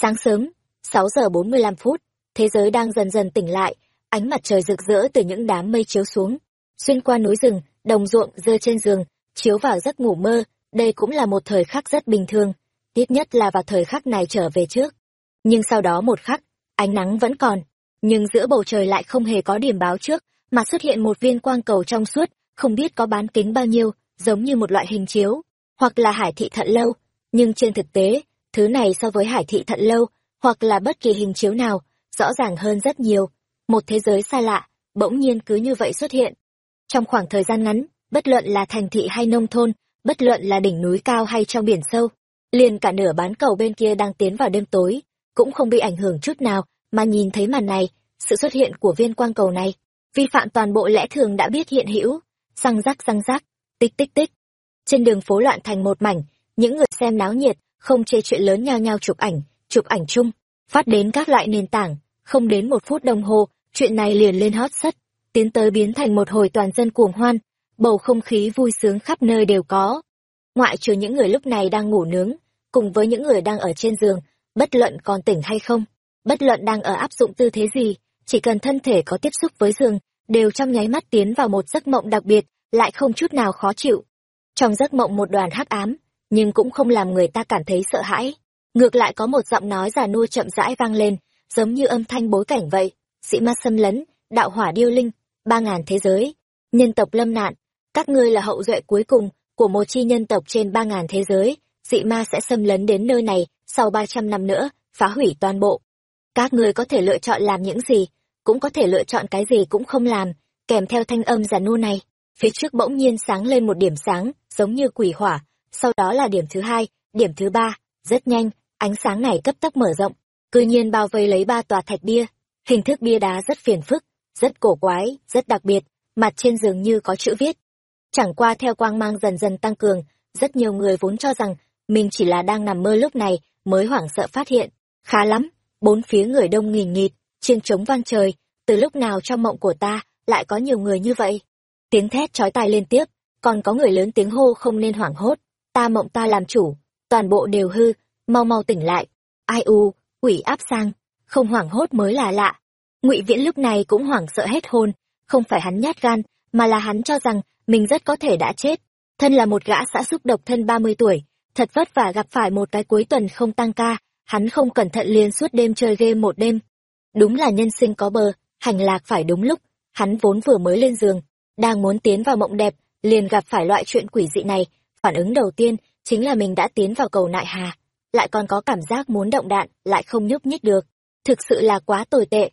Sáng sớm, 6 giờ 45 phút, thế giới đang dần dần tỉnh lại, ánh mặt trời rực rỡ từ những đám mây chiếu xuống. Xuyên qua núi rừng, đồng ruộng rơi trên giường, chiếu vào giấc ngủ mơ, đây cũng là một thời khắc rất bình thường, ít nhất là vào thời khắc này trở về trước. Nhưng sau đó một khắc, ánh nắng vẫn còn, nhưng giữa bầu trời lại không hề có điểm báo trước, mà xuất hiện một viên quang cầu trong suốt, không biết có bán kính bao nhiêu, giống như một loại hình chiếu, hoặc là hải thị thận lâu, nhưng trên thực tế, thứ này so với hải thị thận lâu, hoặc là bất kỳ hình chiếu nào, rõ ràng hơn rất nhiều. Một thế giới xa lạ, bỗng nhiên cứ như vậy xuất hiện. Trong khoảng thời gian ngắn, bất luận là thành thị hay nông thôn, bất luận là đỉnh núi cao hay trong biển sâu, liền cả nửa bán cầu bên kia đang tiến vào đêm tối, cũng không bị ảnh hưởng chút nào, mà nhìn thấy màn này, sự xuất hiện của viên quang cầu này, vi phạm toàn bộ lẽ thường đã biết hiện hữu, răng rắc răng rắc, tích tích tích. Trên đường phố loạn thành một mảnh, những người xem náo nhiệt, không chê chuyện lớn nhao nhao chụp ảnh, chụp ảnh chung, phát đến các loại nền tảng, không đến một phút đồng hồ, chuyện này liền lên hot sắt, tiến tới biến thành một hồi toàn dân cuồng hoan, bầu không khí vui sướng khắp nơi đều có. Ngoại trừ những người lúc này đang ngủ nướng, cùng với những người đang ở trên giường, bất luận còn tỉnh hay không, bất luận đang ở áp dụng tư thế gì, chỉ cần thân thể có tiếp xúc với giường, đều trong nháy mắt tiến vào một giấc mộng đặc biệt, lại không chút nào khó chịu. Trong giấc mộng một đoàn hắc ám, nhưng cũng không làm người ta cảm thấy sợ hãi. Ngược lại có một giọng nói già nua chậm rãi vang lên, giống như âm thanh bối cảnh vậy. Sĩ ma xâm lấn, đạo hỏa điêu linh, ba ngàn thế giới, nhân tộc lâm nạn, các ngươi là hậu duệ cuối cùng của một chi nhân tộc trên ba ngàn thế giới, dị ma sẽ xâm lấn đến nơi này sau ba trăm năm nữa, phá hủy toàn bộ. Các ngươi có thể lựa chọn làm những gì, cũng có thể lựa chọn cái gì cũng không làm, kèm theo thanh âm già nua này. Phía trước bỗng nhiên sáng lên một điểm sáng, giống như quỷ hỏa, sau đó là điểm thứ hai, điểm thứ ba, rất nhanh, ánh sáng này cấp tốc mở rộng, cư nhiên bao vây lấy ba tòa thạch bia. Hình thức bia đá rất phiền phức, rất cổ quái, rất đặc biệt, mặt trên dường như có chữ viết. Chẳng qua theo quang mang dần dần tăng cường, rất nhiều người vốn cho rằng mình chỉ là đang nằm mơ lúc này mới hoảng sợ phát hiện. Khá lắm, bốn phía người đông nghìn nghịt, chiêng trống vang trời, từ lúc nào trong mộng của ta lại có nhiều người như vậy? Tiếng thét chói tai liên tiếp, còn có người lớn tiếng hô không nên hoảng hốt, ta mộng ta làm chủ, toàn bộ đều hư, mau mau tỉnh lại. Ai u, quỷ áp sang, không hoảng hốt mới là lạ. Ngụy Viễn lúc này cũng hoảng sợ hết hồn, không phải hắn nhát gan, mà là hắn cho rằng mình rất có thể đã chết. Thân là một gã xã xúc độc thân ba mươi tuổi, thật vất vả gặp phải một cái cuối tuần không tăng ca, hắn không cẩn thận liền suốt đêm chơi game một đêm. Đúng là nhân sinh có bờ, hành lạc phải đúng lúc, hắn vốn vừa mới lên giường, đang muốn tiến vào mộng đẹp, liền gặp phải loại chuyện quỷ dị này, phản ứng đầu tiên chính là mình đã tiến vào cầu nại hà, lại còn có cảm giác muốn động đạn, lại không nhúc nhích được. Thực sự là quá tồi tệ.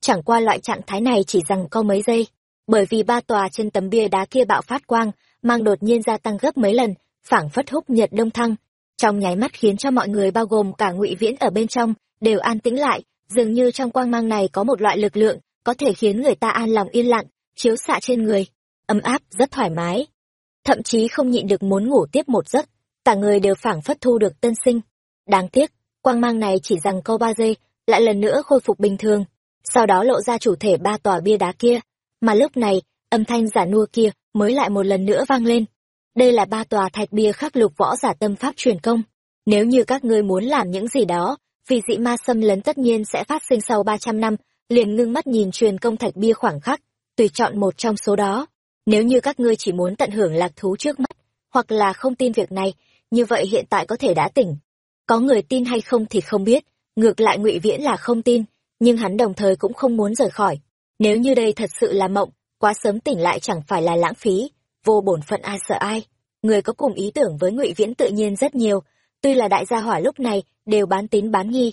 Chẳng qua loại trạng thái này chỉ rằng có mấy giây, bởi vì ba tòa trên tấm bia đá kia bạo phát quang, mang đột nhiên gia tăng gấp mấy lần, phảng phất húc nhật đông thăng, trong nháy mắt khiến cho mọi người bao gồm cả ngụy viễn ở bên trong đều an tĩnh lại dường như trong quang mang này có một loại lực lượng có thể khiến người ta an lòng yên lặng chiếu xạ trên người ấm áp rất thoải mái thậm chí không nhịn được muốn ngủ tiếp một giấc, cả người đều phảng phất thu được tân sinh. Đáng tiếc, quang mang này chỉ rằng câu ba giây, lại lần nữa khôi phục bình thường, sau đó lộ ra chủ thể ba tòa bia đá kia, mà lúc này, âm thanh giả nua kia mới lại một lần nữa vang lên. Đây là ba tòa thạch bia khắc lục võ giả tâm pháp truyền công. Nếu như các ngươi muốn làm những gì đó, vì dị ma xâm lấn tất nhiên sẽ phát sinh sau ba trăm năm, liền ngưng mắt nhìn truyền công thạch bia khoảng khắc, tùy chọn một trong số đó nếu như các ngươi chỉ muốn tận hưởng lạc thú trước mắt, hoặc là không tin việc này, như vậy hiện tại có thể đã tỉnh. Có người tin hay không thì không biết, ngược lại ngụy viễn là không tin, nhưng hắn đồng thời cũng không muốn rời khỏi. Nếu như đây thật sự là mộng, quá sớm tỉnh lại chẳng phải là lãng phí, vô bổn phận ai sợ ai. Người có cùng ý tưởng với ngụy viễn tự nhiên rất nhiều, tuy là đại gia hỏa lúc này đều bán tín bán nghi.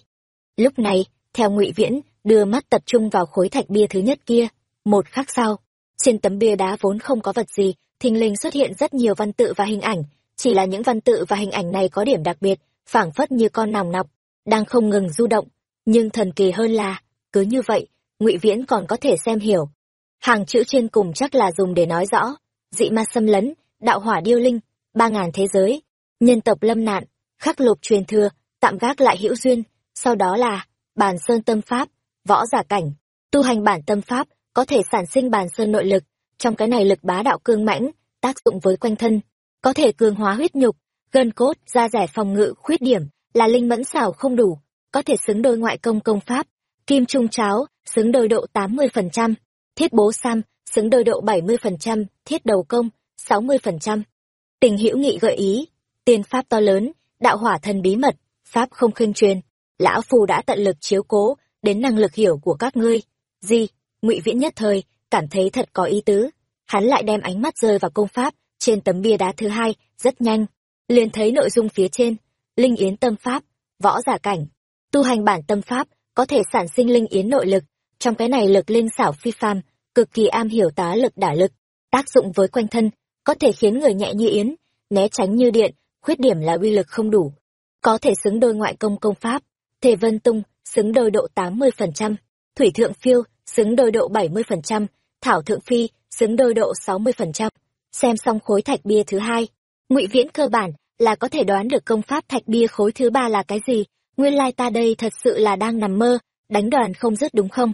Lúc này, theo ngụy viễn, đưa mắt tập trung vào khối thạch bia thứ nhất kia, một khắc sau trên tấm bia đá vốn không có vật gì thình lình xuất hiện rất nhiều văn tự và hình ảnh. Chỉ là những văn tự và hình ảnh này có điểm đặc biệt phảng phất như con nòng nọc đang không ngừng du động. Nhưng thần kỳ hơn là cứ như vậy ngụy viễn còn có thể xem hiểu. Hàng chữ trên cùng chắc là dùng để nói rõ. Dị ma xâm lấn, đạo hỏa điêu linh, ba ngàn thế giới, nhân tộc lâm nạn, khắc lục truyền thừa, tạm gác lại hữu duyên, sau đó là bàn sơn tâm pháp, võ giả cảnh, tu hành bản tâm pháp, có thể sản sinh bàn sơn nội lực, trong cái này lực bá đạo cương mãnh, tác dụng với quanh thân, có thể cường hóa huyết nhục, gân cốt, da rẻ phòng ngự, khuyết điểm, là linh mẫn xảo không đủ, có thể xứng đôi ngoại công công pháp, kim trung cháo, xứng đôi độ 80%, thiết bố sam, xứng đôi độ 70%, thiết đầu công, 60%. Tình hữu nghị gợi ý, tiên pháp to lớn, đạo hỏa thần bí mật, pháp không khinh truyền, lão phu đã tận lực chiếu cố đến năng lực hiểu của các ngươi. Gì? Ngụy Viễn nhất thời cảm thấy thật có ý tứ, hắn lại đem ánh mắt rơi vào công pháp trên tấm bia đá thứ hai, rất nhanh, liền thấy nội dung phía trên, linh yến tâm pháp, võ giả cảnh, tu hành bản tâm pháp, có thể sản sinh linh yến nội lực, trong cái này lực linh xảo phi phàm, cực kỳ am hiểu tá lực đả lực, tác dụng với quanh thân, có thể khiến người nhẹ như yến, né tránh như điện, khuyết điểm là uy lực không đủ. Có thể xứng đôi ngoại công công pháp, thể vân tung, xứng đôi độ 80%, thủy thượng phiêu, xứng đôi độ 70%, thảo thượng phi, xứng đôi độ 60%. Xem xong khối thạch bia thứ hai, ngụy Viễn cơ bản là có thể đoán được công pháp thạch bia khối thứ ba là cái gì, nguyên lai ta đây thật sự là đang nằm mơ, đánh đoàn không dứt đúng không?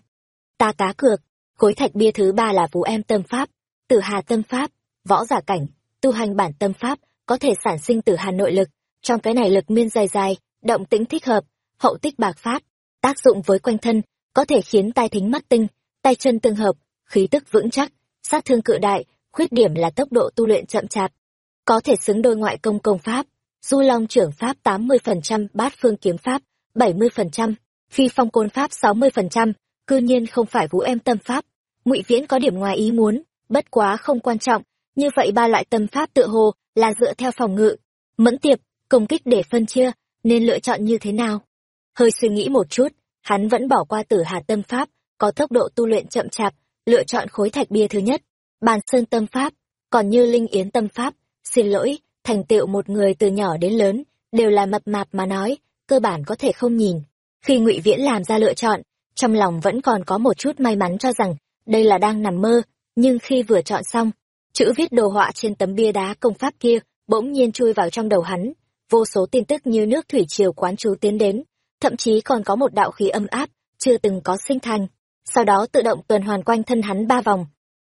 Ta cá cược, khối thạch bia thứ ba là vũ em tâm pháp, tử hà tâm pháp, võ giả cảnh, tu hành bản tâm pháp, có thể sản sinh tử hà nội lực, trong cái này lực miên dài dài, động tĩnh thích hợp, hậu tích bạc phát, tác dụng với quanh thân, có thể khiến tai thính mắt tinh, tay chân tương hợp, khí tức vững chắc, sát thương cự đại, khuyết điểm là tốc độ tu luyện chậm chạp. Có thể xứng đôi ngoại công công pháp, du long trưởng pháp 80%, bát phương kiếm pháp 70%, phi phong côn pháp 60%, cư nhiên không phải vũ em tâm pháp. ngụy Viễn có điểm ngoài ý muốn, bất quá không quan trọng, như vậy ba loại tâm pháp tự hồ là dựa theo phòng ngự, mẫn tiệp, công kích để phân chia, nên lựa chọn như thế nào? Hơi suy nghĩ một chút, hắn vẫn bỏ qua tử hà tâm pháp, có tốc độ tu luyện chậm chạp, lựa chọn khối thạch bia thứ nhất, bàn sơn tâm pháp, còn như linh yến tâm pháp, xin lỗi, thành tựu một người từ nhỏ đến lớn, đều là mập mạp mà nói, cơ bản có thể không nhìn. Khi ngụy Viễn làm ra lựa chọn, trong lòng vẫn còn có một chút may mắn cho rằng đây là đang nằm mơ, nhưng khi vừa chọn xong, chữ viết đồ họa trên tấm bia đá công pháp kia bỗng nhiên chui vào trong đầu hắn, vô số tin tức như nước thủy triều quán chú tiến đến, thậm chí còn có một đạo khí âm áp chưa từng có sinh thành, sau đó tự động tuần hoàn quanh thân hắn ba vòng,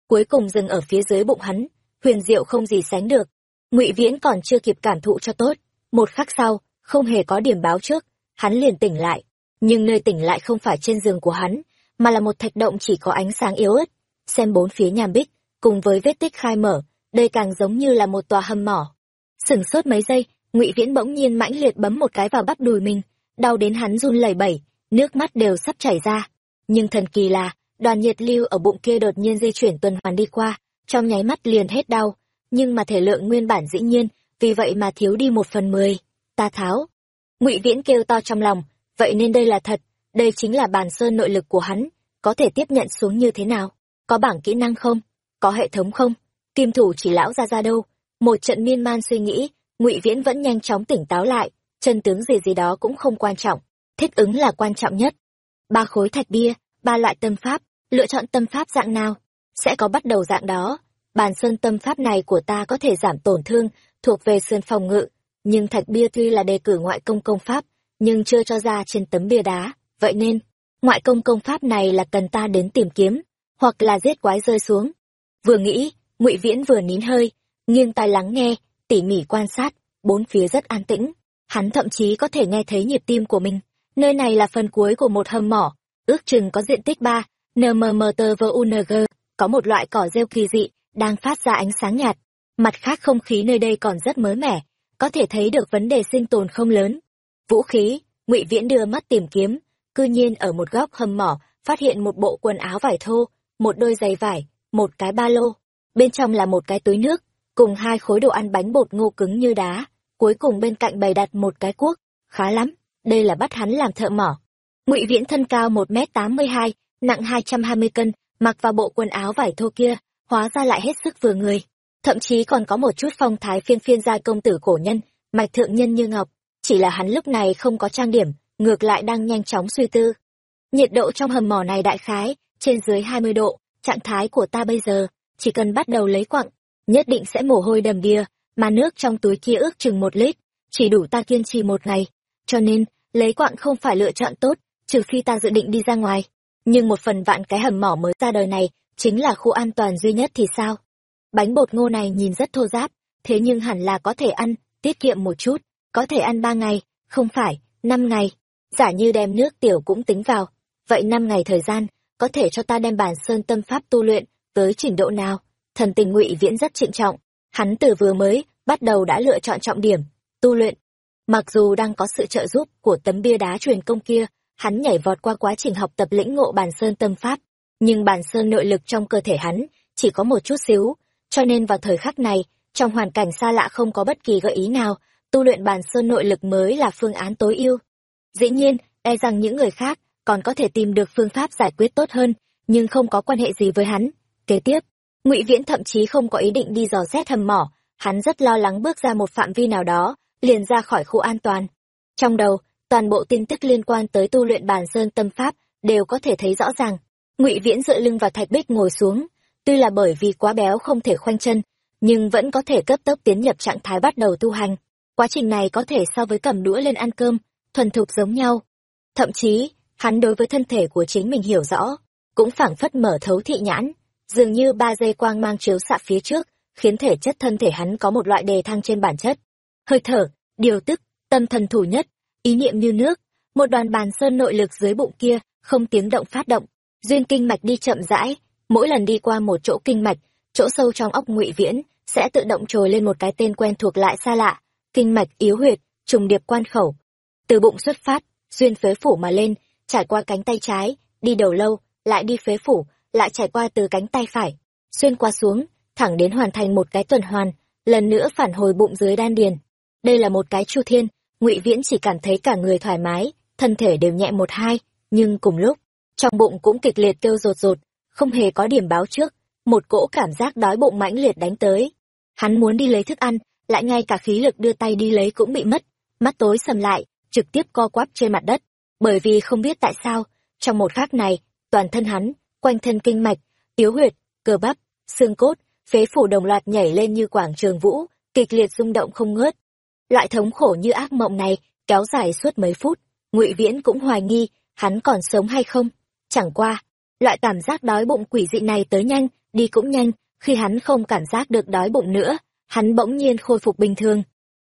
cuối cùng dừng ở phía dưới bụng hắn, huyền diệu không gì sánh được. Ngụy Viễn còn chưa kịp cảm thụ cho tốt, một khắc sau, không hề có điểm báo trước, hắn liền tỉnh lại, nhưng nơi tỉnh lại không phải trên giường của hắn, mà là một thạch động chỉ có ánh sáng yếu ớt. Xem bốn phía nhàm bích, cùng với vết tích khai mở, đây càng giống như là một tòa hầm mỏ. Sửng sốt mấy giây, Ngụy Viễn bỗng nhiên mãnh liệt bấm một cái vào bắp đùi mình, đau đến hắn run lẩy bẩy, nước mắt đều sắp chảy ra. Nhưng thần kỳ là, đoàn nhiệt lưu ở bụng kia đột nhiên di chuyển tuần hoàn đi qua, trong nháy mắt liền hết đau, nhưng mà thể lượng nguyên bản dĩ nhiên, vì vậy mà thiếu đi một phần mười. Ta tháo. Ngụy Viễn kêu to trong lòng, vậy nên đây là thật, đây chính là bàn sơn nội lực của hắn, có thể tiếp nhận xuống như thế nào? Có bảng kỹ năng không? Có hệ thống không? Kim thủ chỉ lão ra ra đâu? Một trận miên man suy nghĩ, Ngụy Viễn vẫn nhanh chóng tỉnh táo lại, chân tướng gì gì đó cũng không quan trọng, thích ứng là quan trọng nhất. Ba khối thạch bia, ba loại tâm pháp, lựa chọn tâm pháp dạng nào, sẽ có bắt đầu dạng đó. Bàn sơn tâm pháp này của ta có thể giảm tổn thương, thuộc về sơn phòng ngự, nhưng thạch bia tuy là đề cử ngoại công công pháp, nhưng chưa cho ra trên tấm bia đá, vậy nên, ngoại công công pháp này là cần ta đến tìm kiếm, hoặc là giết quái rơi xuống. Vừa nghĩ, ngụy Viễn vừa nín hơi, nghiêng tai lắng nghe, tỉ mỉ quan sát, bốn phía rất an tĩnh, hắn thậm chí có thể nghe thấy nhịp tim của mình. Nơi này là phần cuối của một hầm mỏ, ước chừng có diện tích ba nmmtvung, có một loại cỏ rêu kỳ dị, đang phát ra ánh sáng nhạt. Mặt khác không khí nơi đây còn rất mới mẻ, có thể thấy được vấn đề sinh tồn không lớn. Vũ khí, ngụy Viễn đưa mắt tìm kiếm, cư nhiên ở một góc hầm mỏ, phát hiện một bộ quần áo vải thô, một đôi giày vải, một cái ba lô. Bên trong là một cái túi nước, cùng hai khối đồ ăn bánh bột ngô cứng như đá, cuối cùng bên cạnh bày đặt một cái cuốc, khá lắm, đây là bắt hắn làm thợ mỏ. Ngụy Viễn thân cao một m tám mươi hai, nặng hai trăm hai mươi cân, mặc vào bộ quần áo vải thô kia, hóa ra lại hết sức vừa người, thậm chí còn có một chút phong thái phiên phiên gia công tử cổ nhân, mạch thượng nhân như ngọc, chỉ là hắn lúc này không có trang điểm, ngược lại đang nhanh chóng suy tư. Nhiệt độ trong hầm mỏ này đại khái, trên dưới hai mươi độ, trạng thái của ta bây giờ, chỉ cần bắt đầu lấy quặng, nhất định sẽ mồ hôi đầm đìa, mà nước trong túi kia ước chừng một lít, chỉ đủ ta kiên trì một ngày. Cho nên, lấy quặng không phải lựa chọn tốt, trừ khi ta dự định đi ra ngoài. Nhưng một phần vạn cái hầm mỏ mới ra đời này, chính là khu an toàn duy nhất thì sao? Bánh bột ngô này nhìn rất thô giáp, thế nhưng hẳn là có thể ăn, tiết kiệm một chút, có thể ăn ba ngày, không phải, năm ngày. giả như đem nước tiểu cũng tính vào vậy năm ngày thời gian có thể cho ta đem bản sơn tâm pháp tu luyện tới trình độ nào thần tình ngụy viễn rất trịnh trọng hắn từ vừa mới bắt đầu đã lựa chọn trọng điểm, tu luyện. Mặc dù đang có sự trợ giúp của tấm bia đá truyền công kia, hắn nhảy vọt qua quá trình học tập lĩnh ngộ bản sơn tâm pháp. Nhưng bản sơn nội lực trong cơ thể hắn chỉ có một chút xíu, cho nên vào thời khắc này, trong hoàn cảnh xa lạ không có bất kỳ gợi ý nào, tu luyện bản sơn nội lực mới là phương án tối ưu. Dĩ nhiên e rằng những người khác còn có thể tìm được phương pháp giải quyết tốt hơn, nhưng không có quan hệ gì với hắn. Kế tiếp ngụy viễn thậm chí không có ý định đi dò xét hầm mỏ, hắn rất lo lắng bước ra một phạm vi nào đó, liền ra khỏi khu an toàn. Trong đầu, toàn bộ tin tức liên quan tới tu luyện bàn sơn tâm pháp đều có thể thấy rõ ràng. Ngụy viễn dựa lưng vào thạch bích ngồi xuống, tuy là bởi vì quá béo không thể khoanh chân, nhưng vẫn có thể cấp tốc tiến nhập trạng thái bắt đầu tu hành. Quá trình này có thể so với cầm đũa lên ăn cơm, thuần thục giống nhau. Thậm chí, hắn đối với thân thể của chính mình hiểu rõ, cũng phảng phất mở thấu thị nhãn dường như ba dây quang mang chiếu xạ phía trước, khiến thể chất thân thể hắn có một loại đề thăng trên bản chất. Hơi thở, điều tức, tâm thần thủ nhất, ý niệm như nước, một đoàn bàn sơn nội lực dưới bụng kia, không tiếng động phát động. Duyên kinh mạch đi chậm rãi, mỗi lần đi qua một chỗ kinh mạch, chỗ sâu trong óc ngụy viễn, sẽ tự động trồi lên một cái tên quen thuộc lại xa lạ, kinh mạch yếu huyệt, trùng điệp quan khẩu. Từ bụng xuất phát, duyên phế phủ mà lên, trải qua cánh tay trái, đi đầu lâu, lại đi phế phủ lại trải qua từ cánh tay phải, xuyên qua xuống, thẳng đến hoàn thành một cái tuần hoàn, lần nữa phản hồi bụng dưới đan điền. Đây là một cái chu thiên, ngụy viễn chỉ cảm thấy cả người thoải mái, thân thể đều nhẹ một hai, nhưng cùng lúc, trong bụng cũng kịch liệt kêu rột rột, không hề có điểm báo trước, một cỗ cảm giác đói bụng mãnh liệt đánh tới. Hắn muốn đi lấy thức ăn, lại ngay cả khí lực đưa tay đi lấy cũng bị mất, mắt tối sầm lại, trực tiếp co quắp trên mặt đất. Bởi vì không biết tại sao, trong một khắc này, toàn thân hắn quanh thân kinh mạch yếu huyệt, cơ bắp, xương cốt, phế phủ đồng loạt nhảy lên như quảng trường vũ, kịch liệt rung động không ngớt. Loại thống khổ như ác mộng này kéo dài suốt mấy phút, ngụy viễn cũng hoài nghi hắn còn sống hay không. Chẳng qua, loại cảm giác đói bụng quỷ dị này tới nhanh, đi cũng nhanh, khi hắn không cảm giác được đói bụng nữa, hắn bỗng nhiên khôi phục bình thường.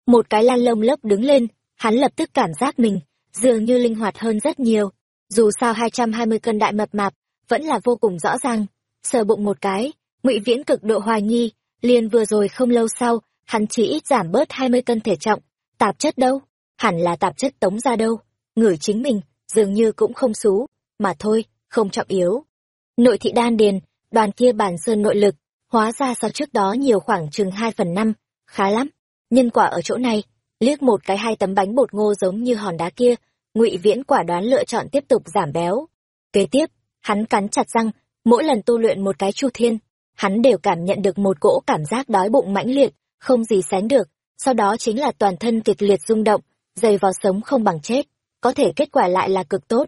Một cái lan lông lốc đứng lên, hắn lập tức cảm giác mình dường như linh hoạt hơn rất nhiều. Dù sao hai trăm hai mươi cân đại mập mạp vẫn là vô cùng rõ ràng. Sờ bụng một cái, ngụy viễn cực độ hoài nghi, liền vừa rồi không lâu sau, hắn chỉ ít giảm bớt hai mươi cân thể trọng. Tạp chất đâu? Hẳn là tạp chất tống ra đâu? Ngửi chính mình, dường như cũng không xú, mà thôi, không trọng yếu. Nội thị đan điền, đoàn kia bản sơn nội lực, hóa ra so trước đó nhiều khoảng chừng hai phần năm, khá lắm. Nhân quả ở chỗ này, liếc một cái hai tấm bánh bột ngô giống như hòn đá kia, ngụy viễn quả đoán lựa chọn tiếp tục giảm béo. Kế tiếp hắn cắn chặt răng, mỗi lần tu luyện một cái chu thiên, hắn đều cảm nhận được một cỗ cảm giác đói bụng mãnh liệt, không gì sánh được, sau đó chính là toàn thân kịch liệt rung động, dày vào sống không bằng chết, có thể kết quả lại là cực tốt.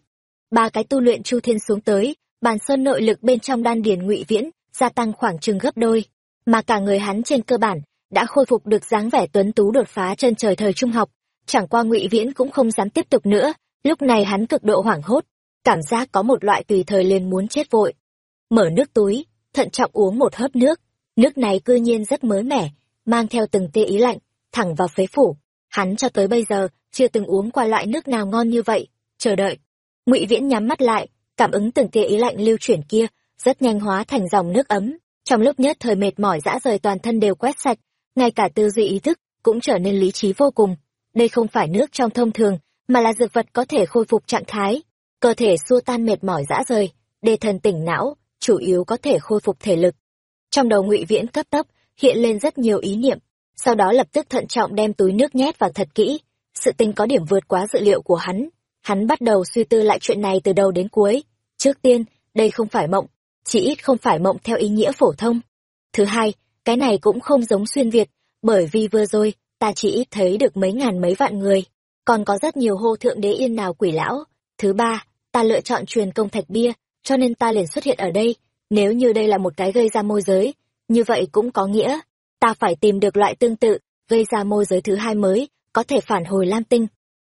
Ba cái tu luyện chu thiên xuống tới, bàn sơn nội lực bên trong đan điền ngụy viễn, gia tăng khoảng chừng gấp đôi, mà cả người hắn trên cơ bản, đã khôi phục được dáng vẻ tuấn tú đột phá chân trời thời trung học, chẳng qua ngụy viễn cũng không dám tiếp tục nữa, lúc này hắn cực độ hoảng hốt cảm giác có một loại tùy thời liền muốn chết vội. Mở nước túi, thận trọng uống một hớp nước. Nước này cư nhiên rất mới mẻ, mang theo từng tia ý lạnh, thẳng vào phế phủ. Hắn cho tới bây giờ, chưa từng uống qua loại nước nào ngon như vậy. Chờ đợi. Ngụy viễn nhắm mắt lại, cảm ứng từng tia ý lạnh lưu chuyển kia, rất nhanh hóa thành dòng nước ấm. Trong lúc nhất thời mệt mỏi dã rời toàn thân đều quét sạch, ngay cả tư duy ý thức cũng trở nên lý trí vô cùng. Đây không phải nước trong thông thường, mà là dược vật có thể khôi phục trạng thái cơ thể xua tan mệt mỏi dã rời đề thần tỉnh não, chủ yếu có thể khôi phục thể lực. Trong đầu ngụy viễn cấp tốc, hiện lên rất nhiều ý niệm, sau đó lập tức thận trọng đem túi nước nhét vào thật kỹ. Sự tình có điểm vượt quá dự liệu của hắn. Hắn bắt đầu suy tư lại chuyện này từ đầu đến cuối. Trước tiên, đây không phải mộng, chỉ ít không phải mộng theo ý nghĩa phổ thông. Thứ hai, cái này cũng không giống xuyên việt, bởi vì vừa rồi, ta chỉ ít thấy được mấy ngàn mấy vạn người. Còn có rất nhiều hô thượng đế yên nào quỷ lão. Thứ ba ta lựa chọn truyền công thạch bia, cho nên ta liền xuất hiện ở đây. Nếu như đây là một cái gây ra môi giới, như vậy cũng có nghĩa ta phải tìm được loại tương tự, gây ra môi giới thứ hai mới, có thể phản hồi lam tinh.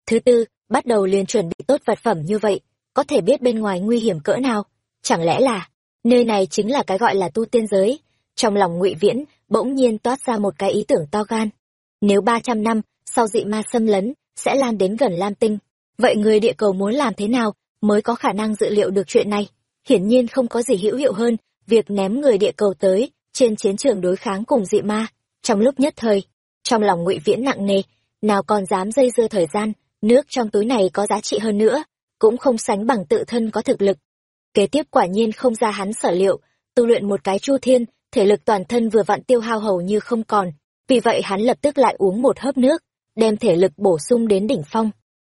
Thứ tư, bắt đầu liền chuẩn bị tốt vật phẩm như vậy, có thể biết bên ngoài nguy hiểm cỡ nào. Chẳng lẽ là, nơi này chính là cái gọi là tu tiên giới? Trong lòng ngụy viễn bỗng nhiên toát ra một cái ý tưởng to gan. Nếu ba trăm năm sau dị ma xâm lấn sẽ lan đến gần lam tinh, vậy người địa cầu muốn làm thế nào? Mới có khả năng dự liệu được chuyện này. Hiển nhiên không có gì hữu hiệu hơn, việc ném người địa cầu tới trên chiến trường đối kháng cùng dị ma. Trong lúc nhất thời, trong lòng ngụy viễn nặng nề, nào còn dám dây dưa thời gian, nước trong túi này có giá trị hơn nữa, cũng không sánh bằng tự thân có thực lực. Kế tiếp quả nhiên không ra hắn sở liệu, tu luyện một cái chu thiên, thể lực toàn thân vừa vặn tiêu hao hầu như không còn. Vì vậy hắn lập tức lại uống một hớp nước, đem thể lực bổ sung đến đỉnh phong.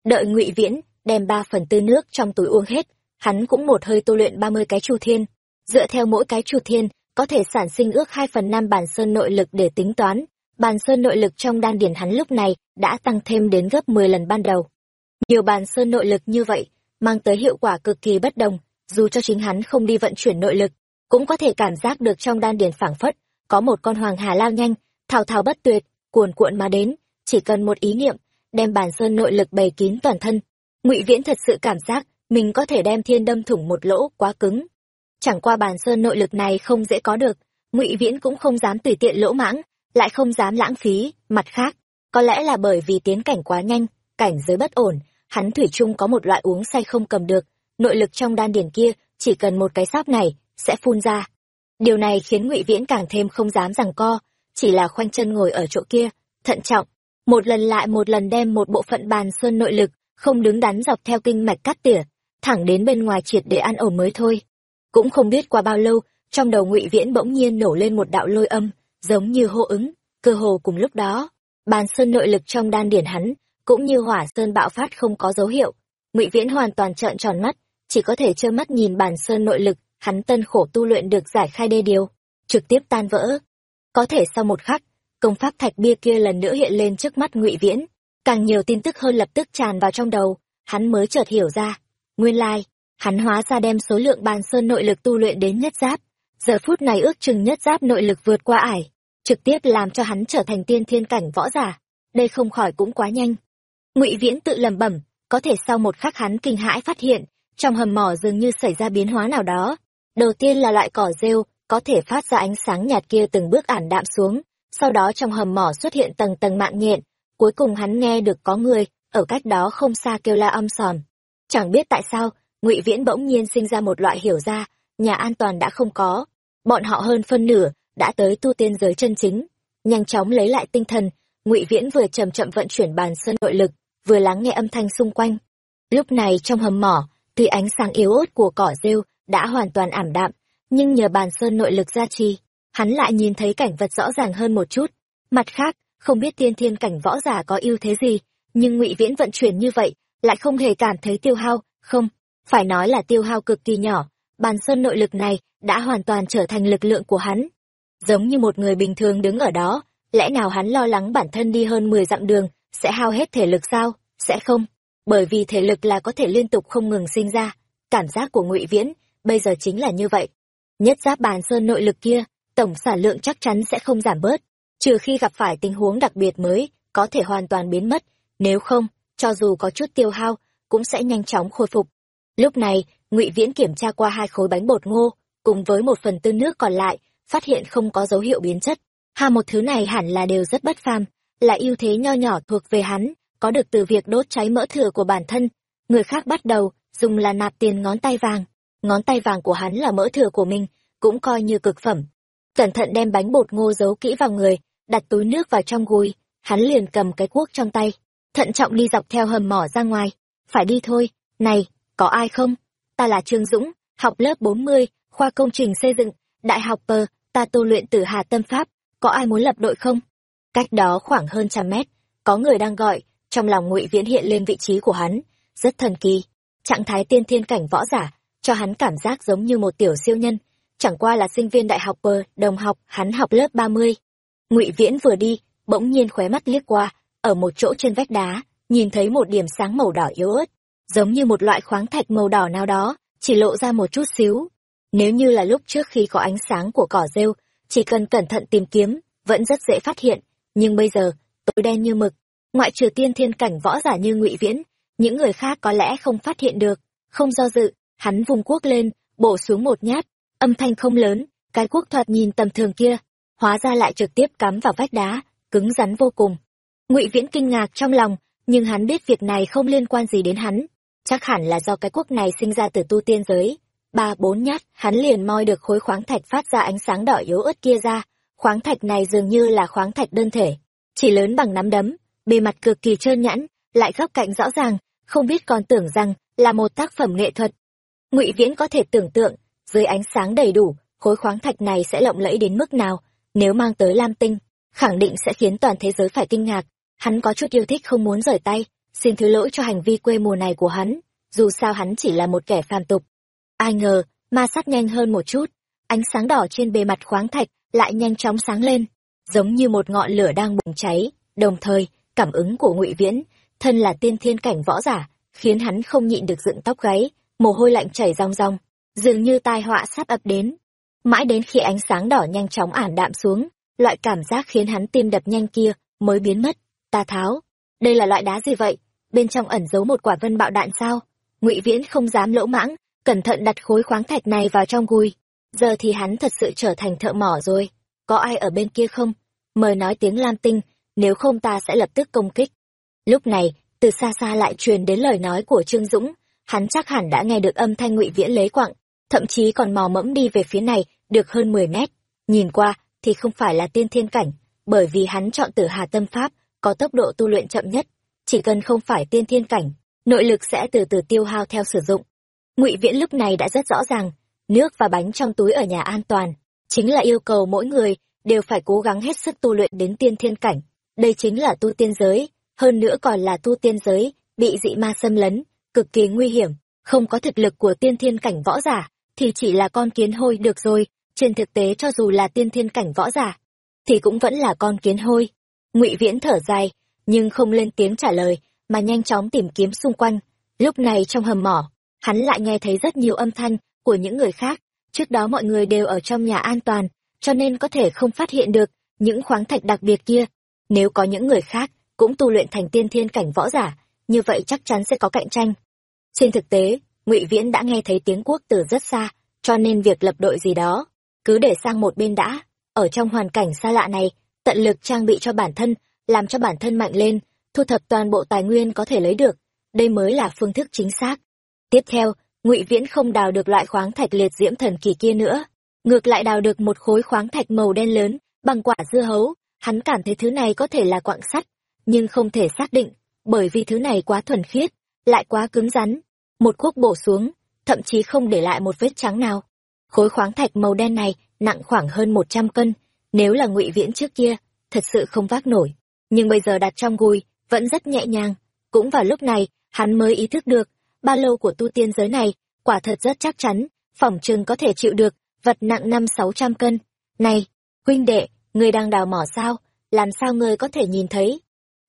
Đợi ngụy viễn đem ba phần tư nước trong túi uống hết. Hắn cũng một hơi tu luyện ba mươi cái chu thiên. Dựa theo mỗi cái chu thiên, có thể sản sinh ước hai phần năm bản sơn nội lực để tính toán. Bản sơn nội lực trong đan điển hắn lúc này đã tăng thêm đến gấp mười lần ban đầu. Nhiều bản sơn nội lực như vậy, mang tới hiệu quả cực kỳ bất đồng. Dù cho chính hắn không đi vận chuyển nội lực, cũng có thể cảm giác được trong đan điển phảng phất có một con hoàng hà lao nhanh, thao thao bất tuyệt, cuồn cuộn mà đến. Chỉ cần một ý niệm, đem bản sơn nội lực bày kín toàn thân ngụy viễn thật sự cảm giác mình có thể đem thiên đâm thủng một lỗ quá cứng. Chẳng qua bàn sơn nội lực này không dễ có được, ngụy viễn cũng không dám tùy tiện lỗ mãng, lại không dám lãng phí, mặt khác, có lẽ là bởi vì tiến cảnh quá nhanh, cảnh giới bất ổn, hắn thủy chung có một loại uống say không cầm được, nội lực trong đan điển kia chỉ cần một cái sáp này sẽ phun ra. Điều này khiến ngụy viễn càng thêm không dám rằng co, chỉ là khoanh chân ngồi ở chỗ kia, thận trọng, một lần lại một lần đem một bộ phận bàn sơn nội lực không đứng đắn dọc theo kinh mạch cắt tỉa, thẳng đến bên ngoài triệt để ăn ổn mới thôi. Cũng không biết qua bao lâu, trong đầu ngụy viễn bỗng nhiên nổ lên một đạo lôi âm, giống như hô ứng, cơ hồ cùng lúc đó, bàn sơn nội lực trong đan điển hắn, cũng như hỏa sơn bạo phát không có dấu hiệu. Ngụy viễn hoàn toàn trợn tròn mắt, chỉ có thể trơ mắt nhìn bàn sơn nội lực, hắn tân khổ tu luyện được giải khai đê điều, trực tiếp tan vỡ. Có thể sau một khắc, công pháp thạch bia kia lần nữa hiện lên trước mắt ngụy viễn càng nhiều tin tức hơn lập tức tràn vào trong đầu, hắn mới chợt hiểu ra. Nguyên lai, hắn hóa ra đem số lượng bàn sơn nội lực tu luyện đến nhất giáp. Giờ phút này ước chừng nhất giáp nội lực vượt qua ải, trực tiếp làm cho hắn trở thành tiên thiên cảnh võ giả. Đây không khỏi cũng quá nhanh. Ngụy viễn tự lẩm bẩm, có thể sau một khắc hắn kinh hãi phát hiện, trong hầm mỏ dường như xảy ra biến hóa nào đó. Đầu tiên là loại cỏ rêu, có thể phát ra ánh sáng nhạt kia từng bước ảm đạm xuống, sau đó trong hầm mỏ xuất hiện tầng tầng mạng nhện cuối cùng hắn nghe được có người, ở cách đó không xa kêu la âm sòm. Chẳng biết tại sao, ngụy viễn bỗng nhiên sinh ra một loại hiểu ra, nhà an toàn đã không có. Bọn họ hơn phân nửa, đã tới tu tiên giới chân chính. Nhanh chóng lấy lại tinh thần, ngụy viễn vừa chậm chậm vận chuyển bàn sơn nội lực, vừa lắng nghe âm thanh xung quanh. Lúc này trong hầm mỏ, tuy ánh sáng yếu ớt của cỏ rêu đã hoàn toàn ảm đạm, nhưng nhờ bàn sơn nội lực gia trì, hắn lại nhìn thấy cảnh vật rõ ràng hơn một chút. Mặt khác không biết tiên thiên cảnh võ giả có ưu thế gì, nhưng ngụy viễn vận chuyển như vậy, lại không hề cảm thấy tiêu hao. Không, phải nói là tiêu hao cực kỳ nhỏ, bàn sơn nội lực này đã hoàn toàn trở thành lực lượng của hắn. Giống như một người bình thường đứng ở đó, lẽ nào hắn lo lắng bản thân đi hơn mười dặm đường sẽ hao hết thể lực sao? Sẽ không, bởi vì thể lực là có thể liên tục không ngừng sinh ra. Cảm giác của ngụy viễn bây giờ chính là như vậy. Nhất giáp bàn sơn nội lực kia, tổng sản lượng chắc chắn sẽ không giảm bớt trừ khi gặp phải tình huống đặc biệt mới, có thể hoàn toàn biến mất. Nếu không, cho dù có chút tiêu hao, cũng sẽ nhanh chóng khôi phục. Lúc này, ngụy viễn kiểm tra qua hai khối bánh bột ngô, cùng với một phần tư nước còn lại, phát hiện không có dấu hiệu biến chất. Hà một thứ này hẳn là đều rất bất phàm, là ưu thế nho nhỏ thuộc về hắn, có được từ việc đốt cháy mỡ thừa của bản thân. Người khác bắt đầu, dùng là nạp tiền ngón tay vàng. Ngón tay vàng của hắn là mỡ thừa của mình, cũng coi như cực phẩm. Cẩn thận đem bánh bột ngô giấu kỹ vào người đặt túi nước vào trong gùi hắn liền cầm cái cuốc trong tay, thận trọng đi dọc theo hầm mỏ ra ngoài. Phải đi thôi, này, có ai không? Ta là trương dũng, học lớp bốn mươi, khoa công trình xây dựng, đại học pờ ta tu luyện từ hà tâm pháp, có ai muốn lập đội không? Cách đó khoảng hơn trăm mét, có người đang gọi, trong lòng ngụy viễn hiện lên vị trí của hắn, rất thần kỳ. Trạng thái tiên thiên cảnh võ giả, cho hắn cảm giác giống như một tiểu siêu nhân, chẳng qua là sinh viên đại học pờ đồng học, hắn học lớp ba mươi ngụy viễn vừa đi, bỗng nhiên khóe mắt liếc qua, ở một chỗ trên vách đá, nhìn thấy một điểm sáng màu đỏ yếu ớt, giống như một loại khoáng thạch màu đỏ nào đó, chỉ lộ ra một chút xíu. Nếu như là lúc trước khi có ánh sáng của cỏ rêu, chỉ cần cẩn thận tìm kiếm, vẫn rất dễ phát hiện. Nhưng bây giờ, tối đen như mực, ngoại trừ tiên thiên cảnh võ giả như ngụy viễn, những người khác có lẽ không phát hiện được. Không do dự, hắn vùng cuốc lên, bổ xuống một nhát, âm thanh không lớn, cái cuốc thoạt nhìn tầm thường kia hóa ra lại trực tiếp cắm vào vách đá, cứng rắn vô cùng. Ngụy viễn kinh ngạc trong lòng, nhưng hắn biết việc này không liên quan gì đến hắn. Chắc hẳn là do cái quốc này sinh ra từ tu tiên giới. Ba, bốn nhát, hắn liền moi được khối khoáng thạch phát ra ánh sáng đỏ yếu ớt kia ra. Khoáng thạch này dường như là khoáng thạch đơn thể, chỉ lớn bằng nắm đấm, bề mặt cực kỳ trơn nhẵn, lại góc cạnh rõ ràng, không biết còn tưởng rằng là một tác phẩm nghệ thuật. Ngụy viễn có thể tưởng tượng, dưới ánh sáng đầy đủ, khối khoáng thạch này sẽ lộng lẫy đến mức nào nếu mang tới lam tinh, khẳng định sẽ khiến toàn thế giới phải kinh ngạc. Hắn có chút yêu thích không muốn rời tay, xin thứ lỗi cho hành vi quê mùa này của hắn, dù sao hắn chỉ là một kẻ phàm tục. Ai ngờ, ma sát nhanh hơn một chút, ánh sáng đỏ trên bề mặt khoáng thạch lại nhanh chóng sáng lên, giống như một ngọn lửa đang bùng cháy. Đồng thời, cảm ứng của ngụy viễn, thân là tiên thiên cảnh võ giả, khiến hắn không nhịn được dựng tóc gáy, mồ hôi lạnh chảy ròng ròng, dường như tai họa sắp ập đến mãi đến khi ánh sáng đỏ nhanh chóng ảm đạm xuống, loại cảm giác khiến hắn tim đập nhanh kia mới biến mất. Ta tháo, đây là loại đá gì vậy? Bên trong ẩn giấu một quả vân bạo đạn sao? Ngụy viễn không dám lỗ mãng, cẩn thận đặt khối khoáng thạch này vào trong gùi. Giờ thì hắn thật sự trở thành thợ mỏ rồi. Có ai ở bên kia không? Mời nói tiếng lam tinh, nếu không ta sẽ lập tức công kích. Lúc này, từ xa xa lại truyền đến lời nói của trương dũng. Hắn chắc hẳn đã nghe được âm thanh ngụy viễn lấy quặng thậm chí còn mò mẫm đi về phía này, được hơn mười mét. Nhìn qua, thì không phải là tiên thiên cảnh, bởi vì hắn chọn tử hà tâm pháp, có tốc độ tu luyện chậm nhất, chỉ cần không phải tiên thiên cảnh, nội lực sẽ từ từ tiêu hao theo sử dụng. Ngụy viễn lúc này đã rất rõ ràng, nước và bánh trong túi ở nhà an toàn, chính là yêu cầu mỗi người đều phải cố gắng hết sức tu luyện đến tiên thiên cảnh. Đây chính là tu tiên giới, hơn nữa còn là tu tiên giới, bị dị ma xâm lấn, cực kỳ nguy hiểm, không có thực lực của tiên thiên cảnh võ giả thì chỉ là con kiến hôi được rồi, trên thực tế cho dù là tiên thiên cảnh võ giả, thì cũng vẫn là con kiến hôi. Ngụy viễn thở dài, nhưng không lên tiếng trả lời, mà nhanh chóng tìm kiếm xung quanh. Lúc này trong hầm mỏ, hắn lại nghe thấy rất nhiều âm thanh của những người khác. Trước đó mọi người đều ở trong nhà an toàn, cho nên có thể không phát hiện được những khoáng thạch đặc biệt kia. Nếu có những người khác cũng tu luyện thành tiên thiên cảnh võ giả, như vậy chắc chắn sẽ có cạnh tranh. Trên thực tế ngụy viễn đã nghe thấy tiếng quốc tử rất xa, cho nên việc lập đội gì đó, cứ để sang một bên đã. Ở trong hoàn cảnh xa lạ này, tận lực trang bị cho bản thân, làm cho bản thân mạnh lên, thu thập toàn bộ tài nguyên có thể lấy được. Đây mới là phương thức chính xác. Tiếp theo, ngụy viễn không đào được loại khoáng thạch liệt diễm thần kỳ kia nữa, ngược lại đào được một khối khoáng thạch màu đen lớn, bằng quả dưa hấu. Hắn cảm thấy thứ này có thể là quặng sắt, nhưng không thể xác định, bởi vì thứ này quá thuần khiết, lại quá cứng rắn một cuốc bổ xuống, thậm chí không để lại một vết trắng nào. Khối khoáng thạch màu đen này nặng khoảng hơn một trăm cân, nếu là ngụy viễn trước kia, thật sự không vác nổi. Nhưng bây giờ đặt trong gùi, vẫn rất nhẹ nhàng. Cũng vào lúc này, hắn mới ý thức được, ba lô của tu tiên giới này, quả thật rất chắc chắn, phỏng chừng có thể chịu được, vật nặng năm sáu trăm cân. Này, huynh đệ ngươi đang đào mỏ sao? Làm sao ngươi có thể nhìn thấy?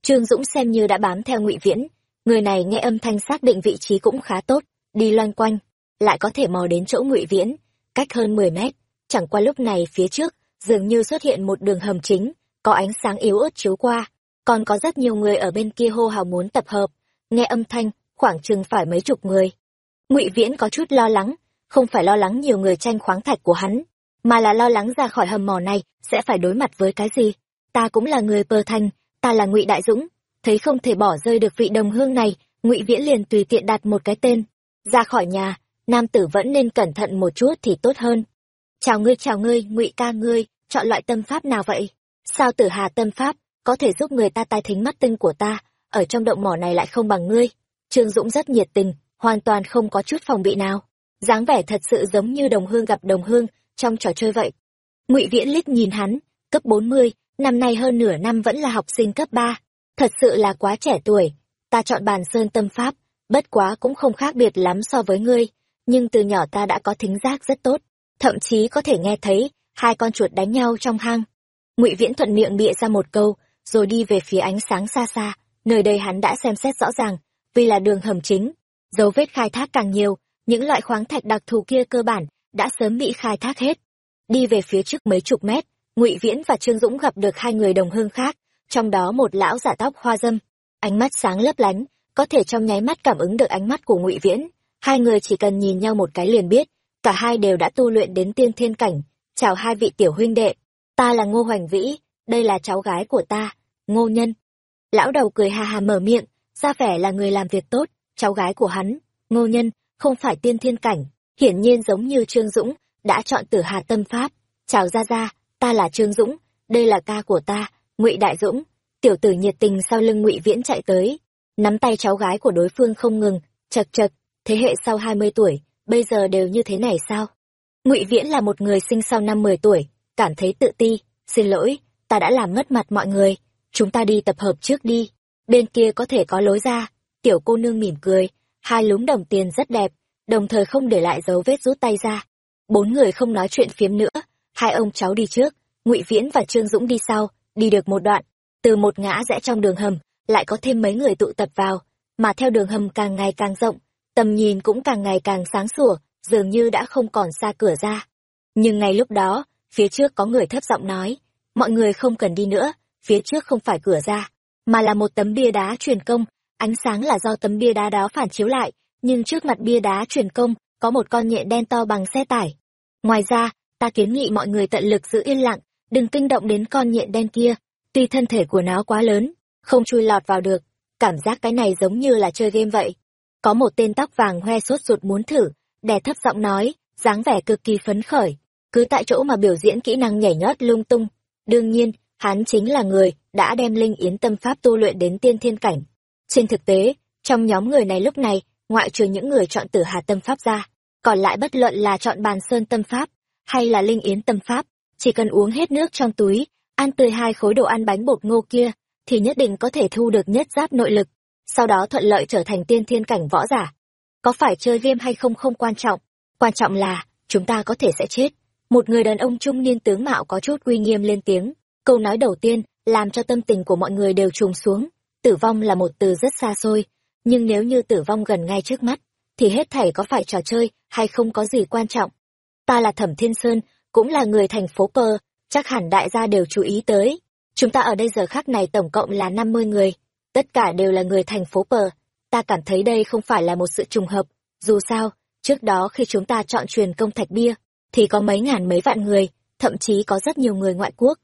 Trương dũng xem như đã bám theo ngụy viễn người này nghe âm thanh xác định vị trí cũng khá tốt, đi loanh quanh, lại có thể mò đến chỗ ngụy viễn, cách hơn mười mét. Chẳng qua lúc này phía trước, dường như xuất hiện một đường hầm chính, có ánh sáng yếu ớt chiếu qua. Còn có rất nhiều người ở bên kia hô hào muốn tập hợp, nghe âm thanh, khoảng chừng phải mấy chục người. Ngụy viễn có chút lo lắng, không phải lo lắng nhiều người tranh khoáng thạch của hắn, mà là lo lắng ra khỏi hầm mỏ này sẽ phải đối mặt với cái gì. Ta cũng là người pờ thành ta là ngụy đại dũng thấy không thể bỏ rơi được vị đồng hương này, ngụy viễn liền tùy tiện đặt một cái tên. Ra khỏi nhà, nam tử vẫn nên cẩn thận một chút thì tốt hơn. Chào ngươi chào ngươi, ngụy ca ngươi, chọn loại tâm pháp nào vậy? Sao tử hà tâm pháp có thể giúp người ta tai thính mắt tinh của ta, ở trong động mỏ này lại không bằng ngươi? Trương dũng rất nhiệt tình, hoàn toàn không có chút phòng bị nào. Dáng vẻ thật sự giống như đồng hương gặp đồng hương trong trò chơi vậy. Ngụy viễn lít nhìn hắn, cấp bốn mươi, năm nay hơn nửa năm vẫn là học sinh cấp ba thật sự là quá trẻ tuổi. Ta chọn bàn sơn tâm pháp, bất quá cũng không khác biệt lắm so với ngươi, nhưng từ nhỏ ta đã có thính giác rất tốt, thậm chí có thể nghe thấy hai con chuột đánh nhau trong hang. Ngụy viễn thuận miệng bịa ra một câu, rồi đi về phía ánh sáng xa xa, nơi đây hắn đã xem xét rõ ràng, vì là đường hầm chính, dấu vết khai thác càng nhiều, những loại khoáng thạch đặc thù kia cơ bản đã sớm bị khai thác hết. Đi về phía trước mấy chục mét, ngụy viễn và trương dũng gặp được hai người đồng hương khác trong đó một lão giả tóc hoa dâm ánh mắt sáng lấp lánh có thể trong nháy mắt cảm ứng được ánh mắt của ngụy viễn. Hai người chỉ cần nhìn nhau một cái liền biết cả hai đều đã tu luyện đến tiên thiên cảnh. Chào hai vị tiểu huynh đệ ta là ngô hoành vĩ đây là cháu gái của ta ngô nhân. Lão đầu cười hà hà mở miệng ra vẻ là người làm việc tốt, cháu gái của hắn, ngô nhân, không phải tiên thiên cảnh, hiển nhiên giống như Trương Dũng, đã chọn tử hà tâm pháp. Chào ra ra, ta là Trương Dũng, đây là ca của ta, ngụy Đại Dũng. Tiểu tử nhiệt tình sau lưng ngụy Viễn chạy tới, nắm tay cháu gái của đối phương không ngừng, chật chật, thế hệ sau hai mươi tuổi, bây giờ đều như thế này sao? Ngụy Viễn là một người sinh sau năm mười tuổi, cảm thấy tự ti, xin lỗi, ta đã làm mất mặt mọi người, chúng ta đi tập hợp trước đi, bên kia có thể có lối ra. Tiểu cô nương mỉm cười, hai lúm đồng tiền rất đẹp, đồng thời không để lại dấu vết rút tay ra. Bốn người không nói chuyện phiếm nữa, hai ông cháu đi trước, Ngụy Viễn và Trương Dũng đi sau, đi được một đoạn, từ một ngã rẽ trong đường hầm, lại có thêm mấy người tụ tập vào, mà theo đường hầm càng ngày càng rộng, tầm nhìn cũng càng ngày càng sáng sủa, dường như đã không còn xa cửa ra. Nhưng ngay lúc đó, phía trước có người thấp giọng nói, mọi người không cần đi nữa, phía trước không phải cửa ra, mà là một tấm bia đá truyền công, ánh sáng là do tấm bia đá đó phản chiếu lại, nhưng trước mặt bia đá truyền công, có một con nhện đen to bằng xe tải. Ngoài ra, ta kiến nghị mọi người tận lực giữ yên lặng, đừng kinh động đến con nhện đen kia, tuy thân thể của nó quá lớn, không chui lọt vào được, cảm giác cái này giống như là chơi game vậy. Có một tên tóc vàng hoe sốt ruột muốn thử, đè thấp giọng nói, dáng vẻ cực kỳ phấn khởi, cứ tại chỗ mà biểu diễn kỹ năng nhảy nhót lung tung. Đương nhiên, hắn chính là người đã đem linh yến tâm pháp tu luyện đến tiên thiên cảnh. Trên thực tế, trong nhóm người này lúc này, ngoại trừ những người chọn tử hà tâm pháp ra, còn lại bất luận là chọn bàn sơn tâm pháp, hay là linh yến tâm pháp, chỉ cần uống hết nước trong túi, ăn tươi hai khối đồ ăn bánh bột ngô kia, thì nhất định có thể thu được nhất giáp nội lực, sau đó thuận lợi trở thành tiên thiên cảnh võ giả. Có phải chơi viêm hay không không quan trọng, quan trọng là, chúng ta có thể sẽ chết. Một người đàn ông trung niên tướng mạo có chút uy nghiêm lên tiếng, câu nói đầu tiên làm cho tâm tình của mọi người đều trùng xuống. Tử vong là một từ rất xa xôi, nhưng nếu như tử vong gần ngay trước mắt, thì hết thảy có phải trò chơi hay không có gì quan trọng. Ta là Thẩm Thiên Sơn, cũng là người thành phố Pơ, chắc hẳn đại gia đều chú ý tới. Chúng ta ở đây giờ khác này tổng cộng là 50 người, tất cả đều là người thành phố Pờ. Ta cảm thấy đây không phải là một sự trùng hợp, dù sao, trước đó khi chúng ta chọn truyền công thạch bia, thì có mấy ngàn mấy vạn người, thậm chí có rất nhiều người ngoại quốc.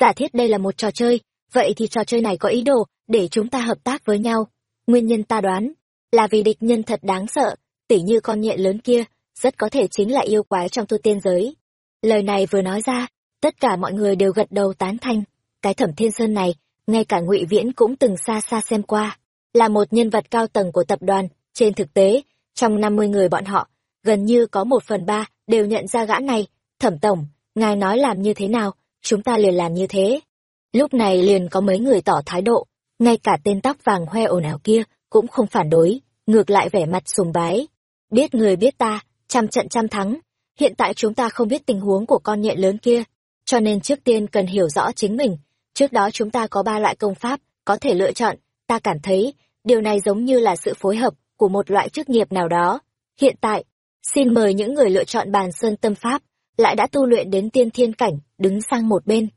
Giả thiết đây là một trò chơi, vậy thì trò chơi này có ý đồ để chúng ta hợp tác với nhau. Nguyên nhân ta đoán là vì địch nhân thật đáng sợ, tỉ như con nhện lớn kia, rất có thể chính là yêu quái trong tu tiên giới. Lời này vừa nói ra, tất cả mọi người đều gật đầu tán thanh cái thẩm thiên sơn này ngay cả ngụy viễn cũng từng xa xa xem qua là một nhân vật cao tầng của tập đoàn. Trên thực tế trong năm mươi người bọn họ gần như có một phần ba đều nhận ra gã này. Thẩm tổng ngài nói làm như thế nào? Chúng ta liền làm như thế. Lúc này liền có mấy người tỏ thái độ. Ngay cả tên tóc vàng hoe ồn ào kia cũng không phản đối ngược lại vẻ mặt sùng bái. Biết người biết ta trăm trận trăm thắng hiện tại chúng ta không biết tình huống của con nhện lớn kia cho nên trước tiên cần hiểu rõ chính mình Trước đó chúng ta có ba loại công pháp, có thể lựa chọn, ta cảm thấy, điều này giống như là sự phối hợp của một loại chức nghiệp nào đó. Hiện tại, xin mời những người lựa chọn bàn sơn tâm pháp, lại đã tu luyện đến tiên thiên cảnh, đứng sang một bên.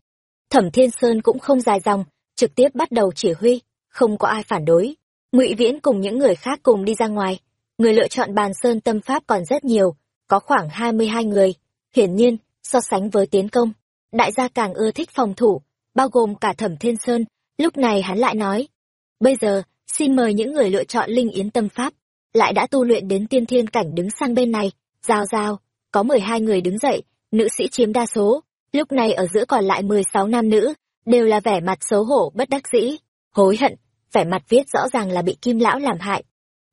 Thẩm Thiên Sơn cũng không dài dòng, trực tiếp bắt đầu chỉ huy, không có ai phản đối. Ngụy Viễn cùng những người khác cùng đi ra ngoài. Người lựa chọn bàn sơn tâm pháp còn rất nhiều, có khoảng hai mươi hai người. Hiển nhiên, so sánh với tiến công, đại gia càng ưa thích phòng thủ, bao gồm cả thẩm thiên sơn. Lúc này hắn lại nói bây giờ xin mời những người lựa chọn linh yến tâm pháp lại đã tu luyện đến tiên thiên cảnh đứng sang bên này. Giao giao có mười hai người đứng dậy nữ sĩ chiếm đa số. Lúc này ở giữa còn lại mười sáu nam nữ đều là vẻ mặt xấu hổ bất đắc dĩ hối hận vẻ mặt viết rõ ràng là bị kim lão làm hại.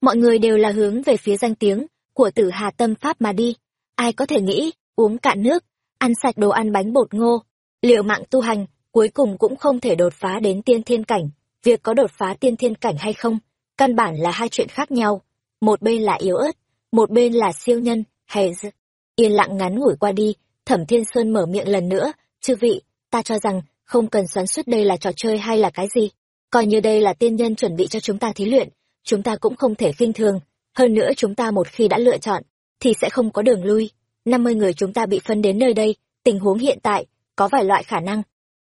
Mọi người đều là hướng về phía danh tiếng của tử hà tâm pháp mà đi ai có thể nghĩ uống cạn nước ăn sạch đồ ăn bánh bột ngô liệu mạng tu hành cuối cùng cũng không thể đột phá đến tiên thiên cảnh. Việc có đột phá tiên thiên cảnh hay không, căn bản là hai chuyện khác nhau. Một bên là yếu ớt, một bên là siêu nhân, hay d... Yên lặng ngắn ngủi qua đi, Thẩm Thiên Sơn mở miệng lần nữa, chư vị, ta cho rằng, không cần xoắn suýt đây là trò chơi hay là cái gì. Coi như đây là tiên nhân chuẩn bị cho chúng ta thí luyện, chúng ta cũng không thể khinh thường. Hơn nữa chúng ta một khi đã lựa chọn, thì sẽ không có đường lui. 50 người chúng ta bị phân đến nơi đây, tình huống hiện tại, có vài loại khả năng,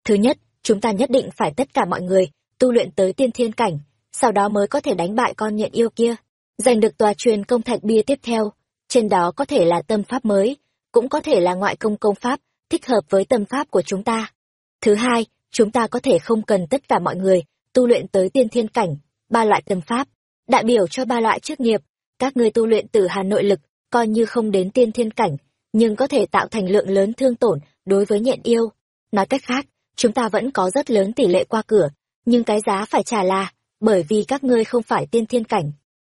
Thứ nhất, chúng ta nhất định phải tất cả mọi người tu luyện tới tiên thiên cảnh, sau đó mới có thể đánh bại con nhện yêu kia, giành được tòa truyền công thạch bia tiếp theo. Trên đó có thể là tâm pháp mới, cũng có thể là ngoại công công pháp, thích hợp với tâm pháp của chúng ta. Thứ hai, chúng ta có thể không cần tất cả mọi người tu luyện tới tiên thiên cảnh, ba loại tâm pháp, đại biểu cho ba loại chức nghiệp. Các ngươi tu luyện tử hà nội lực, coi như không đến tiên thiên cảnh, nhưng có thể tạo thành lượng lớn thương tổn đối với nhện yêu. Nói cách khác, chúng ta vẫn có rất lớn tỷ lệ qua cửa, nhưng cái giá phải trả là, bởi vì các ngươi không phải tiên thiên cảnh.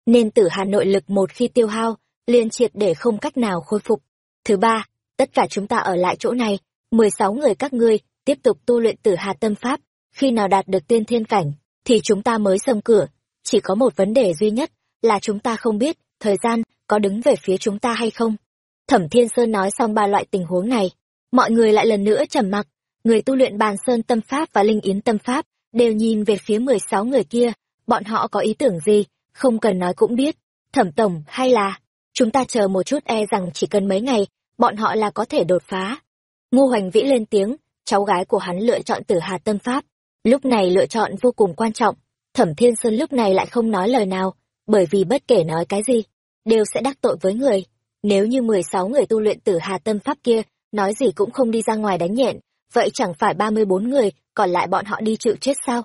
Nên tử hà nội lực một khi tiêu hao, liền triệt để không cách nào khôi phục. Thứ ba, tất cả chúng ta ở lại chỗ này, 16 người các ngươi, tiếp tục tu luyện tử hà tâm pháp, khi nào đạt được tiên thiên cảnh, thì chúng ta mới xông cửa. Chỉ có một vấn đề duy nhất, là chúng ta không biết, thời gian, có đứng về phía chúng ta hay không. Thẩm Thiên Sơn nói xong ba loại tình huống này, mọi người lại lần nữa trầm mặc, người tu luyện bàn sơn tâm pháp và linh yến tâm pháp, đều nhìn về phía 16 người kia, bọn họ có ý tưởng gì, không cần nói cũng biết. Thẩm Tổng, hay là, chúng ta chờ một chút e rằng chỉ cần mấy ngày, bọn họ là có thể đột phá. Ngô Hoành Vĩ lên tiếng, cháu gái của hắn lựa chọn tử hà tâm pháp. Lúc này lựa chọn vô cùng quan trọng, Thẩm Thiên Sơn lúc này lại không nói lời nào, bởi vì bất kể nói cái gì, đều sẽ đắc tội với người. Nếu như 16 người tu luyện tử hà tâm pháp kia, nói gì cũng không đi ra ngoài đánh nhện, vậy chẳng phải 34 người, còn lại bọn họ đi chịu chết sao?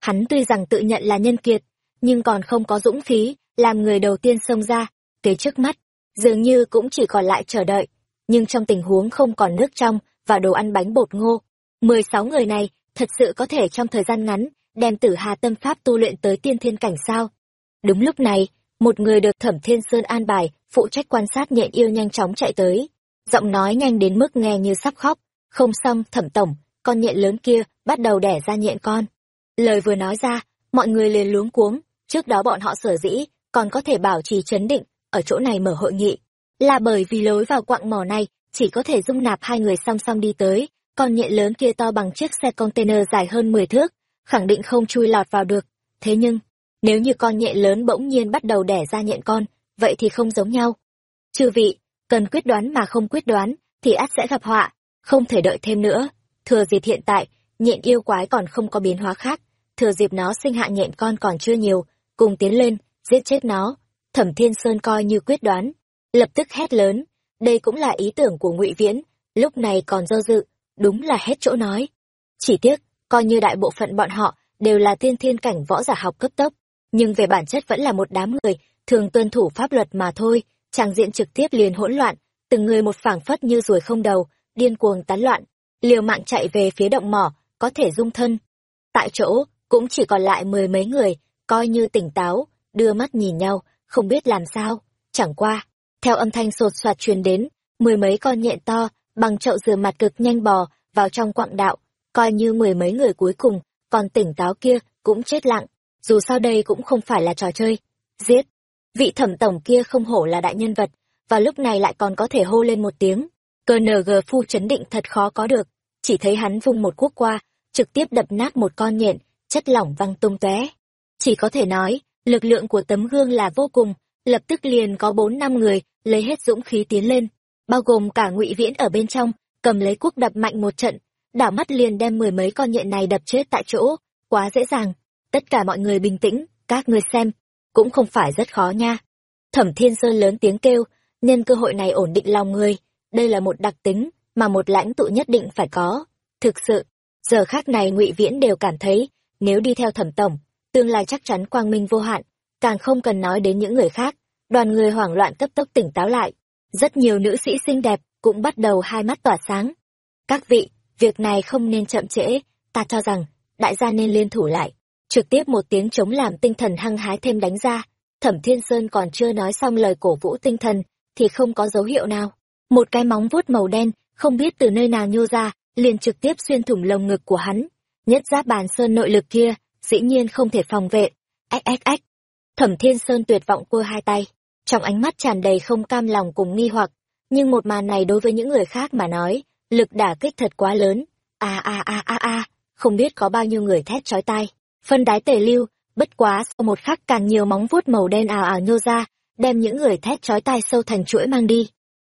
Hắn tuy rằng tự nhận là nhân kiệt, nhưng còn không có dũng khí, làm người đầu tiên xông ra, kế trước mắt, dường như cũng chỉ còn lại chờ đợi. Nhưng trong tình huống không còn nước trong và đồ ăn bánh bột ngô, 16 người này thật sự có thể trong thời gian ngắn đem tử hà tâm pháp tu luyện tới tiên thiên cảnh sao? Đúng lúc này, một người được thẩm thiên sơn an bài, phụ trách quan sát nhện yêu nhanh chóng chạy tới. Giọng nói nhanh đến mức nghe như sắp khóc. Không xong, thẩm tổng, con nhện lớn kia bắt đầu đẻ ra nhện con. Lời vừa nói ra, mọi người liền luống cuống, trước đó bọn họ sở dĩ, còn có thể bảo trì chấn định, ở chỗ này mở hội nghị. Là bởi vì lối vào quặng mỏ này, chỉ có thể dung nạp hai người song song đi tới, con nhện lớn kia to bằng chiếc xe container dài hơn 10 thước, khẳng định không chui lọt vào được. Thế nhưng, nếu như con nhện lớn bỗng nhiên bắt đầu đẻ ra nhện con, vậy thì không giống nhau. Chư vị, cần quyết đoán mà không quyết đoán, thì ắt sẽ gặp họa, không thể đợi thêm nữa. Thừa dịp hiện tại, nhện yêu quái còn không có biến hóa khác, thừa dịp nó sinh hạ nhện con còn chưa nhiều, cùng tiến lên, giết chết nó. Thẩm Thiên Sơn coi như quyết đoán, lập tức hét lớn, đây cũng là ý tưởng của Ngụy Viễn, lúc này còn do dự, đúng là hết chỗ nói. Chỉ tiếc, coi như đại bộ phận bọn họ đều là tiên thiên cảnh võ giả học cấp tốc, nhưng về bản chất vẫn là một đám người thường tuân thủ pháp luật mà thôi, tràng diện trực tiếp liền hỗn loạn, từng người một phảng phất như ruồi không đầu, điên cuồng tán loạn, liều mạng chạy về phía động mỏ, có thể dung thân. Tại chỗ, cũng chỉ còn lại mười mấy người, coi như tỉnh táo, đưa mắt nhìn nhau, không biết làm sao. Chẳng qua, theo âm thanh sột soạt truyền đến, mười mấy con nhện to, bằng chậu rửa mặt cực nhanh bò vào trong quạng đạo, coi như mười mấy người cuối cùng, còn tỉnh táo kia cũng chết lặng, dù sao đây cũng không phải là trò chơi. Giết! Vị thẩm tổng kia không hổ là đại nhân vật, và lúc này lại còn có thể hô lên một tiếng. Cơ NG phu chấn định thật khó có được, chỉ thấy hắn vung một cuốc qua, trực tiếp đập nát một con nhện, chất lỏng văng tung tóe. Chỉ có thể nói, lực lượng của tấm gương là vô cùng, lập tức liền có bốn năm người lấy hết dũng khí tiến lên, bao gồm cả ngụy viễn ở bên trong, cầm lấy cuốc đập mạnh một trận, đảo mắt liền đem mười mấy con nhện này đập chết tại chỗ, quá dễ dàng. Tất cả mọi người bình tĩnh, các người xem, cũng không phải rất khó nha. Thẩm Thiên Sơn lớn tiếng kêu, nhân cơ hội này ổn định lòng người, đây là một đặc tính mà một lãnh tụ nhất định phải có. Thực sự, giờ khác này ngụy Viễn đều cảm thấy, nếu đi theo thẩm tổng, tương lai chắc chắn quang minh vô hạn, càng không cần nói đến những người khác. Đoàn người hoảng loạn cấp tốc tỉnh táo lại, rất nhiều nữ sĩ xinh đẹp cũng bắt đầu hai mắt tỏa sáng. Các vị, việc này không nên chậm trễ, ta cho rằng, đại gia nên liên thủ lại. Trực tiếp một tiếng chống làm tinh thần hăng hái thêm đánh ra, thẩm thiên sơn còn chưa nói xong lời cổ vũ tinh thần, thì không có dấu hiệu nào. Một cái móng vuốt màu đen, không biết từ nơi nào nhô ra, liền trực tiếp xuyên thủng lồng ngực của hắn. Nhất giáp bàn sơn nội lực kia, dĩ nhiên không thể phòng vệ. Ách ách ách. Thẩm thiên sơn tuyệt vọng cua hai tay, trong ánh mắt tràn đầy không cam lòng cùng nghi hoặc. Nhưng một màn này đối với những người khác mà nói, lực đả kích thật quá lớn. A a a a a, không biết có bao nhiêu người thét chói tai. Phân đái tề lưu, bất quá sau một khắc càng nhiều móng vuốt màu đen ào ào nhô ra, đem những người thét chói tai sâu thành chuỗi mang đi.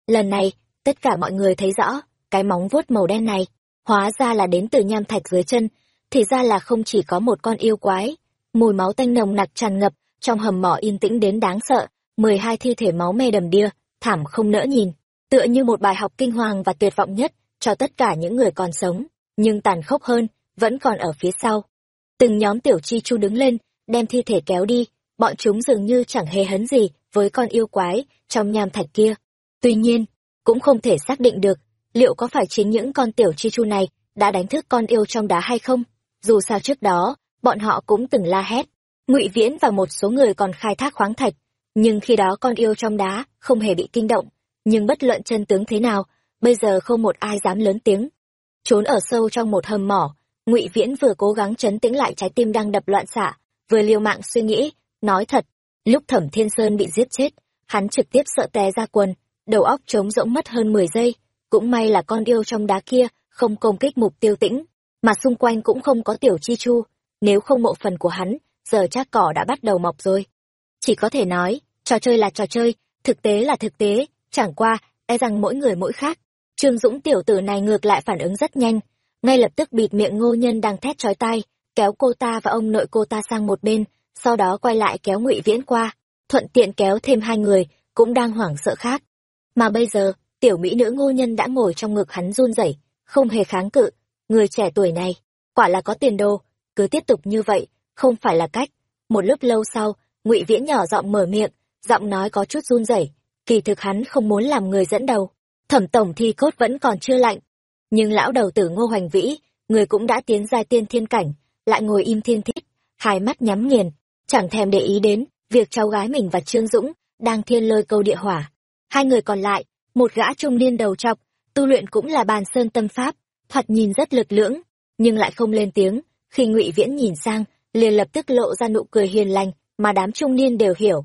Lần này, tất cả mọi người thấy rõ, cái móng vuốt màu đen này, hóa ra là đến từ nham thạch dưới chân, thì ra là không chỉ có một con yêu quái. Mùi máu tanh nồng nặc tràn ngập, trong hầm mỏ yên tĩnh đến đáng sợ, mười hai thi thể máu me đầm đìa, thảm không nỡ nhìn, tựa như một bài học kinh hoàng và tuyệt vọng nhất cho tất cả những người còn sống, nhưng tàn khốc hơn, vẫn còn ở phía sau. Từng nhóm tiểu chi chu đứng lên, đem thi thể kéo đi, bọn chúng dường như chẳng hề hấn gì với con yêu quái trong nham thạch kia. Tuy nhiên, cũng không thể xác định được liệu có phải chính những con tiểu chi chu này đã đánh thức con yêu trong đá hay không. Dù sao trước đó, bọn họ cũng từng la hét, ngụy Viễn và một số người còn khai thác khoáng thạch, nhưng khi đó con yêu trong đá không hề bị kinh động, nhưng bất luận chân tướng thế nào, bây giờ không một ai dám lớn tiếng. Trốn ở sâu trong một hầm mỏ, ngụy Viễn vừa cố gắng chấn tĩnh lại trái tim đang đập loạn xạ, vừa liều mạng suy nghĩ, nói thật, lúc Thẩm Thiên Sơn bị giết chết, hắn trực tiếp sợ té ra quần, đầu óc trống rỗng mất hơn 10 giây, cũng may là con yêu trong đá kia không công kích mục tiêu tĩnh, mà xung quanh cũng không có tiểu chi chu, nếu không mộ phần của hắn, giờ chắc cỏ đã bắt đầu mọc rồi. Chỉ có thể nói, trò chơi là trò chơi, thực tế là thực tế, chẳng qua, e rằng mỗi người mỗi khác. Trương Dũng tiểu tử này ngược lại phản ứng rất nhanh, ngay lập tức bịt miệng ngô nhân đang thét chói tai, kéo cô ta và ông nội cô ta sang một bên, sau đó quay lại kéo ngụy Viễn qua, thuận tiện kéo thêm hai người, cũng đang hoảng sợ khác. Mà bây giờ, tiểu mỹ nữ ngô nhân đã ngồi trong ngực hắn run rẩy, không hề kháng cự, người trẻ tuổi này, quả là có tiền đồ, cứ tiếp tục như vậy, không phải là cách. Một lúc lâu sau, ngụy Viễn nhỏ giọng mở miệng, giọng nói có chút run rẩy, kỳ thực hắn không muốn làm người dẫn đầu. Thẩm tổng thi cốt vẫn còn chưa lạnh, nhưng lão đầu tử Ngô Hoành Vĩ, người cũng đã tiến giai tiên thiên cảnh, lại ngồi im thiên thiết, hai mắt nhắm nghiền, chẳng thèm để ý đến việc cháu gái mình và Trương Dũng đang thiên lôi câu địa hỏa. Hai người còn lại, một gã trung niên đầu trọc, tu luyện cũng là bàn sơn tâm pháp, thoạt nhìn rất lực lưỡng, nhưng lại không lên tiếng, khi Ngụy Viễn nhìn sang, liền lập tức lộ ra nụ cười hiền lành, mà đám trung niên đều hiểu.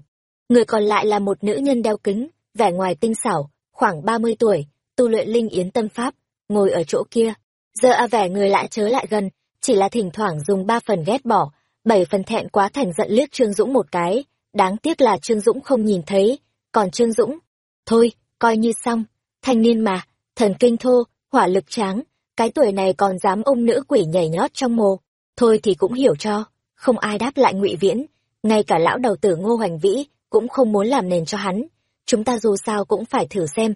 Người còn lại là một nữ nhân đeo kính, vẻ ngoài tinh xảo, khoảng 30 tuổi, tu luyện linh yến tâm pháp, ngồi ở chỗ kia. Giờ a vẻ người lại chớ lại gần, chỉ là thỉnh thoảng dùng ba phần ghét bỏ, bảy phần thẹn quá thành giận liếc Trương Dũng một cái, đáng tiếc là Trương Dũng không nhìn thấy, còn Trương Dũng, thôi, coi như xong, thanh niên mà, thần kinh thô, hỏa lực tráng, cái tuổi này còn dám ôm nữ quỷ nhảy nhót trong mồ, thôi thì cũng hiểu cho, không ai đáp lại ngụy Viễn, ngay cả lão đầu tử Ngô Hoành Vĩ cũng không muốn làm nền cho hắn, chúng ta dù sao cũng phải thử xem.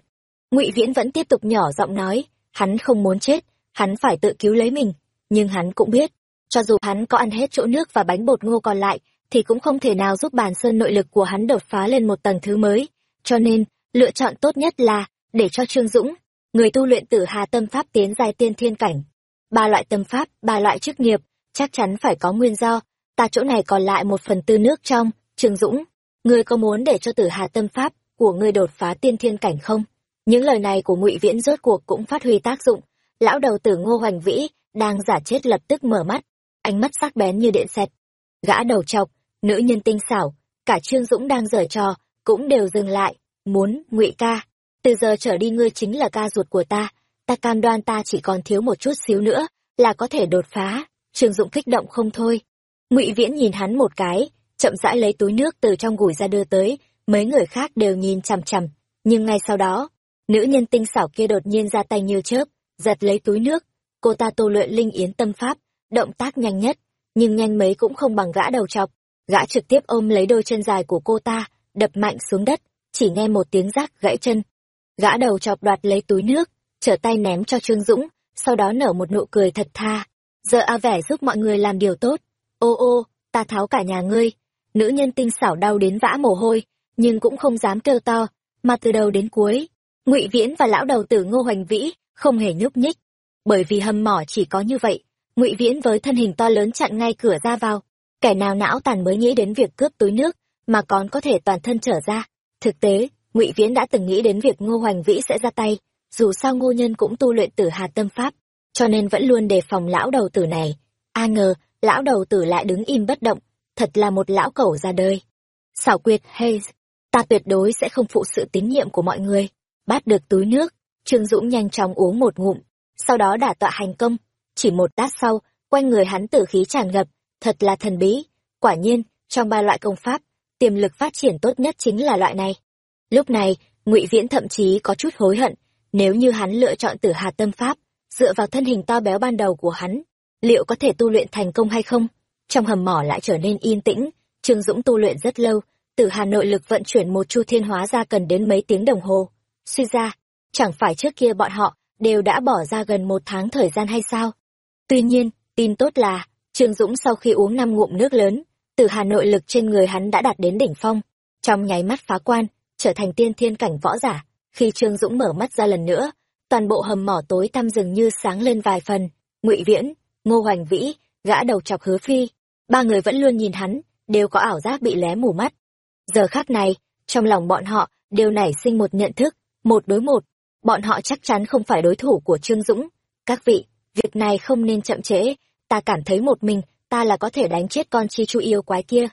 Ngụy Viễn vẫn tiếp tục nhỏ giọng nói, hắn không muốn chết, hắn phải tự cứu lấy mình, nhưng hắn cũng biết, cho dù hắn có ăn hết chỗ nước và bánh bột ngô còn lại, thì cũng không thể nào giúp bàn sơn nội lực của hắn đột phá lên một tầng thứ mới. Cho nên, lựa chọn tốt nhất là để cho Trương Dũng, người tu luyện tử hà tâm pháp tiến giai tiên thiên cảnh. Ba loại tâm pháp, ba loại chức nghiệp, chắc chắn phải có nguyên do. Ta chỗ này còn lại một phần tư nước trong, Trương Dũng, ngươi có muốn để cho tử hà tâm pháp của ngươi đột phá tiên thiên cảnh không? Những lời này của Ngụy Viễn rốt cuộc cũng phát huy tác dụng. Lão đầu tử Ngô Hoành Vĩ đang giả chết lập tức mở mắt, ánh mắt sắc bén như điện xẹt. Gã đầu trọc, nữ nhân tinh xảo, cả Trương Dũng đang giở trò, cũng đều dừng lại, muốn, ngụy ca, từ giờ trở đi ngươi chính là ca ruột của ta, ta cam đoan ta chỉ còn thiếu một chút xíu nữa, là có thể đột phá, Trương Dũng kích động không thôi. ngụy Viễn nhìn hắn một cái, chậm rãi lấy túi nước từ trong gùi ra đưa tới, mấy người khác đều nhìn chằm chằm, nhưng ngay sau đó, nữ nhân tinh xảo kia đột nhiên ra tay như chớp, giật lấy túi nước, cô ta tu luyện linh yến tâm pháp, động tác nhanh nhất, nhưng nhanh mấy cũng không bằng gã đầu chọc. Gã trực tiếp ôm lấy đôi chân dài của cô ta, đập mạnh xuống đất, chỉ nghe một tiếng rác gãy chân. Gã đầu chọc đoạt lấy túi nước, trở tay ném cho Trương Dũng, sau đó nở một nụ cười thật tha. Giờ a vẻ giúp mọi người làm điều tốt. Ô ô, ta tháo cả nhà ngươi. Nữ nhân tinh xảo đau đến vã mồ hôi, nhưng cũng không dám kêu to, mà từ đầu đến cuối, Ngụy Viễn và lão đầu tử Ngô Hoành Vĩ không hề nhúc nhích, bởi vì hầm mỏ chỉ có như vậy, ngụy viễn với thân hình to lớn chặn ngay cửa ra vào. Kẻ nào não tàn mới nghĩ đến việc cướp túi nước mà còn có thể toàn thân trở ra. Thực tế ngụy viễn đã từng nghĩ đến việc ngô hoành vĩ sẽ ra tay dù sao ngô nhân cũng tu luyện tử hà tâm pháp cho nên vẫn luôn đề phòng lão đầu tử này. A ngờ lão đầu tử lại đứng im bất động thật là một lão cẩu ra đời. Xảo quyệt hay ta tuyệt đối sẽ không phụ sự tín nhiệm của mọi người bắt được túi nước trương dũng nhanh chóng uống một ngụm sau đó đả tọa hành công chỉ một tát sau, quanh người hắn tử khí tràn ngập, thật là thần bí. Quả nhiên, trong ba loại công pháp, tiềm lực phát triển tốt nhất chính là loại này. Lúc này, Ngụy Viễn thậm chí có chút hối hận, nếu như hắn lựa chọn Tử Hà Tâm pháp, dựa vào thân hình to béo ban đầu của hắn, liệu có thể tu luyện thành công hay không? Trong hầm mỏ lại trở nên yên tĩnh, Trương Dũng tu luyện rất lâu, Tử Hà nội lực vận chuyển một chu thiên hóa ra cần đến mấy tiếng đồng hồ. Suy ra, chẳng phải trước kia bọn họ đều đã bỏ ra gần một tháng thời gian hay sao? Tuy nhiên, tin tốt là, Trương Dũng sau khi uống năm ngụm nước lớn, từ Hà nội lực trên người hắn đã đạt đến đỉnh phong, trong nháy mắt phá quan, trở thành tiên thiên cảnh võ giả. Khi Trương Dũng mở mắt ra lần nữa, toàn bộ hầm mỏ tối tăm dường như sáng lên vài phần. Ngụy Viễn, Ngô Hoành Vĩ, gã đầu chọc Hứa Phi, ba người vẫn luôn nhìn hắn, đều có ảo giác bị lé mù mắt. Giờ khác này, trong lòng bọn họ đều nảy sinh một nhận thức, một đối một, bọn họ chắc chắn không phải đối thủ của Trương Dũng. Các vị, việc này không nên chậm trễ, ta cảm thấy một mình, ta là có thể đánh chết con chi chu yêu quái kia.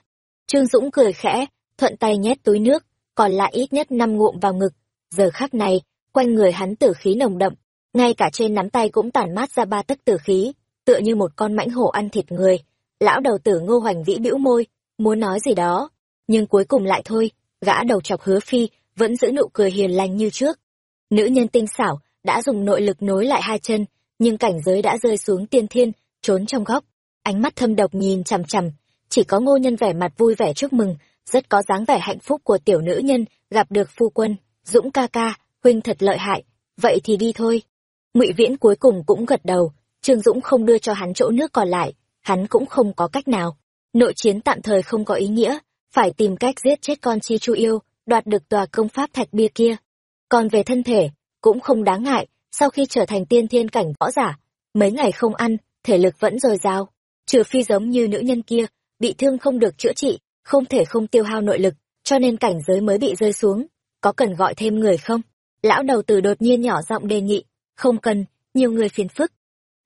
Trương Dũng cười khẽ, thuận tay nhét túi nước, còn lại ít nhất năm ngụm vào ngực. Giờ khắc này, quanh người hắn tử khí nồng đậm, ngay cả trên nắm tay cũng tản mát ra ba tấc tử khí, tựa như một con mãnh hổ ăn thịt người. Lão đầu tử Ngô Hoành Vĩ bĩu môi, muốn nói gì đó, nhưng cuối cùng lại thôi, gã đầu chọc Hứa Phi vẫn giữ nụ cười hiền lành như trước. Nữ nhân tinh xảo đã dùng nội lực nối lại hai chân, nhưng cảnh giới đã rơi xuống tiên thiên, trốn trong góc, ánh mắt thâm độc nhìn chằm chằm, chỉ có Ngô Nhân vẻ mặt vui vẻ chúc mừng, rất có dáng vẻ hạnh phúc của tiểu nữ nhân gặp được phu quân dũng ca ca huynh thật lợi hại vậy thì đi thôi. Ngụy viễn cuối cùng cũng gật đầu trương dũng không đưa cho hắn chỗ nước còn lại hắn cũng không có cách nào. Nội chiến tạm thời không có ý nghĩa phải tìm cách giết chết con chi chu yêu đoạt được tòa công pháp thạch bia kia còn về thân thể cũng không đáng ngại sau khi trở thành tiên thiên cảnh võ giả mấy ngày không ăn thể lực vẫn dồi dào trừ phi giống như nữ nhân kia bị thương không được chữa trị không thể không tiêu hao nội lực, cho nên cảnh giới mới bị rơi xuống. Có cần gọi thêm người không? Lão đầu tử đột nhiên nhỏ giọng đề nghị. Không cần, nhiều người phiền phức.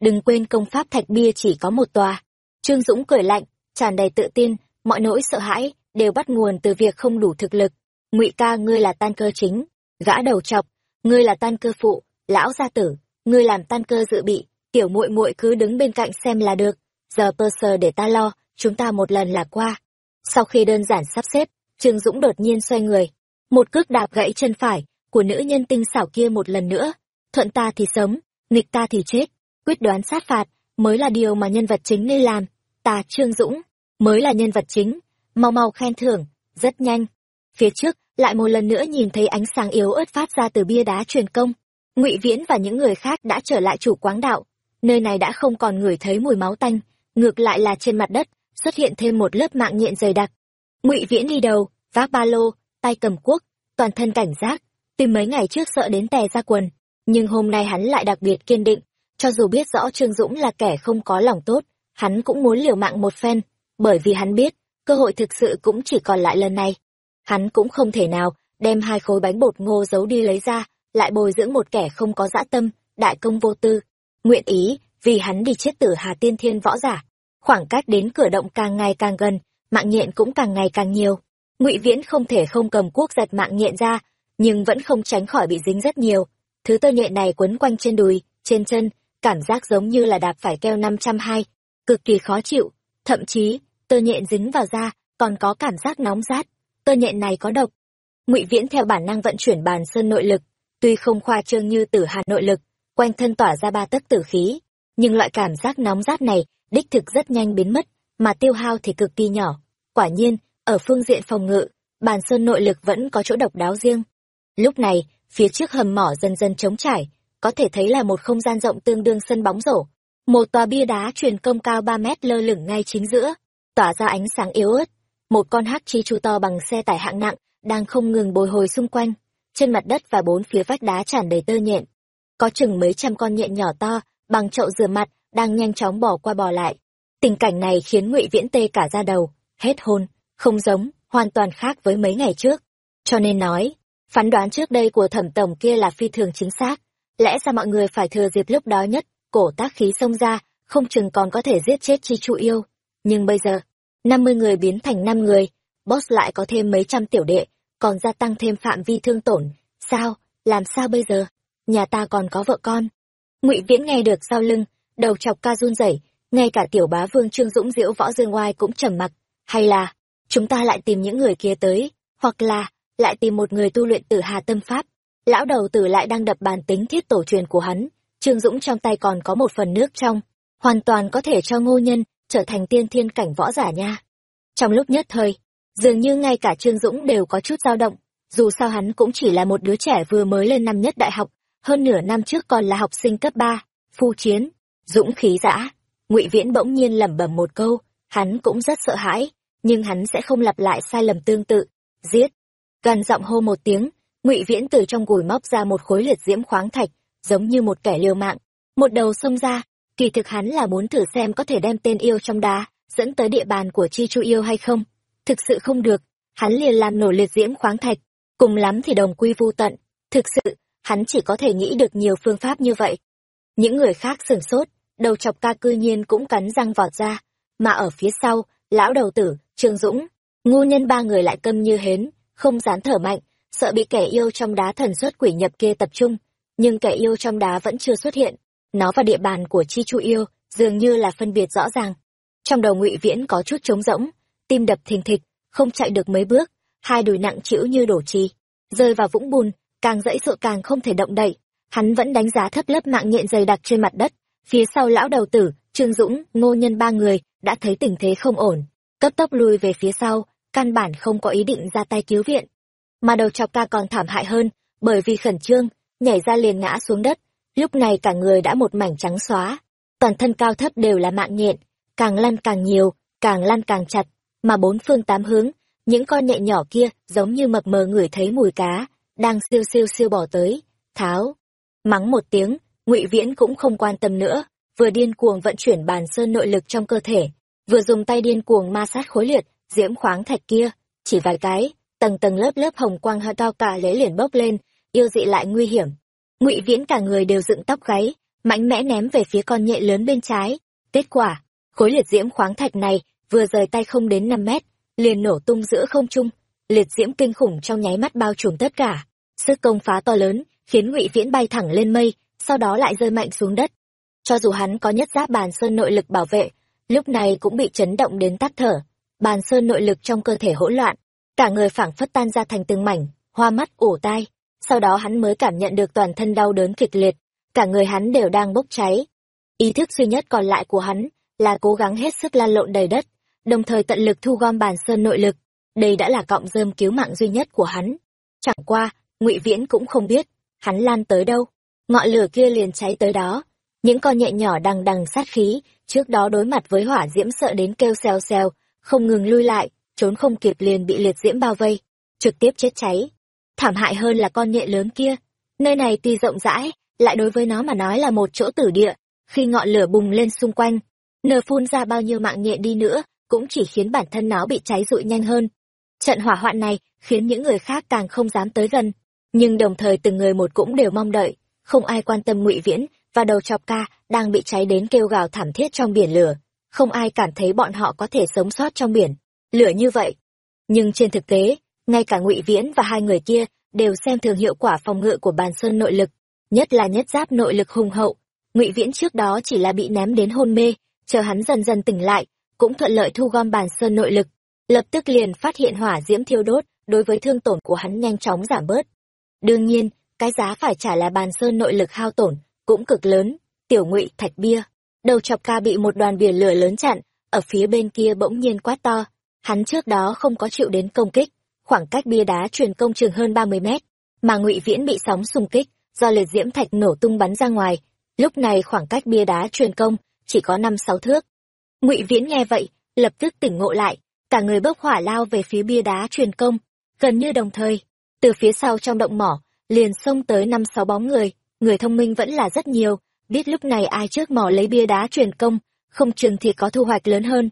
Đừng quên công pháp thạch bia chỉ có một tòa. Trương Dũng cười lạnh, tràn đầy tự tin, mọi nỗi sợ hãi đều bắt nguồn từ việc không đủ thực lực. Ngụy ca ngươi là tan cơ chính, gã đầu chọc, ngươi là tan cơ phụ, lão gia tử, ngươi làm tan cơ dự bị, tiểu muội muội cứ đứng bên cạnh xem là được. Giờ pơ sơ để ta lo, chúng ta một lần là qua. Sau khi đơn giản sắp xếp, Trương Dũng đột nhiên xoay người. Một cước đạp gãy chân phải của nữ nhân tinh xảo kia một lần nữa. Thuận ta thì sống, nghịch ta thì chết. Quyết đoán sát phạt mới là điều mà nhân vật chính nên làm. Ta Trương Dũng mới là nhân vật chính. Mau mau khen thưởng, rất nhanh. Phía trước, lại một lần nữa nhìn thấy ánh sáng yếu ớt phát ra từ bia đá truyền công. Ngụy Viễn và những người khác đã trở lại chủ quáng đạo. Nơi này đã không còn ngửi thấy mùi máu tanh, ngược lại là trên mặt đất xuất hiện thêm một lớp mạng nhện dày đặc ngụy viễn đi đầu vác ba lô tay cầm cuốc toàn thân cảnh giác tuy mấy ngày trước sợ đến tè ra quần nhưng hôm nay hắn lại đặc biệt kiên định cho dù biết rõ trương dũng là kẻ không có lòng tốt hắn cũng muốn liều mạng một phen bởi vì hắn biết cơ hội thực sự cũng chỉ còn lại lần này hắn cũng không thể nào đem hai khối bánh bột ngô giấu đi lấy ra, lại bồi dưỡng một kẻ không có dã tâm, đại công vô tư. Nguyện ý, vì hắn đi chết tử hà tiên thiên võ giả. Khoảng cách đến cửa động càng ngày càng gần, mạng nhện cũng càng ngày càng nhiều. Ngụy viễn không thể không cầm cuốc giật mạng nhện ra, nhưng vẫn không tránh khỏi bị dính rất nhiều. Thứ tơ nhện này quấn quanh trên đùi, trên chân, cảm giác giống như là đạp phải keo năm trăm hai, cực kỳ khó chịu. Thậm chí, tơ nhện dính vào da còn có cảm giác nóng rát tơ nhện này có độc ngụy viễn theo bản năng vận chuyển bàn sơn nội lực tuy không khoa trương như tử hạt nội lực quanh thân tỏa ra ba tấc tử khí nhưng loại cảm giác nóng rát này đích thực rất nhanh biến mất, mà tiêu hao thì cực kỳ nhỏ. Quả nhiên, ở phương diện phòng ngự, bàn sơn nội lực vẫn có chỗ độc đáo riêng. Lúc này, phía trước hầm mỏ dần dần trống trải, có thể thấy là một không gian rộng tương đương sân bóng rổ. Một tòa bia đá truyền công cao ba mét lơ lửng ngay chính giữa, tỏa ra ánh sáng yếu ớt. Một con hắc chi chu to bằng xe tải hạng nặng, đang không ngừng bồi hồi xung quanh. Trên mặt đất và bốn phía vách đá tràn đầy tơ nhện. Có chừng mấy trăm con nhện nhỏ to, bằng chậu rửa mặt, đang nhanh chóng bỏ qua bỏ lại tình cảnh này khiến ngụy viễn tê cả ra đầu hết hôn không giống hoàn toàn khác với mấy ngày trước cho nên nói phán đoán trước đây của thẩm tổng kia là phi thường chính xác lẽ ra mọi người phải thừa dịp lúc đó nhất cổ tác khí xông ra không chừng còn có thể giết chết chi chu yêu nhưng bây giờ năm mươi người biến thành năm người, boss lại có thêm mấy trăm tiểu đệ, còn gia tăng thêm phạm vi thương tổn. Sao? Làm sao bây giờ? Nhà ta còn có vợ con. Ngụy viễn nghe được sau lưng, đầu chọc ca run rẩy, ngay cả tiểu bá vương trương dũng diễu võ dương oai cũng trầm mặc. Hay là, chúng ta lại tìm những người kia tới, hoặc là, lại tìm một người tu luyện tử hà tâm pháp. Lão đầu tử lại đang đập bàn tính thiết tổ truyền của hắn, trương dũng trong tay còn có một phần nước trong, hoàn toàn có thể cho ngô nhân trở thành tiên thiên cảnh võ giả nha. Trong lúc nhất thời, dường như ngay cả trương dũng đều có chút dao động, dù sao hắn cũng chỉ là một đứa trẻ vừa mới lên năm nhất đại học, hơn nửa năm trước còn là học sinh cấp ba, phu chiến, dũng khí dã. Ngụy viễn bỗng nhiên lẩm bẩm một câu, hắn cũng rất sợ hãi, nhưng hắn sẽ không lặp lại sai lầm tương tự. Giết! Gần giọng hô một tiếng, ngụy viễn từ trong gùi móc ra một khối liệt diễm khoáng thạch, giống như một kẻ liều mạng, một đầu xông ra kỳ thực hắn là muốn thử xem có thể đem tên yêu trong đá, dẫn tới địa bàn của chi chu yêu hay không. Thực sự không được, hắn liền làm nổ liệt diễm khoáng thạch, cùng lắm thì đồng quy vu tận. Thực sự, hắn chỉ có thể nghĩ được nhiều phương pháp như vậy. Những người khác sửng sốt, đầu chọc ca cư nhiên cũng cắn răng vọt ra. Mà ở phía sau, lão đầu tử, trương dũng, ngu nhân ba người lại câm như hến, không dám thở mạnh, sợ bị kẻ yêu trong đá thần xuất quỷ nhập kia tập trung. Nhưng kẻ yêu trong đá vẫn chưa xuất hiện nó và địa bàn của chi chu yêu dường như là phân biệt rõ ràng. Trong đầu ngụy viễn có chút trống rỗng, tim đập thình thịch, không chạy được mấy bước, hai đùi nặng trĩu như đổ trì rơi vào vũng bùn, càng dãy sụa càng không thể động đậy. Hắn vẫn đánh giá thấp lớp mạng nhện dày đặc trên mặt đất. Phía sau lão đầu tử, trương dũng, ngô nhân ba người, đã thấy tình thế không ổn, cấp tốc lui về phía sau, căn bản không có ý định ra tay cứu viện. Mà đầu chọc ca còn thảm hại hơn, bởi vì khẩn trương, nhảy ra liền ngã xuống đất lúc này cả người đã một mảnh trắng xóa. Toàn thân cao thấp đều là mạng nhện, càng lăn càng nhiều, càng lăn càng chặt. Mà bốn phương tám hướng, những con nhện nhỏ kia giống như mập mờ ngửi thấy mùi cá, đang siêu siêu siêu bỏ tới, tháo. Mắng một tiếng, ngụy viễn cũng không quan tâm nữa, vừa điên cuồng vận chuyển bàn sơn nội lực trong cơ thể, vừa dùng tay điên cuồng ma sát khối liệt, diễm khoáng thạch kia. Chỉ vài cái, tầng tầng lớp lớp hồng quang hơi to cả lấy liền bốc lên, yêu dị lại nguy hiểm ngụy viễn cả người đều dựng tóc gáy, mạnh mẽ ném về phía con nhện lớn bên trái. Kết quả, khối liệt diễm khoáng thạch này vừa rời tay không đến năm mét, liền nổ tung giữa không trung. Liệt diễm kinh khủng trong nháy mắt bao trùm tất cả. Sức công phá to lớn, khiến ngụy viễn bay thẳng lên mây, sau đó lại rơi mạnh xuống đất. Cho dù hắn có nhất giáp bàn sơn nội lực bảo vệ, lúc này cũng bị chấn động đến tắt thở. Bàn sơn nội lực trong cơ thể hỗn loạn, cả người phảng phất tan ra thành từng mảnh, hoa mắt ủ tai sau đó hắn mới cảm nhận được toàn thân đau đớn kịch liệt, cả người hắn đều đang bốc cháy. Ý thức duy nhất còn lại của hắn là cố gắng hết sức lan lộn đầy đất, đồng thời tận lực thu gom bàn sơn nội lực. Đây đã là cọng rơm cứu mạng duy nhất của hắn. Chẳng qua, ngụy viễn cũng không biết hắn lan tới đâu. Ngọn lửa kia liền cháy tới đó. Những con nhện nhỏ đằng đằng sát khí trước đó đối mặt với hỏa diễm sợ đến kêu xèo xèo, không ngừng lui lại, trốn không kịp liền bị liệt diễm bao vây. Trực tiếp chết cháy thảm hại hơn là con nhện lớn kia. Nơi này tuy rộng rãi, lại đối với nó mà nói là một chỗ tử địa. Khi ngọn lửa bùng lên xung quanh, nờ phun ra bao nhiêu mạng nhện đi nữa, cũng chỉ khiến bản thân nó bị cháy rụi nhanh hơn. Trận hỏa hoạn này khiến những người khác càng không dám tới gần. Nhưng đồng thời từng người một cũng đều mong đợi, không ai quan tâm ngụy viễn và đầu chọc ca đang bị cháy đến kêu gào thảm thiết trong biển lửa. Không ai cảm thấy bọn họ có thể sống sót trong biển, lửa như vậy. Nhưng trên thực tế ngay cả ngụy viễn và hai người kia đều xem thường hiệu quả phòng ngự của bàn sơn nội lực, nhất là nhất giáp nội lực hùng hậu. Ngụy viễn trước đó chỉ là bị ném đến hôn mê, chờ hắn dần dần tỉnh lại, cũng thuận lợi thu gom bàn sơn nội lực, lập tức liền phát hiện hỏa diễm thiêu đốt đối với thương tổn của hắn nhanh chóng giảm bớt. Đương nhiên, cái giá phải trả là bàn sơn nội lực hao tổn cũng cực lớn, tiểu ngụy thạch bia. Đầu chọc ca bị một đoàn biển lửa lớn chặn, ở phía bên kia bỗng nhiên quát to, hắn trước đó không có chịu đến công kích khoảng cách bia đá truyền công trường hơn ba mươi mét, mà ngụy viễn bị sóng xung kích do liệt diễm thạch nổ tung bắn ra ngoài. Lúc này khoảng cách bia đá truyền công chỉ có năm sáu thước. Ngụy viễn nghe vậy, lập tức tỉnh ngộ lại, cả người bốc hỏa lao về phía bia đá truyền công, gần như đồng thời. Từ phía sau trong động mỏ, liền xông tới năm sáu bóng người người thông minh vẫn là rất nhiều, biết lúc này ai trước mỏ lấy bia đá truyền công, không chừng thì có thu hoạch lớn hơn.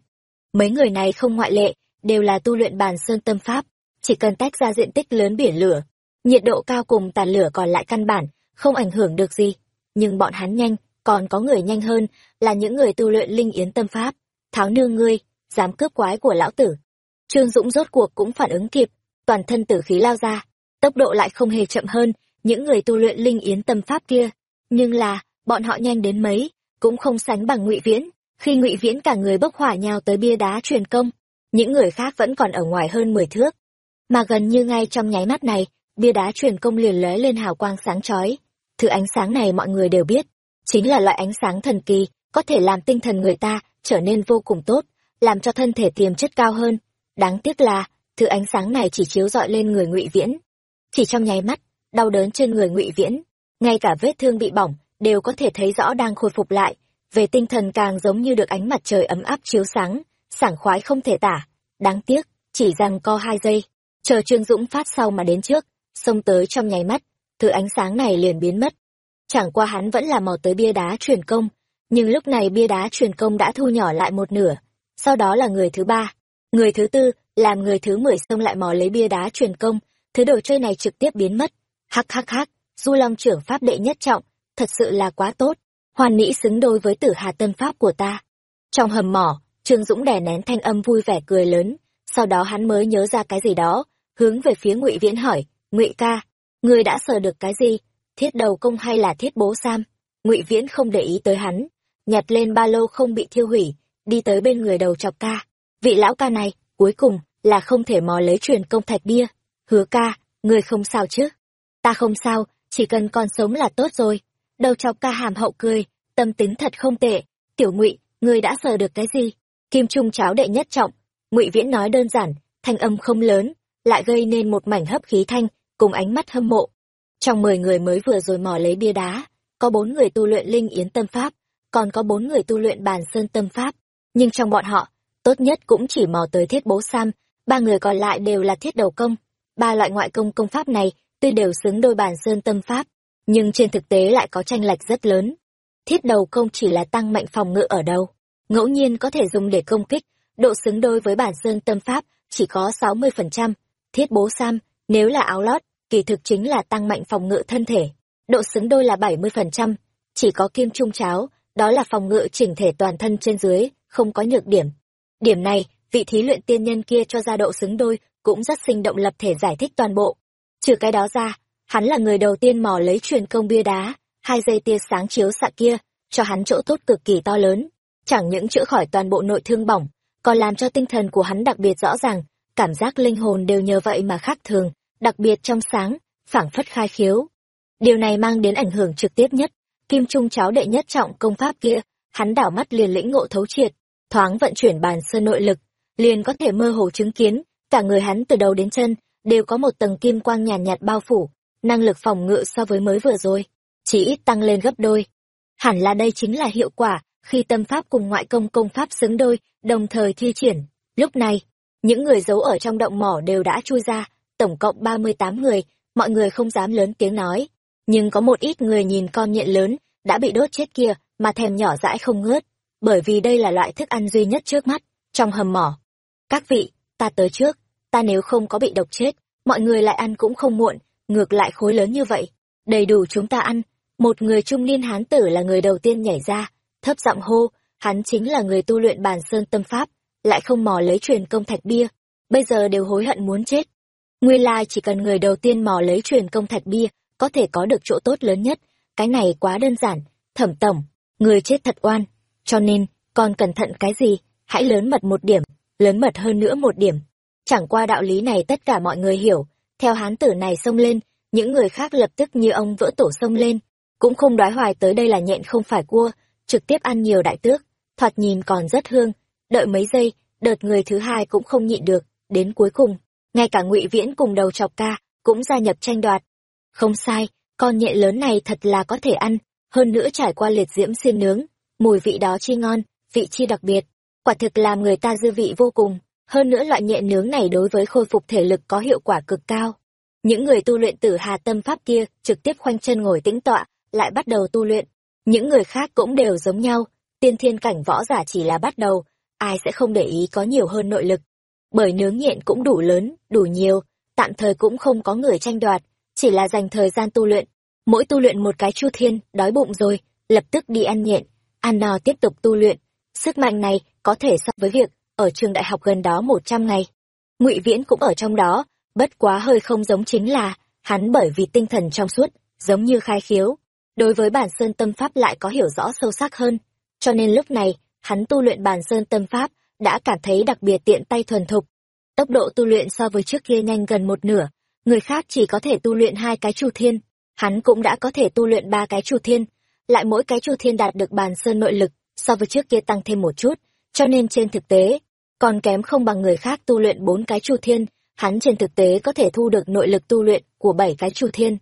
Mấy người này không ngoại lệ, đều là tu luyện bàn sơn tâm pháp chỉ cần tách ra diện tích lớn biển lửa, nhiệt độ cao cùng tàn lửa còn lại căn bản, không ảnh hưởng được gì. Nhưng bọn hắn nhanh, còn có người nhanh hơn, là những người tu luyện linh yến tâm pháp. Tháo nương ngươi, dám cướp quái của lão tử. Trương dũng rốt cuộc cũng phản ứng kịp, toàn thân tử khí lao ra, tốc độ lại không hề chậm hơn những người tu luyện linh yến tâm pháp kia. Nhưng là, bọn họ nhanh đến mấy, cũng không sánh bằng ngụy viễn. Khi ngụy viễn cả người bốc hỏa nhào tới bia đá truyền công, những người khác vẫn còn ở ngoài hơn mười thước mà gần như ngay trong nháy mắt này bia đá truyền công liền lóe lên hào quang sáng chói. Thứ ánh sáng này mọi người đều biết chính là loại ánh sáng thần kỳ có thể làm tinh thần người ta trở nên vô cùng tốt làm cho thân thể tiềm chất cao hơn. Đáng tiếc là thứ ánh sáng này chỉ chiếu rọi lên người ngụy viễn. Chỉ trong nháy mắt đau đớn trên người ngụy viễn ngay cả vết thương bị bỏng đều có thể thấy rõ đang khôi phục lại. Về tinh thần càng giống như được ánh mặt trời ấm áp chiếu sáng sảng khoái không thể tả. Đáng tiếc, chỉ rằng co hai giây, chờ Trương Dũng phát sau mà đến trước, xông tới trong nháy mắt, thứ ánh sáng này liền biến mất. Chẳng qua hắn vẫn là mò tới bia đá truyền công, nhưng lúc này bia đá truyền công đã thu nhỏ lại một nửa, sau đó là người thứ ba, người thứ tư, làm người thứ mười xông lại mò lấy bia đá truyền công, thứ đồ chơi này trực tiếp biến mất. Hắc hắc hắc, Du Long trưởng pháp đệ nhất trọng, thật sự là quá tốt, hoàn mỹ xứng đôi với tử hà tân pháp của ta. Trong hầm mỏ, Trương Dũng đè nén thanh âm vui vẻ cười lớn, sau đó hắn mới nhớ ra cái gì đó, hướng về phía Ngụy Viễn hỏi, "Ngụy ca, ngươi đã sờ được cái gì? Thiết đầu công hay là thiết bố sam?" Ngụy Viễn không để ý tới hắn, nhặt lên ba lô không bị thiêu hủy, đi tới bên người đầu chọc ca. Vị lão ca này, cuối cùng là không thể mò lấy truyền công thạch bia. Hứa ca, ngươi không sao chứ? Ta không sao, chỉ cần còn sống là tốt rồi. Đầu chọc ca hàm hậu cười, tâm tính thật không tệ. Tiểu Ngụy, ngươi đã sờ được cái gì? Kim Trung cháo đệ nhất trọng, Ngụy Viễn nói đơn giản, thanh âm không lớn, lại gây nên một mảnh hấp khí thanh, cùng ánh mắt hâm mộ. Trong mười người mới vừa rồi mò lấy bia đá, có bốn người tu luyện linh yến tâm pháp, còn có bốn người tu luyện bàn sơn tâm pháp. Nhưng trong bọn họ, tốt nhất cũng chỉ mò tới thiết bố sam, ba người còn lại đều là thiết đầu công. Ba loại ngoại công công pháp này, tuy đều xứng đôi bàn sơn tâm pháp, nhưng trên thực tế lại có tranh lệch rất lớn. Thiết đầu công chỉ là tăng mạnh phòng ngự ở đâu, ngẫu nhiên có thể dùng để công kích, độ xứng đôi với bản sơn tâm pháp chỉ có 60%. Thiết bố sam, nếu là áo lót, kỳ thực chính là tăng mạnh phòng ngự thân thể. Độ xứng đôi là 70%, chỉ có kim trung cháo, đó là phòng ngự chỉnh thể toàn thân trên dưới, không có nhược điểm. Điểm này, vị thí luyện tiên nhân kia cho ra độ xứng đôi, cũng rất sinh động lập thể giải thích toàn bộ. Trừ cái đó ra, hắn là người đầu tiên mò lấy truyền công bia đá, hai dây tia sáng chiếu xạ kia, cho hắn chỗ tốt cực kỳ to lớn. Chẳng những chữa khỏi toàn bộ nội thương bỏng, còn làm cho tinh thần của hắn đặc biệt rõ ràng, cảm giác linh hồn đều nhờ vậy mà khác thường, đặc biệt trong sáng, phảng phất khai khiếu. Điều này mang đến ảnh hưởng trực tiếp nhất, kim trung cháo đệ nhất trọng công pháp kia, hắn đảo mắt liền lĩnh ngộ thấu triệt, thoáng vận chuyển bàn sơn nội lực, liền có thể mơ hồ chứng kiến, cả người hắn từ đầu đến chân, đều có một tầng kim quang nhàn nhạt, nhạt bao phủ, năng lực phòng ngự so với mới vừa rồi, chỉ ít tăng lên gấp đôi. Hẳn là đây chính là hiệu quả khi tâm pháp cùng ngoại công công pháp xứng đôi, đồng thời thi triển. Lúc này, những người giấu ở trong động mỏ đều đã chui ra, tổng cộng 38 người, mọi người không dám lớn tiếng nói. Nhưng có một ít người nhìn con nhện lớn, đã bị đốt chết kia, mà thèm nhỏ dãi không ngớt, bởi vì đây là loại thức ăn duy nhất trước mắt, trong hầm mỏ. Các vị, ta tới trước, ta nếu không có bị độc chết, mọi người lại ăn cũng không muộn, ngược lại khối lớn như vậy, đầy đủ chúng ta ăn. Một người trung niên hán tử là người đầu tiên nhảy ra, thấp giọng hô, hắn chính là người tu luyện bàn sơn tâm pháp, lại không mò lấy truyền công thạch bia, bây giờ đều hối hận muốn chết. Nguyên lai chỉ cần người đầu tiên mò lấy truyền công thạch bia, có thể có được chỗ tốt lớn nhất, cái này quá đơn giản, thẩm tổng, người chết thật oan, cho nên, còn cẩn thận cái gì, hãy lớn mật một điểm, lớn mật hơn nữa một điểm. Chẳng qua đạo lý này tất cả mọi người hiểu, theo hán tử này xông lên, những người khác lập tức như ông vỡ tổ xông lên, cũng không đoái hoài tới đây là nhện không phải cua, trực tiếp ăn nhiều đại tước, thoạt nhìn còn rất hương, đợi mấy giây, đợt người thứ hai cũng không nhịn được, đến cuối cùng, ngay cả ngụy Viễn cùng đầu chọc ca, cũng gia nhập tranh đoạt. Không sai, con nhện lớn này thật là có thể ăn, hơn nữa trải qua liệt diễm xiên nướng, mùi vị đó chi ngon, vị chi đặc biệt, quả thực làm người ta dư vị vô cùng, hơn nữa loại nhện nướng này đối với khôi phục thể lực có hiệu quả cực cao. Những người tu luyện tử hà tâm pháp kia trực tiếp khoanh chân ngồi tĩnh tọa, lại bắt đầu tu luyện, những người khác cũng đều giống nhau, tiên thiên cảnh võ giả chỉ là bắt đầu, ai sẽ không để ý có nhiều hơn nội lực. Bởi nướng nhện cũng đủ lớn, đủ nhiều, tạm thời cũng không có người tranh đoạt, chỉ là dành thời gian tu luyện. Mỗi tu luyện một cái chu thiên, đói bụng rồi, lập tức đi ăn nhện, ăn no tiếp tục tu luyện. Sức mạnh này có thể so với việc ở trường đại học gần đó một trăm ngày. Ngụy Viễn cũng ở trong đó, bất quá hơi không giống chính là, hắn bởi vì tinh thần trong suốt, giống như khai khiếu, đối với bản sơn tâm pháp lại có hiểu rõ sâu sắc hơn cho nên lúc này hắn tu luyện bản sơn tâm pháp đã cảm thấy đặc biệt tiện tay thuần thục. Tốc độ tu luyện so với trước kia nhanh gần một nửa người khác chỉ có thể tu luyện hai cái chu thiên hắn cũng đã có thể tu luyện ba cái chu thiên lại mỗi cái chu thiên đạt được bàn sơn nội lực so với trước kia tăng thêm một chút cho nên trên thực tế còn kém không bằng người khác tu luyện bốn cái chu thiên hắn trên thực tế có thể thu được nội lực tu luyện của bảy cái chu thiên.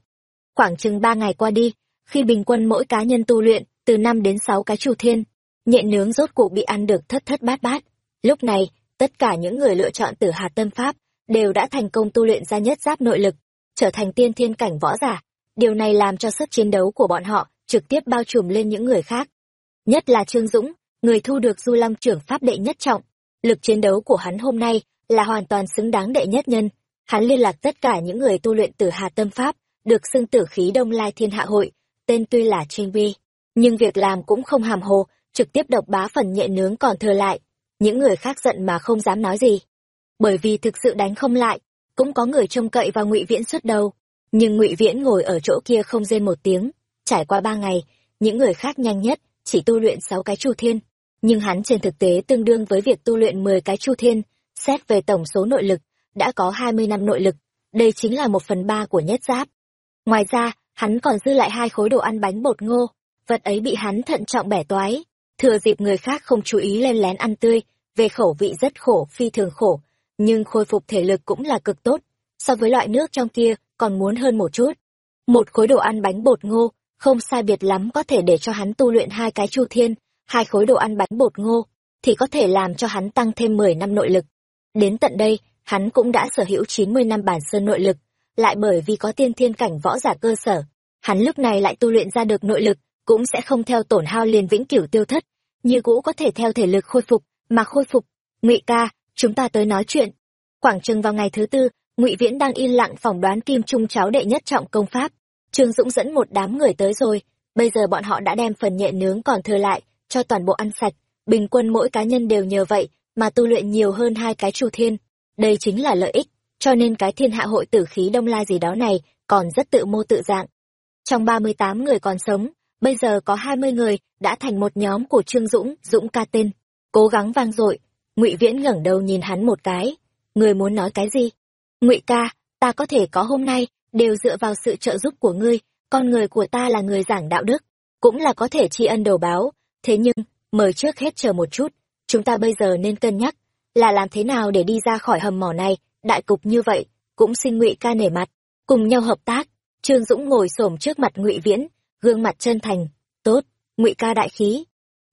Khoảng chừng ba ngày qua đi khi bình quân mỗi cá nhân tu luyện từ năm đến sáu cái chu thiên, nhện nướng rốt cuộc bị ăn được thất thất bát bát. Lúc này, tất cả những người lựa chọn tử hạt tâm pháp đều đã thành công tu luyện ra nhất giáp nội lực, trở thành tiên thiên cảnh võ giả. Điều này làm cho sức chiến đấu của bọn họ trực tiếp bao trùm lên những người khác. Nhất là Trương Dũng, người thu được Du Long trưởng pháp đệ nhất trọng. Lực chiến đấu của hắn hôm nay là hoàn toàn xứng đáng đệ nhất nhân. Hắn liên lạc tất cả những người tu luyện tử hà tâm pháp, được xưng tử khí Đông Lai Thiên Hạ Hội, tên tuy là Trinh Bi, nhưng việc làm cũng không hàm hồ, trực tiếp độc bá phần nhẹ nướng còn thừa lại. Những người khác giận mà không dám nói gì. Bởi vì thực sự đánh không lại, cũng có người trông cậy vào ngụy Viễn xuất đầu. Nhưng ngụy Viễn ngồi ở chỗ kia không rên một tiếng. Trải qua ba ngày, những người khác nhanh nhất, chỉ tu luyện sáu cái chu thiên. Nhưng hắn trên thực tế tương đương với việc tu luyện mười cái chu thiên, xét về tổng số nội lực, đã có hai mươi năm nội lực. Đây chính là một phần ba của nhất giáp. Ngoài ra, hắn còn dư lại hai khối đồ ăn bánh bột ngô, vật ấy bị hắn thận trọng bẻ toái, thừa dịp người khác không chú ý lên lén ăn tươi, về khẩu vị rất khổ, phi thường khổ, nhưng khôi phục thể lực cũng là cực tốt, so với loại nước trong kia còn muốn hơn một chút. Một khối đồ ăn bánh bột ngô, không sai biệt lắm có thể để cho hắn tu luyện hai cái chu thiên, hai khối đồ ăn bánh bột ngô, thì có thể làm cho hắn tăng thêm 10 năm nội lực. Đến tận đây, hắn cũng đã sở hữu 90 năm bản sơn nội lực, lại bởi vì có tiên thiên cảnh võ giả cơ sở, hắn lúc này lại tu luyện ra được nội lực, cũng sẽ không theo tổn hao liền vĩnh cửu tiêu thất, như cũ có thể theo thể lực khôi phục, mà khôi phục. Ngụy ca, chúng ta tới nói chuyện. khoảng chừng vào ngày thứ tư, Ngụy Viễn đang yên lặng phỏng đoán Kim Trung cháu đệ nhất trọng công pháp. Trương Dũng dẫn một đám người tới rồi, bây giờ bọn họ đã đem phần nhẹ nướng còn thừa lại cho toàn bộ ăn sạch, bình quân mỗi cá nhân đều nhờ vậy mà tu luyện nhiều hơn hai cái chu thiên. Đây chính là lợi ích, cho nên cái thiên hạ hội tử khí đông la gì đó này còn rất tự mô tự dạng. Trong ba mươi tám người còn sống, bây giờ có hai mươi người đã thành một nhóm của Trương Dũng, Dũng ca tên, cố gắng vang dội. Ngụy Viễn ngẩng đầu nhìn hắn một cái, người muốn nói cái gì? Ngụy ca, ta có thể có hôm nay đều dựa vào sự trợ giúp của ngươi, con người của ta là người giảng đạo đức, cũng là có thể tri ân đầu báo, thế nhưng, mời trước hết chờ một chút, chúng ta bây giờ nên cân nhắc, là làm thế nào để đi ra khỏi hầm mỏ này, đại cục như vậy, cũng xin Ngụy ca nể mặt, cùng nhau hợp tác. Trương Dũng ngồi xổm trước mặt Ngụy Viễn, gương mặt chân thành, "Tốt, Ngụy ca đại khí."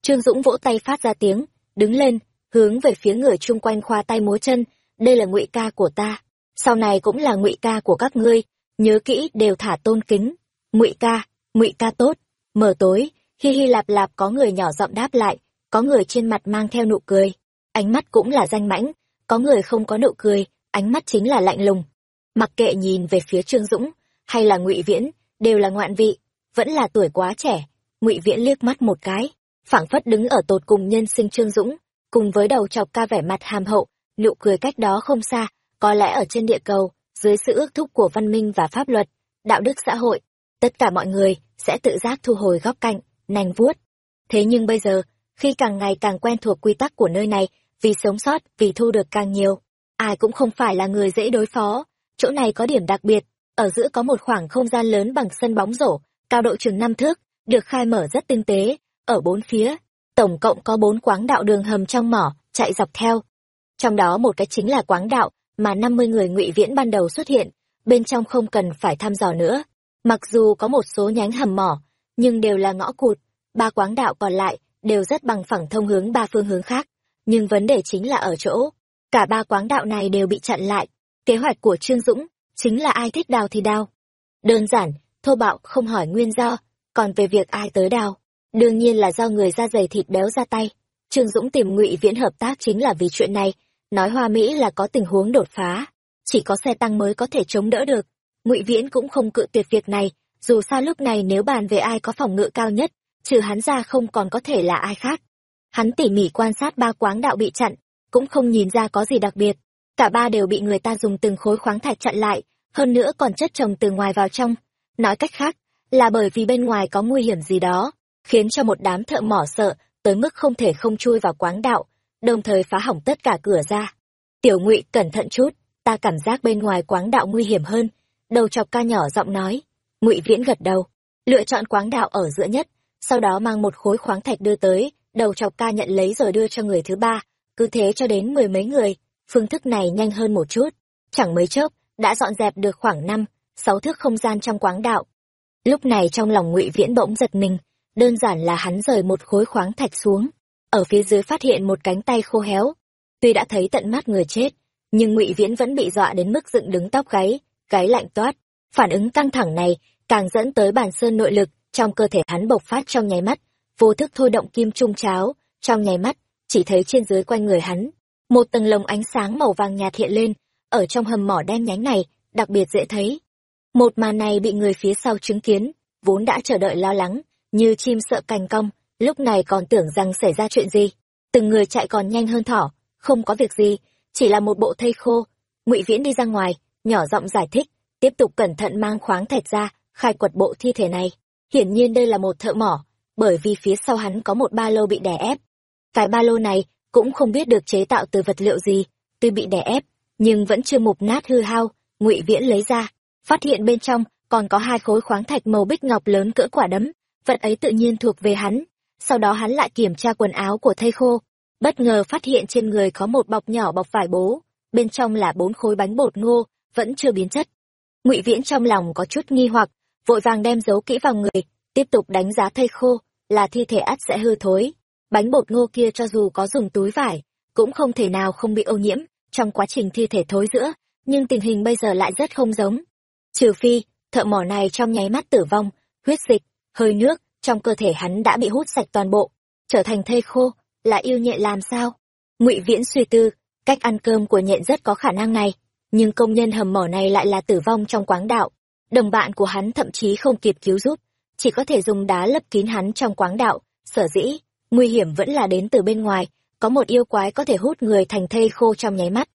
Trương Dũng vỗ tay phát ra tiếng, đứng lên, hướng về phía người chung quanh khoa tay múa chân, "Đây là Ngụy ca của ta, sau này cũng là Ngụy ca của các ngươi, nhớ kỹ đều thả tôn kính." "Ngụy ca, Ngụy ca tốt." Mở tối, hi hi lạp lạp có người nhỏ giọng đáp lại, có người trên mặt mang theo nụ cười, ánh mắt cũng là danh mãnh, có người không có nụ cười, ánh mắt chính là lạnh lùng. Mặc kệ nhìn về phía Trương Dũng hay là Ngụy Viễn, đều là ngoạn vị, vẫn là tuổi quá trẻ. Ngụy Viễn liếc mắt một cái, phảng phất đứng ở tột cùng nhân sinh Trương Dũng, cùng với đầu chọc ca vẻ mặt hàm hậu, nụ cười cách đó không xa, có lẽ ở trên địa cầu, dưới sự ước thúc của văn minh và pháp luật, đạo đức xã hội, tất cả mọi người sẽ tự giác thu hồi góc cạnh, nành vuốt. Thế nhưng bây giờ, khi càng ngày càng quen thuộc quy tắc của nơi này, vì sống sót, vì thu được càng nhiều, ai cũng không phải là người dễ đối phó. Chỗ này có điểm đặc biệt, ở giữa có một khoảng không gian lớn bằng sân bóng rổ, cao độ chừng năm thước, được khai mở rất tinh tế, ở bốn phía, tổng cộng có bốn quáng đạo đường hầm trong mỏ, chạy dọc theo. Trong đó một cái chính là quáng đạo mà năm mươi người ngụy viễn ban đầu xuất hiện, bên trong không cần phải thăm dò nữa. Mặc dù có một số nhánh hầm mỏ, nhưng đều là ngõ cụt, ba quáng đạo còn lại đều rất bằng phẳng thông hướng ba phương hướng khác. Nhưng vấn đề chính là ở chỗ, cả ba quáng đạo này đều bị chặn lại. Kế hoạch của Trương Dũng chính là ai thích đào thì đào. Đơn giản, thô bạo không hỏi nguyên do, còn về việc ai tới đào, đương nhiên là do người da dày thịt béo ra tay. Trương Dũng tìm Ngụy Viễn hợp tác chính là vì chuyện này, nói Hoa Mỹ là có tình huống đột phá, chỉ có xe tăng mới có thể chống đỡ được. Ngụy Viễn cũng không cự tuyệt việc này, dù sao lúc này nếu bàn về ai có phòng ngự cao nhất, trừ hắn ra không còn có thể là ai khác. Hắn tỉ mỉ quan sát ba quáng đạo bị chặn, cũng không nhìn ra có gì đặc biệt. Cả ba đều bị người ta dùng từng khối khoáng thạch chặn lại, hơn nữa còn chất trồng từ ngoài vào trong. Nói cách khác, là bởi vì bên ngoài có nguy hiểm gì đó, khiến cho một đám thợ mỏ sợ, tới mức không thể không chui vào quáng đạo, đồng thời phá hỏng tất cả cửa ra. Tiểu ngụy cẩn thận chút, ta cảm giác bên ngoài quáng đạo nguy hiểm hơn. Đầu chọc ca nhỏ giọng nói, ngụy viễn gật đầu, lựa chọn quáng đạo ở giữa nhất, sau đó mang một khối khoáng thạch đưa tới, đầu chọc ca nhận lấy rồi đưa cho người thứ ba, cứ thế cho đến mười mấy người, phương thức này nhanh hơn một chút, chẳng mấy chốc, đã dọn dẹp được khoảng năm, sáu thước không gian trong quáng đạo. Lúc này trong lòng ngụy Viễn bỗng giật mình, đơn giản là hắn rời một khối khoáng thạch xuống, ở phía dưới phát hiện một cánh tay khô héo. tuy đã thấy tận mắt người chết nhưng ngụy viễn vẫn bị dọa đến mức dựng đứng tóc gáy gáy lạnh toát phản ứng căng thẳng này càng dẫn tới bản sơn nội lực trong cơ thể hắn bộc phát trong nháy mắt vô thức thôi động kim trung cháo trong nháy mắt chỉ thấy trên dưới quanh người hắn một tầng lồng ánh sáng màu vàng nhạt hiện lên ở trong hầm mỏ đen nhánh này đặc biệt dễ thấy một màn này bị người phía sau chứng kiến, vốn đã chờ đợi lo lắng, như chim sợ cành cong, lúc này còn tưởng rằng xảy ra chuyện gì. Từng người chạy còn nhanh hơn thỏ, không có việc gì, chỉ là một bộ thây khô. Ngụy viễn đi ra ngoài, nhỏ giọng giải thích, tiếp tục cẩn thận mang khoáng thạch ra, khai quật bộ thi thể này. Hiển nhiên đây là một thợ mỏ, bởi vì phía sau hắn có một ba lô bị đè ép. Cái ba lô này cũng không biết được chế tạo từ vật liệu gì, tuy bị đè ép, nhưng vẫn chưa mục nát hư hao, ngụy viễn lấy ra phát hiện bên trong còn có hai khối khoáng thạch màu bích ngọc lớn cỡ quả đấm, vật ấy tự nhiên thuộc về hắn. Sau đó hắn lại kiểm tra quần áo của thây khô, bất ngờ phát hiện trên người có một bọc nhỏ bọc vải bố, bên trong là bốn khối bánh bột ngô, vẫn chưa biến chất. Ngụy viễn trong lòng có chút nghi hoặc, vội vàng đem giấu kỹ vào người, tiếp tục đánh giá thây khô, là thi thể ắt sẽ hư thối. Bánh bột ngô kia cho dù có dùng túi vải, cũng không thể nào không bị ô nhiễm trong quá trình thi thể thối giữa, nhưng tình hình bây giờ lại rất không giống trừ phi, thợ mỏ này trong nháy mắt tử vong, huyết dịch, hơi nước trong cơ thể hắn đã bị hút sạch toàn bộ, trở thành thây khô, là yêu nhện làm sao? Ngụy viễn suy tư, cách ăn cơm của nhện rất có khả năng này, nhưng công nhân hầm mỏ này lại là tử vong trong quáng đạo. Đồng bạn của hắn thậm chí không kịp cứu giúp, chỉ có thể dùng đá lấp kín hắn trong quáng đạo. Sở dĩ, nguy hiểm vẫn là đến từ bên ngoài, có một yêu quái có thể hút người thành thây khô trong nháy mắt.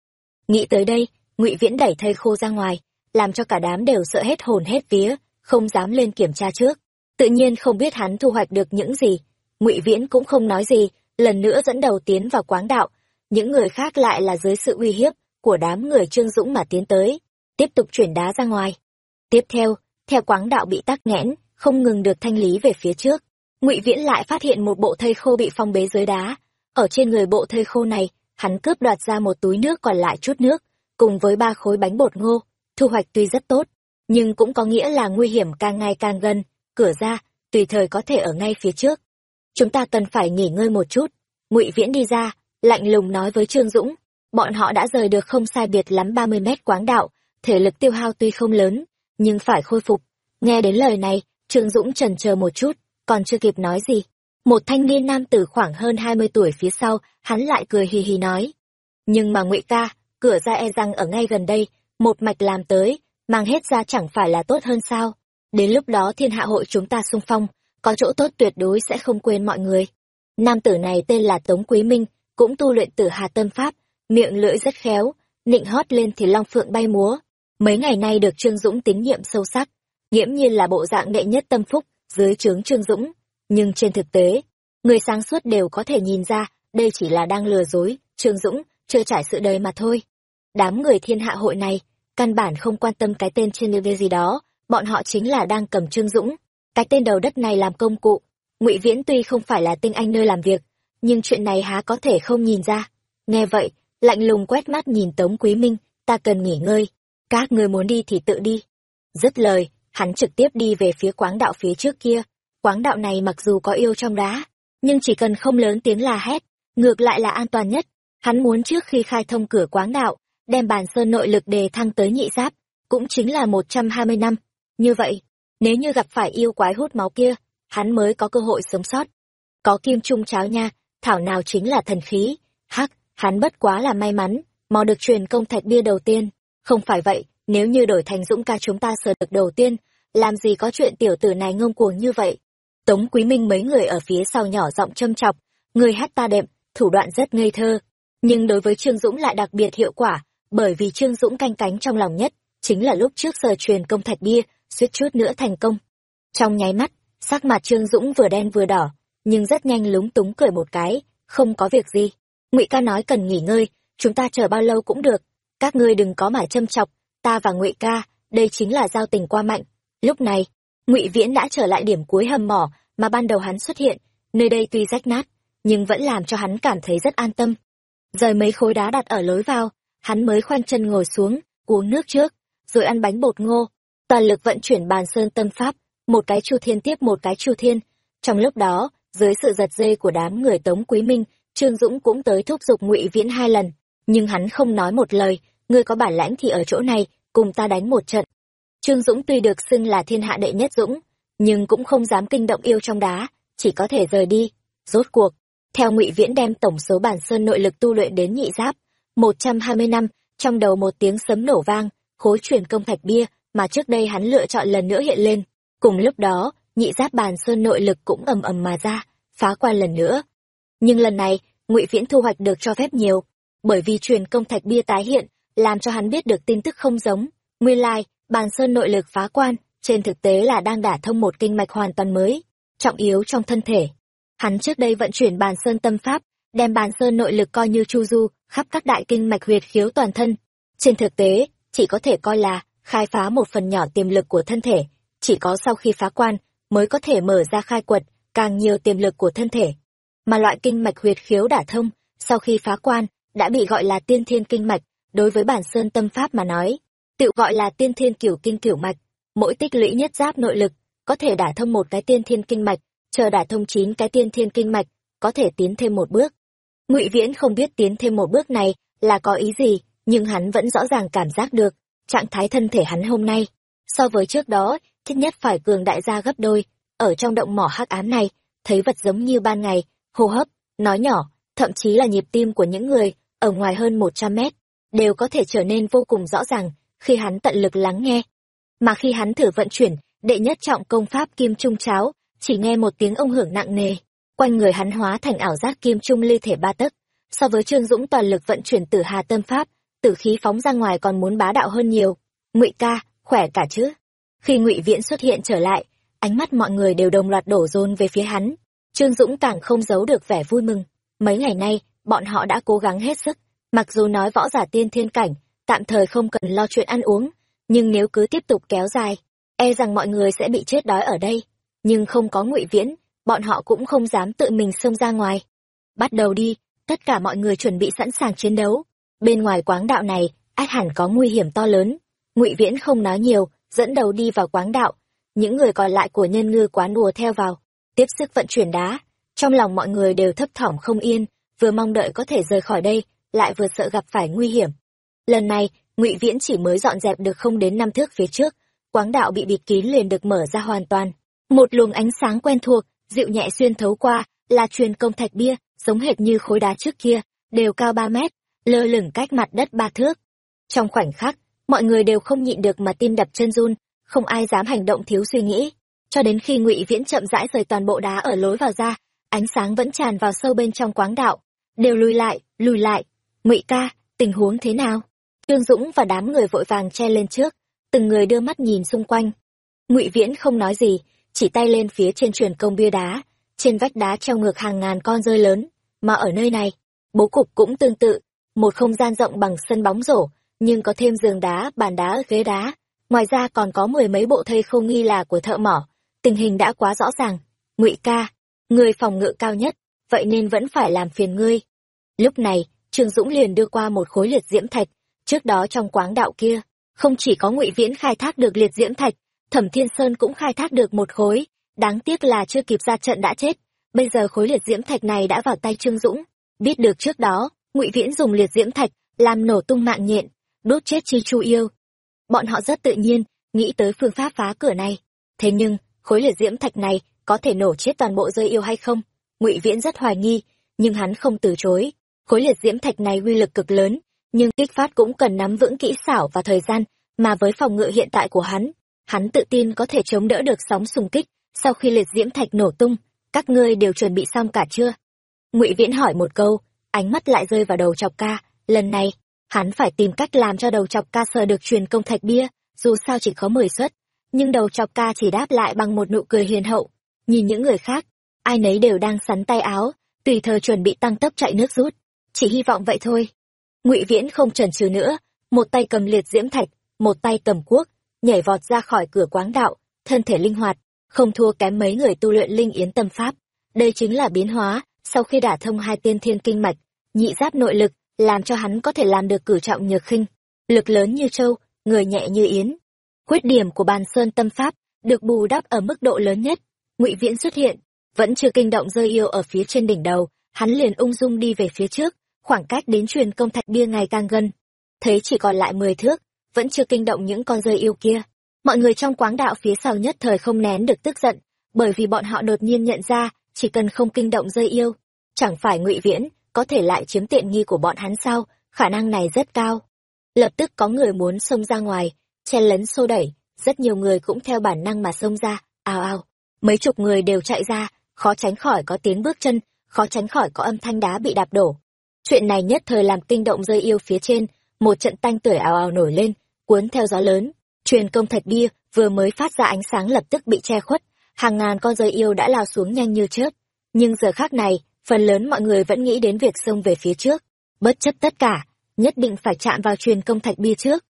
Nghĩ tới đây, ngụy viễn đẩy thây khô ra ngoài làm cho cả đám đều sợ hết hồn hết vía, không dám lên kiểm tra trước. Tự nhiên không biết hắn thu hoạch được những gì. Ngụy viễn cũng không nói gì, lần nữa dẫn đầu tiến vào quáng đạo. Những người khác lại là dưới sự uy hiếp của đám người trương dũng mà tiến tới, tiếp tục chuyển đá ra ngoài. Tiếp theo theo quáng đạo bị tắc nghẽn, không ngừng được thanh lý về phía trước. Ngụy viễn lại phát hiện một bộ thây khô bị phong bế dưới đá. Ở trên người bộ thây khô này, hắn cướp đoạt ra một túi nước còn lại chút nước, cùng với ba khối bánh bột ngô thu hoạch tuy rất tốt, nhưng cũng có nghĩa là nguy hiểm càng ngày càng gần. Cửa ra, tùy thời có thể ở ngay phía trước. Chúng ta cần phải nghỉ ngơi một chút. Ngụy viễn đi ra, lạnh lùng nói với trương dũng. Bọn họ đã rời được không sai biệt lắm ba mươi mét quáng đạo, thể lực tiêu hao tuy không lớn, nhưng phải khôi phục. Nghe đến lời này, trương dũng trần chờ một chút, còn chưa kịp nói gì. Một thanh niên nam tử khoảng hơn hai mươi tuổi phía sau, hắn lại cười hì hì nói. Nhưng mà ngụy ca, cửa ra e rằng ở ngay gần đây một mạch làm tới, mang hết ra chẳng phải là tốt hơn sao? Đến lúc đó thiên hạ hội chúng ta xung phong, có chỗ tốt tuyệt đối sẽ không quên mọi người. Nam tử này tên là tống quý minh, cũng tu luyện tử hà tâm pháp, miệng lưỡi rất khéo, nịnh hót lên thì long phượng bay múa. Mấy ngày nay được trương dũng tín nhiệm sâu sắc, nghiễm nhiên là bộ dạng đệ nhất tâm phúc dưới trướng trương dũng. Nhưng trên thực tế, người sáng suốt đều có thể nhìn ra, đây chỉ là đang lừa dối, trương dũng chưa trải sự đời mà thôi đám người thiên hạ hội này, căn bản không quan tâm cái tên trên lưu gì đó, bọn họ chính là đang cầm trương dũng. Cái tên đầu đất này làm công cụ, ngụy viễn tuy không phải là tinh anh nơi làm việc, nhưng chuyện này há có thể không nhìn ra. Nghe vậy, lạnh lùng quét mắt nhìn tống quý minh, ta cần nghỉ ngơi, các người muốn đi thì tự đi. Dứt lời, hắn trực tiếp đi về phía quáng đạo phía trước kia. Quáng đạo này mặc dù có yêu trong đá, nhưng chỉ cần không lớn tiếng là hét, ngược lại là an toàn nhất. Hắn muốn trước khi khai thông cửa quáng đạo đem bàn sơn nội lực đề thăng tới nhị giáp, cũng chính là một trăm hai mươi năm. Như vậy, nếu như gặp phải yêu quái hút máu kia, hắn mới có cơ hội sống sót. Có kim trung cháo nha, thảo nào chính là thần khí. Hắc, hắn bất quá là may mắn mò được truyền công thạch bia đầu tiên. Không phải vậy, nếu như đổi thành dũng ca chúng ta sờ được đầu tiên, làm gì có chuyện tiểu tử này ngông cuồng như vậy? Tống quý minh mấy người ở phía sau nhỏ giọng châm chọc, người hát ta đệm, thủ đoạn rất ngây thơ. Nhưng đối với trương dũng lại đặc biệt hiệu quả bởi vì trương dũng canh cánh trong lòng nhất, chính là lúc trước giờ truyền công thạch bia, suýt chút nữa thành công. Trong nháy mắt, sắc mặt trương dũng vừa đen vừa đỏ, nhưng rất nhanh lúng túng cười một cái, không có việc gì. Ngụy ca nói cần nghỉ ngơi, chúng ta chờ bao lâu cũng được. Các ngươi đừng có mà châm chọc, ta và ngụy ca, đây chính là giao tình qua mạnh. Lúc này, ngụy viễn đã trở lại điểm cuối hầm mỏ mà ban đầu hắn xuất hiện, nơi đây tuy rách nát, nhưng vẫn làm cho hắn cảm thấy rất an tâm. Rời mấy khối đá đặt ở lối vào hắn mới khoanh chân ngồi xuống, uống nước trước, rồi ăn bánh bột ngô. Toàn lực vận chuyển bàn sơn tâm pháp, một cái chu thiên tiếp một cái chu thiên. Trong lúc đó, dưới sự giật dây của đám người tống quý minh, trương dũng cũng tới thúc giục ngụy viễn hai lần. Nhưng hắn không nói một lời, ngươi có bản lãnh thì ở chỗ này, cùng ta đánh một trận. Trương dũng tuy được xưng là thiên hạ đệ nhất dũng, nhưng cũng không dám kinh động yêu trong đá, chỉ có thể rời đi. Rốt cuộc, theo ngụy viễn đem tổng số bản sơn nội lực tu luyện đến nhị giáp một trăm hai mươi năm, trong đầu một tiếng sấm nổ vang, khối truyền công thạch bia mà trước đây hắn lựa chọn lần nữa hiện lên. Cùng lúc đó, nhị giáp bàn sơn nội lực cũng ầm ầm mà ra, phá qua lần nữa. Nhưng lần này, ngụy viễn thu hoạch được cho phép nhiều, bởi vì truyền công thạch bia tái hiện, làm cho hắn biết được tin tức không giống. Nguyên lai, bàn sơn nội lực phá quan, trên thực tế là đang đả thông một kinh mạch hoàn toàn mới, trọng yếu trong thân thể. Hắn trước đây vận chuyển bàn sơn tâm pháp, đem bàn sơn nội lực coi như chu du khắp các đại kinh mạch huyệt khiếu toàn thân. Trên thực tế, chỉ có thể coi là khai phá một phần nhỏ tiềm lực của thân thể. Chỉ có sau khi phá quan mới có thể mở ra khai quật càng nhiều tiềm lực của thân thể. Mà loại kinh mạch huyệt khiếu đả thông, sau khi phá quan, đã bị gọi là tiên thiên kinh mạch. Đối với bản sơn tâm pháp mà nói, tự gọi là tiên thiên cửu kinh cửu mạch, mỗi tích lũy nhất giáp nội lực, có thể đả thông một cái tiên thiên kinh mạch, chờ đả thông chín cái tiên thiên kinh mạch, có thể tiến thêm một bước ngụy viễn không biết tiến thêm một bước này là có ý gì, nhưng hắn vẫn rõ ràng cảm giác được trạng thái thân thể hắn hôm nay. So với trước đó, ít nhất phải cường đại gia gấp đôi. Ở trong động mỏ hắc ám này, thấy vật giống như ban ngày, hô hấp, nói nhỏ, thậm chí là nhịp tim của những người ở ngoài hơn một trăm mét, đều có thể trở nên vô cùng rõ ràng khi hắn tận lực lắng nghe. Mà khi hắn thử vận chuyển đệ nhất trọng công pháp kim trung cháo, chỉ nghe một tiếng ông hưởng nặng nề quanh người hắn hóa thành ảo giác kim trung ly thể ba tấc. So với trương dũng toàn lực vận chuyển tử hà tâm pháp, tử khí phóng ra ngoài còn muốn bá đạo hơn nhiều. Ngụy ca, khỏe cả chứ? Khi ngụy viễn xuất hiện trở lại, ánh mắt mọi người đều đồng loạt đổ dồn về phía hắn. Trương dũng càng không giấu được vẻ vui mừng. Mấy ngày nay, bọn họ đã cố gắng hết sức. Mặc dù nói võ giả tiên thiên cảnh, tạm thời không cần lo chuyện ăn uống, nhưng nếu cứ tiếp tục kéo dài e rằng mọi người sẽ bị chết đói ở đây. Nhưng không có ngụy viễn bọn họ cũng không dám tự mình xông ra ngoài. Bắt đầu đi, tất cả mọi người chuẩn bị sẵn sàng chiến đấu. Bên ngoài quáng đạo này, át hẳn có nguy hiểm to lớn. Ngụy viễn không nói nhiều, dẫn đầu đi vào quáng đạo. Những người còn lại của nhân ngư quán đùa theo vào. Tiếp sức vận chuyển đá. Trong lòng mọi người đều thấp thỏm không yên, vừa mong đợi có thể rời khỏi đây, lại vừa sợ gặp phải nguy hiểm. Lần này, ngụy viễn chỉ mới dọn dẹp được không đến năm thước phía trước, quáng đạo bị bịt kín liền được mở ra hoàn toàn. Một luồng ánh sáng quen thuộc dịu nhẹ xuyên thấu qua, là truyền công thạch bia, giống hệt như khối đá trước kia, đều cao ba mét, lơ lửng cách mặt đất ba thước. Trong khoảnh khắc, mọi người đều không nhịn được mà tim đập chân run, không ai dám hành động thiếu suy nghĩ. Cho đến khi ngụy viễn chậm rãi rời toàn bộ đá ở lối vào ra, ánh sáng vẫn tràn vào sâu bên trong quáng đạo, đều lùi lại lùi lại. Ngụy ca, tình huống thế nào? Trương dũng và đám người vội vàng che lên trước, từng người đưa mắt nhìn xung quanh. Ngụy viễn không nói gì chỉ tay lên phía trên truyền công bia đá, trên vách đá treo ngược hàng ngàn con rơi lớn. Mà ở nơi này, bố cục cũng tương tự, một không gian rộng bằng sân bóng rổ, nhưng có thêm giường đá, bàn đá ghế đá. Ngoài ra còn có mười mấy bộ thây không nghi là của thợ mỏ. Tình hình đã quá rõ ràng. Ngụy ca, người phòng ngự cao nhất, vậy nên vẫn phải làm phiền ngươi. Lúc này, trương dũng liền đưa qua một khối liệt diễm thạch. Trước đó trong quáng đạo kia, không chỉ có ngụy viễn khai thác được liệt diễm thạch thẩm thiên sơn cũng khai thác được một khối, đáng tiếc là chưa kịp ra trận đã chết. Bây giờ khối liệt diễm thạch này đã vào tay trương dũng. Biết được trước đó, ngụy viễn dùng liệt diễm thạch làm nổ tung mạng nhện, đốt chết chi chu yêu. Bọn họ rất tự nhiên, nghĩ tới phương pháp phá cửa này. Thế nhưng, khối liệt diễm thạch này có thể nổ chết toàn bộ rơi yêu hay không? Ngụy viễn rất hoài nghi, nhưng hắn không từ chối. Khối liệt diễm thạch này uy lực cực lớn, nhưng kích phát cũng cần nắm vững kỹ xảo và thời gian mà với phòng ngự hiện tại của hắn hắn tự tin có thể chống đỡ được sóng xung kích. Sau khi liệt diễm thạch nổ tung, các ngươi đều chuẩn bị xong cả chưa? Ngụy viễn hỏi một câu, ánh mắt lại rơi vào đầu chọc ca. Lần này, hắn phải tìm cách làm cho đầu chọc ca sờ được truyền công thạch bia, dù sao chỉ có mười suất. Nhưng đầu chọc ca chỉ đáp lại bằng một nụ cười hiền hậu. Nhìn những người khác, ai nấy đều đang sắn tay áo, tùy thời chuẩn bị tăng tốc chạy nước rút. Chỉ hy vọng vậy thôi. Ngụy viễn không chần chừ nữa, một tay cầm liệt diễm thạch, một tay cầm cuốc nhảy vọt ra khỏi cửa quáng đạo, thân thể linh hoạt, không thua kém mấy người tu luyện linh yến tâm pháp. Đây chính là biến hóa, sau khi đả thông hai tiên thiên kinh mạch, nhị giáp nội lực, làm cho hắn có thể làm được cử trọng nhược khinh. Lực lớn như châu, người nhẹ như yến. Khuyết điểm của bàn sơn tâm pháp, được bù đắp ở mức độ lớn nhất. Ngụy viễn xuất hiện, vẫn chưa kinh động rơi yêu ở phía trên đỉnh đầu, hắn liền ung dung đi về phía trước, khoảng cách đến truyền công thạch bia ngày càng gần. Thấy chỉ còn lại mười thước vẫn chưa kinh động những con rơi yêu kia. Mọi người trong quáng đạo phía sau nhất thời không nén được tức giận, bởi vì bọn họ đột nhiên nhận ra, chỉ cần không kinh động rơi yêu, chẳng phải ngụy viễn có thể lại chiếm tiện nghi của bọn hắn sao? Khả năng này rất cao. Lập tức có người muốn xông ra ngoài, chen lấn xô đẩy, rất nhiều người cũng theo bản năng mà xông ra ào ào mấy chục người đều chạy ra, khó tránh khỏi có tiếng bước chân, khó tránh khỏi có âm thanh đá bị đạp đổ. Chuyện này nhất thời làm kinh động rơi yêu phía trên, một trận tanh tưởi ào ào nổi lên cuốn theo gió lớn, truyền công thạch bia vừa mới phát ra ánh sáng lập tức bị che khuất, hàng ngàn con rơi yêu đã lao xuống nhanh như chớp. Nhưng giờ khác này, phần lớn mọi người vẫn nghĩ đến việc xông về phía trước. Bất chấp tất cả, nhất định phải chạm vào truyền công thạch bia trước.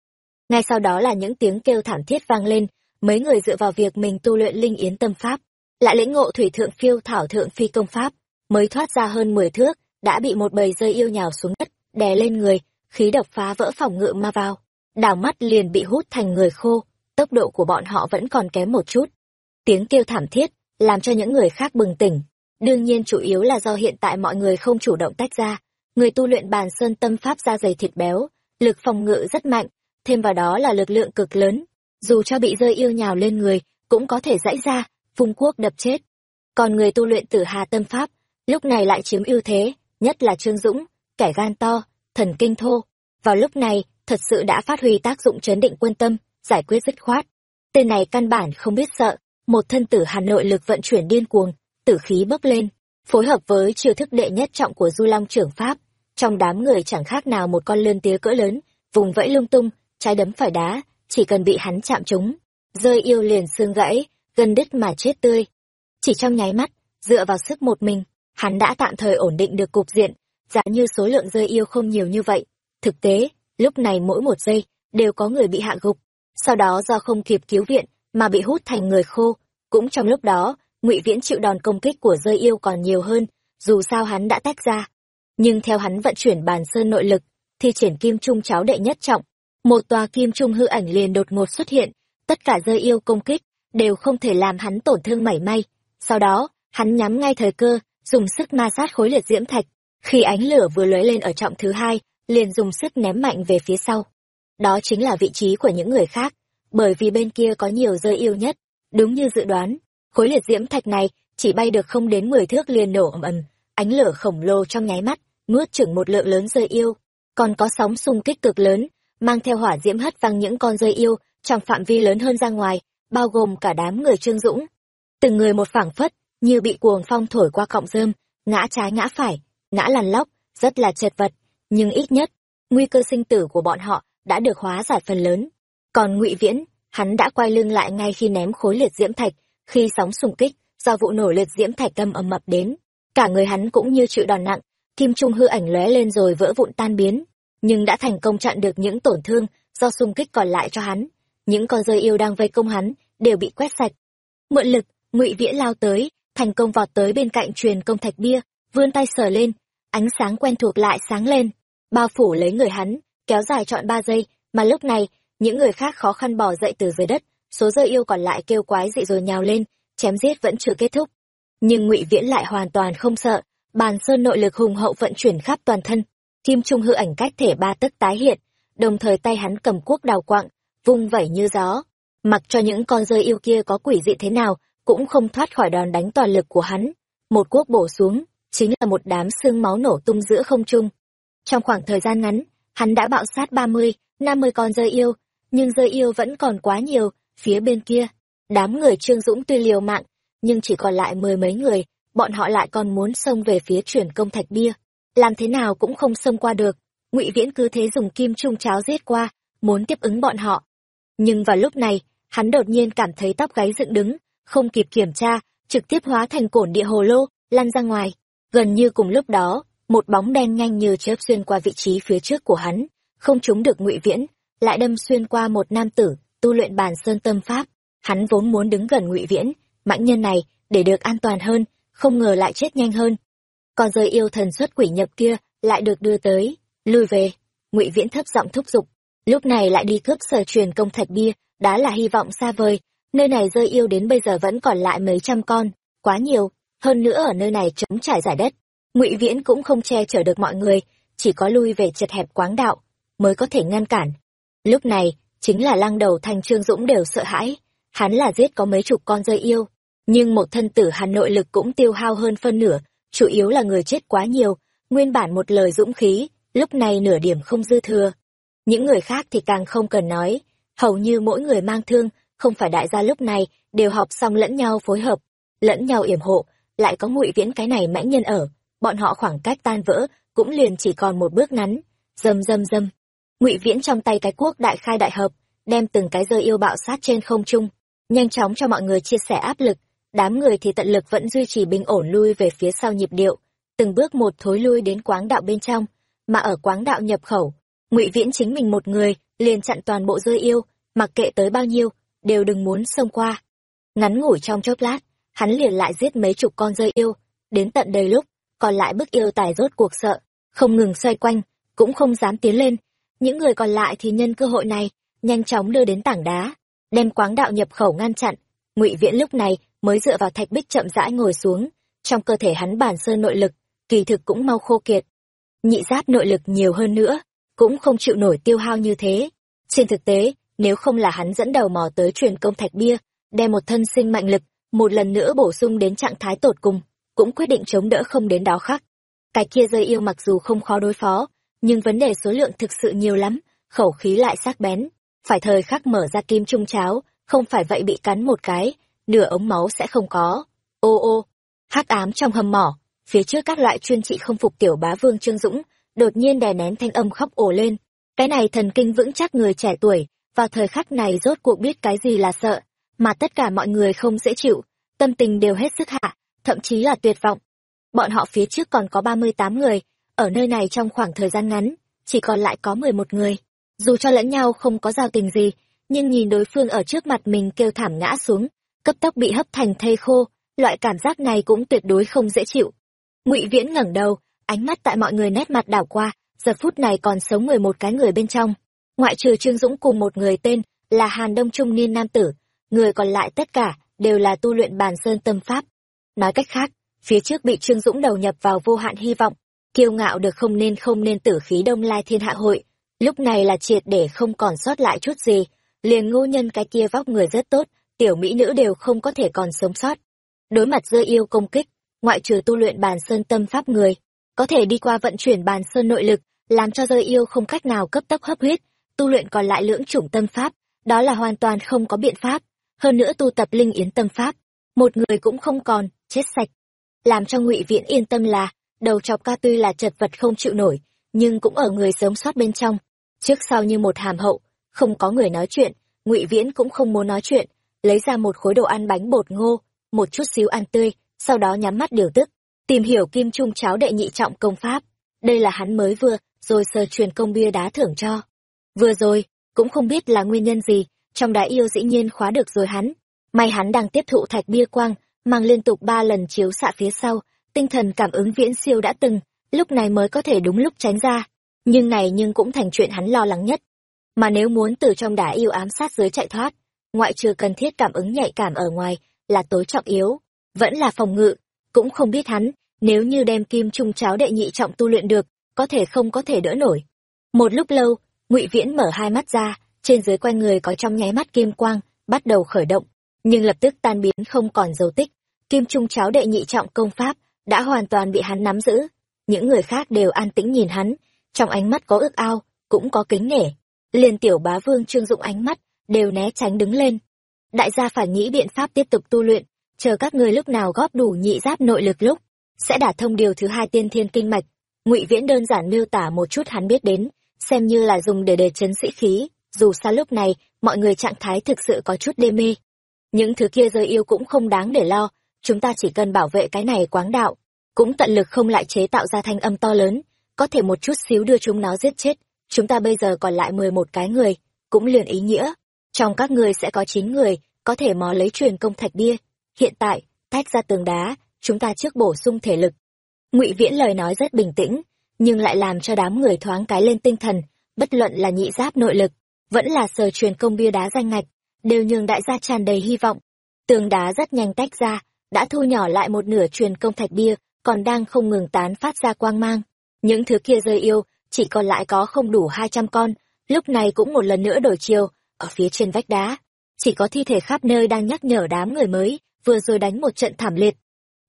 Ngay sau đó là những tiếng kêu thảm thiết vang lên, mấy người dựa vào việc mình tu luyện linh yến tâm pháp. Lại lĩnh ngộ thủy thượng phiêu thảo thượng phi công pháp, mới thoát ra hơn mười thước, đã bị một bầy rơi yêu nhào xuống đất, đè lên người, khí độc phá vỡ phòng ngự ma vào đảo mắt liền bị hút thành người khô, tốc độ của bọn họ vẫn còn kém một chút. Tiếng kêu thảm thiết, làm cho những người khác bừng tỉnh. Đương nhiên chủ yếu là do hiện tại mọi người không chủ động tách ra. Người tu luyện bàn sơn tâm pháp da dày thịt béo, lực phòng ngự rất mạnh, thêm vào đó là lực lượng cực lớn. Dù cho bị rơi yêu nhào lên người, cũng có thể dãy ra phung quốc đập chết. Còn người tu luyện tử hà tâm pháp, lúc này lại chiếm ưu thế, nhất là trương dũng, kẻ gan to, thần kinh thô. Vào lúc này thật sự đã phát huy tác dụng chấn định quân tâm, giải quyết dứt khoát. Tên này căn bản không biết sợ, một thân tử hà nội lực vận chuyển điên cuồng, tử khí bốc lên, phối hợp với chiêu thức đệ nhất trọng của du long trưởng pháp, trong đám người chẳng khác nào một con lươn tía cỡ lớn, vùng vẫy lung tung, trái đấm phải đá, chỉ cần bị hắn chạm trúng, rơi yêu liền xương gãy gần đứt mà chết tươi. Chỉ trong nháy mắt, dựa vào sức một mình, hắn đã tạm thời ổn định được cục diện giả như số lượng rơi yêu không nhiều như vậy. Thực tế lúc này mỗi một giây đều có người bị hạ gục. Sau đó do không kịp cứu viện mà bị hút thành người khô. Cũng trong lúc đó, ngụy viễn chịu đòn công kích của rơi yêu còn nhiều hơn, dù sao hắn đã tách ra. Nhưng theo hắn vận chuyển bàn sơn nội lực thì triển kim trung cháo đệ nhất trọng, một tòa kim trung hư ảnh liền đột ngột xuất hiện. Tất cả rơi yêu công kích đều không thể làm hắn tổn thương mảy may. Sau đó, hắn nhắm ngay thời cơ, dùng sức ma sát khối liệt diễm thạch. Khi ánh lửa vừa lóe lên ở trọng thứ hai liền dùng sức ném mạnh về phía sau. Đó chính là vị trí của những người khác, bởi vì bên kia có nhiều rơi yêu nhất. Đúng như dự đoán, khối liệt diễm thạch này chỉ bay được không đến mười thước liền nổ ầm ầm, ánh lửa khổng lồ trong nháy mắt, nuốt chửng một lượng lớn rơi yêu. Còn có sóng xung kích cực lớn, mang theo hỏa diễm hất văng những con rơi yêu trong phạm vi lớn hơn ra ngoài, bao gồm cả đám người trương dũng. Từng người một phảng phất như bị cuồng phong thổi qua cọng rơm, ngã trái ngã phải, ngã lăn lóc, rất là chật vật nhưng ít nhất, nguy cơ sinh tử của bọn họ đã được hóa giải phần lớn. Còn ngụy viễn, hắn đã quay lưng lại ngay khi ném khối liệt diễm thạch. Khi sóng xung kích, do vụ nổ liệt diễm thạch tâm ầm ập đến, cả người hắn cũng như chịu đòn nặng. Kim trung hư ảnh lóe lên rồi vỡ vụn tan biến, nhưng đã thành công chặn được những tổn thương do xung kích còn lại cho hắn. Những con rơi yêu đang vây công hắn đều bị quét sạch. Mượn lực, ngụy viễn lao tới, thành công vọt tới bên cạnh truyền công thạch bia, vươn tay sờ lên, ánh sáng quen thuộc lại sáng lên bao phủ lấy người hắn, kéo dài trọn ba giây, mà lúc này, những người khác khó khăn bỏ dậy từ dưới đất, số rơi yêu còn lại kêu quái dị rồi nhào lên, chém giết vẫn chưa kết thúc. Nhưng ngụy viễn lại hoàn toàn không sợ, bàn sơn nội lực hùng hậu vận chuyển khắp toàn thân, kim trung hư ảnh cách thể ba tấc tái hiện, đồng thời tay hắn cầm cuốc đào quạng, vung vẩy như gió. Mặc cho những con rơi yêu kia có quỷ dị thế nào, cũng không thoát khỏi đòn đánh toàn lực của hắn. Một cuốc bổ xuống, chính là một đám xương máu nổ tung giữa không trung trong khoảng thời gian ngắn, hắn đã bạo sát ba mươi, năm mươi con rơi yêu, nhưng rơi yêu vẫn còn quá nhiều phía bên kia. Đám người trương dũng tuy liều mạng, nhưng chỉ còn lại mười mấy người, bọn họ lại còn muốn xông về phía chuyển công thạch bia. Làm thế nào cũng không xông qua được, ngụy viễn cứ thế dùng kim trung cháo giết qua, muốn tiếp ứng bọn họ. Nhưng vào lúc này, hắn đột nhiên cảm thấy tóc gáy dựng đứng, không kịp kiểm tra, trực tiếp hóa thành cổn địa hồ lô, lăn ra ngoài. Gần như cùng lúc đó một bóng đen nhanh như chớp xuyên qua vị trí phía trước của hắn, không trúng được ngụy viễn, lại đâm xuyên qua một nam tử, tu luyện bàn sơn tâm pháp. Hắn vốn muốn đứng gần ngụy viễn, mãnh nhân này, để được an toàn hơn, không ngờ lại chết nhanh hơn. Còn rơi yêu thần xuất quỷ nhập kia, lại được đưa tới, lui về. Ngụy viễn thấp giọng thúc giục, lúc này lại đi cướp sở truyền công thạch bia, đã là hy vọng xa vời. Nơi này rơi yêu đến bây giờ vẫn còn lại mấy trăm con, quá nhiều, hơn nữa ở nơi này trống trải giải đất ngụy viễn cũng không che chở được mọi người, chỉ có lui về chật hẹp quáng đạo, mới có thể ngăn cản. Lúc này, chính là lăng đầu thành trương dũng đều sợ hãi, hắn là giết có mấy chục con rơi yêu, nhưng một thân tử hàn nội lực cũng tiêu hao hơn phân nửa, chủ yếu là người chết quá nhiều, nguyên bản một lời dũng khí, lúc này nửa điểm không dư thừa. Những người khác thì càng không cần nói, hầu như mỗi người mang thương, không phải đại gia lúc này, đều học xong lẫn nhau phối hợp, lẫn nhau yểm hộ, lại có ngụy viễn cái này mãnh nhân ở bọn họ khoảng cách tan vỡ, cũng liền chỉ còn một bước ngắn. Dầm dầm dầm. Ngụy viễn trong tay cái cuốc đại khai đại hợp, đem từng cái rơi yêu bạo sát trên không trung, nhanh chóng cho mọi người chia sẻ áp lực. Đám người thì tận lực vẫn duy trì bình ổn lui về phía sau nhịp điệu, từng bước một thối lui đến quáng đạo bên trong. Mà ở quáng đạo nhập khẩu, ngụy viễn chính mình một người, liền chặn toàn bộ rơi yêu, mặc kệ tới bao nhiêu, đều đừng muốn xông qua. Ngắn ngủi trong chốc lát, hắn liền lại giết mấy chục con rơi yêu, đến tận đây lúc còn lại bức yêu tài rốt cuộc sợ, không ngừng xoay quanh, cũng không dám tiến lên. Những người còn lại thì nhân cơ hội này, nhanh chóng đưa đến tảng đá, đem quáng đạo nhập khẩu ngăn chặn. Ngụy viễn lúc này mới dựa vào thạch bích chậm rãi ngồi xuống, trong cơ thể hắn bản sơn nội lực, kỳ thực cũng mau khô kiệt. Nhị giáp nội lực nhiều hơn nữa, cũng không chịu nổi tiêu hao như thế. Trên thực tế, nếu không là hắn dẫn đầu mò tới truyền công thạch bia, đem một thân sinh mạnh lực, một lần nữa bổ sung đến trạng thái tột cùng cũng quyết định chống đỡ không đến đó khác. Cái kia rơi yêu mặc dù không khó đối phó, nhưng vấn đề số lượng thực sự nhiều lắm, khẩu khí lại sắc bén. Phải thời khắc mở ra kim trung cháo, không phải vậy bị cắn một cái, nửa ống máu sẽ không có. Ô ô, hắc ám trong hầm mỏ, phía trước các loại chuyên trị không phục tiểu bá vương trương dũng, đột nhiên đè nén thanh âm khóc ồ lên. Cái này thần kinh vững chắc người trẻ tuổi, vào thời khắc này rốt cuộc biết cái gì là sợ, mà tất cả mọi người không dễ chịu, tâm tình đều hết sức hạ thậm chí là tuyệt vọng. Bọn họ phía trước còn có ba mươi tám người, ở nơi này trong khoảng thời gian ngắn, chỉ còn lại có mười một người. Dù cho lẫn nhau không có giao tình gì, nhưng nhìn đối phương ở trước mặt mình kêu thảm ngã xuống, cấp tốc bị hấp thành thây khô, loại cảm giác này cũng tuyệt đối không dễ chịu. Ngụy viễn ngẩng đầu, ánh mắt tại mọi người nét mặt đảo qua, giờ phút này còn sống mười một cái người bên trong. Ngoại trừ trương dũng cùng một người tên là hàn đông trung niên nam tử, người còn lại tất cả đều là tu luyện bàn sơn tâm pháp nói cách khác, phía trước bị trương dũng đầu nhập vào vô hạn hy vọng, kiêu ngạo được không nên không nên tử khí đông lai thiên hạ hội, lúc này là triệt để không còn sót lại chút gì, liền ngô nhân cái kia vóc người rất tốt, tiểu mỹ nữ đều không có thể còn sống sót. Đối mặt dơ yêu công kích, ngoại trừ tu luyện bàn sơn tâm pháp người, có thể đi qua vận chuyển bàn sơn nội lực, làm cho dơ yêu không cách nào cấp tốc hấp huyết, tu luyện còn lại lưỡng chủng tâm pháp, đó là hoàn toàn không có biện pháp, hơn nữa tu tập linh yến tâm pháp một người cũng không còn, chết sạch. Làm cho ngụy viễn yên tâm là, đầu chọc ca tuy là chật vật không chịu nổi, nhưng cũng ở người sớm sót bên trong. Trước sau như một hàm hậu, không có người nói chuyện, ngụy viễn cũng không muốn nói chuyện, lấy ra một khối đồ ăn bánh bột ngô, một chút xíu ăn tươi, sau đó nhắm mắt điều tức, tìm hiểu kim trung cháo đệ nhị trọng công pháp. Đây là hắn mới vừa, rồi sờ truyền công bia đá thưởng cho. Vừa rồi, cũng không biết là nguyên nhân gì, trong đá yêu dĩ nhiên khóa được rồi hắn may hắn đang tiếp thụ thạch bia quang, mang liên tục ba lần chiếu xạ phía sau, tinh thần cảm ứng viễn siêu đã từng, lúc này mới có thể đúng lúc tránh ra. Nhưng này nhưng cũng thành chuyện hắn lo lắng nhất. Mà nếu muốn từ trong đá yêu ám sát dưới chạy thoát, ngoại trừ cần thiết cảm ứng nhạy cảm ở ngoài là tối trọng yếu, vẫn là phòng ngự. Cũng không biết hắn, nếu như đem kim trung cháo đệ nhị trọng tu luyện được, có thể không có thể đỡ nổi. Một lúc lâu, ngụy viễn mở hai mắt ra, trên dưới quanh người có trong nháy mắt kim quang, bắt đầu khởi động nhưng lập tức tan biến không còn dấu tích. Kim trung cháo đệ nhị trọng công pháp đã hoàn toàn bị hắn nắm giữ. Những người khác đều an tĩnh nhìn hắn, trong ánh mắt có ước ao, cũng có kính nể. Liền tiểu bá vương trương dụng ánh mắt, đều né tránh đứng lên. Đại gia phải nghĩ biện pháp tiếp tục tu luyện, chờ các người lúc nào góp đủ nhị giáp nội lực lúc, sẽ đả thông điều thứ hai tiên thiên kinh mạch. Ngụy viễn đơn giản miêu tả một chút hắn biết đến, xem như là dùng để đề chấn sĩ khí. Dù sao lúc này, mọi người trạng thái thực sự có chút đê mê những thứ kia rơi yêu cũng không đáng để lo. Chúng ta chỉ cần bảo vệ cái này quáng đạo. Cũng tận lực không lại chế tạo ra thanh âm to lớn. Có thể một chút xíu đưa chúng nó giết chết. Chúng ta bây giờ còn lại mười một cái người. Cũng liền ý nghĩa. Trong các ngươi sẽ có chín người. Có thể mò lấy truyền công thạch bia. Hiện tại, tách ra tường đá. Chúng ta trước bổ sung thể lực. Ngụy viễn lời nói rất bình tĩnh, nhưng lại làm cho đám người thoáng cái lên tinh thần. Bất luận là nhị giáp nội lực, vẫn là sờ truyền công bia đá danh ngạch đều nhường đại gia tràn đầy hy vọng tường đá rất nhanh tách ra đã thu nhỏ lại một nửa truyền công thạch bia còn đang không ngừng tán phát ra quang mang. Những thứ kia rơi yêu, chỉ còn lại có không đủ hai trăm con, lúc này cũng một lần nữa đổi chiều, ở phía trên vách đá. Chỉ có thi thể khắp nơi đang nhắc nhở đám người mới, vừa rồi đánh một trận thảm liệt.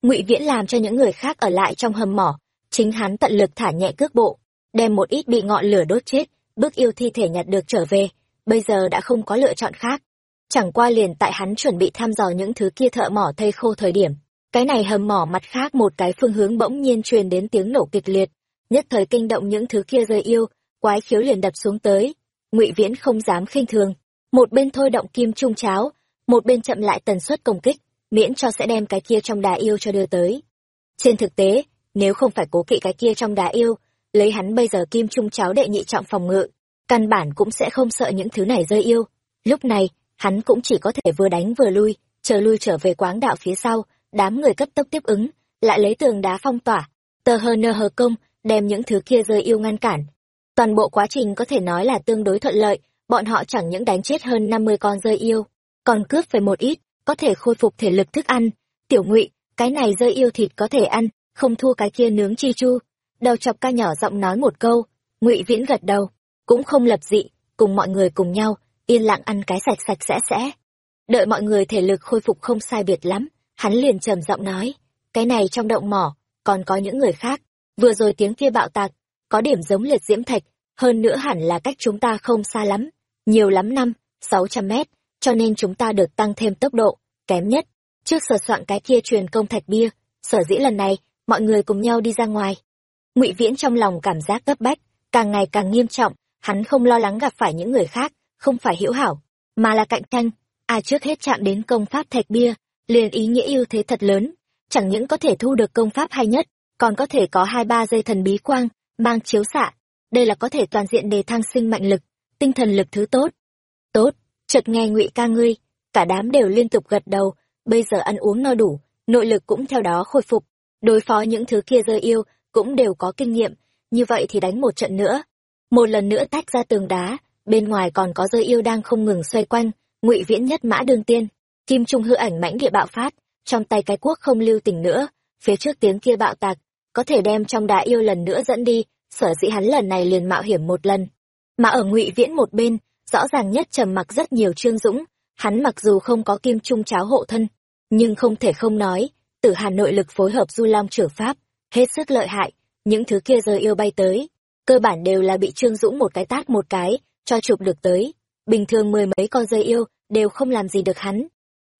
ngụy Viễn làm cho những người khác ở lại trong hầm mỏ, chính hắn tận lực thả nhẹ cước bộ, đem một ít bị ngọn lửa đốt chết, bước yêu thi thể nhặt được trở về, bây giờ đã không có lựa chọn khác. Chẳng qua liền tại hắn chuẩn bị thăm dò những thứ kia thợ mỏ thây khô thời điểm, cái này hầm mỏ mặt khác một cái phương hướng bỗng nhiên truyền đến tiếng nổ kịch liệt, nhất thời kinh động những thứ kia rơi yêu, quái khiếu liền đập xuống tới. Ngụy Viễn không dám khinh thường, một bên thôi động kim trung cháo, một bên chậm lại tần suất công kích, miễn cho sẽ đem cái kia trong đà yêu cho đưa tới. Trên thực tế, nếu không phải cố kỵ cái kia trong đá yêu, lấy hắn bây giờ kim trung cháo đệ nhị trọng phòng ngự, căn bản cũng sẽ không sợ những thứ này rơi yêu. Lúc này, hắn cũng chỉ có thể vừa đánh vừa lui, chờ lui trở về quáng đạo phía sau, đám người cấp tốc tiếp ứng, lại lấy tường đá phong tỏa, tờ hờ nơ hờ công, đem những thứ kia rơi yêu ngăn cản. Toàn bộ quá trình có thể nói là tương đối thuận lợi, bọn họ chẳng những đánh chết hơn năm mươi con rơi yêu, còn cướp về một ít, có thể khôi phục thể lực thức ăn. Tiểu ngụy, cái này rơi yêu thịt có thể ăn, không thua cái kia nướng chi chu đầu chọc ca nhỏ giọng nói một câu ngụy viễn gật đầu cũng không lập dị cùng mọi người cùng nhau yên lặng ăn cái sạch sạch sẽ sẽ. Đợi mọi người thể lực khôi phục không sai biệt lắm, hắn liền trầm giọng nói, cái này trong động mỏ, còn có những người khác. Vừa rồi tiếng kia bạo tạc, có điểm giống liệt diễm thạch, hơn nữa hẳn là cách chúng ta không xa lắm, nhiều lắm năm, sáu trăm mét, cho nên chúng ta được tăng thêm tốc độ, kém nhất. Trước sở soạn cái kia truyền công thạch bia, sở dĩ lần này, mọi người cùng nhau đi ra ngoài. Ngụy viễn trong lòng cảm giác cấp bách, càng ngày càng nghiêm trọng, hắn không lo lắng gặp phải những người khác không phải hữu hảo, mà là cạnh tranh. Ai trước hết chạm đến công pháp thạch bia, liền ý nghĩa ưu thế thật lớn. Chẳng những có thể thu được công pháp hay nhất, còn có thể có hai ba dây thần bí quang, mang chiếu xạ. Đây là có thể toàn diện đề thăng sinh mạnh lực, tinh thần lực thứ tốt. Tốt, chợt nghe ngụy ca ngươi, cả đám đều liên tục gật đầu, bây giờ ăn uống no đủ, nội lực cũng theo đó khôi phục. Đối phó những thứ kia rơi yêu, cũng đều có kinh nghiệm, như vậy thì đánh một trận nữa. Một lần nữa tách ra tường đá bên ngoài còn có rơi yêu đang không ngừng xoay quanh, ngụy viễn nhất mã đương tiên, kim trung hư ảnh mãnh địa bạo phát, trong tay cái quốc không lưu tình nữa, phía trước tiếng kia bạo tạc, có thể đem trong đá yêu lần nữa dẫn đi, sở dĩ hắn lần này liền mạo hiểm một lần. Mà ở ngụy viễn một bên, rõ ràng nhất trầm mặc rất nhiều trương dũng, hắn mặc dù không có kim trung cháo hộ thân, nhưng không thể không nói tử hà nội lực phối hợp du long trưởng pháp, hết sức lợi hại, những thứ kia rơi yêu bay tới, cơ bản đều là bị trương dũng một cái tát một cái cho chụp được tới. Bình thường mười mấy con dây yêu đều không làm gì được hắn.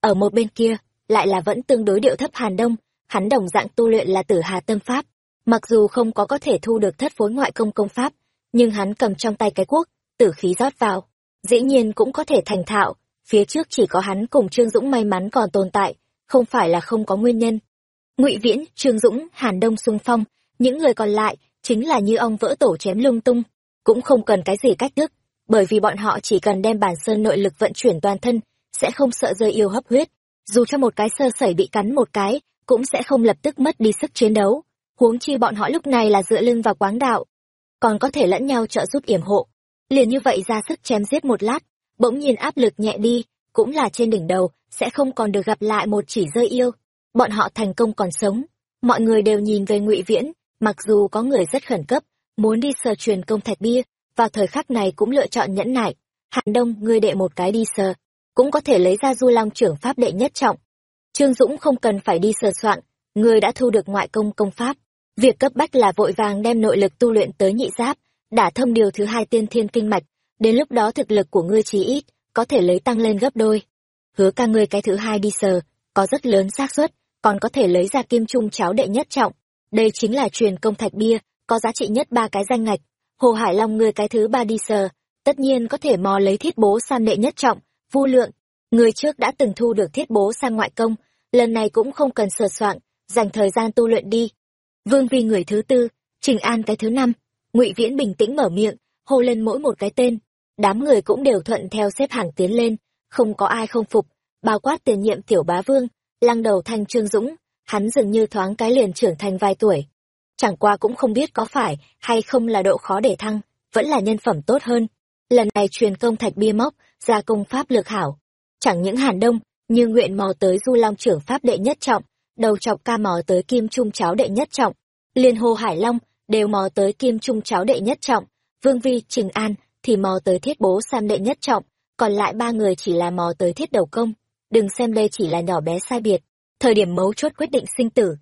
Ở một bên kia lại là vẫn tương đối điệu thấp hàn đông. Hắn đồng dạng tu luyện là tử hà tâm pháp. Mặc dù không có có thể thu được thất phối ngoại công công pháp nhưng hắn cầm trong tay cái cuốc tử khí rót vào. Dĩ nhiên cũng có thể thành thạo. Phía trước chỉ có hắn cùng trương dũng may mắn còn tồn tại không phải là không có nguyên nhân. Ngụy Viễn, Trương Dũng, Hàn Đông xung phong, những người còn lại chính là như ông vỡ tổ chém lung tung, cũng không cần cái gì cách thức, bởi vì bọn họ chỉ cần đem bản sơn nội lực vận chuyển toàn thân, sẽ không sợ rơi yêu hấp huyết, dù cho một cái sơ sẩy bị cắn một cái, cũng sẽ không lập tức mất đi sức chiến đấu. Huống chi bọn họ lúc này là dựa lưng vào quáng đạo, còn có thể lẫn nhau trợ giúp yểm hộ. Liền như vậy ra sức chém giết một lát, bỗng nhiên áp lực nhẹ đi, cũng là trên đỉnh đầu, sẽ không còn được gặp lại một chỉ rơi yêu. Bọn họ thành công còn sống. Mọi người đều nhìn về ngụy Viễn, mặc dù có người rất khẩn cấp, muốn đi sờ truyền công thạch bia, vào thời khắc này cũng lựa chọn nhẫn nại. Hàn Đông, ngươi đệ một cái đi sờ, cũng có thể lấy ra du long trưởng pháp đệ nhất trọng. Trương Dũng không cần phải đi sờ soạn, ngươi đã thu được ngoại công công pháp. Việc cấp bách là vội vàng đem nội lực tu luyện tới nhị giáp, đả thông điều thứ hai tiên thiên kinh mạch, đến lúc đó thực lực của ngươi chí ít, có thể lấy tăng lên gấp đôi. Hứa ca ngươi cái thứ hai đi sờ, có rất lớn xác suất, còn có thể lấy ra kim trung cháo đệ nhất trọng. Đây chính là truyền công thạch bia, có giá trị nhất ba cái danh ngạch. Hồ Hải Long ngươi cái thứ ba đi sờ, tất nhiên có thể mò lấy thiết bố san đệ nhất trọng, vu lượng. Người trước đã từng thu được thiết bố sang ngoại công, lần này cũng không cần sờ soạn, dành thời gian tu luyện đi. Vương Vi người thứ tư, Trình An cái thứ năm, Ngụy Viễn bình tĩnh mở miệng, hô lên mỗi một cái tên, đám người cũng đều thuận theo xếp hàng tiến lên không có ai không phục bao quát tiền nhiệm tiểu bá vương lăng đầu thanh trương dũng hắn dường như thoáng cái liền trưởng thành vài tuổi chẳng qua cũng không biết có phải hay không là độ khó để thăng, vẫn là nhân phẩm tốt hơn. Lần này truyền công thạch bia móc ra công pháp lược hảo. Chẳng những hàn đông, như nguyện mò tới du long trưởng pháp đệ nhất trọng, đầu chọc ca mò tới kim trung cháo đệ nhất trọng. Liên hồ hải long đều mò tới kim trung cháo đệ nhất trọng. Vương vi, trình an thì mò tới thiết bố sam đệ nhất trọng. Còn lại ba người chỉ là mò tới thiết đầu công. Đừng xem đây chỉ là nhỏ bé sai biệt. Thời điểm mấu chốt quyết định sinh tử.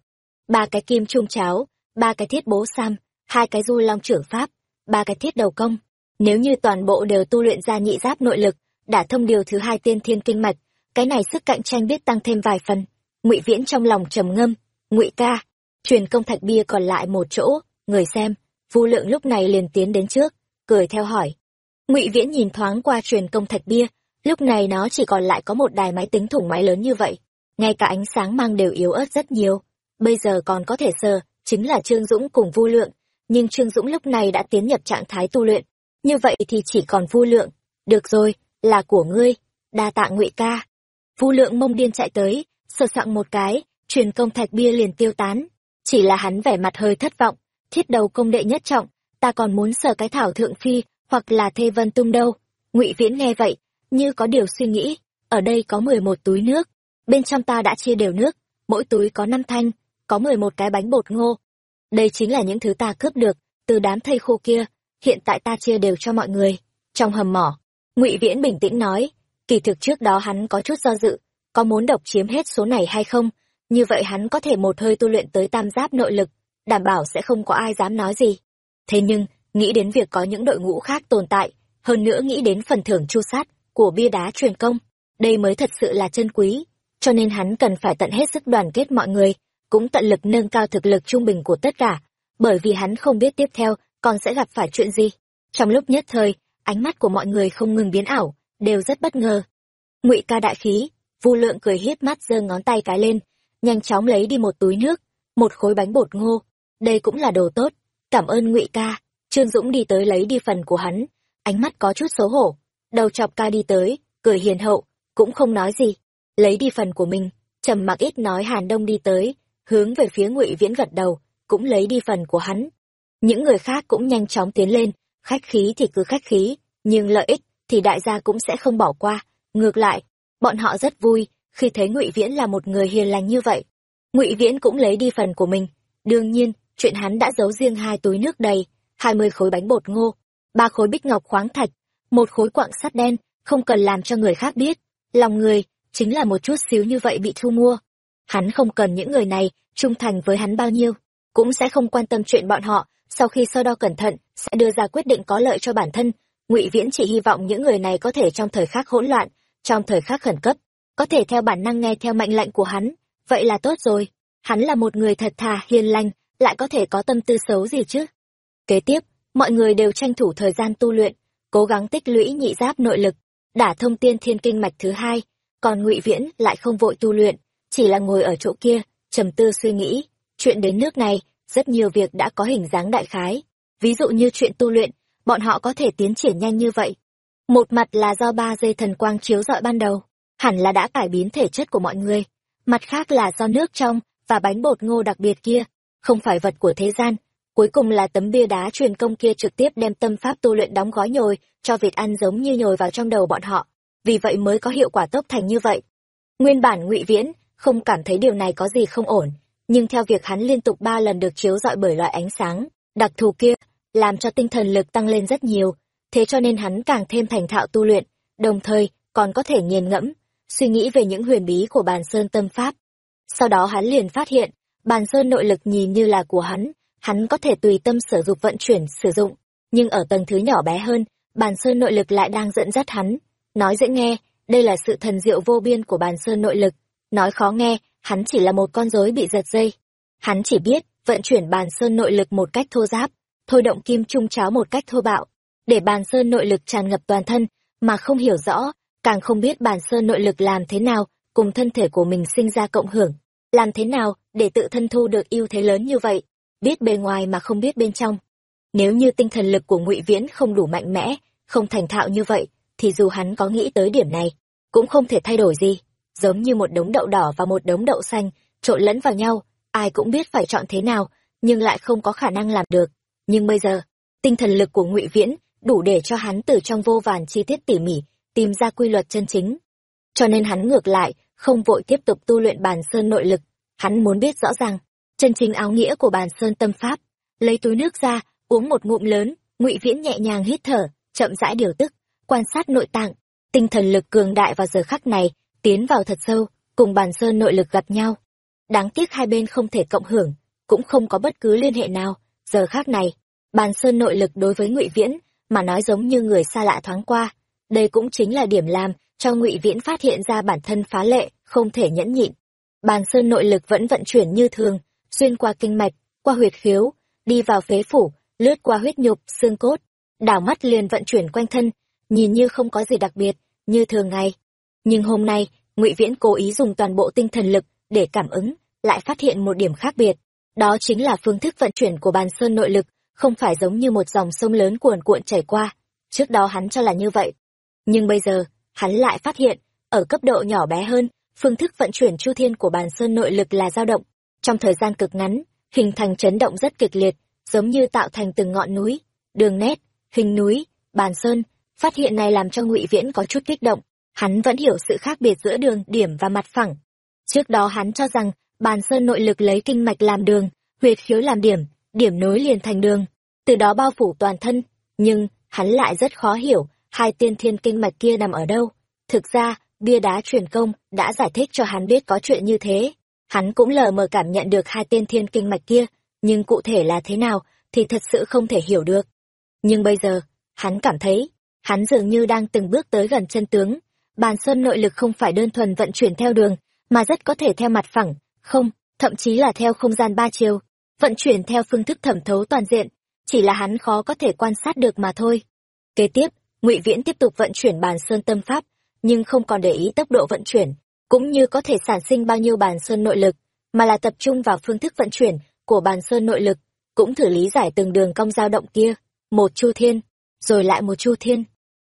Ba cái kim trung cháo ba cái thiết bố sam, hai cái du long trưởng pháp, ba cái thiết đầu công. Nếu như toàn bộ đều tu luyện ra nhị giáp nội lực đả thông điều thứ hai tiên thiên kinh mạch, cái này sức cạnh tranh biết tăng thêm vài phần. Ngụy viễn trong lòng trầm ngâm, ngụy ca, truyền công thạch bia còn lại một chỗ, người xem. Vu lượng lúc này liền tiến đến trước, cười theo hỏi. Ngụy viễn nhìn thoáng qua truyền công thạch bia, lúc này nó chỉ còn lại có một đài máy tính thủng máy lớn như vậy, ngay cả ánh sáng mang đều yếu ớt rất nhiều. Bây giờ còn có thể sờ chính là trương dũng cùng vu lượng, nhưng trương dũng lúc này đã tiến nhập trạng thái tu luyện. Như vậy thì chỉ còn vu lượng. Được rồi, là của ngươi, đa tạ ngụy ca. Vu lượng mông điên chạy tới, sờ soạng một cái, truyền công thạch bia liền tiêu tán. Chỉ là hắn vẻ mặt hơi thất vọng, thiết đầu công đệ nhất trọng, ta còn muốn sờ cái thảo thượng phi, hoặc là thê vân tung đâu. Ngụy viễn nghe vậy, như có điều suy nghĩ, ở đây có mười một túi nước, bên trong ta đã chia đều nước, mỗi túi có năm thanh có mười một cái bánh bột ngô. Đây chính là những thứ ta cướp được từ đám thây khô kia, hiện tại ta chia đều cho mọi người. Trong hầm mỏ, ngụy viễn bình tĩnh nói, kỳ thực trước đó hắn có chút do dự, có muốn độc chiếm hết số này hay không? Như vậy hắn có thể một hơi tu luyện tới tam giáp nội lực, đảm bảo sẽ không có ai dám nói gì. Thế nhưng, nghĩ đến việc có những đội ngũ khác tồn tại, hơn nữa nghĩ đến phần thưởng chu sát của bia đá truyền công, đây mới thật sự là chân quý, cho nên hắn cần phải tận hết sức đoàn kết mọi người cũng tận lực nâng cao thực lực trung bình của tất cả, bởi vì hắn không biết tiếp theo còn sẽ gặp phải chuyện gì. Trong lúc nhất thời, ánh mắt của mọi người không ngừng biến ảo, đều rất bất ngờ. Ngụy ca đại khí, vu lượng cười hiếp mắt giơ ngón tay cái lên, nhanh chóng lấy đi một túi nước, một khối bánh bột ngô. Đây cũng là đồ tốt. Cảm ơn ngụy ca. Trương dũng đi tới lấy đi phần của hắn. Ánh mắt có chút xấu hổ. Đầu chọc ca đi tới, cười hiền hậu, cũng không nói gì. Lấy đi phần của mình, trầm mặc ít nói hàn đông đi tới hướng về phía ngụy viễn gật đầu, cũng lấy đi phần của hắn. Những người khác cũng nhanh chóng tiến lên, khách khí thì cứ khách khí, nhưng lợi ích thì đại gia cũng sẽ không bỏ qua. Ngược lại, bọn họ rất vui khi thấy ngụy viễn là một người hiền lành như vậy. Ngụy viễn cũng lấy đi phần của mình. Đương nhiên, chuyện hắn đã giấu riêng hai túi nước đầy, hai mươi khối bánh bột ngô, ba khối bích ngọc khoáng thạch, một khối quặng sắt đen không cần làm cho người khác biết. Lòng người chính là một chút xíu như vậy bị thu mua hắn không cần những người này trung thành với hắn bao nhiêu, cũng sẽ không quan tâm chuyện bọn họ. Sau khi so đo cẩn thận, sẽ đưa ra quyết định có lợi cho bản thân. Ngụy viễn chỉ hy vọng những người này có thể trong thời khắc hỗn loạn, trong thời khắc khẩn cấp, có thể theo bản năng nghe theo mệnh lệnh của hắn. Vậy là tốt rồi. Hắn là một người thật thà, hiền lành, lại có thể có tâm tư xấu gì chứ? Kế tiếp, mọi người đều tranh thủ thời gian tu luyện, cố gắng tích lũy nhị giáp nội lực, đả thông tiên thiên kinh mạch thứ hai, còn ngụy viễn lại không vội tu luyện chỉ là ngồi ở chỗ kia, trầm tư suy nghĩ. Chuyện đến nước này, rất nhiều việc đã có hình dáng đại khái. Ví dụ như chuyện tu luyện, bọn họ có thể tiến triển nhanh như vậy. Một mặt là do ba dây thần quang chiếu rọi ban đầu, hẳn là đã cải biến thể chất của mọi người. Mặt khác là do nước trong và bánh bột ngô đặc biệt kia, không phải vật của thế gian. Cuối cùng là tấm bia đá truyền công kia trực tiếp đem tâm pháp tu luyện đóng gói nhồi cho việc ăn giống như nhồi vào trong đầu bọn họ. Vì vậy mới có hiệu quả tốc thành như vậy. Nguyên bản ngụy viễn không cảm thấy điều này có gì không ổn, nhưng theo việc hắn liên tục ba lần được chiếu rọi bởi loại ánh sáng, đặc thù kia, làm cho tinh thần lực tăng lên rất nhiều, thế cho nên hắn càng thêm thành thạo tu luyện, đồng thời còn có thể nghiền ngẫm, suy nghĩ về những huyền bí của bàn sơn tâm pháp. Sau đó hắn liền phát hiện, bàn sơn nội lực nhìn như là của hắn hắn có thể tùy tâm sở dục vận chuyển, sử dụng, nhưng ở tầng thứ nhỏ bé hơn, bàn sơn nội lực lại đang dẫn dắt hắn. Nói dễ nghe, đây là sự thần diệu vô biên của bàn sơn nội lực nói khó nghe, hắn chỉ là một con rối bị giật dây. Hắn chỉ biết vận chuyển bàn sơn nội lực một cách thô giáp, thôi động kim trung cháo một cách thô bạo. Để bàn sơn nội lực tràn ngập toàn thân, mà không hiểu rõ, càng không biết bàn sơn nội lực làm thế nào, cùng thân thể của mình sinh ra cộng hưởng. Làm thế nào để tự thân thu được ưu thế lớn như vậy, biết bề ngoài mà không biết bên trong. Nếu như tinh thần lực của ngụy viễn không đủ mạnh mẽ, không thành thạo như vậy, thì dù hắn có nghĩ tới điểm này, cũng không thể thay đổi gì giống như một đống đậu đỏ và một đống đậu xanh, trộn lẫn vào nhau, ai cũng biết phải chọn thế nào, nhưng lại không có khả năng làm được. Nhưng bây giờ, tinh thần lực của ngụy viễn đủ để cho hắn từ trong vô vàn chi tiết tỉ mỉ tìm ra quy luật chân chính. Cho nên hắn ngược lại, không vội tiếp tục tu luyện bàn sơn nội lực. Hắn muốn biết rõ ràng, chân chính áo nghĩa của bàn sơn tâm pháp, lấy túi nước ra, uống một ngụm lớn, ngụy viễn nhẹ nhàng hít thở, chậm rãi điều tức, quan sát nội tạng, tinh thần lực cường đại vào giờ khắc này tiến vào thật sâu, cùng bàn sơn nội lực gặp nhau. Đáng tiếc hai bên không thể cộng hưởng, cũng không có bất cứ liên hệ nào. Giờ khác này, bàn sơn nội lực đối với ngụy viễn, mà nói giống như người xa lạ thoáng qua. Đây cũng chính là điểm làm cho ngụy viễn phát hiện ra bản thân phá lệ, không thể nhẫn nhịn. Bàn sơn nội lực vẫn vận chuyển như thường, xuyên qua kinh mạch, qua huyệt khiếu, đi vào phế phủ, lướt qua huyết nhục, xương cốt. Đảo mắt liền vận chuyển quanh thân, nhìn như không có gì đặc biệt, như thường ngày nhưng hôm nay, ngụy viễn cố ý dùng toàn bộ tinh thần lực để cảm ứng, lại phát hiện một điểm khác biệt. Đó chính là phương thức vận chuyển của bàn sơn nội lực không phải giống như một dòng sông lớn cuồn cuộn chảy qua. Trước đó hắn cho là như vậy. Nhưng bây giờ, hắn lại phát hiện, ở cấp độ nhỏ bé hơn, phương thức vận chuyển chu thiên của bàn sơn nội lực là dao động. Trong thời gian cực ngắn, hình thành chấn động rất kịch liệt, giống như tạo thành từng ngọn núi, đường nét, hình núi, bàn sơn. Phát hiện này làm cho ngụy viễn có chút kích động hắn vẫn hiểu sự khác biệt giữa đường, điểm và mặt phẳng. Trước đó hắn cho rằng, bàn sơn nội lực lấy kinh mạch làm đường, huyệt khiếu làm điểm điểm nối liền thành đường. Từ đó bao phủ toàn thân. Nhưng, hắn lại rất khó hiểu, hai tiên thiên kinh mạch kia nằm ở đâu. Thực ra, bia đá truyền công đã giải thích cho hắn biết có chuyện như thế. Hắn cũng lờ mờ cảm nhận được hai tiên thiên kinh mạch kia, nhưng cụ thể là thế nào thì thật sự không thể hiểu được. Nhưng bây giờ, hắn cảm thấy, hắn dường như đang từng bước tới gần chân tướng bàn sơn nội lực không phải đơn thuần vận chuyển theo đường, mà rất có thể theo mặt phẳng, không, thậm chí là theo không gian ba chiều. Vận chuyển theo phương thức thẩm thấu toàn diện, chỉ là hắn khó có thể quan sát được mà thôi. Kế tiếp, ngụy viễn tiếp tục vận chuyển bàn sơn tâm pháp, nhưng không còn để ý tốc độ vận chuyển, cũng như có thể sản sinh bao nhiêu bàn sơn nội lực, mà là tập trung vào phương thức vận chuyển của bàn sơn nội lực, cũng thử lý giải từng đường cong dao động kia. Một chu thiên, rồi lại một chu thiên.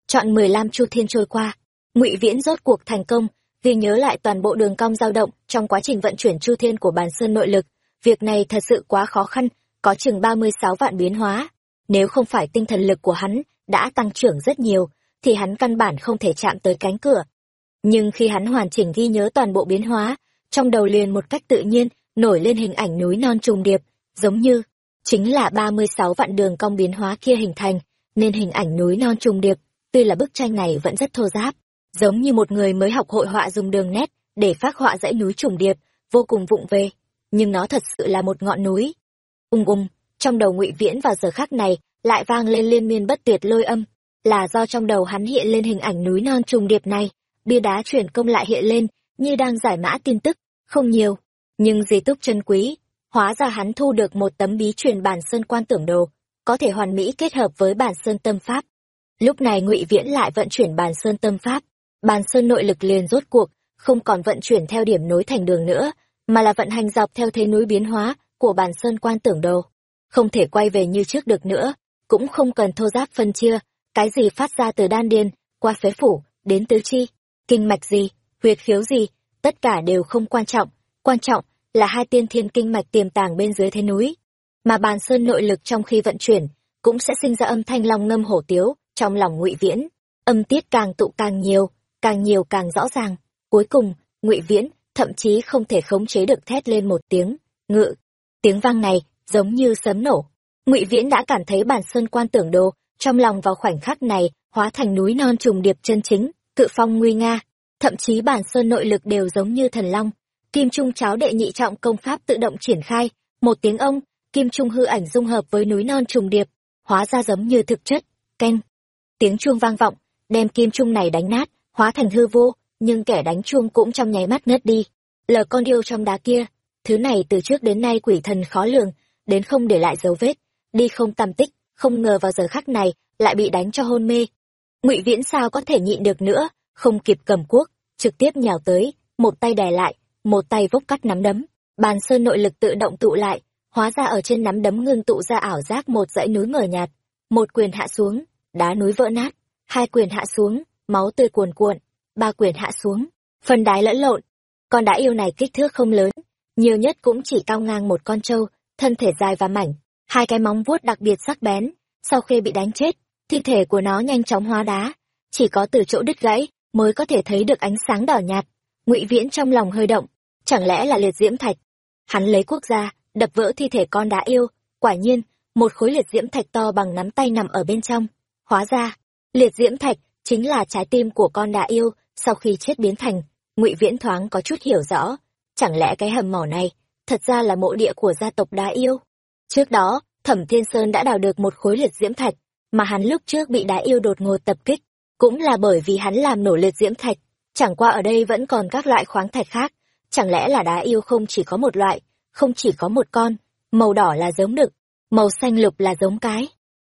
Chọn mười lăm chu thiên trôi qua ngụy viễn rốt cuộc thành công, ghi nhớ lại toàn bộ đường cong dao động trong quá trình vận chuyển chu thiên của bàn sơn nội lực. Việc này thật sự quá khó khăn, có chừng ba mươi sáu vạn biến hóa. Nếu không phải tinh thần lực của hắn đã tăng trưởng rất nhiều, thì hắn căn bản không thể chạm tới cánh cửa. Nhưng khi hắn hoàn chỉnh ghi nhớ toàn bộ biến hóa, trong đầu liền một cách tự nhiên nổi lên hình ảnh núi non trùng điệp, giống như chính là ba mươi sáu vạn đường cong biến hóa kia hình thành, nên hình ảnh núi non trùng điệp, tuy là bức tranh này vẫn rất thô giáp giống như một người mới học hội họa dùng đường nét để phác họa dãy núi trùng điệp, vô cùng vụng về. Nhưng nó thật sự là một ngọn núi. Ung ung, trong đầu ngụy viễn vào giờ khác này lại vang lên liên miên bất tuyệt lôi âm. Là do trong đầu hắn hiện lên hình ảnh núi non trùng điệp này, bia đá chuyển công lại hiện lên như đang giải mã tin tức, không nhiều. Nhưng di túc chân quý, hóa ra hắn thu được một tấm bí truyền bản sơn quan tưởng đồ, có thể hoàn mỹ kết hợp với bản sơn tâm pháp. Lúc này ngụy viễn lại vận chuyển bản sơn tâm pháp bàn sơn nội lực liền rốt cuộc, không còn vận chuyển theo điểm nối thành đường nữa, mà là vận hành dọc theo thế núi biến hóa của bàn sơn quan tưởng đồ. Không thể quay về như trước được nữa, cũng không cần thô giáp phân chia, cái gì phát ra từ đan điên qua phế phủ, đến tứ chi, kinh mạch gì, huyệt khiếu gì, tất cả đều không quan trọng. Quan trọng là hai tiên thiên kinh mạch tiềm tàng bên dưới thế núi, mà bàn sơn nội lực trong khi vận chuyển cũng sẽ sinh ra âm thanh long ngâm hổ tiếu trong lòng ngụy viễn. Âm tiết càng tụ càng nhiều càng nhiều càng rõ ràng. Cuối cùng, ngụy viễn thậm chí không thể khống chế được thét lên một tiếng. Ngự, tiếng vang này giống như sấm nổ. Ngụy viễn đã cảm thấy bản sơn quan tưởng đồ trong lòng vào khoảnh khắc này hóa thành núi non trùng điệp chân chính, cự phong nguy nga. Thậm chí bản sơn nội lực đều giống như thần long. Kim trung cháo đệ nhị trọng công pháp tự động triển khai. Một tiếng ông, kim trung hư ảnh dung hợp với núi non trùng điệp, hóa ra giống như thực chất. Keng tiếng chuông vang vọng, đem kim trung này đánh nát hóa thành hư vô, nhưng kẻ đánh chuông cũng trong nháy mắt ngất đi. Lờ con điêu trong đá kia, thứ này từ trước đến nay quỷ thần khó lường, đến không để lại dấu vết, đi không tăm tích, không ngờ vào giờ khắc này, lại bị đánh cho hôn mê. Ngụy viễn sao có thể nhịn được nữa, không kịp cầm cuốc, trực tiếp nhào tới, một tay đè lại, một tay vốc cắt nắm đấm. Bàn sơn nội lực tự động tụ lại, hóa ra ở trên nắm đấm ngưng tụ ra ảo giác một dãy núi mờ nhạt. Một quyền hạ xuống, đá núi vỡ nát, hai quyền hạ xuống máu tươi cuồn cuộn, ba quyền hạ xuống, phần đái lẫn lộn. Con đá yêu này kích thước không lớn, nhiều nhất cũng chỉ cao ngang một con trâu, thân thể dài và mảnh, hai cái móng vuốt đặc biệt sắc bén. Sau khi bị đánh chết, thi thể của nó nhanh chóng hóa đá, chỉ có từ chỗ đứt gãy mới có thể thấy được ánh sáng đỏ nhạt. Ngụy viễn trong lòng hơi động, chẳng lẽ là liệt diễm thạch? Hắn lấy quốc gia, đập vỡ thi thể con đã yêu, quả nhiên, một khối liệt diễm thạch to bằng nắm tay nằm ở bên trong, hóa ra, liệt diễm thạch chính là trái tim của con đã yêu, sau khi chết biến thành, ngụy viễn thoáng có chút hiểu rõ. Chẳng lẽ cái hầm mỏ này, thật ra là mộ địa của gia tộc đá yêu? Trước đó, thẩm thiên sơn đã đào được một khối liệt diễm thạch, mà hắn lúc trước bị đá yêu đột ngột tập kích, cũng là bởi vì hắn làm nổ liệt diễm thạch. Chẳng qua ở đây vẫn còn các loại khoáng thạch khác, chẳng lẽ là đá yêu không chỉ có một loại, không chỉ có một con, màu đỏ là giống đực, màu xanh lục là giống cái?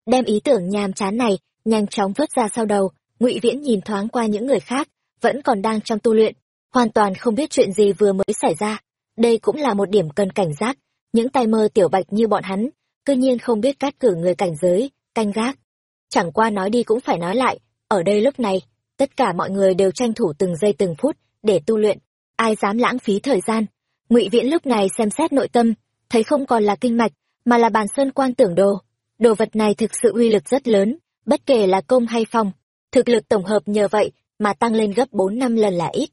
Đem ý tưởng nhàm chán này nhanh chóng vứt ra sau đầu ngụy viễn nhìn thoáng qua những người khác, vẫn còn đang trong tu luyện, hoàn toàn không biết chuyện gì vừa mới xảy ra. Đây cũng là một điểm cần cảnh giác, những tay mơ tiểu bạch như bọn hắn, cư nhiên không biết cắt cử người cảnh giới, canh gác. Chẳng qua nói đi cũng phải nói lại, ở đây lúc này, tất cả mọi người đều tranh thủ từng giây từng phút để tu luyện, ai dám lãng phí thời gian. Ngụy viễn lúc này xem xét nội tâm, thấy không còn là kinh mạch, mà là bàn sơn quan tưởng đồ. Đồ vật này thực sự uy lực rất lớn, bất kể là công hay phong thực lực tổng hợp nhờ vậy mà tăng lên gấp bốn năm lần là ít.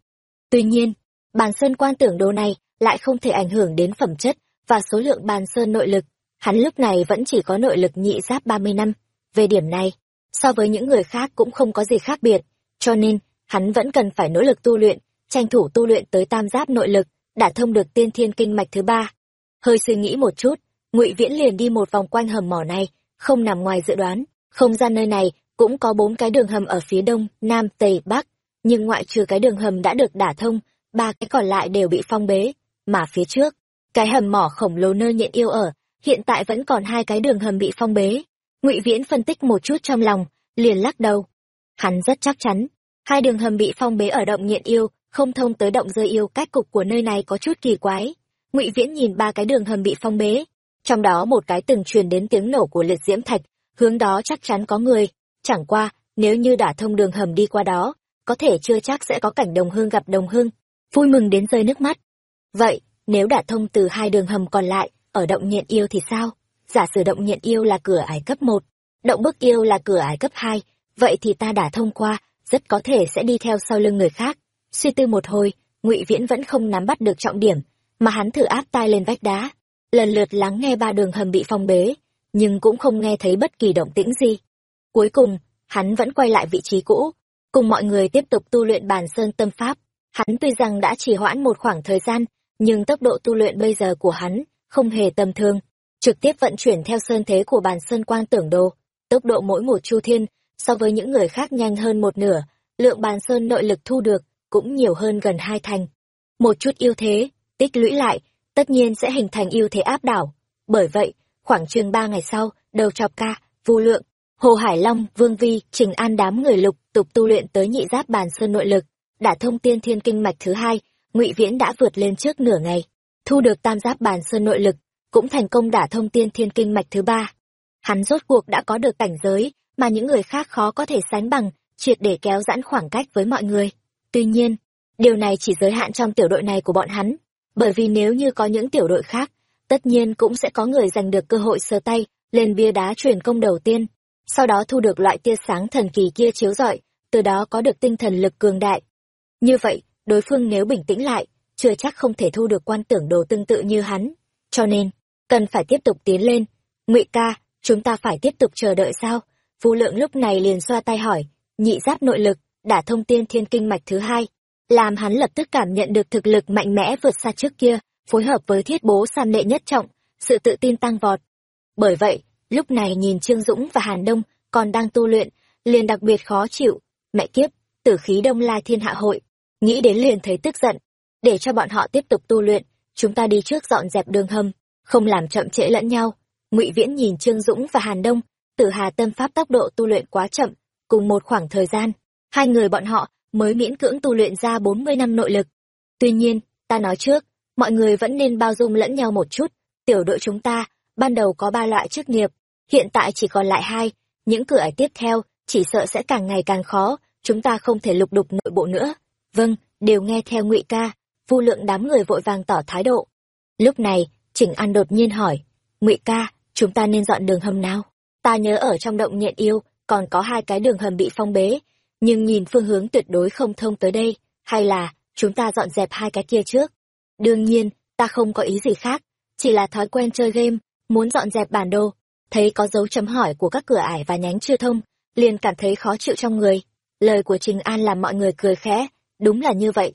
Tuy nhiên, bàn sơn quan tưởng đồ này lại không thể ảnh hưởng đến phẩm chất và số lượng bàn sơn nội lực. Hắn lúc này vẫn chỉ có nội lực nhị giáp ba mươi năm. Về điểm này, so với những người khác cũng không có gì khác biệt, cho nên hắn vẫn cần phải nỗ lực tu luyện, tranh thủ tu luyện tới tam giáp nội lực, đã thông được tiên thiên kinh mạch thứ ba. Hơi suy nghĩ một chút, ngụy viễn liền đi một vòng quanh hầm mỏ này, không nằm ngoài dự đoán. Không gian nơi này cũng có bốn cái đường hầm ở phía đông, nam, tây, bắc. Nhưng ngoại trừ cái đường hầm đã được đả thông, ba cái còn lại đều bị phong bế. Mà phía trước, cái hầm mỏ khổng lồ nơi nhện yêu ở, hiện tại vẫn còn hai cái đường hầm bị phong bế. Ngụy viễn phân tích một chút trong lòng, liền lắc đầu. Hắn rất chắc chắn, hai đường hầm bị phong bế ở động nhện yêu, không thông tới động rơi yêu, cách cục của nơi này có chút kỳ quái. Ngụy viễn nhìn ba cái đường hầm bị phong bế, trong đó một cái từng truyền đến tiếng nổ của liệt diễm thạch, hướng đó chắc chắn có người chẳng qua, nếu như đả thông đường hầm đi qua đó, có thể chưa chắc sẽ có cảnh đồng hương gặp đồng hương. Vui mừng đến rơi nước mắt. Vậy, nếu đả thông từ hai đường hầm còn lại, ở động nhện yêu thì sao? Giả sử động nhện yêu là cửa ải cấp một, động bức yêu là cửa ải cấp hai, vậy thì ta đả thông qua, rất có thể sẽ đi theo sau lưng người khác. Suy tư một hồi, ngụy viễn vẫn không nắm bắt được trọng điểm, mà hắn thử áp tai lên vách đá. Lần lượt lắng nghe ba đường hầm bị phong bế, nhưng cũng không nghe thấy bất kỳ động tĩnh gì cuối cùng, hắn vẫn quay lại vị trí cũ, cùng mọi người tiếp tục tu luyện bàn sơn tâm pháp. Hắn tuy rằng đã trì hoãn một khoảng thời gian, nhưng tốc độ tu luyện bây giờ của hắn không hề tầm thường, trực tiếp vận chuyển theo sơn thế của bàn sơn quang tưởng đồ. Tốc độ mỗi một chu thiên, so với những người khác nhanh hơn một nửa, lượng bàn sơn nội lực thu được cũng nhiều hơn gần hai thành. Một chút ưu thế, tích lũy lại, tất nhiên sẽ hình thành ưu thế áp đảo. Bởi vậy, khoảng chừng ba ngày sau, đầu chọc ca, vu lượng hồ hải long, vương vi, trình an đám người lục tục tu luyện tới nhị giáp bàn sơn nội lực, đã thông tiên thiên kinh mạch thứ hai, ngụy viễn đã vượt lên trước nửa ngày, thu được tam giáp bàn sơn nội lực, cũng thành công đả thông tiên thiên kinh mạch thứ ba. Hắn rốt cuộc đã có được cảnh giới mà những người khác khó có thể sánh bằng, triệt để kéo giãn khoảng cách với mọi người. Tuy nhiên, điều này chỉ giới hạn trong tiểu đội này của bọn hắn, bởi vì nếu như có những tiểu đội khác, tất nhiên cũng sẽ có người giành được cơ hội sơ tay, lên bia đá truyền công đầu tiên sau đó thu được loại tia sáng thần kỳ kia chiếu rọi, từ đó có được tinh thần lực cường đại. Như vậy, đối phương nếu bình tĩnh lại, chưa chắc không thể thu được quan tưởng đồ tương tự như hắn. Cho nên, cần phải tiếp tục tiến lên. Ngụy ca, chúng ta phải tiếp tục chờ đợi sao? Vu lượng lúc này liền xoa tay hỏi, nhị giáp nội lực, đã thông tiên thiên kinh mạch thứ hai. Làm hắn lập tức cảm nhận được thực lực mạnh mẽ vượt xa trước kia, phối hợp với thiết bố san đệ nhất trọng, sự tự tin tăng vọt. Bởi vậy lúc này nhìn trương dũng và hàn đông còn đang tu luyện, liền đặc biệt khó chịu. Mẹ kiếp, tử khí đông lai thiên hạ hội. Nghĩ đến liền thấy tức giận. Để cho bọn họ tiếp tục tu luyện, chúng ta đi trước dọn dẹp đường hầm, không làm chậm trễ lẫn nhau. Ngụy viễn nhìn trương dũng và hàn đông, tử hà tâm pháp tốc độ tu luyện quá chậm, cùng một khoảng thời gian, hai người bọn họ mới miễn cưỡng tu luyện ra bốn mươi năm nội lực. Tuy nhiên, ta nói trước, mọi người vẫn nên bao dung lẫn nhau một chút, tiểu đội chúng ta ban đầu có ba loại chức nghiệp hiện tại chỉ còn lại hai những cửa ải tiếp theo chỉ sợ sẽ càng ngày càng khó chúng ta không thể lục đục nội bộ nữa. Vâng đều nghe theo ngụy ca vu lượng đám người vội vàng tỏ thái độ. Lúc này chỉnh an đột nhiên hỏi ngụy ca chúng ta nên dọn đường hầm nào? Ta nhớ ở trong động nhện yêu còn có hai cái đường hầm bị phong bế nhưng nhìn phương hướng tuyệt đối không thông tới đây hay là chúng ta dọn dẹp hai cái kia trước? Đương nhiên ta không có ý gì khác, chỉ là thói quen chơi game, muốn dọn dẹp bản đồ, thấy có dấu chấm hỏi của các cửa ải và nhánh chưa thông, liền cảm thấy khó chịu trong người. Lời của Trình An làm mọi người cười khẽ, đúng là như vậy.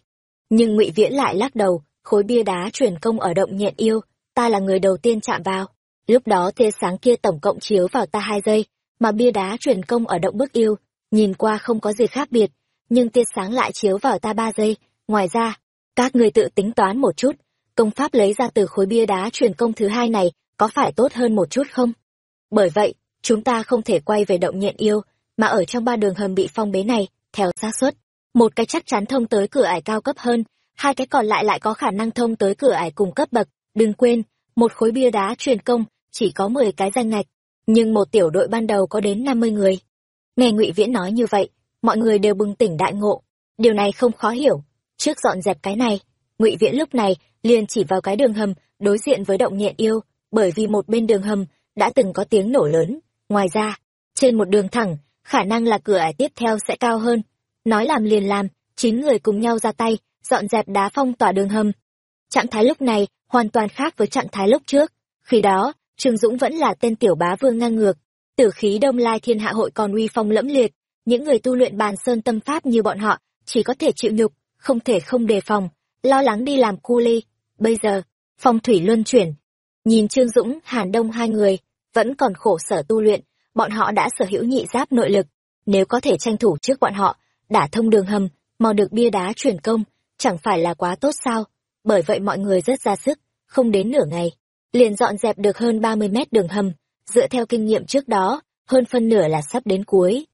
Nhưng Ngụy Viễn lại lắc đầu, khối bia đá truyền công ở động nhện yêu, ta là người đầu tiên chạm vào. Lúc đó tia sáng kia tổng cộng chiếu vào ta hai giây, mà bia đá truyền công ở động bức yêu, nhìn qua không có gì khác biệt, nhưng tia sáng lại chiếu vào ta ba giây. Ngoài ra, các người tự tính toán một chút, công pháp lấy ra từ khối bia đá truyền công thứ hai này có phải tốt hơn một chút không? Bởi vậy, chúng ta không thể quay về động nhện yêu, mà ở trong ba đường hầm bị phong bế này, theo xác suất, một cái chắc chắn thông tới cửa ải cao cấp hơn, hai cái còn lại lại có khả năng thông tới cửa ải cùng cấp bậc. Đừng quên, một khối bia đá truyền công chỉ có 10 cái danh ngạch, nhưng một tiểu đội ban đầu có đến 50 người. Nghe Ngụy Viễn nói như vậy, mọi người đều bừng tỉnh đại ngộ. Điều này không khó hiểu. Trước dọn dẹp cái này, Ngụy Viễn lúc này liền chỉ vào cái đường hầm đối diện với động nhện yêu, bởi vì một bên đường hầm đã từng có tiếng nổ lớn. Ngoài ra, trên một đường thẳng, khả năng là cửa ải tiếp theo sẽ cao hơn. Nói làm liền làm, chín người cùng nhau ra tay, dọn dẹp đá phong tỏa đường hầm. Trạng thái lúc này hoàn toàn khác với trạng thái lúc trước. Khi đó, Trương Dũng vẫn là tên tiểu bá vương ngang ngược, tử khí đông lai thiên hạ hội còn uy phong lẫm liệt, những người tu luyện bàn sơn tâm pháp như bọn họ chỉ có thể chịu nhục, không thể không đề phòng, lo lắng đi làm cu ly. Bây giờ, phong thủy luân chuyển. Nhìn Trương Dũng, Hàn Đông hai người, vẫn còn khổ sở tu luyện, bọn họ đã sở hữu nhị giáp nội lực. Nếu có thể tranh thủ trước bọn họ, đả thông đường hầm, mò được bia đá chuyển công, chẳng phải là quá tốt sao? Bởi vậy mọi người rất ra sức, không đến nửa ngày, liền dọn dẹp được hơn 30 mét đường hầm, dựa theo kinh nghiệm trước đó, hơn phân nửa là sắp đến cuối.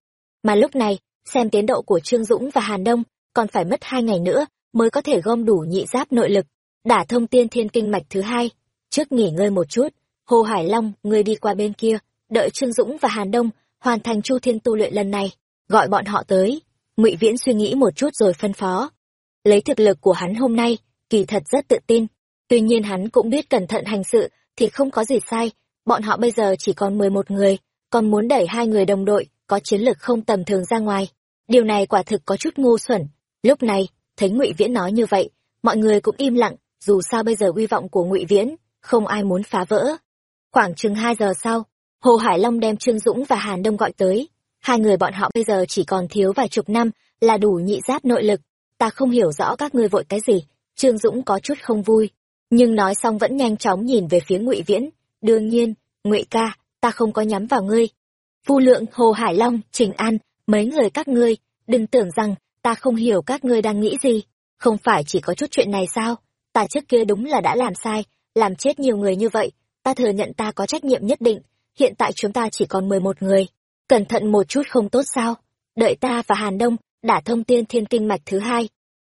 Mà lúc này, xem tiến độ của Trương Dũng và Hàn Đông, còn phải mất hai ngày nữa mới có thể gom đủ nhị giáp nội lực, đả thông tiên thiên kinh mạch thứ hai. Trước nghỉ ngơi một chút, Hồ Hải Long, người đi qua bên kia, đợi Trương Dũng và Hàn Đông hoàn thành chu thiên tu luyện lần này, gọi bọn họ tới. Ngụy Viễn suy nghĩ một chút rồi phân phó. Lấy thực lực của hắn hôm nay, kỳ thật rất tự tin. Tuy nhiên hắn cũng biết cẩn thận hành sự thì không có gì sai, bọn họ bây giờ chỉ còn mười một người, còn muốn đẩy hai người đồng đội, có chiến lực không tầm thường ra ngoài. Điều này quả thực có chút ngu xuẩn. Lúc này, thấy Ngụy Viễn nói như vậy, mọi người cũng im lặng, dù sao bây giờ uy vọng của Ngụy Viễn, không ai muốn phá vỡ. Khoảng chừng hai giờ sau, Hồ Hải Long đem Trương Dũng và Hàn Đông gọi tới. Hai người bọn họ bây giờ chỉ còn thiếu vài chục năm là đủ nhị giáp nội lực. Ta không hiểu rõ các ngươi vội cái gì. Trương Dũng có chút không vui, nhưng nói xong vẫn nhanh chóng nhìn về phía Ngụy Viễn. Đương nhiên, Ngụy ca, ta không có nhắm vào ngươi. Phu Lượng, Hồ Hải Long, Trình An, mấy người các ngươi, đừng tưởng rằng ta không hiểu các ngươi đang nghĩ gì. Không phải chỉ có chút chuyện này sao? Ta trước kia đúng là đã làm sai, làm chết nhiều người như vậy. Ta thừa nhận ta có trách nhiệm nhất định. Hiện tại chúng ta chỉ còn mười một người. Cẩn thận một chút không tốt sao? Đợi ta và Hàn Đông đã thông tiên thiên kinh mạch thứ hai.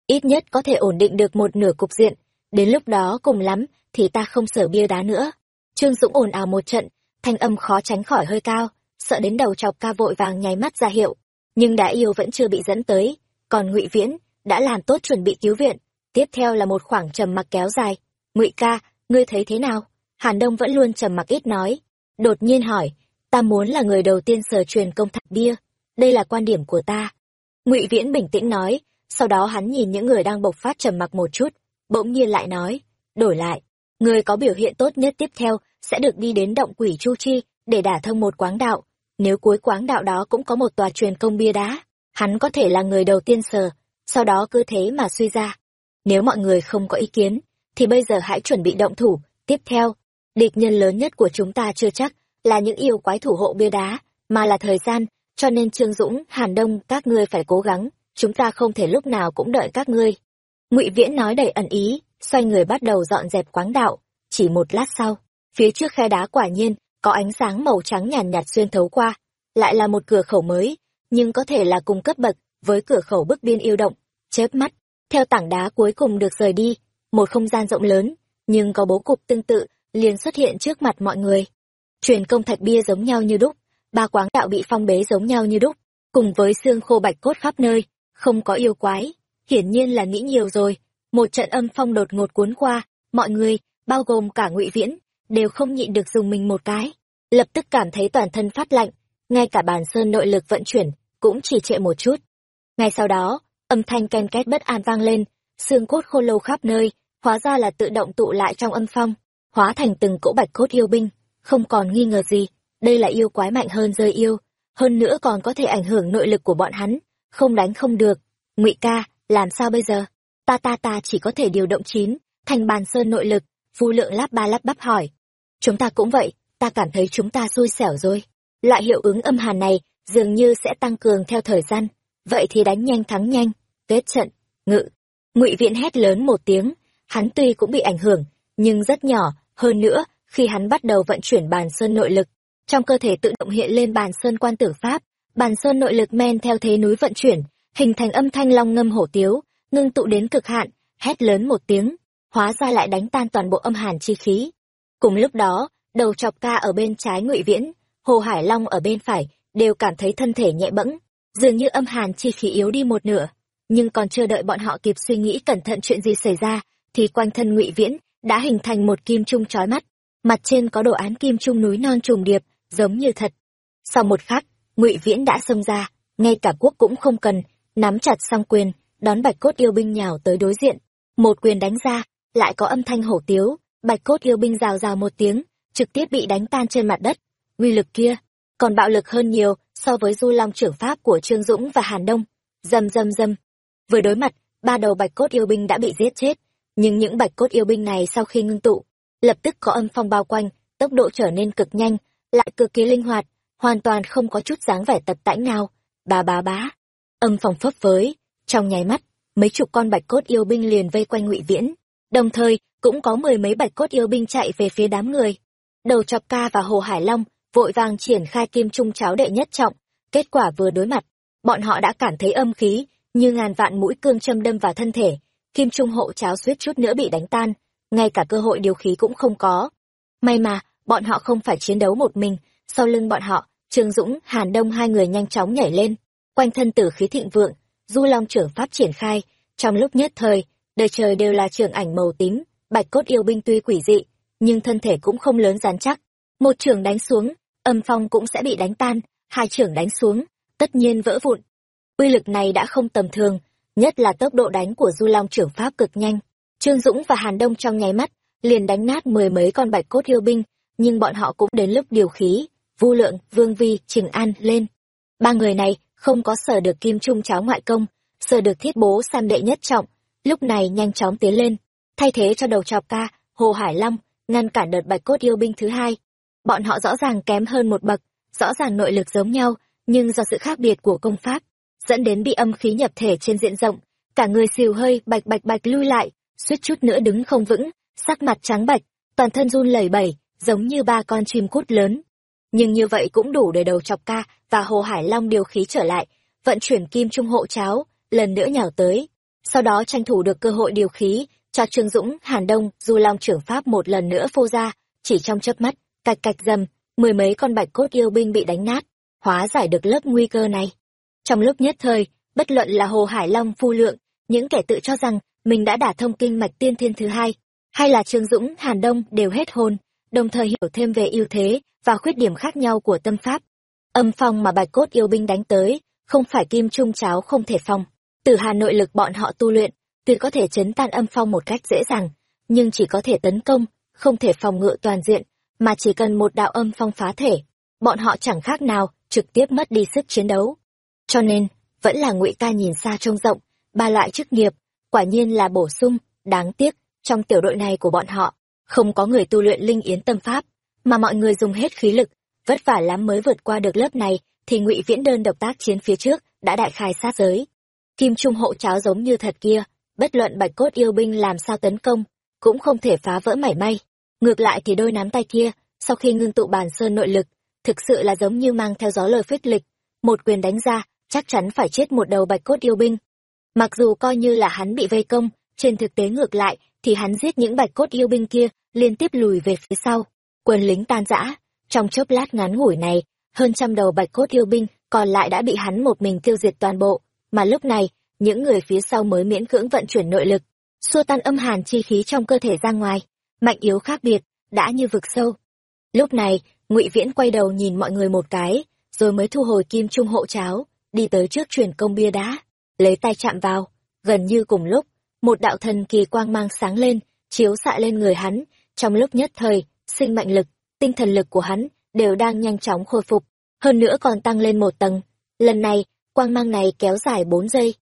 Ít nhất có thể ổn định được một nửa cục diện. Đến lúc đó cùng lắm thì ta không sở bia đá nữa. Trương Dũng ồn ào một trận, thanh âm khó tránh khỏi hơi cao, sợ đến đầu chọc ca vội vàng nháy mắt ra hiệu. Nhưng đã yêu vẫn chưa bị dẫn tới, còn ngụy Viễn đã làm tốt chuẩn bị cứu viện. Tiếp theo là một khoảng trầm mặc kéo dài. ngụy ca, ngươi thấy thế nào? Hàn Đông vẫn luôn trầm mặc ít nói. Đột nhiên hỏi, ta muốn là người đầu tiên sở truyền công thạch bia. Đây là quan điểm của ta. ngụy Viễn bình tĩnh nói, sau đó hắn nhìn những người đang bộc phát trầm mặc một chút, bỗng nhiên lại nói, đổi lại, người có biểu hiện tốt nhất tiếp theo sẽ được đi đến động quỷ chu chi để đả thông một quáng đạo nếu cuối quáng đạo đó cũng có một tòa truyền công bia đá hắn có thể là người đầu tiên sờ sau đó cứ thế mà suy ra nếu mọi người không có ý kiến thì bây giờ hãy chuẩn bị động thủ. Tiếp theo địch nhân lớn nhất của chúng ta chưa chắc là những yêu quái thủ hộ bia đá mà là thời gian cho nên trương dũng hàn đông các ngươi phải cố gắng. Chúng ta không thể lúc nào cũng đợi các ngươi. Ngụy viễn nói đầy ẩn ý xoay người bắt đầu dọn dẹp quáng đạo. Chỉ một lát sau phía trước khe đá quả nhiên có ánh sáng màu trắng nhàn nhạt, xuyên thấu qua. Lại là một cửa khẩu mới nhưng có thể là cùng cấp bậc với cửa khẩu bức biên yêu động. Chớp mắt theo tảng đá cuối cùng được rời đi một không gian rộng lớn, nhưng có bố cục tương tự, liền xuất hiện trước mặt mọi người. Truyền công thạch bia giống nhau như đúc, ba quáng đạo bị phong bế giống nhau như đúc, cùng với xương khô bạch cốt khắp nơi, không có yêu quái. Hiển nhiên là nghĩ nhiều rồi, một trận âm phong đột ngột cuốn qua, mọi người, bao gồm cả ngụy viễn, đều không nhịn được dùng mình một cái. Lập tức cảm thấy toàn thân phát lạnh, ngay cả bàn sơn nội lực vận chuyển cũng chỉ trệ một chút. Ngay sau đó, âm thanh ken két bất an vang lên xương cốt khô lâu khắp nơi hóa ra là tự động tụ lại trong âm phong, hóa thành từng cỗ bạch cốt yêu binh, không còn nghi ngờ gì, đây là yêu quái mạnh hơn rơi yêu, hơn nữa còn có thể ảnh hưởng nội lực của bọn hắn, không đánh không được. Ngụy ca, làm sao bây giờ? Ta ta ta chỉ có thể điều động chín, thành bàn sơn nội lực, Vu Lượng lắp ba lắp bắp hỏi. Chúng ta cũng vậy, ta cảm thấy chúng ta xui xẻo rồi. Loại hiệu ứng âm hàn này dường như sẽ tăng cường theo thời gian, vậy thì đánh nhanh thắng nhanh, kết trận, ngự. Ngụy Viễn hét lớn một tiếng, hắn tuy cũng bị ảnh hưởng, nhưng rất nhỏ, hơn nữa, khi hắn bắt đầu vận chuyển bàn sơn nội lực, trong cơ thể tự động hiện lên bàn sơn quan tử pháp, bàn sơn nội lực men theo thế núi vận chuyển, hình thành âm thanh long ngâm hổ tiếu, ngưng tụ đến cực hạn, hét lớn một tiếng, hóa ra lại đánh tan toàn bộ âm hàn chi khí. Cùng lúc đó, đầu chọc ca ở bên trái ngụy viễn, hồ hải long ở bên phải, đều cảm thấy thân thể nhẹ bẫng, dường như âm hàn chi khí yếu đi một nửa. Nhưng còn chưa đợi bọn họ kịp suy nghĩ cẩn thận chuyện gì xảy ra, thì quanh thân ngụy viễn đã hình thành một kim trung chói mắt, mặt trên có đồ án kim trung núi non trùng điệp, giống như thật. Sau một khắc, ngụy viễn đã xông ra, ngay cả quốc cũng không cần, nắm chặt song quyền, đón bạch cốt yêu binh nhào tới đối diện. Một quyền đánh ra, lại có âm thanh hổ tiếu, bạch cốt yêu binh rào rào một tiếng, trực tiếp bị đánh tan trên mặt đất. Uy lực kia, còn bạo lực hơn nhiều so với du long trưởng pháp của Trương Dũng và Hàn Đông. Dầm dầm dầm. Vừa đối mặt, ba đầu bạch cốt yêu binh đã bị giết chết, nhưng những bạch cốt yêu binh này sau khi ngưng tụ, lập tức có âm phong bao quanh, tốc độ trở nên cực nhanh, lại cực kỳ linh hoạt, hoàn toàn không có chút dáng vẻ tật tãnh nào. Bà bá bá, âm phong phấp với, trong nháy mắt, mấy chục con bạch cốt yêu binh liền vây quanh Ngụy Viễn, đồng thời cũng có mười mấy bạch cốt yêu binh chạy về phía đám người. Đầu chọc ca và Hồ Hải Long vội vàng triển khai kim trung cháo đệ nhất trọng, kết quả vừa đối mặt, bọn họ đã cảm thấy âm khí như ngàn vạn mũi cương châm đâm vào thân thể, kim trung hộ cháo suýt chút nữa bị đánh tan, ngay cả cơ hội điều khí cũng không có. May mà, bọn họ không phải chiến đấu một mình, sau lưng bọn họ, Trương Dũng, Hàn Đông hai người nhanh chóng nhảy lên, quanh thân tử khí thịnh vượng, Du Long trưởng pháp triển khai, trong lúc nhất thời, đời trời đều là trường ảnh màu tím, bạch cốt yêu binh tuy quỷ dị, nhưng thân thể cũng không lớn rắn chắc. Một trường đánh xuống, âm phong cũng sẽ bị đánh tan, hai trường đánh xuống, tất nhiên vỡ vụn. Uy lực này đã không tầm thường, nhất là tốc độ đánh của Du Long trưởng pháp cực nhanh. Trương Dũng và Hàn Đông trong nháy mắt, liền đánh nát mười mấy con bạch cốt yêu binh, nhưng bọn họ cũng đến lúc điều khí, Vu Lượng, Vương Vi, Trình An lên. Ba người này không có sở được kim trung cháo ngoại công, sở được thiết bố san đệ nhất trọng, lúc này nhanh chóng tiến lên, thay thế cho đầu chọc ca, Hồ Hải Long, ngăn cản đợt bạch cốt yêu binh thứ hai. Bọn họ rõ ràng kém hơn một bậc, rõ ràng nội lực giống nhau, nhưng do sự khác biệt của công pháp, dẫn đến bị âm khí nhập thể trên diện rộng, cả người xìu hơi bạch bạch bạch lui lại, suýt chút nữa đứng không vững, sắc mặt trắng bạch, toàn thân run lẩy bẩy, giống như ba con chim cút lớn. Nhưng như vậy cũng đủ để đầu chọc ca và Hồ Hải Long điều khí trở lại, vận chuyển kim trung hộ cháo, lần nữa nhào tới. Sau đó tranh thủ được cơ hội điều khí, cho Trương Dũng, Hàn Đông, Du Long trưởng pháp một lần nữa phô ra, chỉ trong chớp mắt, cạch cạch dầm, mười mấy con bạch cốt yêu binh bị đánh nát, hóa giải được lớp nguy cơ này. Trong lúc nhất thời, bất luận là Hồ Hải Long phu lượng, những kẻ tự cho rằng mình đã đả thông kinh mạch tiên thiên thứ hai, hay là Trương Dũng, Hàn Đông đều hết hồn, đồng thời hiểu thêm về ưu thế và khuyết điểm khác nhau của tâm pháp. Âm phong mà bạch cốt yêu binh đánh tới, không phải kim trung cháo không thể phong. Từ hà nội lực bọn họ tu luyện, tuy có thể chấn tan âm phong một cách dễ dàng, nhưng chỉ có thể tấn công, không thể phòng ngự toàn diện, mà chỉ cần một đạo âm phong phá thể, bọn họ chẳng khác nào trực tiếp mất đi sức chiến đấu. Cho nên, vẫn là ngụy ca nhìn xa trông rộng, ba loại chức nghiệp, quả nhiên là bổ sung, đáng tiếc, trong tiểu đội này của bọn họ, không có người tu luyện linh yến tâm pháp, mà mọi người dùng hết khí lực, vất vả lắm mới vượt qua được lớp này, thì ngụy viễn đơn độc tác chiến phía trước, đã đại khai sát giới. Kim Trung hộ cháo giống như thật kia, bất luận bạch cốt yêu binh làm sao tấn công, cũng không thể phá vỡ mảy may. Ngược lại thì đôi nắm tay kia, sau khi ngưng tụ bàn sơn nội lực, thực sự là giống như mang theo gió lời phích lịch, một quyền đánh ra, chắc chắn phải chết một đầu bạch cốt yêu binh. Mặc dù coi như là hắn bị vây công, trên thực tế ngược lại, thì hắn giết những bạch cốt yêu binh kia, liên tiếp lùi về phía sau. Quân lính tan rã, trong chốc lát ngắn ngủi này, hơn trăm đầu bạch cốt yêu binh còn lại đã bị hắn một mình tiêu diệt toàn bộ, mà lúc này, những người phía sau mới miễn cưỡng vận chuyển nội lực, xua tan âm hàn chi khí trong cơ thể ra ngoài, mạnh yếu khác biệt, đã như vực sâu. Lúc này, Ngụy Viễn quay đầu nhìn mọi người một cái, rồi mới thu hồi kim trung hộ cháo, đi tới trước truyền công bia đá, lấy tay chạm vào, gần như cùng lúc, một đạo thần kỳ quang mang sáng lên chiếu xạ lên người hắn. Trong lúc nhất thời sinh mệnh lực tinh thần lực của hắn đều đang nhanh chóng khôi phục hơn nữa còn tăng lên một tầng. Lần này quang mang này kéo dài bốn giây.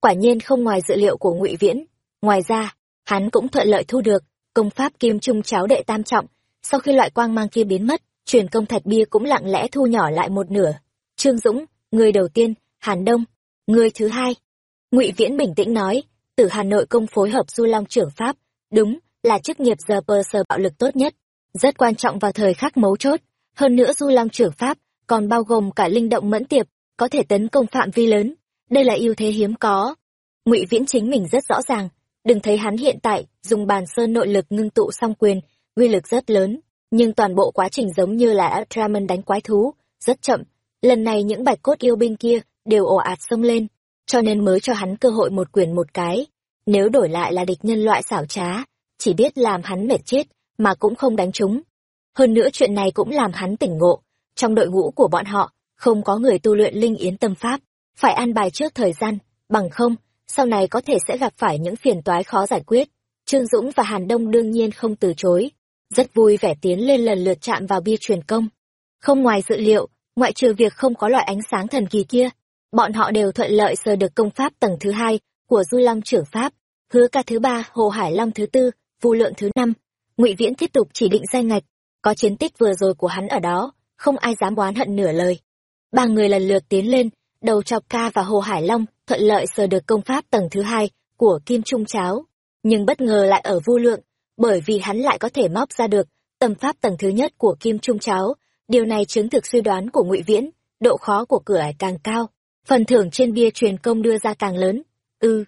Quả nhiên không ngoài dự liệu của ngụy viễn. Ngoài ra hắn cũng thuận lợi thu được công pháp kim trung cháo đệ tam trọng. Sau khi loại quang mang kia biến mất truyền công thạch bia cũng lặng lẽ thu nhỏ lại một nửa. Trương dũng người đầu tiên hàn đông, người thứ hai. Ngụy viễn bình tĩnh nói, từ hà nội công phối hợp du long trưởng pháp, đúng là chức nghiệp giờ pơ sơ bạo lực tốt nhất, rất quan trọng vào thời khắc mấu chốt. Hơn nữa du long trưởng pháp còn bao gồm cả linh động mẫn tiệp, có thể tấn công phạm vi lớn. Đây là ưu thế hiếm có. Ngụy viễn chính mình rất rõ ràng, đừng thấy hắn hiện tại dùng bàn sơn nội lực ngưng tụ song quyền, uy lực rất lớn, nhưng toàn bộ quá trình giống như là Ultraman đánh quái thú, rất chậm. Lần này những bạch cốt yêu binh kia đều ồ ạt xông lên, cho nên mới cho hắn cơ hội một quyền một cái. Nếu đổi lại là địch nhân loại xảo trá, chỉ biết làm hắn mệt chết mà cũng không đánh chúng. Hơn nữa chuyện này cũng làm hắn tỉnh ngộ, trong đội ngũ của bọn họ, không có người tu luyện linh yến tâm pháp, phải an bài trước thời gian, bằng không, sau này có thể sẽ gặp phải những phiền toái khó giải quyết. Trương dũng và hàn đông đương nhiên không từ chối, rất vui vẻ tiến lên lần lượt chạm vào bia truyền công. Không ngoài dự liệu, ngoại trừ việc không có loại ánh sáng thần kỳ kia bọn họ đều thuận lợi sờ được công pháp tầng thứ hai của du long trưởng pháp, hứa ca thứ ba, hồ hải long thứ tư, vu lượng thứ năm. Ngụy viễn tiếp tục chỉ định danh ngạch, có chiến tích vừa rồi của hắn ở đó, không ai dám oán hận nửa lời. Ba người lần lượt tiến lên, đầu chọc ca và hồ hải long thuận lợi sờ được công pháp tầng thứ hai của kim trung cháo. Nhưng bất ngờ lại ở vu lượng, bởi vì hắn lại có thể móc ra được tầm pháp tầng thứ nhất của kim trung cháo. Điều này chứng thực suy đoán của ngụy viễn, độ khó của cửa ải càng cao phần thưởng trên bia truyền công đưa ra càng lớn. Ư. Ừ.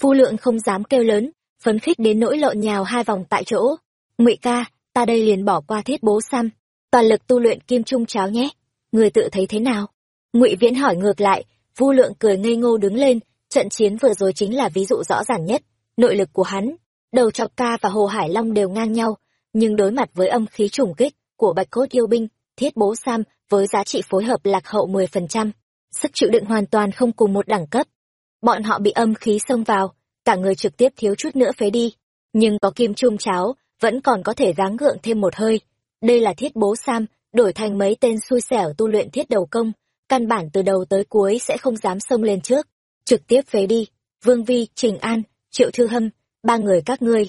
phu lượng không dám kêu lớn phấn khích đến nỗi lộn nhào hai vòng tại chỗ. Ngụy ca ta đây liền bỏ qua thiết bố xăm toàn lực tu luyện kim trung cháo nhé. Người tự thấy thế nào? Ngụy viễn hỏi ngược lại vu lượng cười ngây ngô đứng lên trận chiến vừa rồi chính là ví dụ rõ ràng nhất nội lực của hắn. Đầu chọc ca và hồ hải long đều ngang nhau nhưng đối mặt với âm khí trùng kích của bạch cốt yêu binh thiết bố sam với giá trị phối hợp lạc hậu 10%, sức chịu đựng hoàn toàn không cùng một đẳng cấp. Bọn họ bị âm khí xông vào, cả người trực tiếp thiếu chút nữa phế đi. Nhưng có kim trung cháo, vẫn còn có thể gắng gượng thêm một hơi. Đây là thiết bố Sam, đổi thành mấy tên xui xẻo tu luyện thiết đầu công, căn bản từ đầu tới cuối sẽ không dám xông lên trước. Trực tiếp phế đi. Vương Vi, Trình An, Triệu Thư Hâm, ba người các ngươi.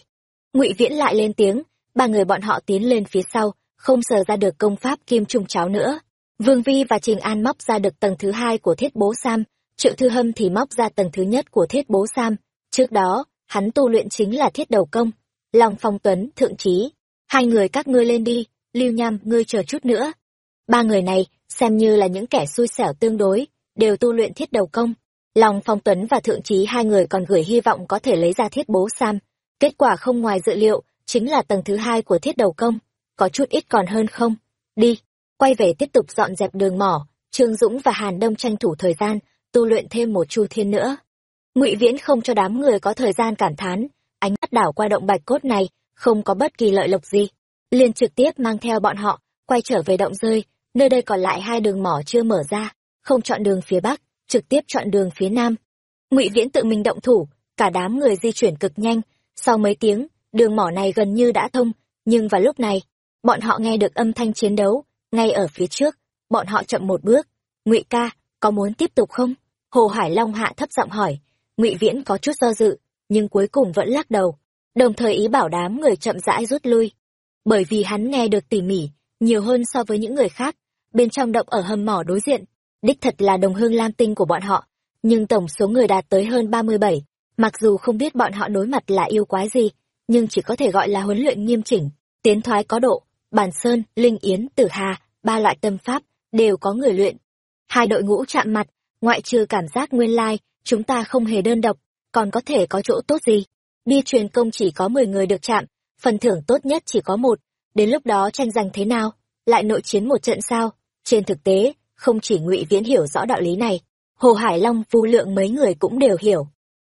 ngụy Viễn lại lên tiếng, ba người bọn họ tiến lên phía sau, không sờ ra được công pháp kim trung cháo nữa. Vương Vi và Trình An móc ra được tầng thứ hai của thiết bố Sam, Triệu Thư Hâm thì móc ra tầng thứ nhất của thiết bố Sam. Trước đó, hắn tu luyện chính là thiết đầu công. Long Phong Tuấn, Thượng Trí. Hai người các ngươi lên đi, Lưu Nham, ngươi chờ chút nữa. Ba người này, xem như là những kẻ xui xẻo tương đối, đều tu luyện thiết đầu công. Long Phong Tuấn và Thượng Trí hai người còn gửi hy vọng có thể lấy ra thiết bố Sam. Kết quả không ngoài dự liệu, chính là tầng thứ hai của thiết đầu công có chút ít còn hơn không? Đi, quay về tiếp tục dọn dẹp đường mỏ, Trương Dũng và Hàn Đông tranh thủ thời gian, tu luyện thêm một chu thiên nữa. Ngụy Viễn không cho đám người có thời gian cảm thán, ánh mắt đảo qua động bạch cốt này, không có bất kỳ lợi lộc gì. liền trực tiếp mang theo bọn họ, quay trở về động rơi, nơi đây còn lại hai đường mỏ chưa mở ra, không chọn đường phía Bắc, trực tiếp chọn đường phía Nam. Ngụy Viễn tự mình động thủ, cả đám người di chuyển cực nhanh, sau mấy tiếng, đường mỏ này gần như đã thông, nhưng vào lúc này, bọn họ nghe được âm thanh chiến đấu ngay ở phía trước, bọn họ chậm một bước. Ngụy ca, có muốn tiếp tục không? Hồ hải long hạ thấp giọng hỏi. Ngụy viễn có chút do dự, nhưng cuối cùng vẫn lắc đầu, đồng thời ý bảo đám người chậm rãi rút lui. Bởi vì hắn nghe được tỉ mỉ, nhiều hơn so với những người khác, bên trong động ở hầm mỏ đối diện, đích thật là đồng hương lam tinh của bọn họ, nhưng tổng số người đạt tới hơn ba mươi bảy, mặc dù không biết bọn họ đối mặt là yêu quái gì, nhưng chỉ có thể gọi là huấn luyện nghiêm chỉnh, tiến thoái có độ Bản Sơn, Linh Yến, Tử Hà, ba loại tâm pháp, đều có người luyện. Hai đội ngũ chạm mặt, ngoại trừ cảm giác nguyên lai, chúng ta không hề đơn độc, còn có thể có chỗ tốt gì. Đi truyền công chỉ có 10 người được chạm, phần thưởng tốt nhất chỉ có một, đến lúc đó tranh giành thế nào, lại nội chiến một trận sao? Trên thực tế, không chỉ ngụy Viễn hiểu rõ đạo lý này, Hồ Hải Long, Vu Lượng mấy người cũng đều hiểu.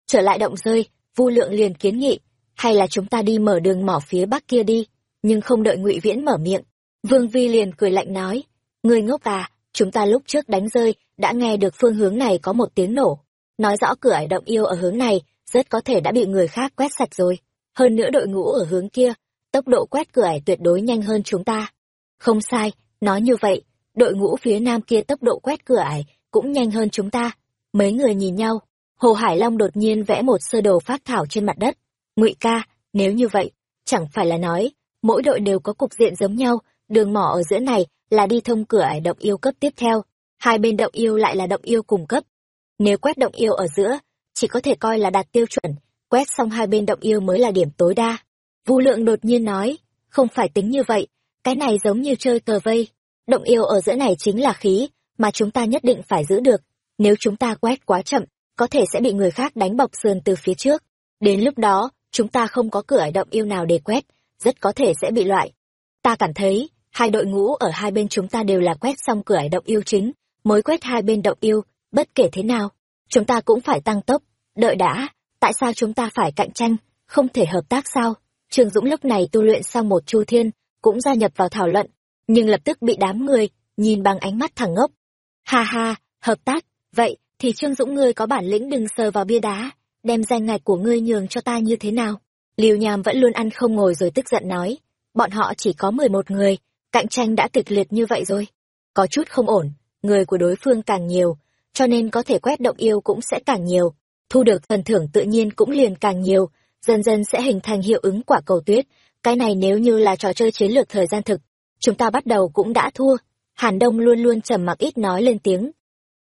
Trở lại động rơi, Vu Lượng liền kiến nghị, hay là chúng ta đi mở đường mỏ phía bắc kia đi nhưng không đợi ngụy viễn mở miệng vương vi liền cười lạnh nói người ngốc à chúng ta lúc trước đánh rơi đã nghe được phương hướng này có một tiếng nổ nói rõ cửa ải động yêu ở hướng này rất có thể đã bị người khác quét sạch rồi. Hơn nữa đội ngũ ở hướng kia, tốc độ quét cửa ải tuyệt đối nhanh hơn chúng ta. Không sai, nói như vậy, đội ngũ phía nam kia tốc độ quét cửa ải cũng nhanh hơn chúng ta. Mấy người nhìn nhau, Hồ Hải Long đột nhiên vẽ một sơ đồ phát thảo trên mặt đất. Ngụy ca, nếu như vậy, chẳng phải là nói, mỗi đội đều có cục diện giống nhau, đường mỏ ở giữa này là đi thông cửa ải động yêu cấp tiếp theo, hai bên động yêu lại là động yêu cùng cấp. Nếu quét động yêu ở giữa, chỉ có thể coi là đạt tiêu chuẩn, quét xong hai bên động yêu mới là điểm tối đa. Vu lượng đột nhiên nói, không phải tính như vậy, cái này giống như chơi cờ vây. Động yêu ở giữa này chính là khí, mà chúng ta nhất định phải giữ được. Nếu chúng ta quét quá chậm, có thể sẽ bị người khác đánh bọc sườn từ phía trước. Đến lúc đó, chúng ta không có cửa ải động yêu nào để quét, rất có thể sẽ bị loại. Ta cảm thấy, hai đội ngũ ở hai bên chúng ta đều là quét xong cửa ải động yêu chính, mới quét hai bên động yêu, bất kể thế nào. Chúng ta cũng phải tăng tốc, đợi đã, tại sao chúng ta phải cạnh tranh, không thể hợp tác sao? Trường Dũng lúc này tu luyện xong một chu thiên, cũng gia nhập vào thảo luận, nhưng lập tức bị đám người, nhìn bằng ánh mắt thẳng ngốc. Ha ha, hợp tác, vậy, thì Trương Dũng ngươi có bản lĩnh đừng sờ vào bia đá, đem danh ngạch của ngươi nhường cho ta như thế nào? Liều Nham vẫn luôn ăn không ngồi rồi tức giận nói, bọn họ chỉ có mười một người, cạnh tranh đã kịch liệt như vậy rồi. Có chút không ổn, người của đối phương càng nhiều, cho nên có thể quét động yêu cũng sẽ càng nhiều, thu được phần thưởng tự nhiên cũng liền càng nhiều, dần dần sẽ hình thành hiệu ứng quả cầu tuyết. Cái này nếu như là trò chơi chiến lược thời gian thực, chúng ta bắt đầu cũng đã thua. Hàn Đông luôn luôn trầm mặc ít nói lên tiếng.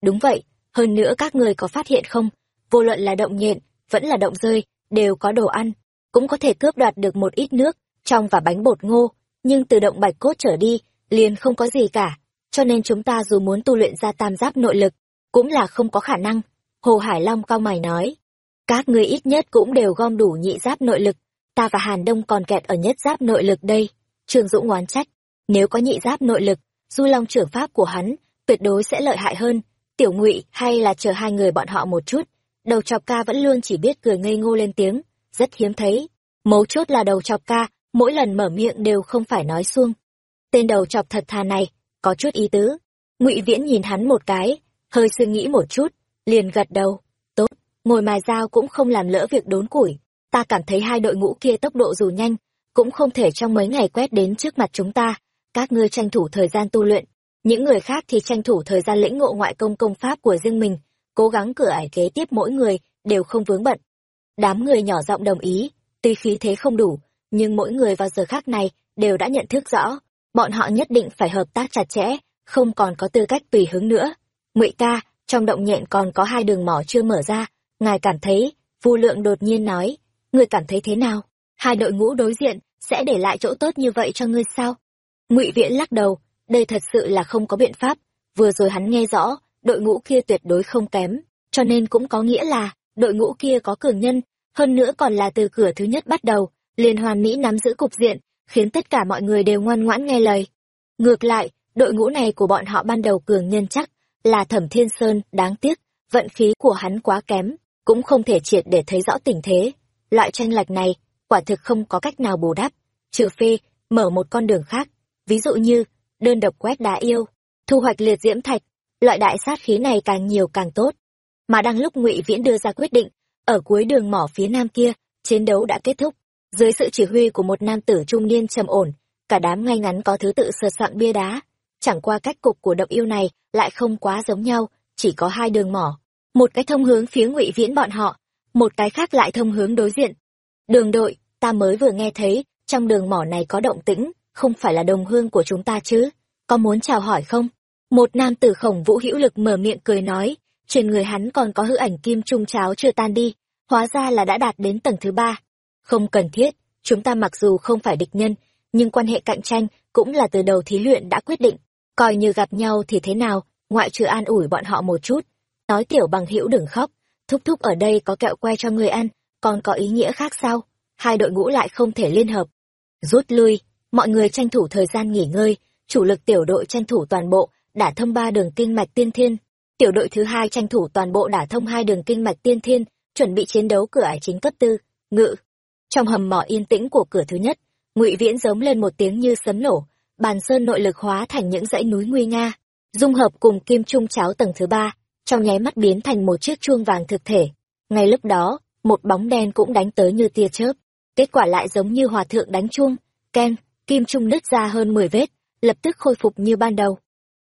Đúng vậy, hơn nữa các người có phát hiện không, vô luận là động nhện, vẫn là động rơi, đều có đồ ăn, cũng có thể cướp đoạt được một ít nước, trong và bánh bột ngô, nhưng từ động bạch cốt trở đi, liền không có gì cả, cho nên chúng ta dù muốn tu luyện ra tam giáp nội lực, cũng là không có khả năng. Hồ Hải Long cao mày nói, các ngươi ít nhất cũng đều gom đủ nhị giáp nội lực, ta và Hàn Đông còn kẹt ở nhất giáp nội lực đây. Trường Dũng oán trách, nếu có nhị giáp nội lực, du long trưởng pháp của hắn, tuyệt đối sẽ lợi hại hơn, tiểu ngụy hay là chờ hai người bọn họ một chút đầu chọc ca vẫn luôn chỉ biết cười ngây ngô lên tiếng rất hiếm thấy. Mấu chốt là đầu chọc ca mỗi lần mở miệng đều không phải nói xuông. Tên đầu chọc thật thà này có chút ý tứ. Ngụy viễn nhìn hắn một cái hơi suy nghĩ một chút liền gật đầu. Tốt ngồi mài dao cũng không làm lỡ việc đốn củi. Ta cảm thấy hai đội ngũ kia tốc độ dù nhanh cũng không thể trong mấy ngày quét đến trước mặt chúng ta. Các ngươi tranh thủ thời gian tu luyện. Những người khác thì tranh thủ thời gian lĩnh ngộ ngoại công công pháp của riêng mình, cố gắng cửa ải kế tiếp mỗi người đều không vướng bận. Đám người nhỏ giọng đồng ý, tuy khí thế không đủ, nhưng mỗi người vào giờ khác này đều đã nhận thức rõ, bọn họ nhất định phải hợp tác chặt chẽ, không còn có tư cách tùy hướng nữa. Ngụy ca, trong động nhện còn có hai đường mỏ chưa mở ra, ngài cảm thấy, Vu Lượng đột nhiên nói, người cảm thấy thế nào? Hai đội ngũ đối diện sẽ để lại chỗ tốt như vậy cho ngươi sao? Ngụy Viễn lắc đầu, đây thật sự là không có biện pháp vừa rồi hắn nghe rõ đội ngũ kia tuyệt đối không kém cho nên cũng có nghĩa là đội ngũ kia có cường nhân hơn nữa còn là từ cửa thứ nhất bắt đầu liên hoàn mỹ nắm giữ cục diện khiến tất cả mọi người đều ngoan ngoãn nghe lời ngược lại đội ngũ này của bọn họ ban đầu cường nhân chắc là thẩm thiên sơn đáng tiếc vận khí của hắn quá kém cũng không thể triệt để thấy rõ tình thế loại tranh lệch này quả thực không có cách nào bù đắp trừ phi mở một con đường khác ví dụ như đơn độc quét đá yêu, thu hoạch liệt diễm thạch, loại đại sát khí này càng nhiều càng tốt. Mà đang lúc Ngụy Viễn đưa ra quyết định, ở cuối đường mỏ phía nam kia, chiến đấu đã kết thúc. Dưới sự chỉ huy của một nam tử trung niên trầm ổn, cả đám ngay ngắn có thứ tự sờ soạn bia đá. Chẳng qua cách cục của động yêu này lại không quá giống nhau, chỉ có hai đường mỏ. Một cái thông hướng phía Ngụy Viễn bọn họ, một cái khác lại thông hướng đối diện. Đường đội, ta mới vừa nghe thấy, trong đường mỏ này có động tĩnh, không phải là đồng hương của chúng ta chứ có muốn chào hỏi không một nam tử khổng vũ hữu lực mở miệng cười nói trên người hắn còn có hư ảnh kim trung cháo chưa tan đi, hóa ra là đã đạt đến tầng thứ ba. Không cần thiết, chúng ta mặc dù không phải địch nhân, nhưng quan hệ cạnh tranh cũng là từ đầu thí luyện đã quyết định. Coi như gặp nhau thì thế nào, ngoại trừ an ủi bọn họ một chút. Nói tiểu bằng hữu đừng khóc, thúc thúc ở đây có kẹo que cho người ăn, còn có ý nghĩa khác sao? Hai đội ngũ lại không thể liên hợp. Rút lui, mọi người tranh thủ thời gian nghỉ ngơi, chủ lực tiểu đội tranh thủ toàn bộ đả thông ba đường kinh mạch tiên thiên tiểu đội thứ hai tranh thủ toàn bộ đả thông hai đường kinh mạch tiên thiên chuẩn bị chiến đấu cửa ải chính cấp tư ngự trong hầm mỏ yên tĩnh của cửa thứ nhất ngụy viễn giống lên một tiếng như sấm nổ bàn sơn nội lực hóa thành những dãy núi nguy nga dung hợp cùng kim trung cháo tầng thứ ba trong nháy mắt biến thành một chiếc chuông vàng thực thể ngay lúc đó một bóng đen cũng đánh tới như tia chớp. Kết quả lại giống như hòa thượng đánh chuông, ken, kim trung nứt ra hơn 10 vết, lập tức khôi phục như ban đầu.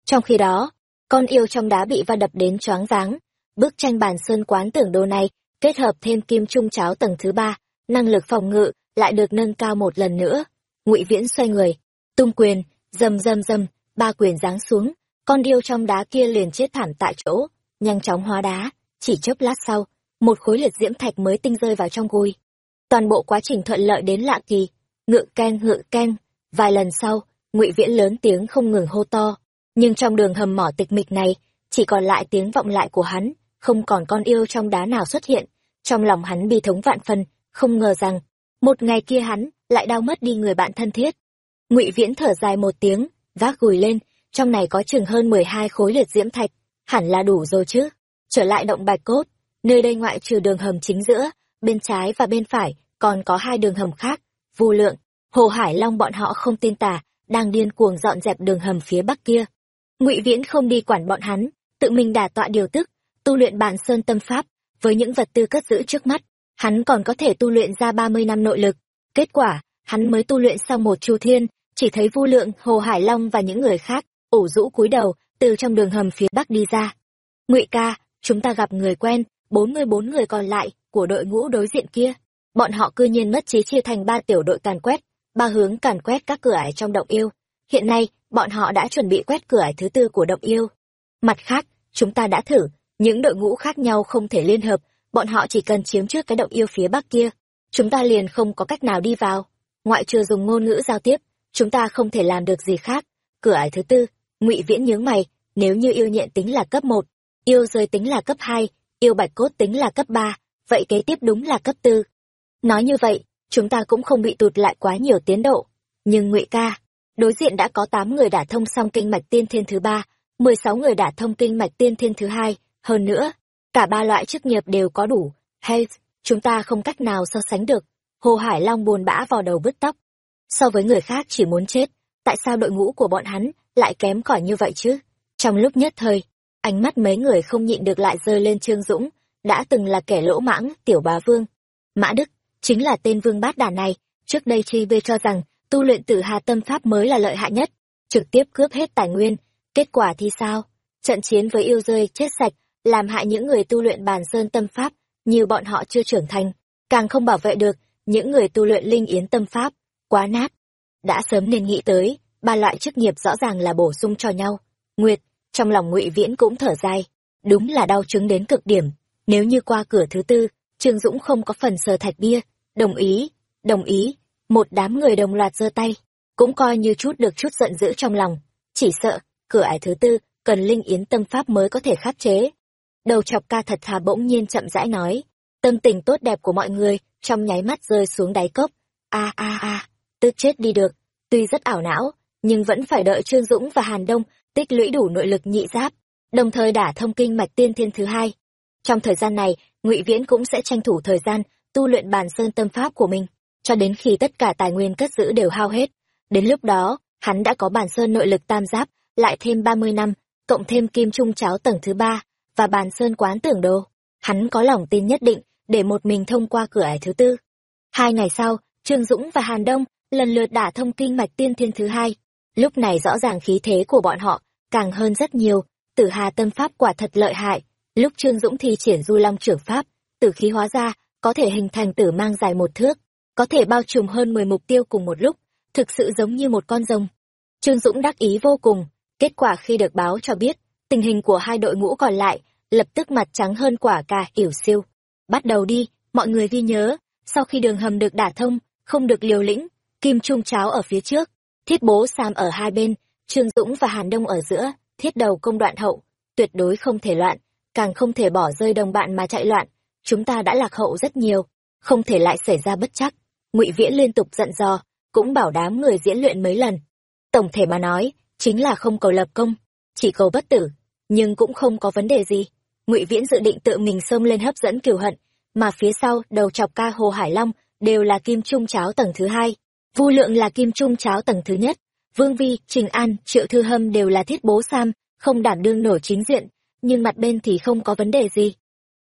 Trong khi đó, con yêu trong đá bị va đập đến choáng váng. Bức tranh bản sơn quán tưởng đồ này, kết hợp thêm kim trung cháo tầng thứ ba, năng lực phòng ngự lại được nâng cao một lần nữa. Ngụy Viễn xoay người, tung quyền, dầm dầm dầm, ba quyền giáng xuống, con yêu trong đá kia liền chết thảm tại chỗ, nhanh chóng hóa đá, chỉ chớp lát sau, một khối liệt diễm thạch mới tinh rơi vào trong gùi. Toàn bộ quá trình thuận lợi đến lạ kỳ, ngự keng ngự keng vài lần sau, Ngụy Viễn lớn tiếng không ngừng hô to, nhưng trong đường hầm mỏ tịch mịch này, chỉ còn lại tiếng vọng lại của hắn, không còn con yêu trong đá nào xuất hiện. Trong lòng hắn bi thống vạn phần, không ngờ rằng, một ngày kia hắn lại đau mất đi người bạn thân thiết. Ngụy Viễn thở dài một tiếng, vác gùi lên, trong này có chừng hơn mười hai khối liệt diễm thạch, hẳn là đủ rồi chứ. Trở lại động bạch cốt, nơi đây ngoại trừ đường hầm chính giữa, bên trái và bên phải, còn có hai đường hầm khác. Vu lượng, Hồ Hải Long bọn họ không tin tà, đang điên cuồng dọn dẹp đường hầm phía bắc kia. Ngụy Viễn không đi quản bọn hắn, tự mình đả tọa điều tức, tu luyện bản sơn tâm pháp, với những vật tư cất giữ trước mắt, hắn còn có thể tu luyện ra ba mươi năm nội lực. Kết quả, hắn mới tu luyện xong một chu thiên, chỉ thấy Vu Lượng, Hồ Hải Long và những người khác ủ rũ cúi đầu từ trong đường hầm phía bắc đi ra. Ngụy ca, chúng ta gặp người quen, bốn mươi bốn người còn lại của đội ngũ đối diện kia. Bọn họ cư nhiên mất trí chia thành ba tiểu đội càn quét, ba hướng càn quét các cửa ải trong động yêu. Hiện nay, bọn họ đã chuẩn bị quét cửa ải thứ tư của động yêu. Mặt khác, chúng ta đã thử, những đội ngũ khác nhau không thể liên hợp, bọn họ chỉ cần chiếm trước cái động yêu phía bắc kia. Chúng ta liền không có cách nào đi vào. Ngoại trừ dùng ngôn ngữ giao tiếp, chúng ta không thể làm được gì khác. Cửa ải thứ tư, ngụy Viễn nhướng mày, nếu như yêu nhện tính là cấp một, yêu rơi tính là cấp hai, yêu bạch cốt tính là cấp ba, vậy kế tiếp đúng là cấp tư. Nói như vậy, chúng ta cũng không bị tụt lại quá nhiều tiến độ. Nhưng ngụy ca, đối diện đã có tám người đả thông xong kinh mạch tiên thiên thứ ba, mười sáu người đả thông kinh mạch tiên thiên thứ hai, hơn nữa, cả ba loại chức nghiệp đều có đủ. Hay, chúng ta không cách nào so sánh được. Hồ Hải Long buồn bã vào đầu bứt tóc. So với người khác chỉ muốn chết, tại sao đội ngũ của bọn hắn lại kém cỏi như vậy chứ? Trong lúc nhất thời, ánh mắt mấy người không nhịn được lại rơi lên Trương Dũng, đã từng là kẻ lỗ mãng, tiểu bá vương. Mã Đức, chính là tên vương bát đàn này, trước đây chi bê cho rằng tu luyện tử hà tâm pháp mới là lợi hại nhất, trực tiếp cướp hết tài nguyên, kết quả thì sao? Trận chiến với yêu rơi chết sạch, làm hại những người tu luyện bàn sơn tâm pháp, như bọn họ chưa trưởng thành, càng không bảo vệ được những người tu luyện linh yến tâm pháp, quá nát. Đã sớm nên nghĩ tới, ba loại chức nghiệp rõ ràng là bổ sung cho nhau. Nguyệt, trong lòng ngụy Viễn cũng thở dài, đúng là đau chứng đến cực điểm, nếu như qua cửa thứ tư, Trương Dũng không có phần sờ thạch bia, đồng ý, đồng ý, một đám người đồng loạt giơ tay, cũng coi như chút được chút giận dữ trong lòng, chỉ sợ, cửa ải thứ tư, cần linh yến tâm pháp mới có thể khắc chế. Đầu chọc ca thật thà bỗng nhiên chậm rãi nói, tâm tình tốt đẹp của mọi người, trong nháy mắt rơi xuống đáy cốc, a a a, tức chết đi được, tuy rất ảo não, nhưng vẫn phải đợi Trương Dũng và Hàn Đông tích lũy đủ nội lực nhị giáp, đồng thời đả thông kinh mạch tiên thiên thứ hai. Trong thời gian này, Ngụy Viễn cũng sẽ tranh thủ thời gian tu luyện bàn sơn tâm pháp của mình, cho đến khi tất cả tài nguyên cất giữ đều hao hết. Đến lúc đó, hắn đã có bản sơn nội lực tam giáp, lại thêm 30 năm, cộng thêm kim trung cháo tầng thứ ba và bàn sơn quán tưởng đồ. Hắn có lòng tin nhất định để một mình thông qua cửa ải thứ tư. Hai ngày sau, Trương Dũng và Hàn Đông lần lượt đả thông kinh mạch tiên thiên thứ hai. Lúc này rõ ràng khí thế của bọn họ càng hơn rất nhiều, tử hà tâm pháp quả thật lợi hại. Lúc Trương Dũng thi triển du long trưởng pháp, tử khí hóa ra, có thể hình thành tử mang dài một thước, có thể bao trùm hơn 10 mục tiêu cùng một lúc, thực sự giống như một con rồng. Trương Dũng đắc ý vô cùng, kết quả khi được báo cho biết, tình hình của hai đội ngũ còn lại, lập tức mặt trắng hơn quả cà ỉu siêu. Bắt đầu đi, mọi người ghi nhớ, sau khi đường hầm được đả thông, không được liều lĩnh, kim trung cháo ở phía trước, thiết bố Sam ở hai bên, Trương Dũng và Hàn Đông ở giữa, thiết đầu công đoạn hậu, tuyệt đối không thể loạn, càng không thể bỏ rơi đồng bạn mà chạy loạn, chúng ta đã lạc hậu rất nhiều, không thể lại xảy ra bất chắc. Ngụy Viễn liên tục giận dò, cũng bảo đám người diễn luyện mấy lần. Tổng thể mà nói, chính là không cầu lập công, chỉ cầu bất tử, nhưng cũng không có vấn đề gì. Ngụy Viễn dự định tự mình xông lên hấp dẫn kiều hận, mà phía sau đầu chọc ca Hồ Hải Long đều là kim trung cháo tầng thứ hai, Vu Lượng là kim trung cháo tầng thứ nhất, Vương Vi, Trình An, Triệu Thư Hâm đều là thiết bố Sam, không đảm đương nổi chính diện, nhưng mặt bên thì không có vấn đề gì.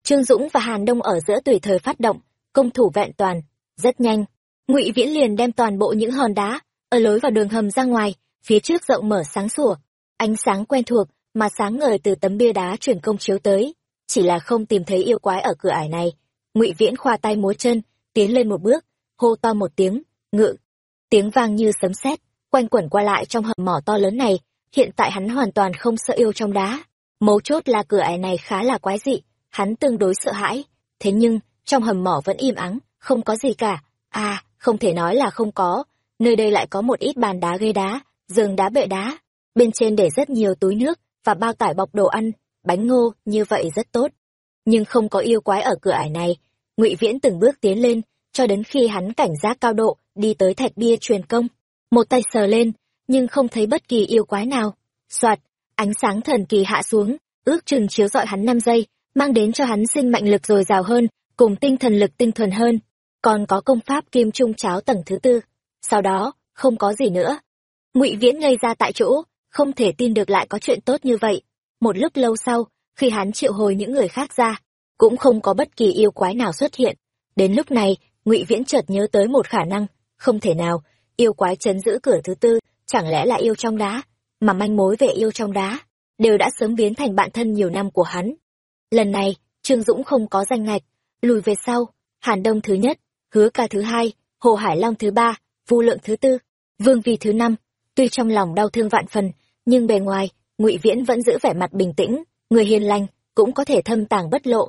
trương dũng và hàn đông ở giữa tùy thời phát động công thủ vẹn toàn rất nhanh ngụy viễn liền đem toàn bộ những hòn đá, ở lối vào đường hầm ra ngoài, phía trước rộng mở sáng sủa. Ánh sáng quen thuộc mà sáng ngời từ tấm bia đá truyền công chiếu tới. Chỉ là không tìm thấy yêu quái ở cửa ải này. Ngụy viễn khoa tay múa chân, tiến lên một bước, hô to một tiếng, ngự! Tiếng vang như sấm sét, quanh quẩn qua lại trong hầm mỏ to lớn này. Hiện tại hắn hoàn toàn không sợ yêu trong đá. Mấu chốt là cửa ải này khá là quái dị, hắn tương đối sợ hãi. Thế nhưng, trong hầm mỏ vẫn im ắng, không có gì cả. À không thể nói là không có. Nơi đây lại có một ít bàn đá ghê đá giường đá bệ đá. Bên trên để rất nhiều túi nước và bao tải bọc đồ ăn, bánh ngô, như vậy rất tốt. Nhưng không có yêu quái ở cửa ải này. Ngụy viễn từng bước tiến lên, cho đến khi hắn cảnh giác cao độ, đi tới thạch bia truyền công. Một tay sờ lên, nhưng không thấy bất kỳ yêu quái nào. Soạt, ánh sáng thần kỳ hạ xuống, ước chừng chiếu rọi hắn năm giây, mang đến cho hắn sinh mạnh lực dồi dào hơn, cùng tinh thần lực tinh thuần hơn còn có công pháp kim trung cháo tầng thứ tư, sau đó, không có gì nữa. Ngụy viễn ngây ra tại chỗ, không thể tin được lại có chuyện tốt như vậy. Một lúc lâu sau, khi hắn triệu hồi những người khác ra, cũng không có bất kỳ yêu quái nào xuất hiện. Đến lúc này, ngụy viễn chợt nhớ tới một khả năng, không thể nào, yêu quái chấn giữ cửa thứ tư, chẳng lẽ là yêu trong đá, mà manh mối về yêu trong đá, đều đã sớm biến thành bạn thân nhiều năm của hắn. Lần này, trương dũng không có danh ngạch, lùi về sau, hàn đông thứ nhất hứa ca thứ hai, hồ hải long thứ ba, vu lượng thứ tư, vương vi thứ năm. Tuy trong lòng đau thương vạn phần, nhưng bề ngoài, ngụy viễn vẫn giữ vẻ mặt bình tĩnh, người hiền lành cũng có thể thâm tàng bất lộ.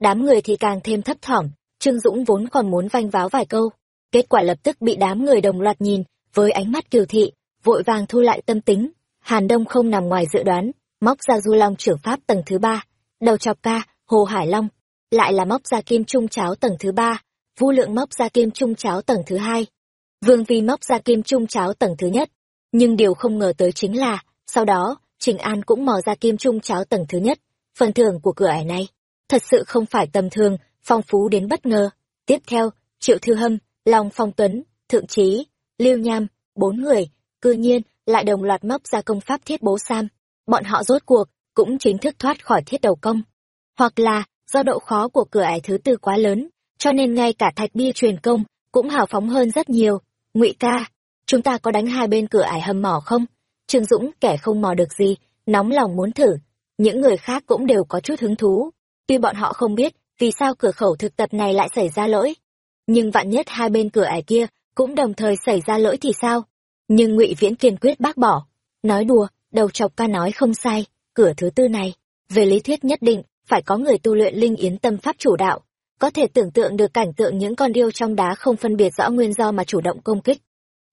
Đám người thì càng thêm thấp thỏm, trương dũng vốn còn muốn vanh váo vài câu. Kết quả lập tức bị đám người đồng loạt nhìn, với ánh mắt kiều thị, vội vàng thu lại tâm tính. Hàn đông không nằm ngoài dự đoán, móc ra du long trưởng pháp tầng thứ ba, đầu chọc ca, hồ hải long, lại là móc ra kim trung cháo tầng thứ ba vu lượng móc ra kim trung cháo tầng thứ hai. Vương vi móc ra kim trung cháo tầng thứ nhất. Nhưng điều không ngờ tới chính là, sau đó, trình an cũng mò ra kim trung cháo tầng thứ nhất. Phần thưởng của cửa ải này, thật sự không phải tầm thường, phong phú đến bất ngờ. Tiếp theo, triệu thư hâm, long phong tuấn, thượng trí, lưu nham, bốn người, cư nhiên lại đồng loạt móc ra công pháp thiết bố sam. Bọn họ rốt cuộc cũng chính thức thoát khỏi thiết đầu công. Hoặc là, do độ khó của cửa ải thứ tư quá lớn cho nên ngay cả thạch bia truyền công cũng hào phóng hơn rất nhiều. Ngụy ca, chúng ta có đánh hai bên cửa ải hầm mỏ không? Trương dũng, kẻ không mò được gì, nóng lòng muốn thử. Những người khác cũng đều có chút hứng thú. Tuy bọn họ không biết vì sao cửa khẩu thực tập này lại xảy ra lỗi, nhưng vạn nhất hai bên cửa ải kia cũng đồng thời xảy ra lỗi thì sao? Nhưng ngụy viễn kiên quyết bác bỏ, nói đùa, đầu chọc ca nói không sai, cửa thứ tư này, về lý thuyết nhất định phải có người tu luyện linh yến tâm pháp chủ đạo có thể tưởng tượng được cảnh tượng những con yêu trong đá không phân biệt rõ nguyên do mà chủ động công kích.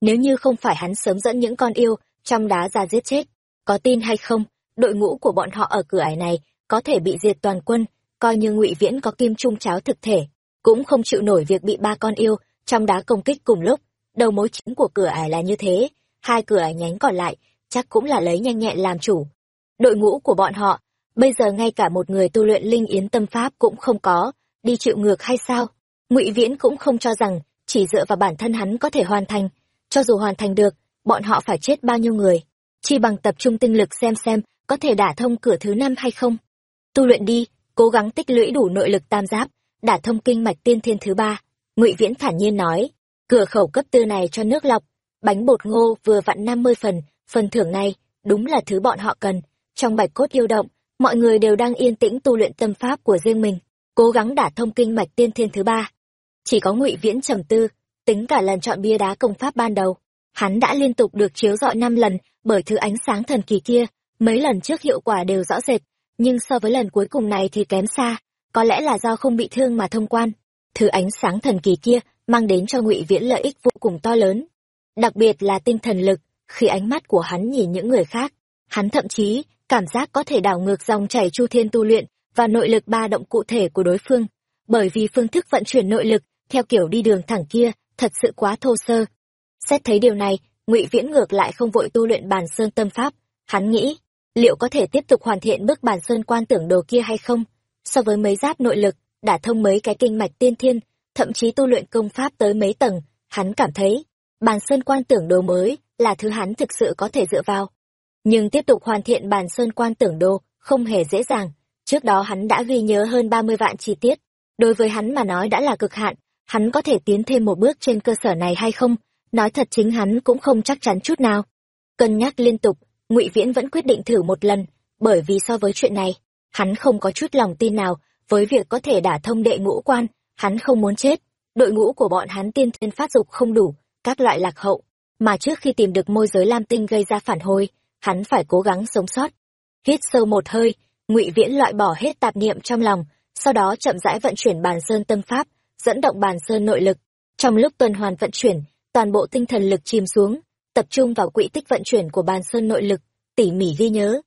Nếu như không phải hắn sớm dẫn những con yêu trong đá ra giết chết, có tin hay không, đội ngũ của bọn họ ở cửa ải này có thể bị diệt toàn quân, coi như ngụy viễn có kim trung cháo thực thể, cũng không chịu nổi việc bị ba con yêu trong đá công kích cùng lúc. Đầu mối chính của cửa ải là như thế, hai cửa ải nhánh còn lại chắc cũng là lấy nhanh nhẹn làm chủ. Đội ngũ của bọn họ, bây giờ ngay cả một người tu luyện linh yến tâm pháp cũng không có đi chịu ngược hay sao? Ngụy viễn cũng không cho rằng chỉ dựa vào bản thân hắn có thể hoàn thành. Cho dù hoàn thành được, bọn họ phải chết bao nhiêu người? Chi bằng tập trung tinh lực xem xem có thể đả thông cửa thứ năm hay không? Tu luyện đi, cố gắng tích lũy đủ nội lực tam giáp, đả thông kinh mạch tiên thiên thứ ba. Ngụy viễn thản nhiên nói, cửa khẩu cấp tư này cho nước lọc, bánh bột ngô vừa vặn năm mươi phần phần thưởng này đúng là thứ bọn họ cần. Trong bạch cốt yêu động, mọi người đều đang yên tĩnh tu luyện tâm pháp của riêng mình cố gắng đả thông kinh mạch tiên thiên thứ ba. Chỉ có ngụy viễn trầm tư, tính cả lần chọn bia đá công pháp ban đầu, hắn đã liên tục được chiếu rọi năm lần bởi thứ ánh sáng thần kỳ kia, mấy lần trước hiệu quả đều rõ rệt, nhưng so với lần cuối cùng này thì kém xa, có lẽ là do không bị thương mà thông quan. Thứ ánh sáng thần kỳ kia mang đến cho ngụy viễn lợi ích vô cùng to lớn, đặc biệt là tinh thần lực, khi ánh mắt của hắn nhìn những người khác, hắn thậm chí cảm giác có thể đảo ngược dòng chảy chu thiên tu luyện và nội lực ba động cụ thể của đối phương, bởi vì phương thức vận chuyển nội lực theo kiểu đi đường thẳng kia thật sự quá thô sơ. Xét thấy điều này, ngụy viễn ngược lại không vội tu luyện bàn sơn tâm pháp. Hắn nghĩ, liệu có thể tiếp tục hoàn thiện bước bàn sơn quan tưởng đồ kia hay không? So với mấy giáp nội lực, đã thông mấy cái kinh mạch tiên thiên, thậm chí tu luyện công pháp tới mấy tầng, hắn cảm thấy, bàn sơn quan tưởng đồ mới là thứ hắn thực sự có thể dựa vào. Nhưng tiếp tục hoàn thiện bàn sơn quan tưởng đồ không hề dễ dàng. Trước đó hắn đã ghi nhớ hơn 30 vạn chi tiết. Đối với hắn mà nói đã là cực hạn, hắn có thể tiến thêm một bước trên cơ sở này hay không, nói thật chính hắn cũng không chắc chắn chút nào. Cân nhắc liên tục, Ngụy Viễn vẫn quyết định thử một lần, bởi vì so với chuyện này, hắn không có chút lòng tin nào với việc có thể đả thông đệ ngũ quan, hắn không muốn chết. Đội ngũ của bọn hắn tiên thiên phát dục không đủ, các loại lạc hậu, mà trước khi tìm được môi giới lam tinh gây ra phản hồi, hắn phải cố gắng sống sót. Hít sâu một hơi, Ngụy Viễn loại bỏ hết tạp niệm trong lòng, sau đó chậm rãi vận chuyển bàn sơn tâm pháp, dẫn động bàn sơn nội lực. Trong lúc tuần hoàn vận chuyển, toàn bộ tinh thần lực chìm xuống, tập trung vào quỹ tích vận chuyển của bàn sơn nội lực, tỉ mỉ ghi nhớ.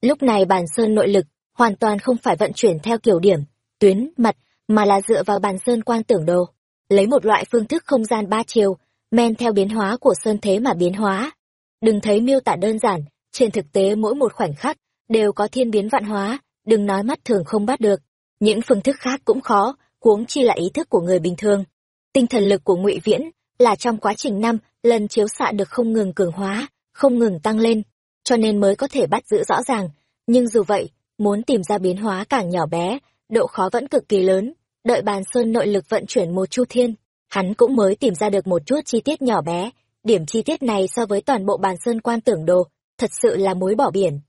Lúc này bàn sơn nội lực hoàn toàn không phải vận chuyển theo kiểu điểm, tuyến, mặt, mà là dựa vào bàn sơn quan tưởng đồ, lấy một loại phương thức không gian ba chiều, men theo biến hóa của sơn thế mà biến hóa. Đừng thấy miêu tả đơn giản, trên thực tế mỗi một khoảnh khắc đều có thiên biến vạn hóa, đừng nói mắt thường không bắt được. Những phương thức khác cũng khó, huống chi là ý thức của người bình thường. Tinh thần lực của Ngụy Viễn là trong quá trình năm lần chiếu xạ được không ngừng cường hóa, không ngừng tăng lên, cho nên mới có thể bắt giữ rõ ràng. Nhưng dù vậy, muốn tìm ra biến hóa càng nhỏ bé, độ khó vẫn cực kỳ lớn. Đợi bàn sơn nội lực vận chuyển một chu thiên, hắn cũng mới tìm ra được một chút chi tiết nhỏ bé. Điểm chi tiết này so với toàn bộ bàn sơn quan tưởng đồ, thật sự là mối bỏ biển.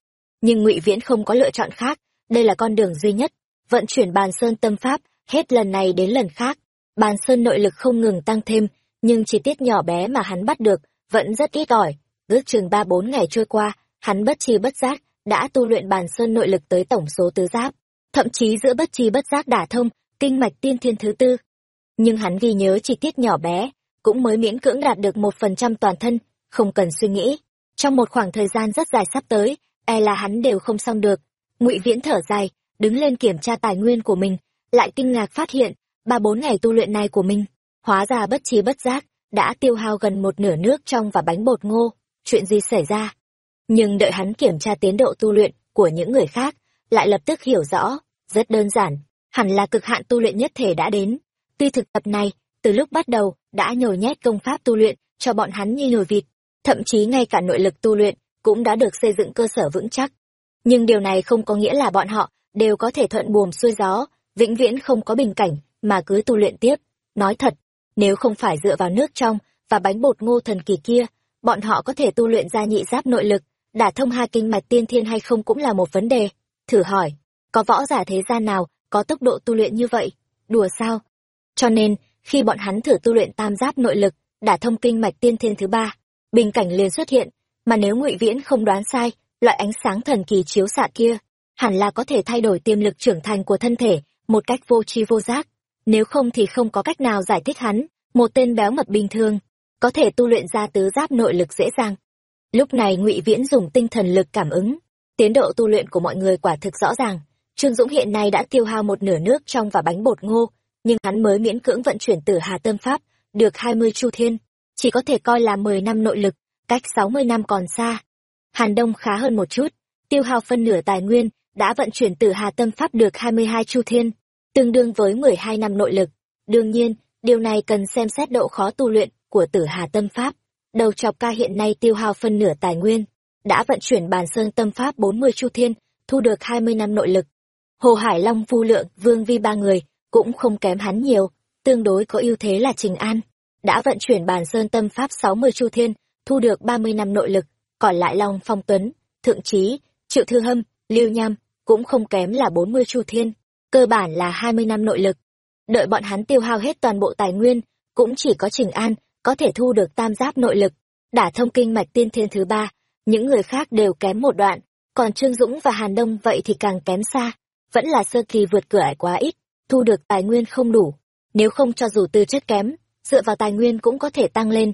Nhưng ngụy Viễn không có lựa chọn khác, đây là con đường duy nhất. Vận chuyển bàn sơn tâm pháp, hết lần này đến lần khác. Bàn sơn nội lực không ngừng tăng thêm, nhưng chi tiết nhỏ bé mà hắn bắt được vẫn rất ít ỏi. Ước chừng ba bốn ngày trôi qua, hắn bất chi bất giác đã tu luyện bàn sơn nội lực tới tổng số tứ giáp, thậm chí giữa bất chi bất giác đả thông kinh mạch tiên thiên thứ tư. Nhưng hắn ghi nhớ chi tiết nhỏ bé, cũng mới miễn cưỡng đạt được một phần trăm toàn thân, không cần suy nghĩ. Trong một khoảng thời gian rất dài sắp tới, e là hắn đều không xong được. Ngụy Viễn thở dài, đứng lên kiểm tra tài nguyên của mình, lại kinh ngạc phát hiện, ba bốn ngày tu luyện này của mình, hóa ra bất chi bất giác, đã tiêu hao gần một nửa nước trong và bánh bột ngô. Chuyện gì xảy ra? Nhưng đợi hắn kiểm tra tiến độ tu luyện của những người khác, lại lập tức hiểu rõ, rất đơn giản, hẳn là cực hạn tu luyện nhất thể đã đến. Tuy thực tập này, từ lúc bắt đầu, đã nhồi nhét công pháp tu luyện cho bọn hắn như nhồi vịt, thậm chí ngay cả nội lực tu luyện cũng đã được xây dựng cơ sở vững chắc. Nhưng điều này không có nghĩa là bọn họ đều có thể thuận buồm xuôi gió, vĩnh viễn không có bình cảnh mà cứ tu luyện tiếp. Nói thật, nếu không phải dựa vào nước trong và bánh bột ngô thần kỳ kia, bọn họ có thể tu luyện ra nhị giáp nội lực, đả thông hai kinh mạch tiên thiên hay không cũng là một vấn đề. Thử hỏi, có võ giả thế gian nào có tốc độ tu luyện như vậy? Đùa sao? Cho nên, khi bọn hắn thử tu luyện tam giáp nội lực, đả thông kinh mạch tiên thiên thứ ba, bình cảnh liền xuất hiện, mà nếu Ngụy Viễn không đoán sai, loại ánh sáng thần kỳ chiếu xạ kia, hẳn là có thể thay đổi tiềm lực trưởng thành của thân thể một cách vô tri vô giác. Nếu không thì không có cách nào giải thích hắn, một tên béo mập bình thường, có thể tu luyện ra tứ giáp nội lực dễ dàng. Lúc này Ngụy Viễn dùng tinh thần lực cảm ứng, tiến độ tu luyện của mọi người quả thực rõ ràng. Trương Dũng hiện nay đã tiêu hao một nửa nước trong và bánh bột ngô, nhưng hắn mới miễn cưỡng vận chuyển từ Hà Tâm Pháp, được hai mươi chu thiên, chỉ có thể coi là mười năm nội lực, cách sáu mươi năm còn xa. Hàn Đông khá hơn một chút, tiêu hao phân nửa tài nguyên, đã vận chuyển từ Hà Tâm Pháp được hai mươi hai chu thiên, tương đương với mười hai năm nội lực. Đương nhiên, điều này cần xem xét độ khó tu luyện của tử Hà Tâm Pháp. Đầu chọc ca hiện nay tiêu hao phân nửa tài nguyên, đã vận chuyển bàn sơn tâm pháp bốn mươi chu thiên, thu được hai mươi năm nội lực. Hồ Hải Long Vu Lượng, Vương Vi ba người, cũng không kém hắn nhiều, tương đối có ưu thế là Trình An. Đã vận chuyển bàn sơn tâm pháp sáu mươi chu thiên, thu được ba mươi năm nội lực, còn lại Long Phong Tuấn, Thượng Trí, Triệu Thư Hâm, Lưu Nham, cũng không kém là bốn mươi chu thiên, cơ bản là hai mươi năm nội lực. Đợi bọn hắn tiêu hao hết toàn bộ tài nguyên, cũng chỉ có Trình An có thể thu được tam giáp nội lực, đả thông kinh mạch tiên thiên thứ ba, những người khác đều kém một đoạn, còn Trương Dũng và Hàn Đông vậy thì càng kém xa, vẫn là sơ kỳ vượt cửa ải quá ít, thu được tài nguyên không đủ, nếu không cho dù tư chất kém, dựa vào tài nguyên cũng có thể tăng lên.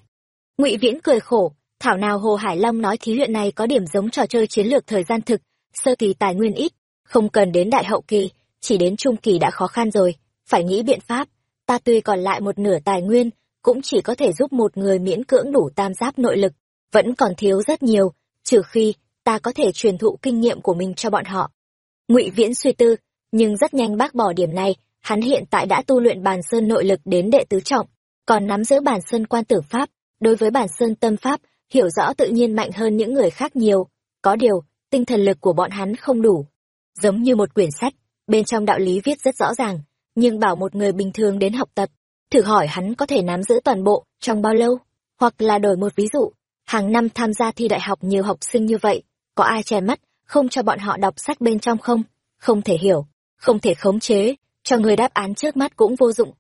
Ngụy Viễn cười khổ, thảo nào Hồ Hải Long nói thí luyện này có điểm giống trò chơi chiến lược thời gian thực, sơ kỳ tài nguyên ít, không cần đến đại hậu kỳ, chỉ đến trung kỳ đã khó khăn rồi, phải nghĩ biện pháp, ta tuy còn lại một nửa tài nguyên, cũng chỉ có thể giúp một người miễn cưỡng đủ tam giáp nội lực, vẫn còn thiếu rất nhiều, trừ khi ta có thể truyền thụ kinh nghiệm của mình cho bọn họ. Ngụy Viễn suy tư, nhưng rất nhanh bác bỏ điểm này, hắn hiện tại đã tu luyện bàn sơn nội lực đến đệ tứ trọng, còn nắm giữ bàn sơn quan tử pháp, đối với bản sơn tâm pháp, hiểu rõ tự nhiên mạnh hơn những người khác nhiều. Có điều, tinh thần lực của bọn hắn không đủ. giống như một quyển sách, bên trong đạo lý viết rất rõ ràng, nhưng bảo một người bình thường đến học tập, thử hỏi hắn có thể nắm giữ toàn bộ trong bao lâu? Hoặc là đổi một ví dụ, hàng năm tham gia thi đại học nhiều học sinh như vậy, có ai che mắt, không cho bọn họ đọc sách bên trong không? Không thể hiểu, không thể khống chế, cho người đáp án trước mắt cũng vô dụng.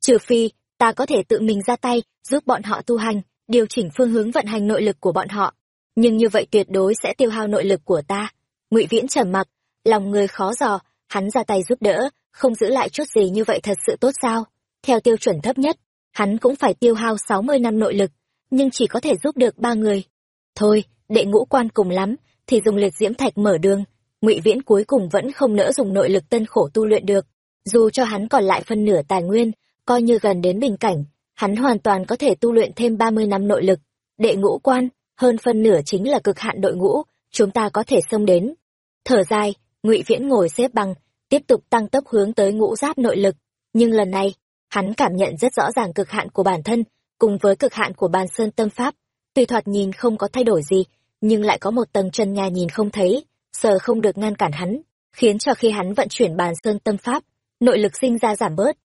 Trừ phi, ta có thể tự mình ra tay, giúp bọn họ tu hành, điều chỉnh phương hướng vận hành nội lực của bọn họ. Nhưng như vậy tuyệt đối sẽ tiêu hao nội lực của ta. Ngụy Viễn trầm mặc, lòng người khó dò, hắn ra tay giúp đỡ, không giữ lại chút gì như vậy thật sự tốt sao? Theo tiêu chuẩn thấp nhất, hắn cũng phải tiêu hao sáu mươi năm nội lực, nhưng chỉ có thể giúp được ba người. Thôi, đệ ngũ quan cùng lắm, thì dùng liệt diễm thạch mở đường. Ngụy Viễn cuối cùng vẫn không nỡ dùng nội lực tân khổ tu luyện được, dù cho hắn còn lại phân nửa tài nguyên, coi như gần đến bình cảnh, hắn hoàn toàn có thể tu luyện thêm ba mươi năm nội lực. Đệ ngũ quan, hơn phân nửa chính là cực hạn đội ngũ, chúng ta có thể xông đến. Thở dài, Ngụy Viễn ngồi xếp bằng, tiếp tục tăng tốc hướng tới ngũ giáp nội lực, nhưng lần này, hắn cảm nhận rất rõ ràng cực hạn của bản thân, cùng với cực hạn của bàn sơn tâm pháp, tuy thoạt nhìn không có thay đổi gì, nhưng lại có một tầng chân nhà nhìn không thấy, sờ không được ngăn cản hắn, khiến cho khi hắn vận chuyển bàn sơn tâm pháp, nội lực sinh ra giảm bớt.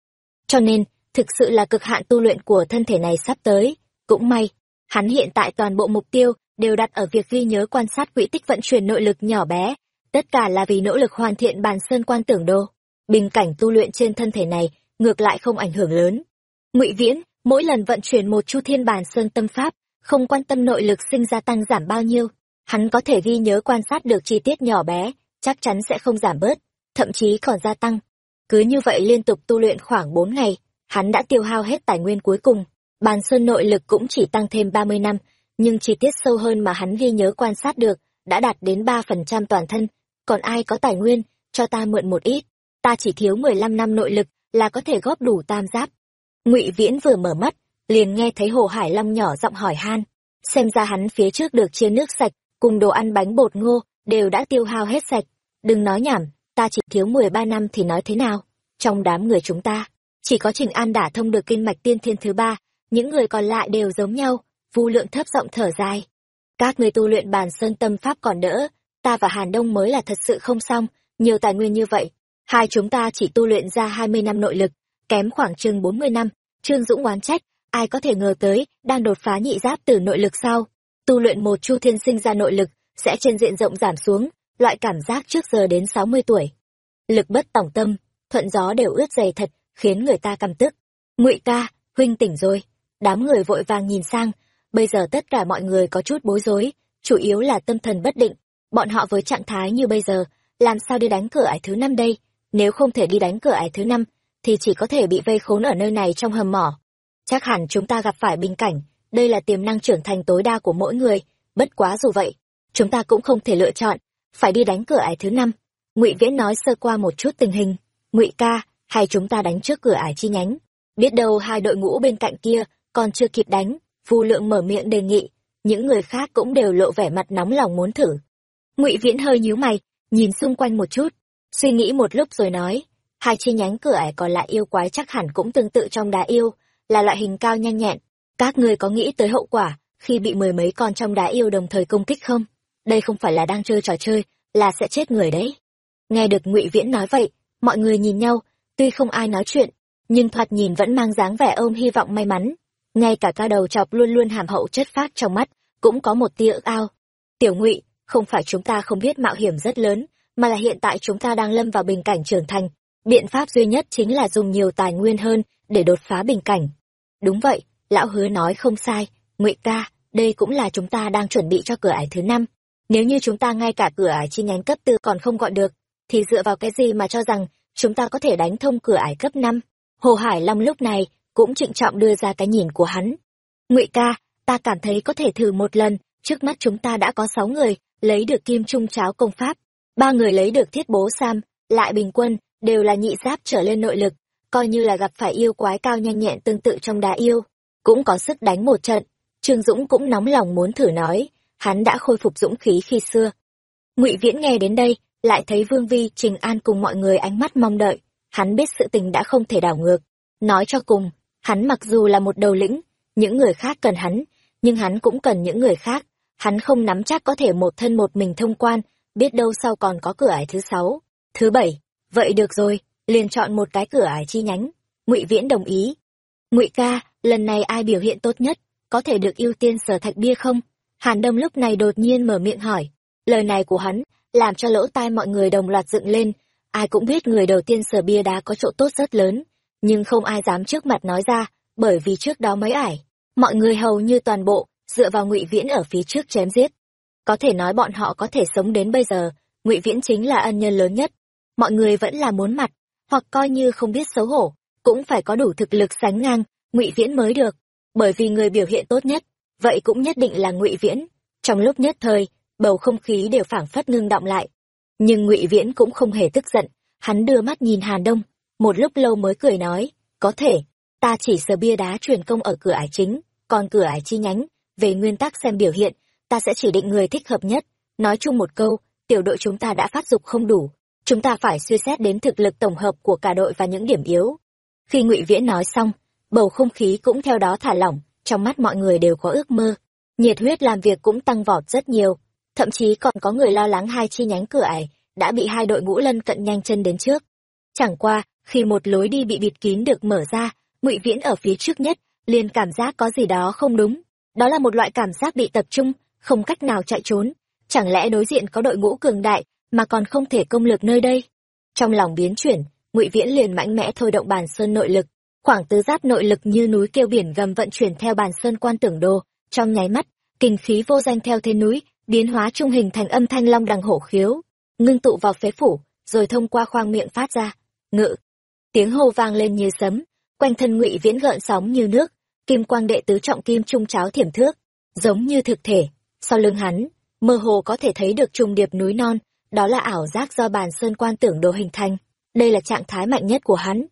Cho nên, thực sự là cực hạn tu luyện của thân thể này sắp tới, cũng may, hắn hiện tại toàn bộ mục tiêu đều đặt ở việc ghi nhớ quan sát quỹ tích vận chuyển nội lực nhỏ bé, tất cả là vì nỗ lực hoàn thiện bàn sơn quan tưởng đô. Bình cảnh tu luyện trên thân thể này ngược lại không ảnh hưởng lớn. Ngụy Viễn, mỗi lần vận chuyển một chu thiên bàn sơn tâm pháp, không quan tâm nội lực sinh ra tăng giảm bao nhiêu, hắn có thể ghi nhớ quan sát được chi tiết nhỏ bé, chắc chắn sẽ không giảm bớt, thậm chí còn gia tăng. Cứ như vậy liên tục tu luyện khoảng 4 ngày, hắn đã tiêu hao hết tài nguyên cuối cùng, bàn sơn nội lực cũng chỉ tăng thêm 30 năm, nhưng chi tiết sâu hơn mà hắn ghi nhớ quan sát được, đã đạt đến 3% toàn thân, còn ai có tài nguyên, cho ta mượn một ít, ta chỉ thiếu 15 năm nội lực, là có thể góp đủ tam giáp. Ngụy Viễn vừa mở mắt, liền nghe thấy Hồ Hải Long nhỏ giọng hỏi han, xem ra hắn phía trước được chia nước sạch, cùng đồ ăn bánh bột ngô, đều đã tiêu hao hết sạch. Đừng nói nhảm, ta chỉ thiếu 13 năm thì nói thế nào? Trong đám người chúng ta, chỉ có Trình An đả thông được kinh mạch tiên thiên thứ ba, những người còn lại đều giống nhau, Vu Lượng thấp giọng thở dài. Các người tu luyện bàn sơn tâm pháp còn đỡ, ta và Hàn Đông mới là thật sự không xong, nhiều tài nguyên như vậy, hai chúng ta chỉ tu luyện ra 20 năm nội lực, kém khoảng chừng 40 năm, Trương Dũng oán trách, ai có thể ngờ tới, đang đột phá nhị giáp từ nội lực sau, tu luyện một chu thiên sinh ra nội lực, sẽ trên diện rộng giảm xuống, loại cảm giác trước giờ đến 60 tuổi. Lực bất tòng tâm, thuận gió đều ướt dày thật, khiến người ta căm tức. Ngụy ca, huynh tỉnh rồi. Đám người vội vàng nhìn sang, bây giờ tất cả mọi người có chút bối rối, chủ yếu là tâm thần bất định. Bọn họ với trạng thái như bây giờ, làm sao đi đánh cửa ải thứ năm đây? Nếu không thể đi đánh cửa ải thứ năm, thì chỉ có thể bị vây khốn ở nơi này trong hầm mỏ. Chắc hẳn chúng ta gặp phải bình cảnh, đây là tiềm năng trưởng thành tối đa của mỗi người, bất quá dù vậy, chúng ta cũng không thể lựa chọn, phải đi đánh cửa ải thứ năm. Ngụy Viễn nói sơ qua một chút tình hình, Ngụy ca, hay chúng ta đánh trước cửa ải chi nhánh? Biết đâu hai đội ngũ bên cạnh kia còn chưa kịp đánh, Vu Lượng mở miệng đề nghị, những người khác cũng đều lộ vẻ mặt nóng lòng muốn thử. Ngụy Viễn hơi nhíu mày, nhìn xung quanh một chút, suy nghĩ một lúc rồi nói, hai chi nhánh cửa ải còn lại yêu quái chắc hẳn cũng tương tự trong đá yêu, là loại hình cao nhanh nhẹn. Các ngươi có nghĩ tới hậu quả khi bị mười mấy con trong đá yêu đồng thời công kích không? Đây không phải là đang chơi trò chơi, là sẽ chết người đấy. Nghe được Ngụy Viễn nói vậy, mọi người nhìn nhau, tuy không ai nói chuyện, nhưng thoạt nhìn vẫn mang dáng vẻ ôm hy vọng may mắn. Ngay cả ca đầu chọc luôn luôn hàm hậu chất phát trong mắt, cũng có một tia ước ao. Tiểu Ngụy, không phải chúng ta không biết mạo hiểm rất lớn, mà là hiện tại chúng ta đang lâm vào bình cảnh trưởng thành. Biện pháp duy nhất chính là dùng nhiều tài nguyên hơn để đột phá bình cảnh. Đúng vậy, lão hứa nói không sai, ngụy ca, đây cũng là chúng ta đang chuẩn bị cho cửa ải thứ năm. Nếu như chúng ta ngay cả cửa ải chi nhánh cấp tư còn không gọi được, thì dựa vào cái gì mà cho rằng chúng ta có thể đánh thông cửa ải cấp năm? Hồ Hải Long lúc này cũng trịnh trọng đưa ra cái nhìn của hắn. Ngụy ca, ta cảm thấy có thể thử một lần, trước mắt chúng ta đã có sáu người lấy được kim trung cháo công pháp, ba người lấy được thiết bố sam, lại bình quân, đều là nhị giáp trở lên nội lực, coi như là gặp phải yêu quái cao nhanh nhẹn tương tự trong đá yêu, cũng có sức đánh một trận. Trương Dũng cũng nóng lòng muốn thử nói, hắn đã khôi phục dũng khí khi xưa. Ngụy Viễn nghe đến đây, lại thấy Vương Vi, Trình An cùng mọi người ánh mắt mong đợi, hắn biết sự tình đã không thể đảo ngược. Nói cho cùng, hắn mặc dù là một đầu lĩnh, những người khác cần hắn, nhưng hắn cũng cần những người khác, hắn không nắm chắc có thể một thân một mình thông quan, biết đâu sau còn có cửa ải thứ sáu. Thứ bảy, vậy được rồi, liền chọn một cái cửa ải chi nhánh. Ngụy Viễn đồng ý. Ngụy ca, lần này ai biểu hiện tốt nhất, có thể được ưu tiên sở thạch bia không? Hàn Đông lúc này đột nhiên mở miệng hỏi. Lời này của hắn, làm cho lỗ tai mọi người đồng loạt dựng lên. Ai cũng biết người đầu tiên sở bia đá có chỗ tốt rất lớn, nhưng không ai dám trước mặt nói ra, bởi vì trước đó mấy ải, mọi người hầu như toàn bộ, dựa vào ngụy Viễn ở phía trước chém giết. Có thể nói bọn họ có thể sống đến bây giờ, ngụy Viễn chính là ân nhân lớn nhất. Mọi người vẫn là muốn mặt, hoặc coi như không biết xấu hổ, cũng phải có đủ thực lực sánh ngang, ngụy Viễn mới được. Bởi vì người biểu hiện tốt nhất, vậy cũng nhất định là ngụy Viễn. Trong lúc nhất thời, bầu không khí đều phảng phất ngưng động lại. Nhưng ngụy Viễn cũng không hề tức giận, hắn đưa mắt nhìn Hàn Đông, một lúc lâu mới cười nói, có thể, ta chỉ sờ bia đá truyền công ở cửa ải chính, còn cửa ải chi nhánh, về nguyên tắc xem biểu hiện, ta sẽ chỉ định người thích hợp nhất. Nói chung một câu, tiểu đội chúng ta đã phát dục không đủ, chúng ta phải suy xét đến thực lực tổng hợp của cả đội và những điểm yếu. Khi Ngụy Viễn nói xong, bầu không khí cũng theo đó thả lỏng, trong mắt mọi người đều có ước mơ. Nhiệt huyết làm việc cũng tăng vọt rất nhiều, thậm chí còn có người lo lắng hai chi nhánh cửa ải đã bị hai đội ngũ lân cận nhanh chân đến trước. Chẳng qua, khi một lối đi bị bịt kín được mở ra, Ngụy Viễn ở phía trước nhất, liền cảm giác có gì đó không đúng. Đó là một loại cảm giác bị tập trung, không cách nào chạy trốn. Chẳng lẽ đối diện có đội ngũ cường đại mà còn không thể công lược nơi đây? Trong lòng biến chuyển, Ngụy Viễn liền mạnh mẽ thôi động bàn sơn nội lực, khoảng tứ giáp nội lực như núi kêu biển gầm vận chuyển theo bàn sơn quan tưởng đồ, trong nháy mắt, kinh khí vô danh theo thế núi, biến hóa trung hình thành âm thanh long đằng hổ khiếu, ngưng tụ vào phế phủ, rồi thông qua khoang miệng phát ra. Ngự, tiếng hô vang lên như sấm quanh thân ngụy viễn gợn sóng như nước kim quang đệ tứ trọng kim trung cháo thiểm thước giống như thực thể. Sau lưng hắn mơ hồ có thể thấy được trùng điệp núi non đó là ảo giác do bàn sơn quan tưởng đồ hình thành. Đây là trạng thái mạnh nhất của hắn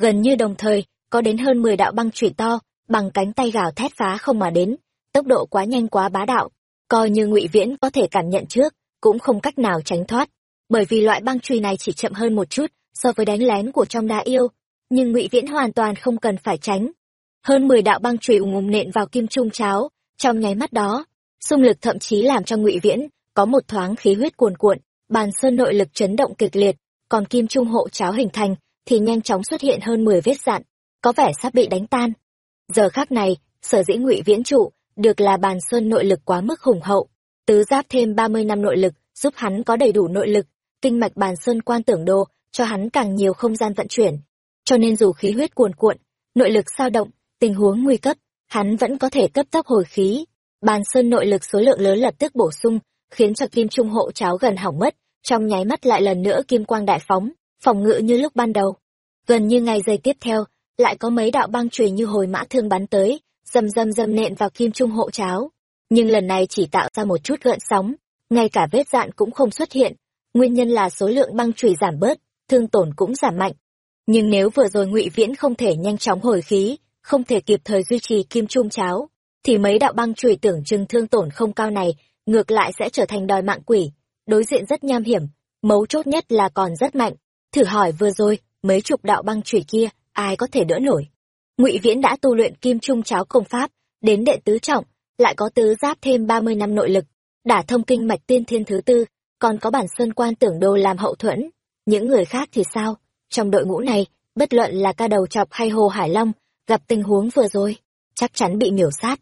gần như đồng thời, có đến hơn mười đạo băng trụy to, bằng cánh tay gào thét phá không mà đến, tốc độ quá nhanh quá bá đạo, coi như ngụy viễn có thể cảm nhận trước, cũng không cách nào tránh thoát. Bởi vì loại băng truy này chỉ chậm hơn một chút so với đánh lén của trong đa yêu, nhưng ngụy viễn hoàn toàn không cần phải tránh. Hơn mười đạo băng chùy ùng ùng nện vào kim trung cháo, trong nháy mắt đó, xung lực thậm chí làm cho ngụy viễn có một thoáng khí huyết cuồn cuộn, bàn sơn nội lực chấn động kịch liệt, còn kim trung hộ cháo hình thành thì nhanh chóng xuất hiện hơn mười vết dạn có vẻ sắp bị đánh tan giờ khác này sở dĩ ngụy viễn trụ được là bàn sơn nội lực quá mức hùng hậu tứ giáp thêm ba mươi năm nội lực giúp hắn có đầy đủ nội lực kinh mạch bàn sơn quan tưởng đồ cho hắn càng nhiều không gian vận chuyển. Cho nên dù khí huyết cuồn cuộn, nội lực sao động, tình huống nguy cấp, hắn vẫn có thể cấp tốc hồi khí. Bàn sơn nội lực số lượng lớn lập tức bổ sung, khiến cho kim trung hộ cháo gần hỏng mất, trong nháy mắt lại lần nữa kim quang đại phóng, phòng ngự như lúc ban đầu. Gần như ngày giây tiếp theo, lại có mấy đạo băng chùy như hồi mã thương bắn tới, dầm dầm dầm nện vào kim trung hộ cháo. Nhưng lần này chỉ tạo ra một chút gợn sóng, ngay cả vết dạn cũng không xuất hiện. Nguyên nhân là số lượng băng chùy giảm bớt, thương tổn cũng giảm mạnh. Nhưng nếu vừa rồi ngụy Viễn không thể nhanh chóng hồi khí, không thể kịp thời duy trì kim trung cháo, thì mấy đạo băng chùy tưởng chừng thương tổn không cao này, ngược lại sẽ trở thành đòi mạng quỷ, đối diện rất nham hiểm, mấu chốt nhất là còn rất mạnh. Thử hỏi vừa rồi, mấy chục đạo băng chủy kia, ai có thể đỡ nổi? Ngụy Viễn đã tu luyện kim trung cháo công pháp, đến đệ tứ trọng, lại có tứ giáp thêm ba mươi năm nội lực, đả thông kinh mạch tiên thiên thứ tư, còn có bản sơn quan tưởng đô làm hậu thuẫn, những người khác thì sao? Trong đội ngũ này, bất luận là ca đầu chọc hay Hồ Hải Long, gặp tình huống vừa rồi, chắc chắn bị miểu sát.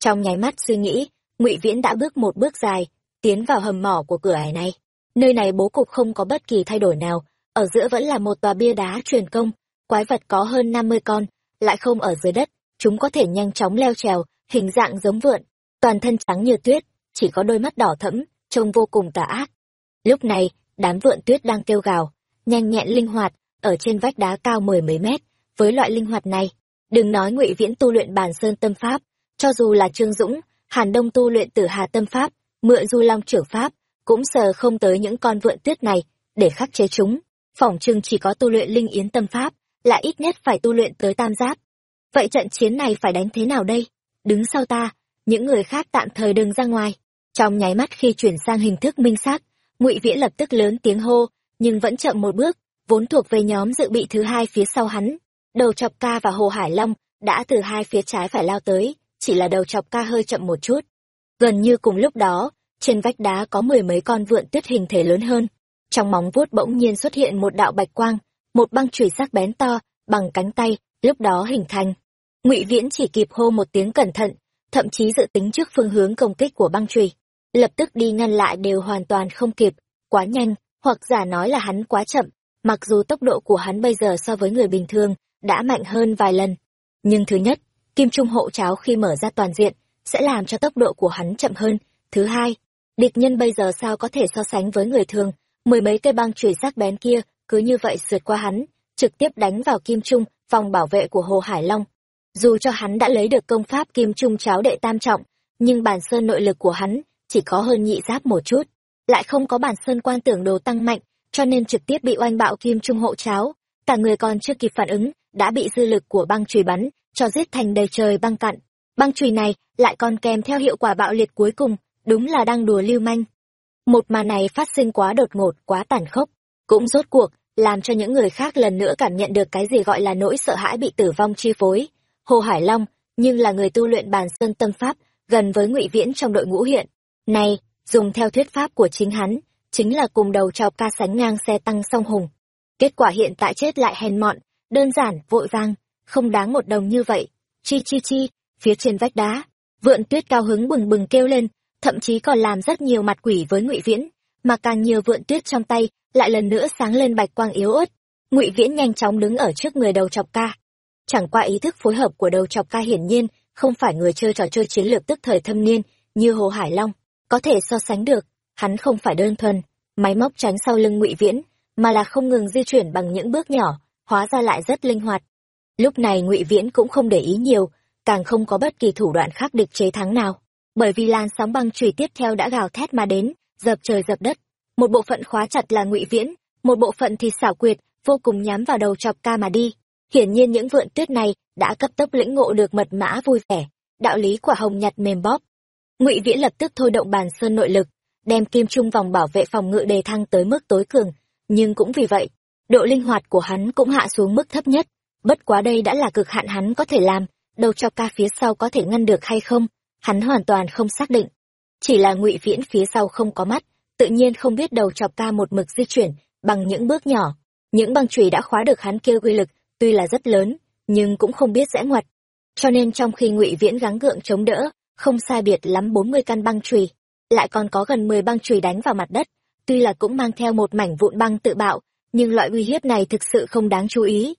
Trong nháy mắt suy nghĩ, ngụy Viễn đã bước một bước dài, tiến vào hầm mỏ của cửa ải này. Nơi này bố cục không có bất kỳ thay đổi nào, ở giữa vẫn là một tòa bia đá truyền công, quái vật có hơn năm mươi con, lại không ở dưới đất, chúng có thể nhanh chóng leo trèo, hình dạng giống vượn, toàn thân trắng như tuyết, chỉ có đôi mắt đỏ thẫm, trông vô cùng tà ác. Lúc này, đám vượn tuyết đang kêu gào, nhanh nhẹn linh hoạt, ở trên vách đá cao mười mấy mét, với loại linh hoạt này, đừng nói ngụy Viễn tu luyện bàn sơn tâm pháp, cho dù là Trương Dũng, Hàn Đông tu luyện Tử Hà tâm pháp, mượn Du Long trưởng pháp, cũng sờ không tới những con vượn tuyết này để khắc chế chúng. Phỏng chừng chỉ có tu luyện linh yến tâm pháp, là ít nhất phải tu luyện tới tam giáp. Vậy trận chiến này phải đánh thế nào đây? Đứng sau ta, những người khác tạm thời đừng ra ngoài. Trong nháy mắt khi chuyển sang hình thức minh xác, ngụy viễn lập tức lớn tiếng hô nhưng vẫn chậm một bước vốn thuộc về nhóm dự bị thứ hai phía sau hắn đầu chọc ca và hồ hải long đã từ hai phía trái phải lao tới chỉ là đầu chọc ca hơi chậm một chút gần như cùng lúc đó trên vách đá có mười mấy con vượn tuyết hình thể lớn hơn trong móng vuốt bỗng nhiên xuất hiện một đạo bạch quang, một băng chùy sắc bén to, bằng cánh tay, lúc đó hình thành. Ngụy viễn chỉ kịp hô một tiếng cẩn thận, thậm chí dự tính trước phương hướng công kích của băng chùy. Lập tức đi ngăn lại đều hoàn toàn không kịp, quá nhanh, hoặc giả nói là hắn quá chậm, mặc dù tốc độ của hắn bây giờ so với người bình thường đã mạnh hơn vài lần. Nhưng thứ nhất, kim trung hộ cháo khi mở ra toàn diện sẽ làm cho tốc độ của hắn chậm hơn. Thứ hai, địch nhân bây giờ sao có thể so sánh với người thường mười mấy cây băng chùy sắc bén kia, cứ như vậy sượt qua hắn, trực tiếp đánh vào kim trung, phòng bảo vệ của hồ hải long. Dù cho hắn đã lấy được công pháp kim trung cháo đệ tam trọng, nhưng bản sơn nội lực của hắn chỉ có hơn nhị giáp một chút, lại không có bản sơn quan tưởng đồ tăng mạnh, cho nên trực tiếp bị oanh bạo kim trung hộ cháo. Cả người còn chưa kịp phản ứng, đã bị dư lực của băng chùy bắn, cho giết thành đầy trời băng cặn. Băng chùy này lại còn kèm theo hiệu quả bạo liệt cuối cùng, đúng là đang đùa lưu manh một màn này phát sinh quá đột ngột, quá tàn khốc. Cũng rốt cuộc, làm cho những người khác lần nữa cảm nhận được cái gì gọi là nỗi sợ hãi bị tử vong chi phối. Hồ hải long, nhưng là người tu luyện bàn sơn tâm pháp, gần với ngụy viễn trong đội ngũ hiện. Này, dùng theo thuyết pháp của chính hắn, chính là cùng đầu chọc ca sánh ngang xe tăng song hùng. Kết quả hiện tại chết lại hèn mọn, đơn giản, vội vang không đáng một đồng như vậy. Chi chi chi, phía trên vách đá, vượn tuyết cao hứng bừng bừng kêu lên thậm chí còn làm rất nhiều mặt quỷ với ngụy viễn, mà càng nhiều vượn tuyết trong tay, lại lần nữa sáng lên bạch quang yếu ớt. Ngụy viễn nhanh chóng đứng ở trước người đầu chọc ca. Chẳng qua ý thức phối hợp của đầu chọc ca hiển nhiên không phải người chơi trò chơi chiến lược tức thời thâm niên, như hồ hải long, có thể so sánh được, hắn không phải đơn thuần máy móc tránh sau lưng ngụy viễn, mà là không ngừng di chuyển bằng những bước nhỏ, hóa ra lại rất linh hoạt. Lúc này ngụy viễn cũng không để ý nhiều, càng không có bất kỳ thủ đoạn khác địch chế thắng nào bởi vì làn sóng băng chùy tiếp theo đã gào thét mà đến, dập trời dập đất. Một bộ phận khóa chặt là ngụy viễn, một bộ phận thì xảo quyệt, vô cùng nhắm vào đầu chọc ca mà đi. Hiển nhiên những vượn tuyết này đã cấp tốc lĩnh ngộ được mật mã vui vẻ, đạo lý quả hồng nhặt mềm bóp. Ngụy viễn lập tức thôi động bàn sơn nội lực, đem kim trung vòng bảo vệ phòng ngự đề thăng tới mức tối cường, nhưng cũng vì vậy, độ linh hoạt của hắn cũng hạ xuống mức thấp nhất. Bất quá đây đã là cực hạn hắn có thể làm, đầu chọc ca phía sau có thể ngăn được hay không? Hắn hoàn toàn không xác định. Chỉ là ngụy viễn phía sau không có mắt, tự nhiên không biết đầu chọc ca một mực di chuyển, bằng những bước nhỏ. Những băng chùy đã khóa được hắn kêu quy lực, tuy là rất lớn, nhưng cũng không biết rẽ ngoặt. Cho nên trong khi ngụy viễn gắng gượng chống đỡ, không sai biệt lắm bốn mươi căn băng chùy, lại còn có gần mười băng chùy đánh vào mặt đất, tuy là cũng mang theo một mảnh vụn băng tự bạo, nhưng loại uy hiếp này thực sự không đáng chú ý.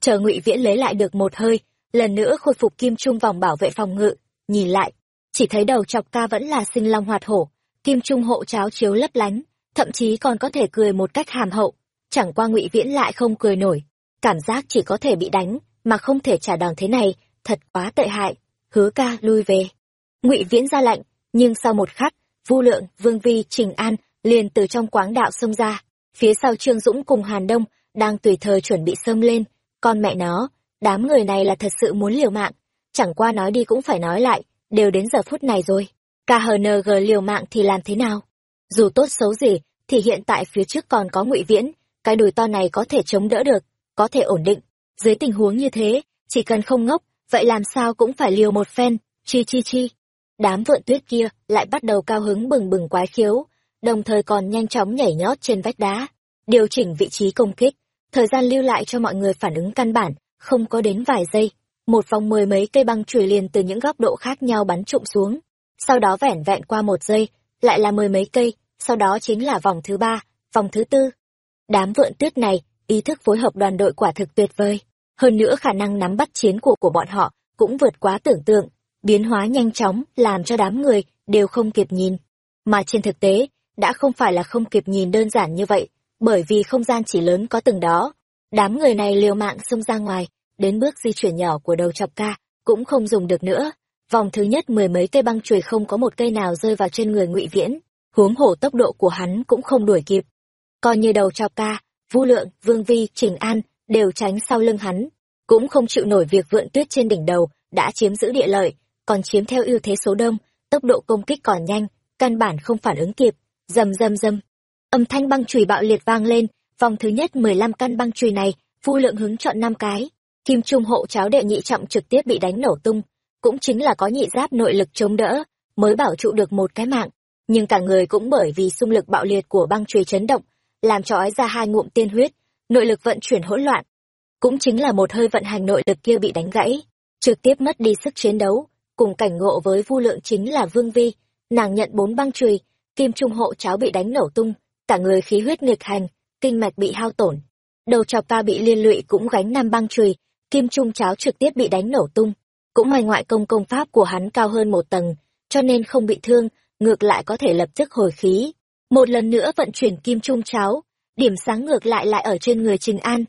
Chờ ngụy viễn lấy lại được một hơi, lần nữa khôi phục kim trung vòng bảo vệ phòng ngự, nhìn lại chỉ thấy đầu chọc ca vẫn là sinh long hoạt hổ, kim trung hộ cháo chiếu lấp lánh, thậm chí còn có thể cười một cách hàm hậu. Chẳng qua ngụy viễn lại không cười nổi. Cảm giác chỉ có thể bị đánh, mà không thể trả đòn thế này, thật quá tệ hại. Hứa ca lui về. Ngụy viễn ra lệnh, nhưng sau một khắc, vu lượng, vương vi, trình an liền từ trong quáng đạo xông ra. Phía sau trương dũng cùng hàn đông đang tùy thời chuẩn bị xâm lên. Con mẹ nó, đám người này là thật sự muốn liều mạng. Chẳng qua nói đi cũng phải nói lại đều đến giờ phút này rồi. Khng liều mạng thì làm thế nào? Dù tốt xấu gì, thì hiện tại phía trước còn có ngụy viễn, cái đùi to này có thể chống đỡ được, có thể ổn định. Dưới tình huống như thế, chỉ cần không ngốc, vậy làm sao cũng phải liều một phen, chi chi chi. Đám vượn tuyết kia lại bắt đầu cao hứng bừng bừng quái khiếu, đồng thời còn nhanh chóng nhảy nhót trên vách đá, điều chỉnh vị trí công kích. Thời gian lưu lại cho mọi người phản ứng căn bản, không có đến vài giây một vòng mười mấy cây băng chùy liền từ những góc độ khác nhau bắn trụng xuống. Sau đó vẻn vẹn qua một giây, lại là mười mấy cây, sau đó chính là vòng thứ ba, vòng thứ tư. Đám vượn tuyết này, ý thức phối hợp đoàn đội quả thực tuyệt vời. Hơn nữa khả năng nắm bắt chiến cuộc của bọn họ cũng vượt quá tưởng tượng, biến hóa nhanh chóng làm cho đám người đều không kịp nhìn. Mà trên thực tế, đã không phải là không kịp nhìn đơn giản như vậy, bởi vì không gian chỉ lớn có từng đó. Đám người này liều mạng xông ra ngoài đến bước di chuyển nhỏ của đầu chọc ca, cũng không dùng được nữa. Vòng thứ nhất mười mấy cây băng chùy không có một cây nào rơi vào trên người ngụy viễn, huống hổ tốc độ của hắn cũng không đuổi kịp. Coi như đầu chọc ca, vu lượng, vương vi, trình an đều tránh sau lưng hắn, cũng không chịu nổi việc vượn tuyết trên đỉnh đầu, đã chiếm giữ địa lợi, còn chiếm theo ưu thế số đông, tốc độ công kích còn nhanh, căn bản không phản ứng kịp. Rầm rầm rầm. Âm thanh băng chùy bạo liệt vang lên, vòng thứ nhất mười lăm căn băng chùy này, vu lượng hứng chọn năm cái kim trung hộ cháo đệ nhị trọng trực tiếp bị đánh nổ tung cũng chính là có nhị giáp nội lực chống đỡ mới bảo trụ được một cái mạng nhưng cả người cũng bởi vì xung lực bạo liệt của băng chùy chấn động làm cho ói ra hai ngụm tiên huyết, nội lực vận chuyển hỗn loạn. Cũng chính là một hơi vận hành nội lực kia bị đánh gãy, trực tiếp mất đi sức chiến đấu, cùng cảnh ngộ với Vu Lượng chính là Vương Vi, nàng nhận bốn băng chùy, kim trung hộ cháo bị đánh nổ tung, cả người khí huyết nghịch hành, kinh mạch bị hao tổn. Đầu chọc ta bị liên lụy cũng gánh năm băng chùy, kim trung cháo trực tiếp bị đánh nổ tung. Cũng may ngoại công công pháp của hắn cao hơn một tầng, cho nên không bị thương, ngược lại có thể lập tức hồi khí. Một lần nữa vận chuyển kim trung cháo, điểm sáng ngược lại lại ở trên người Trình An.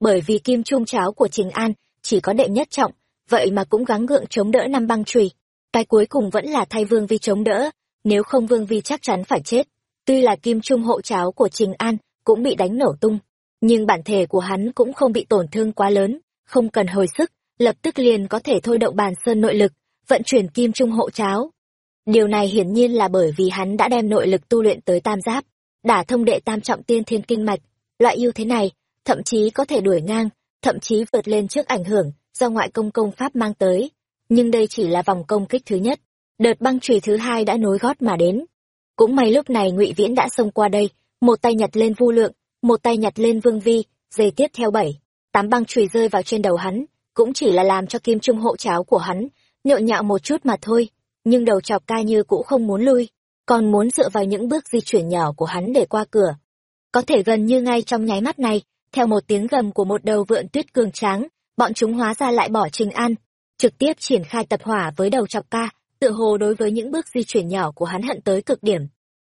Bởi vì kim trung cháo của Trình An chỉ có đệ nhất trọng, vậy mà cũng gắng gượng chống đỡ năm băng chùy. Cái cuối cùng vẫn là thay Vương Vi chống đỡ, nếu không Vương Vi chắc chắn phải chết. Tuy là kim trung hộ cháo của Trình An cũng bị đánh nổ tung, nhưng bản thể của hắn cũng không bị tổn thương quá lớn, không cần hồi sức, lập tức liền có thể thôi động bàn sơn nội lực, vận chuyển kim trung hộ cháo. Điều này hiển nhiên là bởi vì hắn đã đem nội lực tu luyện tới tam giáp, đả thông đệ tam trọng tiên thiên kinh mạch. Loại ưu thế này, thậm chí có thể đuổi ngang, thậm chí vượt lên trước ảnh hưởng do ngoại công công pháp mang tới. Nhưng đây chỉ là vòng công kích thứ nhất, đợt băng chùy thứ hai đã nối gót mà đến. Cũng may lúc này ngụy Viễn đã xông qua đây, một tay nhặt lên vu lượng, một tay nhặt lên vương vi, dây tiếp theo bảy, tám băng chùy rơi vào trên đầu hắn, cũng chỉ là làm cho kim trung hộ cháo của hắn nhộn nhạo một chút mà thôi nhưng đầu chọc ca như cũng không muốn lui còn muốn dựa vào những bước di chuyển nhỏ của hắn để qua cửa. Có thể gần như ngay trong nháy mắt này theo một tiếng gầm của một đầu vượn tuyết cường tráng bọn chúng hóa ra lại bỏ trình an trực tiếp triển khai tập hỏa với đầu chọc ca tựa hồ đối với những bước di chuyển nhỏ của hắn hận tới cực điểm.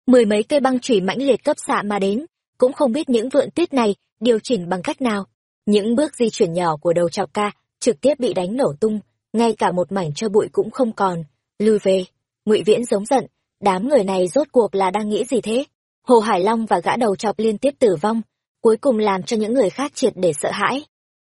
Mười mấy cây băng chùy mãnh liệt cấp xạ mà đến cũng không biết những vượn tuyết này điều chỉnh bằng cách nào những bước di chuyển nhỏ của đầu chọc ca trực tiếp bị đánh nổ tung, ngay cả một mảnh cho bụi cũng không còn. Lui về, ngụy viễn giống giận, đám người này rốt cuộc là đang nghĩ gì thế? Hồ hải long và gã đầu chọc liên tiếp tử vong, cuối cùng làm cho những người khác triệt để sợ hãi.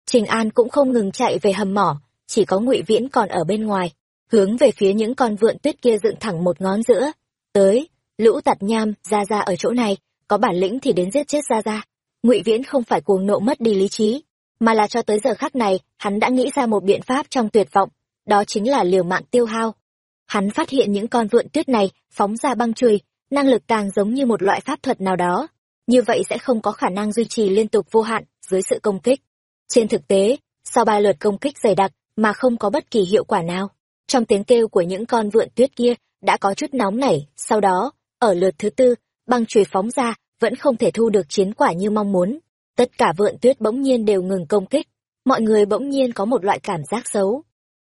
Trình an cũng không ngừng chạy về hầm mỏ, chỉ có ngụy viễn còn ở bên ngoài, hướng về phía những con vượn tuyết kia dựng thẳng một ngón giữa. Tới, lũ tặt nham ra ra ở chỗ này, có bản lĩnh thì đến giết chết ra ra ngụy viễn không phải cuồng nộ mất đi lý trí, mà là cho tới giờ khắc này, hắn đã nghĩ ra một biện pháp trong tuyệt vọng, đó chính là liều mạng tiêu hao. Hắn phát hiện những con vượn tuyết này phóng ra băng chùy năng lực càng giống như một loại pháp thuật nào đó. Như vậy sẽ không có khả năng duy trì liên tục vô hạn dưới sự công kích. Trên thực tế, sau ba lượt công kích dày đặc mà không có bất kỳ hiệu quả nào, trong tiếng kêu của những con vượn tuyết kia đã có chút nóng nảy. Sau đó, ở lượt thứ tư, băng chùy phóng ra vẫn không thể thu được chiến quả như mong muốn. Tất cả vượn tuyết bỗng nhiên đều ngừng công kích. Mọi người bỗng nhiên có một loại cảm giác xấu.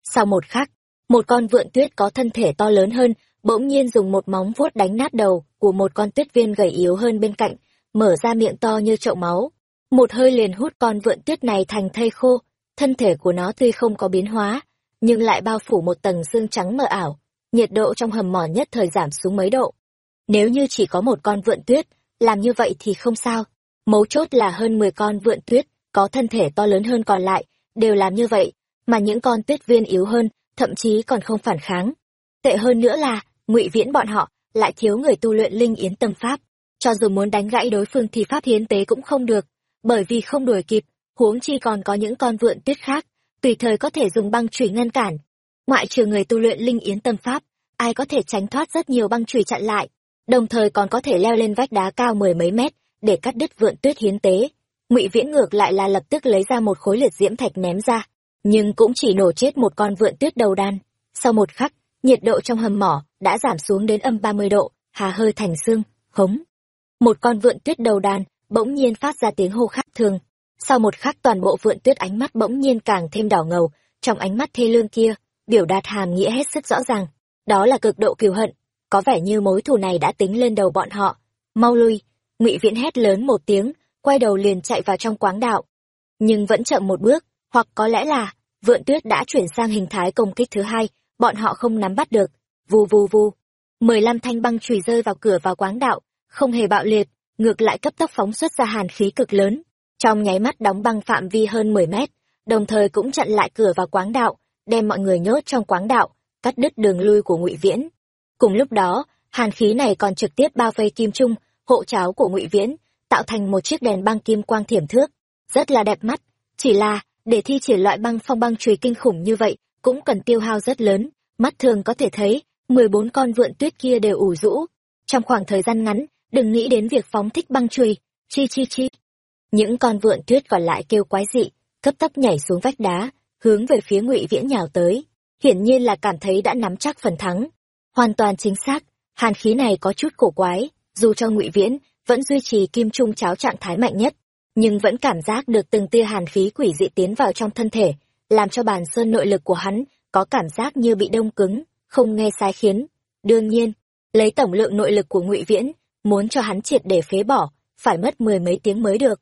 Sau một khắc, một con vượn tuyết có thân thể to lớn hơn, bỗng nhiên dùng một móng vuốt đánh nát đầu của một con tuyết viên gầy yếu hơn bên cạnh, mở ra miệng to như chậu máu. Một hơi liền hút con vượn tuyết này thành thây khô. Thân thể của nó tuy không có biến hóa, nhưng lại bao phủ một tầng xương trắng mờ ảo. Nhiệt độ trong hầm mỏ nhất thời giảm xuống mấy độ. Nếu như chỉ có một con vượn tuyết làm như vậy thì không sao Mấu chốt là hơn 10 con vượn tuyết, có thân thể to lớn hơn còn lại, đều làm như vậy, mà những con tuyết viên yếu hơn, thậm chí còn không phản kháng. Tệ hơn nữa là, ngụy viễn bọn họ, lại thiếu người tu luyện linh yến tâm pháp. Cho dù muốn đánh gãy đối phương thì pháp hiến tế cũng không được, bởi vì không đuổi kịp, huống chi còn có những con vượn tuyết khác, tùy thời có thể dùng băng chùy ngăn cản. Ngoại trừ người tu luyện linh yến tâm pháp, ai có thể tránh thoát rất nhiều băng chùy chặn lại, đồng thời còn có thể leo lên vách đá cao mười mấy mét, để cắt đứt vượn tuyết hiến tế. Ngụy viễn ngược lại là lập tức lấy ra một khối liệt diễm thạch ném ra nhưng cũng chỉ nổ chết một con vượn tuyết đầu đan. Sau một khắc nhiệt độ trong hầm mỏ đã giảm xuống đến âm ba mươi độ hà hơi thành xương hống. Một con vượn tuyết đầu đan bỗng nhiên phát ra tiếng hô khác thường. Sau một khắc toàn bộ vượn tuyết ánh mắt bỗng nhiên càng thêm đỏ ngầu trong ánh mắt thê lương kia biểu đạt hàm nghĩa hết sức rõ ràng. Đó là cực độ kiều hận có vẻ như mối thù này đã tính lên đầu bọn họ. Mau lui. Ngụy viễn hét lớn một tiếng, quay đầu liền chạy vào trong quáng đạo. Nhưng vẫn chậm một bước, hoặc có lẽ là vượn tuyết đã chuyển sang hình thái công kích thứ hai, bọn họ không nắm bắt được. Vù vù vù. Mười lăm thanh băng chùy rơi vào cửa vào quáng đạo, không hề bạo liệt, ngược lại cấp tốc phóng xuất ra hàn khí cực lớn. Trong nháy mắt đóng băng phạm vi hơn mười mét, đồng thời cũng chặn lại cửa vào quáng đạo, đem mọi người nhốt trong quáng đạo, cắt đứt đường lui của ngụy viễn cùng lúc đó hàn khí này còn trực tiếp bao vây kim trung hộ cháo của ngụy viễn tạo thành một chiếc đèn băng kim quang thiểm thước rất là đẹp mắt chỉ là để thi triển loại băng phong băng chùy kinh khủng như vậy cũng cần tiêu hao rất lớn mắt thường có thể thấy mười bốn con vượn tuyết kia đều ủ rũ trong khoảng thời gian ngắn đừng nghĩ đến việc phóng thích băng chùy chi chi chi. Những con vượn tuyết còn lại kêu quái dị, cấp tốc nhảy xuống vách đá, hướng về phía ngụy Viễn nhào tới. Hiển nhiên là cảm thấy đã nắm chắc phần thắng. Hoàn toàn chính xác, hàn khí này có chút cổ quái, dù cho ngụy Viễn vẫn duy trì kim trung cháo trạng thái mạnh nhất, nhưng vẫn cảm giác được từng tia hàn khí quỷ dị tiến vào trong thân thể, làm cho bàn sơn nội lực của hắn có cảm giác như bị đông cứng, không nghe sai khiến. Đương nhiên, lấy tổng lượng nội lực của ngụy Viễn, muốn cho hắn triệt để phế bỏ, phải mất mười mấy tiếng mới được.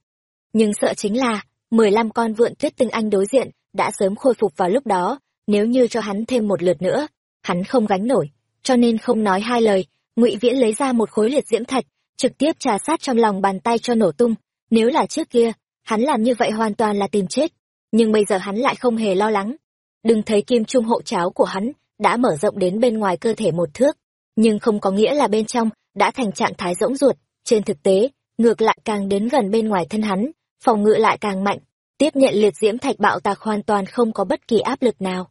Nhưng sợ chính là, mười lăm con vượn tuyết tinh anh đối diện đã sớm khôi phục vào lúc đó, nếu như cho hắn thêm một lượt nữa, hắn không gánh nổi, cho nên không nói hai lời, Ngụy Viễn lấy ra một khối liệt diễm thạch, trực tiếp trà sát trong lòng bàn tay cho nổ tung, nếu là trước kia, hắn làm như vậy hoàn toàn là tìm chết, nhưng bây giờ hắn lại không hề lo lắng. Đừng thấy kim trung hộ cháo của hắn đã mở rộng đến bên ngoài cơ thể một thước, nhưng không có nghĩa là bên trong đã thành trạng thái rỗng ruột, trên thực tế, ngược lại càng đến gần bên ngoài thân hắn, phòng ngự lại càng mạnh, tiếp nhận liệt diễm thạch bạo tạc hoàn toàn không có bất kỳ áp lực nào.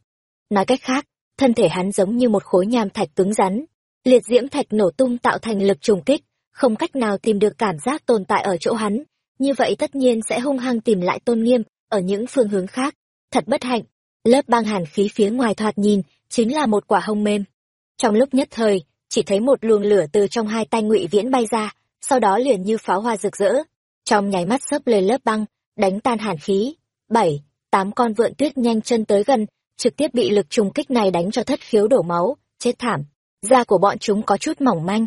Nói cách khác, thân thể hắn giống như một khối nham thạch cứng rắn, liệt diễm thạch nổ tung tạo thành lực trùng kích, không cách nào tìm được cảm giác tồn tại ở chỗ hắn, như vậy tất nhiên sẽ hung hăng tìm lại tôn nghiêm ở những phương hướng khác. Thật bất hạnh, lớp băng hàn khí phía ngoài thoạt nhìn chính là một quả hông mềm. Trong lúc nhất thời, chỉ thấy một luồng lửa từ trong hai tay ngụy viễn bay ra, sau đó liền như pháo hoa rực rỡ, trong nháy mắt sấp lên lớp băng, đánh tan hàn khí. Bảy, tám con vượn tuyết nhanh chân tới gần, trực tiếp bị lực trùng kích này đánh cho thất khiếu đổ máu, chết thảm. Da của bọn chúng có chút mỏng manh.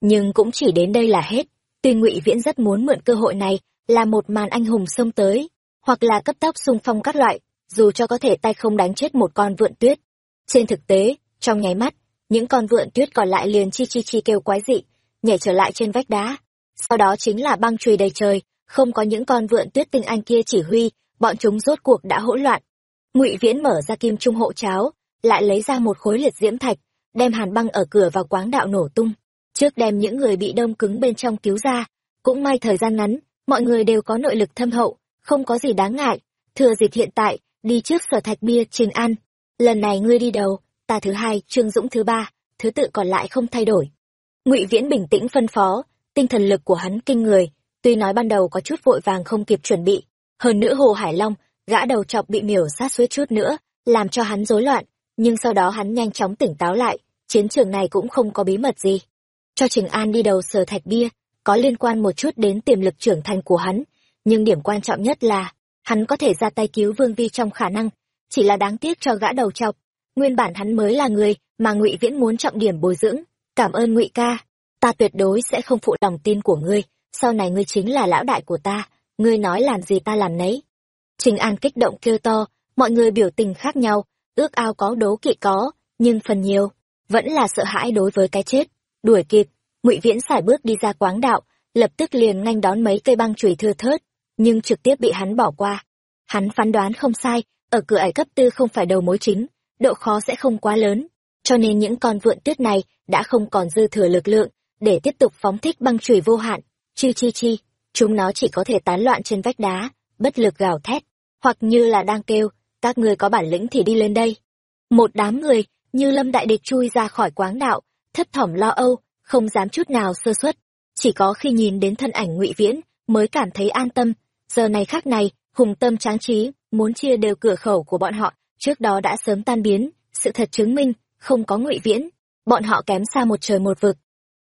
Nhưng cũng chỉ đến đây là hết. Tuy ngụy Viễn rất muốn mượn cơ hội này, là một màn anh hùng xông tới, hoặc là cấp tốc xung phong các loại, dù cho có thể tay không đánh chết một con vượn tuyết. Trên thực tế, trong nháy mắt, những con vượn tuyết còn lại liền chi chi chi kêu quái dị, nhảy trở lại trên vách đá. Sau đó chính là băng chùy đầy trời, không có những con vượn tuyết tinh anh kia chỉ huy, bọn chúng rốt cuộc đã hỗn loạn. Ngụy Viễn mở ra kim trung hộ cháo, lại lấy ra một khối liệt diễm thạch, đem hàn băng ở cửa vào quáng đạo nổ tung, trước đem những người bị đông cứng bên trong cứu ra. Cũng may thời gian ngắn, mọi người đều có nội lực thâm hậu, không có gì đáng ngại. Thừa dịp hiện tại, đi trước sở thạch bia trình an. Lần này ngươi đi đầu, ta thứ hai, Trương Dũng thứ ba, thứ tự còn lại không thay đổi. Ngụy Viễn bình tĩnh phân phó, tinh thần lực của hắn kinh người, tuy nói ban đầu có chút vội vàng không kịp chuẩn bị, hơn nữa Hồ Hải Long, gã đầu chọc bị miểu sát suýt chút nữa, làm cho hắn rối loạn, nhưng sau đó hắn nhanh chóng tỉnh táo lại, chiến trường này cũng không có bí mật gì. Cho Trình An đi đầu sờ thạch bia, có liên quan một chút đến tiềm lực trưởng thành của hắn, nhưng điểm quan trọng nhất là, hắn có thể ra tay cứu Vương Vi trong khả năng, chỉ là đáng tiếc cho gã đầu chọc, nguyên bản hắn mới là người mà Ngụy Viễn muốn trọng điểm bồi dưỡng, cảm ơn Ngụy ca, ta tuyệt đối sẽ không phụ lòng tin của ngươi, sau này ngươi chính là lão đại của ta, ngươi nói làm gì ta làm nấy. Trình An kích động kêu to, mọi người biểu tình khác nhau, ước ao có đố kỵ có, nhưng phần nhiều, vẫn là sợ hãi đối với cái chết. Đuổi kịp, ngụy Viễn xài bước đi ra quáng đạo, lập tức liền nhanh đón mấy cây băng chùy thưa thớt, nhưng trực tiếp bị hắn bỏ qua. Hắn phán đoán không sai, ở cửa ải cấp tư không phải đầu mối chính, độ khó sẽ không quá lớn, cho nên những con vượn tuyết này đã không còn dư thừa lực lượng để tiếp tục phóng thích băng chùy vô hạn. Chi chi chi, chúng nó chỉ có thể tán loạn trên vách đá, bất lực gào thét, hoặc như là đang kêu, các người có bản lĩnh thì đi lên đây. Một đám người, như lâm đại địch chui ra khỏi quáng đạo, thấp thỏm lo âu, không dám chút nào sơ suất. Chỉ có khi nhìn đến thân ảnh ngụy Viễn, mới cảm thấy an tâm. Giờ này khác này, hùng tâm tráng trí, muốn chia đều cửa khẩu của bọn họ, trước đó đã sớm tan biến, sự thật chứng minh, không có ngụy Viễn, bọn họ kém xa một trời một vực.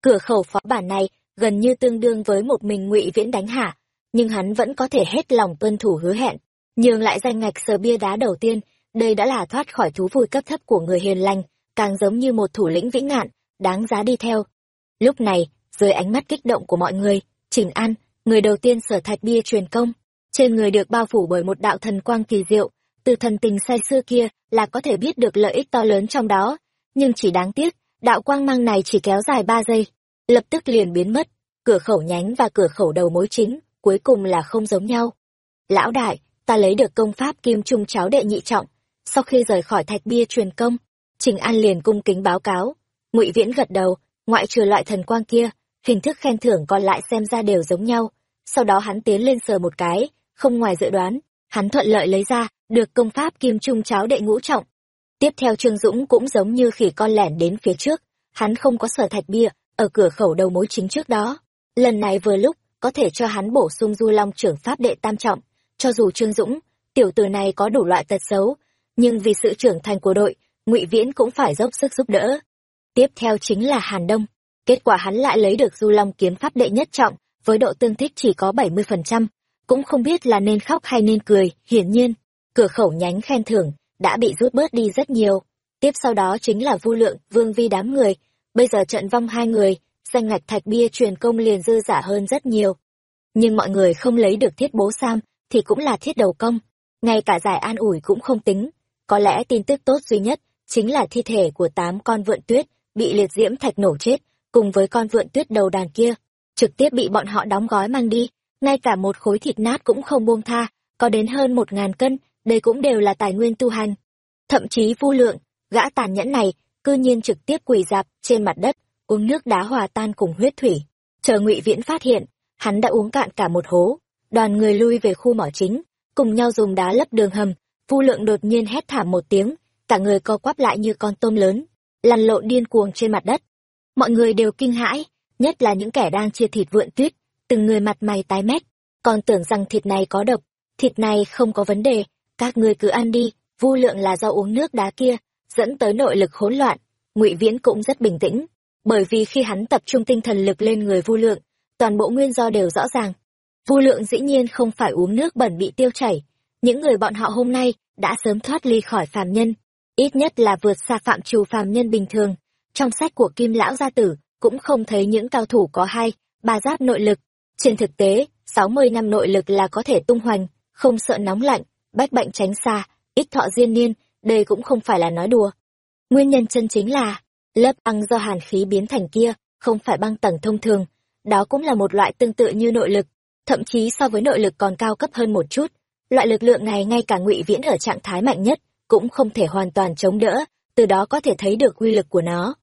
Cửa khẩu phó bản này gần như tương đương với một mình ngụy Viễn đánh hạ, nhưng hắn vẫn có thể hết lòng tuân thủ hứa hẹn, nhường lại danh ngạch sờ bia đá đầu tiên, đây đã là thoát khỏi thú vui cấp thấp của người hiền lành, càng giống như một thủ lĩnh vĩ ngạn, đáng giá đi theo. Lúc này, dưới ánh mắt kích động của mọi người, Trình An, người đầu tiên sở thạch bia truyền công, trên người được bao phủ bởi một đạo thần quang kỳ diệu, từ thần tình say xưa kia là có thể biết được lợi ích to lớn trong đó, nhưng chỉ đáng tiếc, đạo quang mang này chỉ kéo dài ba giây, lập tức liền biến mất, cửa khẩu nhánh và cửa khẩu đầu mối chính, cuối cùng là không giống nhau. Lão đại, ta lấy được công pháp kim trung cháo đệ nhị trọng, sau khi rời khỏi thạch bia truyền công, Trình An liền cung kính báo cáo, Ngụy Viễn gật đầu, ngoại trừ loại thần quang kia, hình thức khen thưởng còn lại xem ra đều giống nhau. Sau đó hắn tiến lên sờ một cái, không ngoài dự đoán, hắn thuận lợi lấy ra, được công pháp kim trung cháo đệ ngũ trọng. Tiếp theo Trương Dũng cũng giống như khỉ con lẻn đến phía trước, hắn không có sở thạch bia, ở cửa khẩu đầu mối chính trước đó. Lần này vừa lúc, có thể cho hắn bổ sung du long trưởng pháp đệ tam trọng cho dù trương dũng, tiểu tử này có đủ loại tật xấu, nhưng vì sự trưởng thành của đội, ngụy viễn cũng phải dốc sức giúp đỡ. Tiếp theo chính là hàn đông. Kết quả hắn lại lấy được du long kiếm pháp đệ nhất trọng, với độ tương thích chỉ có bảy mươi phần trăm. Cũng không biết là nên khóc hay nên cười, hiển nhiên, cửa khẩu nhánh khen thưởng đã bị rút bớt đi rất nhiều. Tiếp sau đó chính là vu lượng, vương vi đám người. Bây giờ trận vong hai người, danh ngạch thạch bia truyền công liền dư giả hơn rất nhiều. Nhưng mọi người không lấy được thiết bố sam thì cũng là thiết đầu công ngay cả giải an ủi cũng không tính. Có lẽ tin tức tốt duy nhất chính là thi thể của tám con vượn tuyết bị liệt diễm thạch nổ chết cùng với con vượn tuyết đầu đàn kia. Trực tiếp bị bọn họ đóng gói mang đi, ngay cả một khối thịt nát cũng không buông tha, có đến hơn một ngàn cân, đây cũng đều là tài nguyên tu hành. Thậm chí vu lượng, gã tàn nhẫn này, cư nhiên trực tiếp quỳ dạp trên mặt đất, uống nước đá hòa tan cùng huyết thủy. Chờ ngụy viễn phát hiện, hắn đã uống cạn cả một hố đoàn người lui về khu mỏ chính, cùng nhau dùng đá lấp đường hầm, vu lượng đột nhiên hét thảm một tiếng, cả người co quắp lại như con tôm lớn, lăn lộn điên cuồng trên mặt đất. Mọi người đều kinh hãi, nhất là những kẻ đang chia thịt vượn tuyết, từng người mặt mày tái mét, còn tưởng rằng thịt này có độc, thịt này không có vấn đề, các ngươi cứ ăn đi, vu lượng là do uống nước đá kia, dẫn tới nội lực hỗn loạn, ngụy viễn cũng rất bình tĩnh, bởi vì khi hắn tập trung tinh thần lực lên người vu lượng, toàn bộ nguyên do đều rõ ràng vu lượng dĩ nhiên không phải uống nước bẩn bị tiêu chảy. Những người bọn họ hôm nay đã sớm thoát ly khỏi phàm nhân, ít nhất là vượt xa phạm trù phàm nhân bình thường. Trong sách của kim lão gia tử, cũng không thấy những cao thủ có hai, ba giáp nội lực. Trên thực tế, sáu mươi năm nội lực là có thể tung hoành, không sợ nóng lạnh, bách bệnh tránh xa, ít thọ diên niên, đây cũng không phải là nói đùa. Nguyên nhân chân chính là, lớp băng do hàn khí biến thành kia, không phải băng tầng thông thường, đó cũng là một loại tương tự như nội lực thậm chí so với nội lực còn cao cấp hơn một chút. Loại lực lượng này ngay cả ngụy viễn ở trạng thái mạnh nhất cũng không thể hoàn toàn chống đỡ, từ đó có thể thấy được uy lực của nó.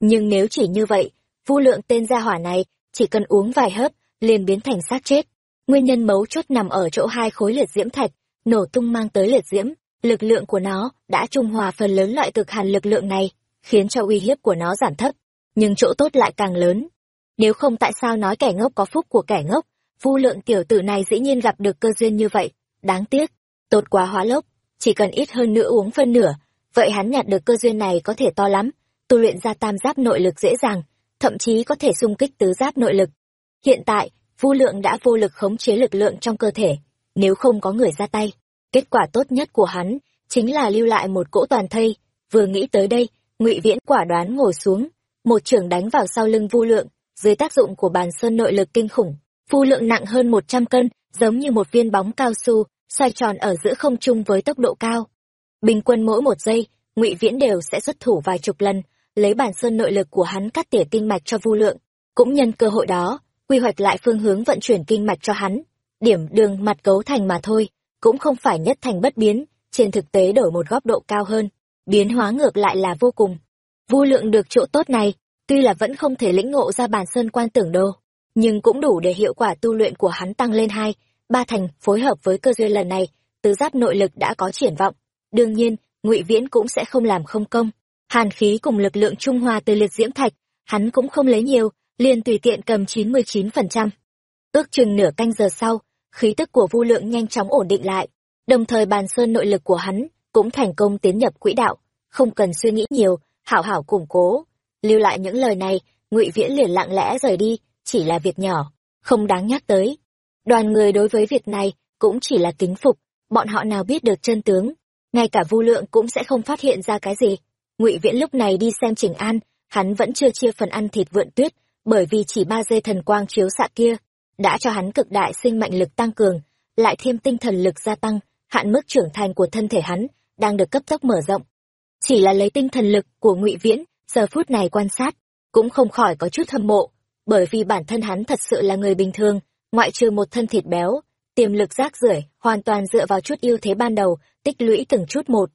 Nhưng nếu chỉ như vậy vu lượng tên gia hỏa này chỉ cần uống vài hớp, liền biến thành xác chết. Nguyên nhân mấu chốt nằm ở chỗ hai khối liệt diễm thạch, nổ tung mang tới liệt diễm. Lực lượng của nó đã trung hòa phần lớn loại cực hàn lực lượng này, khiến cho uy hiếp của nó giảm thấp, nhưng chỗ tốt lại càng lớn. Nếu không tại sao nói kẻ ngốc có phúc của kẻ ngốc? Vu lượng tiểu tử này dĩ nhiên gặp được cơ duyên như vậy. Đáng tiếc, tốt quá hóa lốc, chỉ cần ít hơn nữa uống phân nửa, vậy hắn nhặt được cơ duyên này có thể to lắm, tu luyện ra tam giáp nội lực dễ dàng, thậm chí có thể xung kích tứ giáp nội lực. Hiện tại, vu lượng đã vô lực khống chế lực lượng trong cơ thể, nếu không có người ra tay, kết quả tốt nhất của hắn chính là lưu lại một cỗ toàn thây. Vừa nghĩ tới đây, ngụy viễn quả đoán ngồi xuống, một trường đánh vào sau lưng vu lượng, dưới tác dụng của bàn sơn nội lực kinh khủng vu lượng nặng hơn một trăm cân, giống như một viên bóng cao su, xoay tròn ở giữa không trung với tốc độ cao. Bình quân mỗi một giây, ngụy viễn đều sẽ xuất thủ vài chục lần, lấy bản sơn nội lực của hắn cắt tỉa kinh mạch cho vu lượng. Cũng nhân cơ hội đó, quy hoạch lại phương hướng vận chuyển kinh mạch cho hắn. Điểm đường mặt cấu thành mà thôi, cũng không phải nhất thành bất biến, trên thực tế đổi một góc độ cao hơn. Biến hóa ngược lại là vô cùng. Vu lượng được chỗ tốt này, tuy là vẫn không thể lĩnh ngộ ra bản sơn quan tưởng đồ nhưng cũng đủ để hiệu quả tu luyện của hắn tăng lên hai, ba thành phối hợp với cơ duyên lần này, tứ giáp nội lực đã có triển vọng. Đương nhiên, ngụy viễn cũng sẽ không làm không công. Hàn khí cùng lực lượng trung hòa từ liệt diễm thạch, hắn cũng không lấy nhiều, liền tùy tiện cầm chín mươi chín phần trăm. Ước chừng nửa canh giờ sau, khí tức của vu lượng nhanh chóng ổn định lại. Đồng thời bàn sơn nội lực của hắn cũng thành công tiến nhập quỹ đạo. Không cần suy nghĩ nhiều, hảo hảo củng cố. Lưu lại những lời này, ngụy viễn liền lặng lẽ rời đi chỉ là việc nhỏ, không đáng nhắc tới. Đoàn người đối với việc này cũng chỉ là kính phục, bọn họ nào biết được chân tướng, ngay cả vu lượng cũng sẽ không phát hiện ra cái gì. Ngụy viễn lúc này đi xem trình an, hắn vẫn chưa chia phần ăn thịt vượn tuyết, bởi vì chỉ ba dây thần quang chiếu xạ kia đã cho hắn cực đại sinh mệnh lực tăng cường, lại thêm tinh thần lực gia tăng, hạn mức trưởng thành của thân thể hắn đang được cấp tốc mở rộng. Chỉ là lấy tinh thần lực của ngụy viễn, giờ phút này quan sát, cũng không khỏi có chút hâm mộ bởi vì bản thân hắn thật sự là người bình thường, ngoại trừ một thân thịt béo, tiềm lực rác rưởi hoàn toàn dựa vào chút ưu thế ban đầu, tích lũy từng chút một.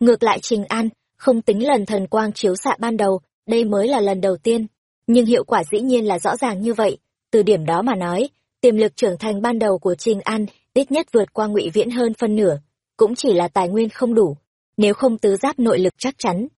Ngược lại trình an, không tính lần thần quang chiếu xạ ban đầu, đây mới là lần đầu tiên. Nhưng hiệu quả dĩ nhiên là rõ ràng như vậy. Từ điểm đó mà nói, tiềm lực trưởng thành ban đầu của trình an ít nhất vượt qua ngụy viễn hơn phân nửa, cũng chỉ là tài nguyên không đủ. Nếu không tứ giáp nội lực chắc chắn,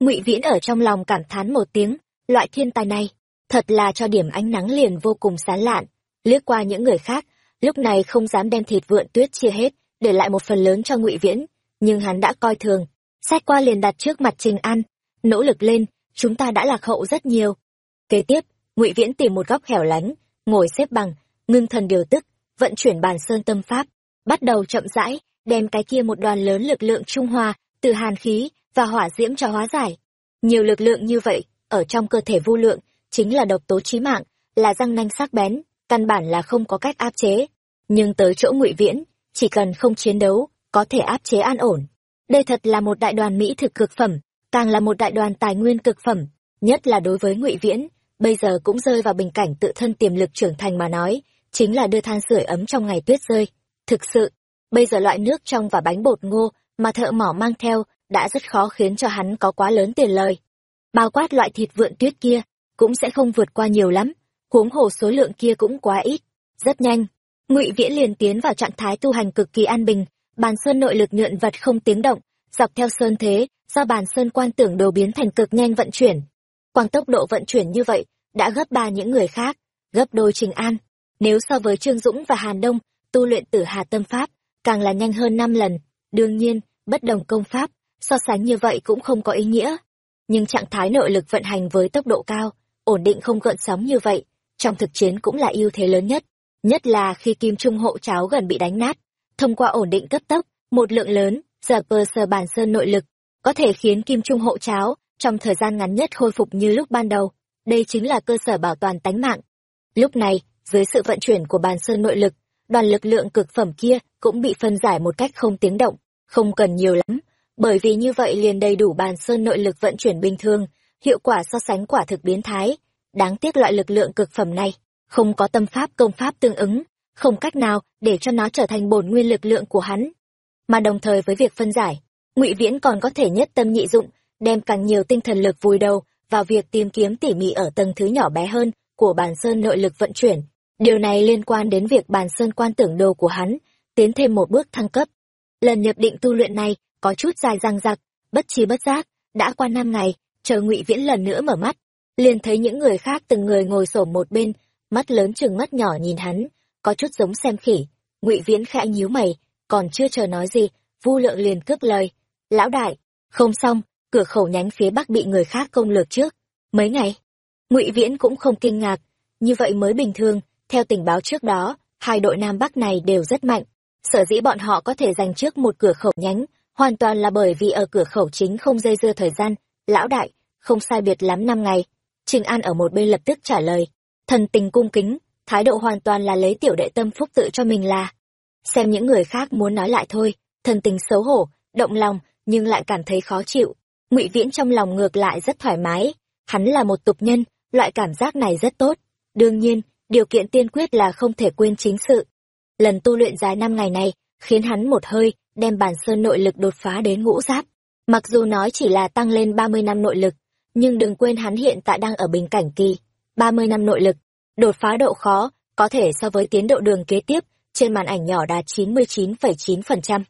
ngụy viễn ở trong lòng cảm thán một tiếng, loại thiên tài này thật là cho điểm ánh nắng liền vô cùng sán lạn. Liếc qua những người khác, lúc này không dám đem thịt vượn tuyết chia hết, để lại một phần lớn cho ngụy viễn, nhưng hắn đã coi thường. Xét qua liền đặt trước mặt trình an, nỗ lực lên, chúng ta đã lạc hậu rất nhiều. Kế tiếp, ngụy viễn tìm một góc hẻo lánh, ngồi xếp bằng, ngưng thần điều tức, vận chuyển bàn sơn tâm pháp, bắt đầu chậm rãi đem cái kia một đoàn lớn lực lượng trung hòa từ hàn khí và hỏa diễm cho hóa giải. Nhiều lực lượng như vậy, ở trong cơ thể vô lượng chính là độc tố chí mạng, là răng nanh sắc bén, căn bản là không có cách áp chế. Nhưng tới chỗ ngụy viễn, chỉ cần không chiến đấu, có thể áp chế an ổn. Đây thật là một đại đoàn mỹ thực cực phẩm, càng là một đại đoàn tài nguyên cực phẩm, nhất là đối với ngụy viễn, bây giờ cũng rơi vào bình cảnh tự thân tiềm lực trưởng thành mà nói, chính là đưa than sưởi ấm trong ngày tuyết rơi. Thực sự, bây giờ loại nước trong và bánh bột ngô mà thợ mỏ mang theo đã rất khó khiến cho hắn có quá lớn tiền lời. Bao quát loại thịt vượn tuyết kia cũng sẽ không vượt qua nhiều lắm. Huống hồ số lượng kia cũng quá ít. Rất nhanh. Ngụy viễn liền tiến vào trạng thái tu hành cực kỳ an bình. Bàn sơn nội lực nhuận vật không tiếng động. Dọc theo sơn thế, do bàn sơn quan tưởng đồ biến thành cực nhanh vận chuyển. Quang tốc độ vận chuyển như vậy, đã gấp ba những người khác, gấp đôi trình an. Nếu so với trương dũng và hàn đông, tu luyện tử hà tâm pháp, càng là nhanh hơn năm lần. Đương nhiên, bất đồng công pháp, so sánh như vậy cũng không có ý nghĩa. Nhưng trạng thái nội lực vận hành với tốc độ cao ổn định không gợn sóng như vậy, trong thực chiến cũng là ưu thế lớn nhất nhất là khi kim trung hộ cháo gần bị đánh nát. Thông qua ổn định cấp tốc, một lượng lớn, giờ bờ sờ bản sơn nội lực, có thể khiến kim trung hộ cháo trong thời gian ngắn nhất khôi phục như lúc ban đầu. Đây chính là cơ sở bảo toàn tánh mạng. Lúc này, dưới sự vận chuyển của bàn sơn nội lực, đoàn lực lượng cực phẩm kia cũng bị phân giải một cách không tiếng động, không cần nhiều lắm. Bởi vì như vậy liền đầy đủ bàn sơn nội lực vận chuyển bình thường hiệu quả so sánh quả thực biến thái. Đáng tiếc loại lực lượng cực phẩm này, không có tâm pháp công pháp tương ứng, không cách nào để cho nó trở thành bổn nguyên lực lượng của hắn. Mà đồng thời với việc phân giải, ngụy viễn còn có thể nhất tâm nhị dụng, đem càng nhiều tinh thần lực vùi đầu vào việc tìm kiếm tỉ mỉ ở tầng thứ nhỏ bé hơn của bàn sơn nội lực vận chuyển. Điều này liên quan đến việc bàn sơn quan tưởng đồ của hắn tiến thêm một bước thăng cấp. Lần nhập định tu luyện này có chút dài răng rặc bất chi bất giác, đã qua năm ngày chờ ngụy viễn lần nữa mở mắt, liền thấy những người khác từng người ngồi sổ một bên, mắt lớn chừng mắt nhỏ nhìn hắn, có chút giống xem khỉ. Ngụy viễn khẽ nhíu mày, còn chưa chờ nói gì, vu lượng liền cướp lời. Lão đại, không xong, cửa khẩu nhánh phía bắc bị người khác công lược trước. Mấy ngày? Ngụy viễn cũng không kinh ngạc. Như vậy mới bình thường, theo tình báo trước đó, hai đội nam bắc này đều rất mạnh. Sở dĩ bọn họ có thể giành trước một cửa khẩu nhánh, hoàn toàn là bởi vì ở cửa khẩu chính không dây dưa thời gian lão đại, không sai biệt lắm năm ngày. Trình an ở một bên lập tức trả lời. Thần tình cung kính, thái độ hoàn toàn là lấy tiểu đệ tâm phúc tự cho mình là. Xem những người khác muốn nói lại thôi, thần tình xấu hổ, động lòng, nhưng lại cảm thấy khó chịu. Ngụy viễn trong lòng ngược lại rất thoải mái. Hắn là một tục nhân, loại cảm giác này rất tốt. Đương nhiên, điều kiện tiên quyết là không thể quên chính sự. Lần tu luyện dài năm ngày này, khiến hắn một hơi, đem bản sơn nội lực đột phá đến ngũ giáp mặc dù nói chỉ là tăng lên ba mươi năm nội lực, nhưng đừng quên hắn hiện tại đang ở bình cảnh kỳ. ba mươi năm nội lực, đột phá độ khó, có thể so với tiến độ đường kế tiếp, trên màn ảnh nhỏ đạt chín mươi chín phẩy chín phần trăm.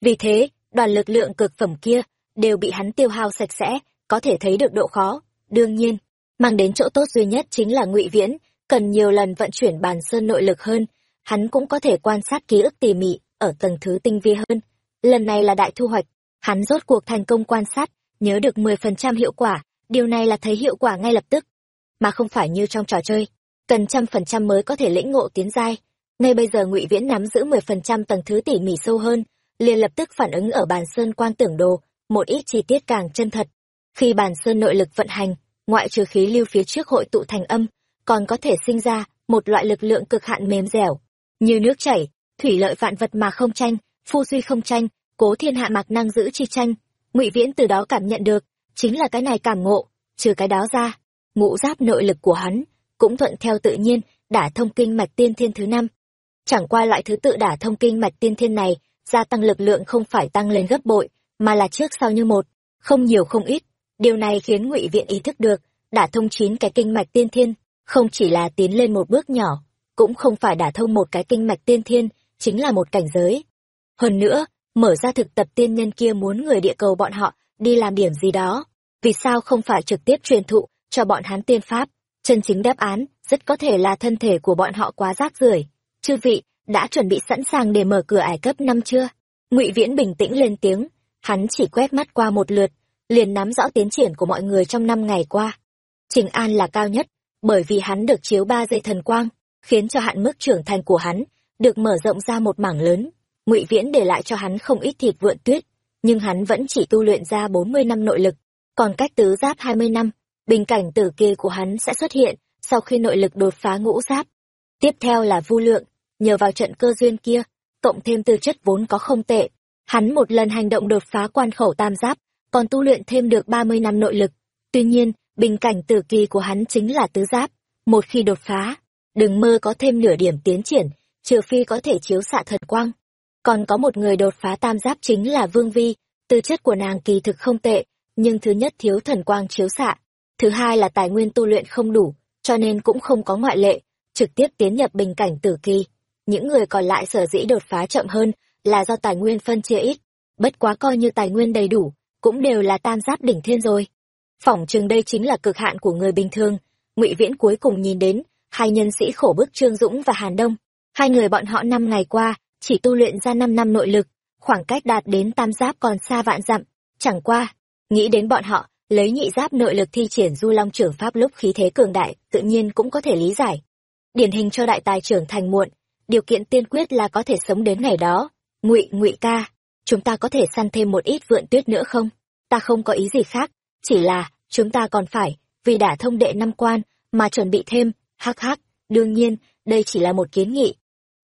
Vì thế, đoàn lực lượng cực phẩm kia đều bị hắn tiêu hao sạch sẽ, có thể thấy được độ khó. Đương nhiên, mang đến chỗ tốt duy nhất chính là ngụy viễn, cần nhiều lần vận chuyển bàn sơn nội lực hơn, hắn cũng có thể quan sát ký ức tỉ mỉ ở tầng thứ tinh vi hơn. Lần này là đại thu hoạch hắn rốt cuộc thành công quan sát, nhớ được mười phần trăm hiệu quả, điều này là thấy hiệu quả ngay lập tức. Mà không phải như trong trò chơi, cần trăm phần trăm mới có thể lĩnh ngộ tiến giai. Ngay bây giờ ngụy viễn nắm giữ mười phần trăm tầng thứ tỉ mỉ sâu hơn, liền lập tức phản ứng ở bàn sơn quan tưởng đồ, một ít chi tiết càng chân thật. Khi bàn sơn nội lực vận hành, ngoại trừ khí lưu phía trước hội tụ thành âm, còn có thể sinh ra một loại lực lượng cực hạn mềm dẻo. Như nước chảy, thủy lợi vạn vật mà không tranh, phu duy không tranh cố thiên hạ mạc năng giữ chi tranh. Ngụy viễn từ đó cảm nhận được, chính là cái này cảm ngộ, trừ cái đó ra, ngũ giáp nội lực của hắn cũng thuận theo tự nhiên, đả thông kinh mạch tiên thiên thứ năm. Chẳng qua loại thứ tự đả thông kinh mạch tiên thiên này, gia tăng lực lượng không phải tăng lên gấp bội, mà là trước sau như một, không nhiều không ít. Điều này khiến ngụy viện ý thức được, đả thông chín cái kinh mạch tiên thiên, không chỉ là tiến lên một bước nhỏ, cũng không phải đả thông một cái kinh mạch tiên thiên, chính là một cảnh giới. Hơn nữa mở ra thực tập tiên nhân kia muốn người địa cầu bọn họ đi làm điểm gì đó. Vì sao không phải trực tiếp truyền thụ cho bọn hắn tiên pháp? Chân chính đáp án rất có thể là thân thể của bọn họ quá rác rưởi. Chư vị, đã chuẩn bị sẵn sàng để mở cửa ải cấp năm chưa? Ngụy viễn bình tĩnh lên tiếng. Hắn chỉ quét mắt qua một lượt, liền nắm rõ tiến triển của mọi người trong năm ngày qua. Trình an là cao nhất, bởi vì hắn được chiếu ba dây thần quang, khiến cho hạn mức trưởng thành của hắn được mở rộng ra một mảng lớn ngụy viễn để lại cho hắn không ít thịt vượn tuyết, nhưng hắn vẫn chỉ tu luyện ra bốn mươi năm nội lực. Còn cách tứ giáp hai mươi năm, bình cảnh tử kỳ của hắn sẽ xuất hiện sau khi nội lực đột phá ngũ giáp. Tiếp theo là vu lượng, nhờ vào trận cơ duyên kia, cộng thêm tư chất vốn có không tệ, hắn một lần hành động đột phá quan khẩu tam giáp, còn tu luyện thêm được ba mươi năm nội lực. Tuy nhiên, bình cảnh tử kỳ của hắn chính là tứ giáp, một khi đột phá, đừng mơ có thêm nửa điểm tiến triển, trừ phi có thể chiếu xạ thật quang còn có một người đột phá tam giáp chính là vương vi. Tư chất của nàng kỳ thực không tệ, nhưng thứ nhất thiếu thần quang chiếu xạ. Thứ hai là tài nguyên tu luyện không đủ, cho nên cũng không có ngoại lệ, trực tiếp tiến nhập bình cảnh tử kỳ. Những người còn lại sở dĩ đột phá chậm hơn là do tài nguyên phân chia ít. Bất quá coi như tài nguyên đầy đủ, cũng đều là tam giáp đỉnh thiên rồi. Phỏng chừng đây chính là cực hạn của người bình thường. Ngụy viễn cuối cùng nhìn đến hai nhân sĩ khổ bức trương dũng và hàn đông. Hai người bọn họ năm ngày qua chỉ tu luyện ra năm năm nội lực, khoảng cách đạt đến tam giáp còn xa vạn dặm. Chẳng qua, nghĩ đến bọn họ, lấy nhị giáp nội lực thi triển du long trưởng pháp lúc khí thế cường đại, tự nhiên cũng có thể lý giải. Điển hình cho đại tài trưởng thành muộn, điều kiện tiên quyết là có thể sống đến ngày đó. Ngụy ngụy ca, chúng ta có thể săn thêm một ít vượn tuyết nữa không? Ta không có ý gì khác, chỉ là chúng ta còn phải, vì đã thông đệ năm quan, mà chuẩn bị thêm. Hắc hắc, đương nhiên, đây chỉ là một kiến nghị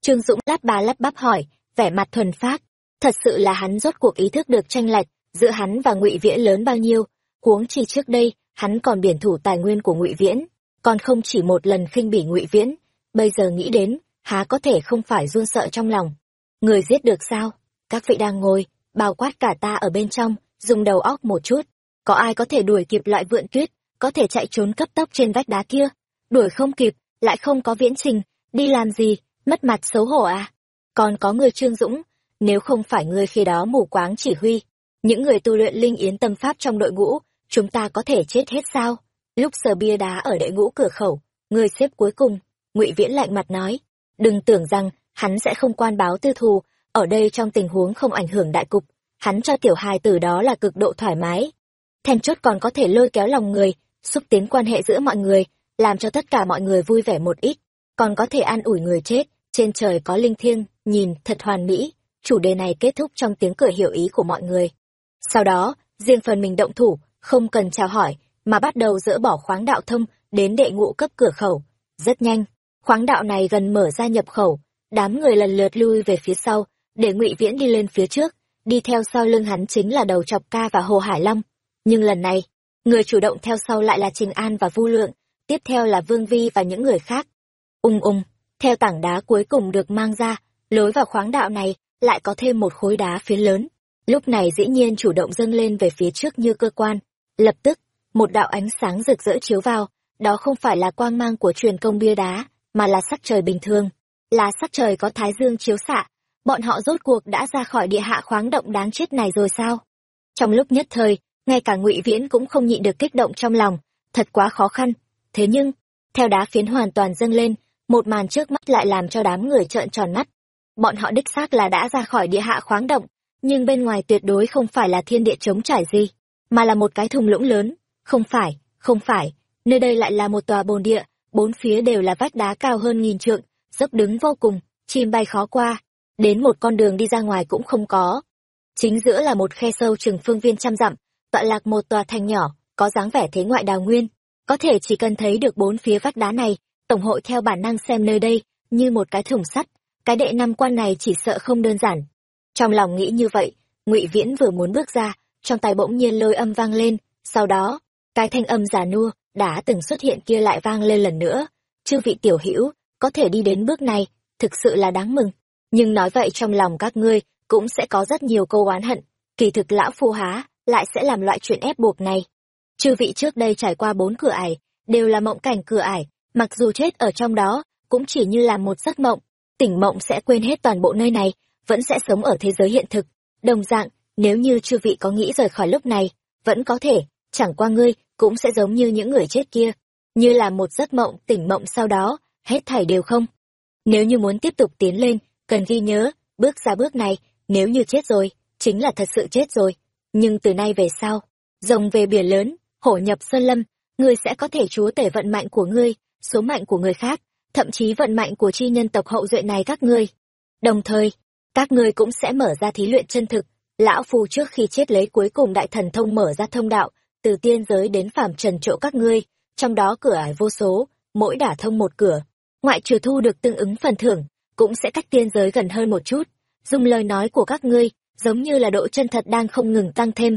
trương dũng lắp ba lắp bắp hỏi, vẻ mặt thuần phác. Thật sự là hắn rốt cuộc ý thức được tranh lệch giữa hắn và ngụy viễn lớn bao nhiêu. Huống chi trước đây, hắn còn biển thủ tài nguyên của ngụy viễn, còn không chỉ một lần khinh bỉ ngụy viễn. Bây giờ nghĩ đến, há có thể không phải run sợ trong lòng. Người giết được sao? Các vị đang ngồi, bao quát cả ta ở bên trong, dùng đầu óc một chút. Có ai có thể đuổi kịp loại vượn tuyết, có thể chạy trốn cấp tốc trên vách đá kia? Đuổi không kịp, lại không có viễn trình, đi làm gì? Mất mặt xấu hổ à? Còn có người trương dũng, nếu không phải ngươi khi đó mù quáng chỉ huy. Những người tu luyện linh yến tâm pháp trong đội ngũ, chúng ta có thể chết hết sao? Lúc sờ bia đá ở đệ ngũ cửa khẩu, người xếp cuối cùng, ngụy viễn lạnh mặt nói, đừng tưởng rằng hắn sẽ không quan báo tư thù, ở đây trong tình huống không ảnh hưởng đại cục, hắn cho tiểu hài tử đó là cực độ thoải mái. Then chốt còn có thể lôi kéo lòng người, xúc tiến quan hệ giữa mọi người, làm cho tất cả mọi người vui vẻ một ít còn có thể an ủi người chết. Trên trời có linh thiêng, nhìn, thật hoàn mỹ. Chủ đề này kết thúc trong tiếng cười hiểu ý của mọi người. Sau đó, riêng phần mình động thủ, không cần chào hỏi, mà bắt đầu dỡ bỏ khoáng đạo thông đến đệ ngũ cấp cửa khẩu. Rất nhanh, khoáng đạo này gần mở ra nhập khẩu. Đám người lần lượt lui về phía sau, để ngụy viễn đi lên phía trước. Đi theo sau lưng hắn chính là đầu chọc ca và hồ hải long. Nhưng lần này, người chủ động theo sau lại là trình an và vu lượng, tiếp theo là vương vi và những người khác ung ung, theo tảng đá cuối cùng được mang ra, lối vào khoáng đạo này lại có thêm một khối đá phía lớn. Lúc này dĩ nhiên chủ động dâng lên về phía trước như cơ quan. Lập tức, một đạo ánh sáng rực rỡ chiếu vào, đó không phải là quang mang của truyền công bia đá, mà là sắc trời bình thường. Là sắc trời có thái dương chiếu xạ, bọn họ rốt cuộc đã ra khỏi địa hạ khoáng động đáng chết này rồi sao? Trong lúc nhất thời, ngay cả ngụy viễn cũng không nhịn được kích động trong lòng, thật quá khó khăn. Thế nhưng, theo đá phiến hoàn toàn dâng lên một màn trước mắt lại làm cho đám người trợn tròn mắt. Bọn họ đích xác là đã ra khỏi địa hạ khoáng động, nhưng bên ngoài tuyệt đối không phải là thiên địa trống trải gì, mà là một cái thùng lũng lớn. Không phải không phải, nơi đây lại là một tòa bồn địa, bốn phía đều là vách đá cao hơn nghìn trượng, dốc đứng vô cùng, chim bay khó qua, đến một con đường đi ra ngoài cũng không có. Chính giữa là một khe sâu chừng phương viên trăm dặm, tọa lạc một tòa thành nhỏ, có dáng vẻ thế ngoại đào nguyên. Có thể chỉ cần thấy được bốn phía vách đá này tổng hội theo bản năng xem nơi đây như một cái thùng sắt. Cái đệ năm quan này chỉ sợ không đơn giản. Trong lòng nghĩ như vậy, ngụy viễn vừa muốn bước ra, trong tay bỗng nhiên lôi âm vang lên. Sau đó, cái thanh âm giả nua đã từng xuất hiện kia lại vang lên lần nữa. Chư vị tiểu hữu, có thể đi đến bước này, thực sự là đáng mừng. Nhưng nói vậy trong lòng các ngươi cũng sẽ có rất nhiều câu oán hận. Kỳ thực lão phu há lại sẽ làm loại chuyện ép buộc này. Chư vị trước đây trải qua bốn cửa ải, đều là mộng cảnh cửa ải mặc dù chết ở trong đó, cũng chỉ như là một giấc mộng. Tỉnh mộng sẽ quên hết toàn bộ nơi này, vẫn sẽ sống ở thế giới hiện thực. Đồng dạng, nếu như chư vị có nghĩ rời khỏi lúc này, vẫn có thể, chẳng qua ngươi cũng sẽ giống như những người chết kia. Như là một giấc mộng, tỉnh mộng sau đó, hết thảy đều không. Nếu như muốn tiếp tục tiến lên, cần ghi nhớ, bước ra bước này, nếu như chết rồi, chính là thật sự chết rồi. Nhưng từ nay về sau rồng về biển lớn, hổ nhập sơn lâm, ngươi sẽ có thể chúa tể vận mạnh của ngươi số mạnh của người khác, thậm chí vận mạnh của chi nhân tộc hậu duệ này các ngươi. Đồng thời, các ngươi cũng sẽ mở ra thí luyện chân thực. Lão phu trước khi chết lấy cuối cùng đại thần thông mở ra thông đạo, từ tiên giới đến phàm trần chỗ các ngươi, trong đó cửa ải vô số, mỗi đả thông một cửa. Ngoại trừ thu được tương ứng phần thưởng, cũng sẽ cách tiên giới gần hơn một chút. Dùng lời nói của các ngươi, giống như là độ chân thật đang không ngừng tăng thêm.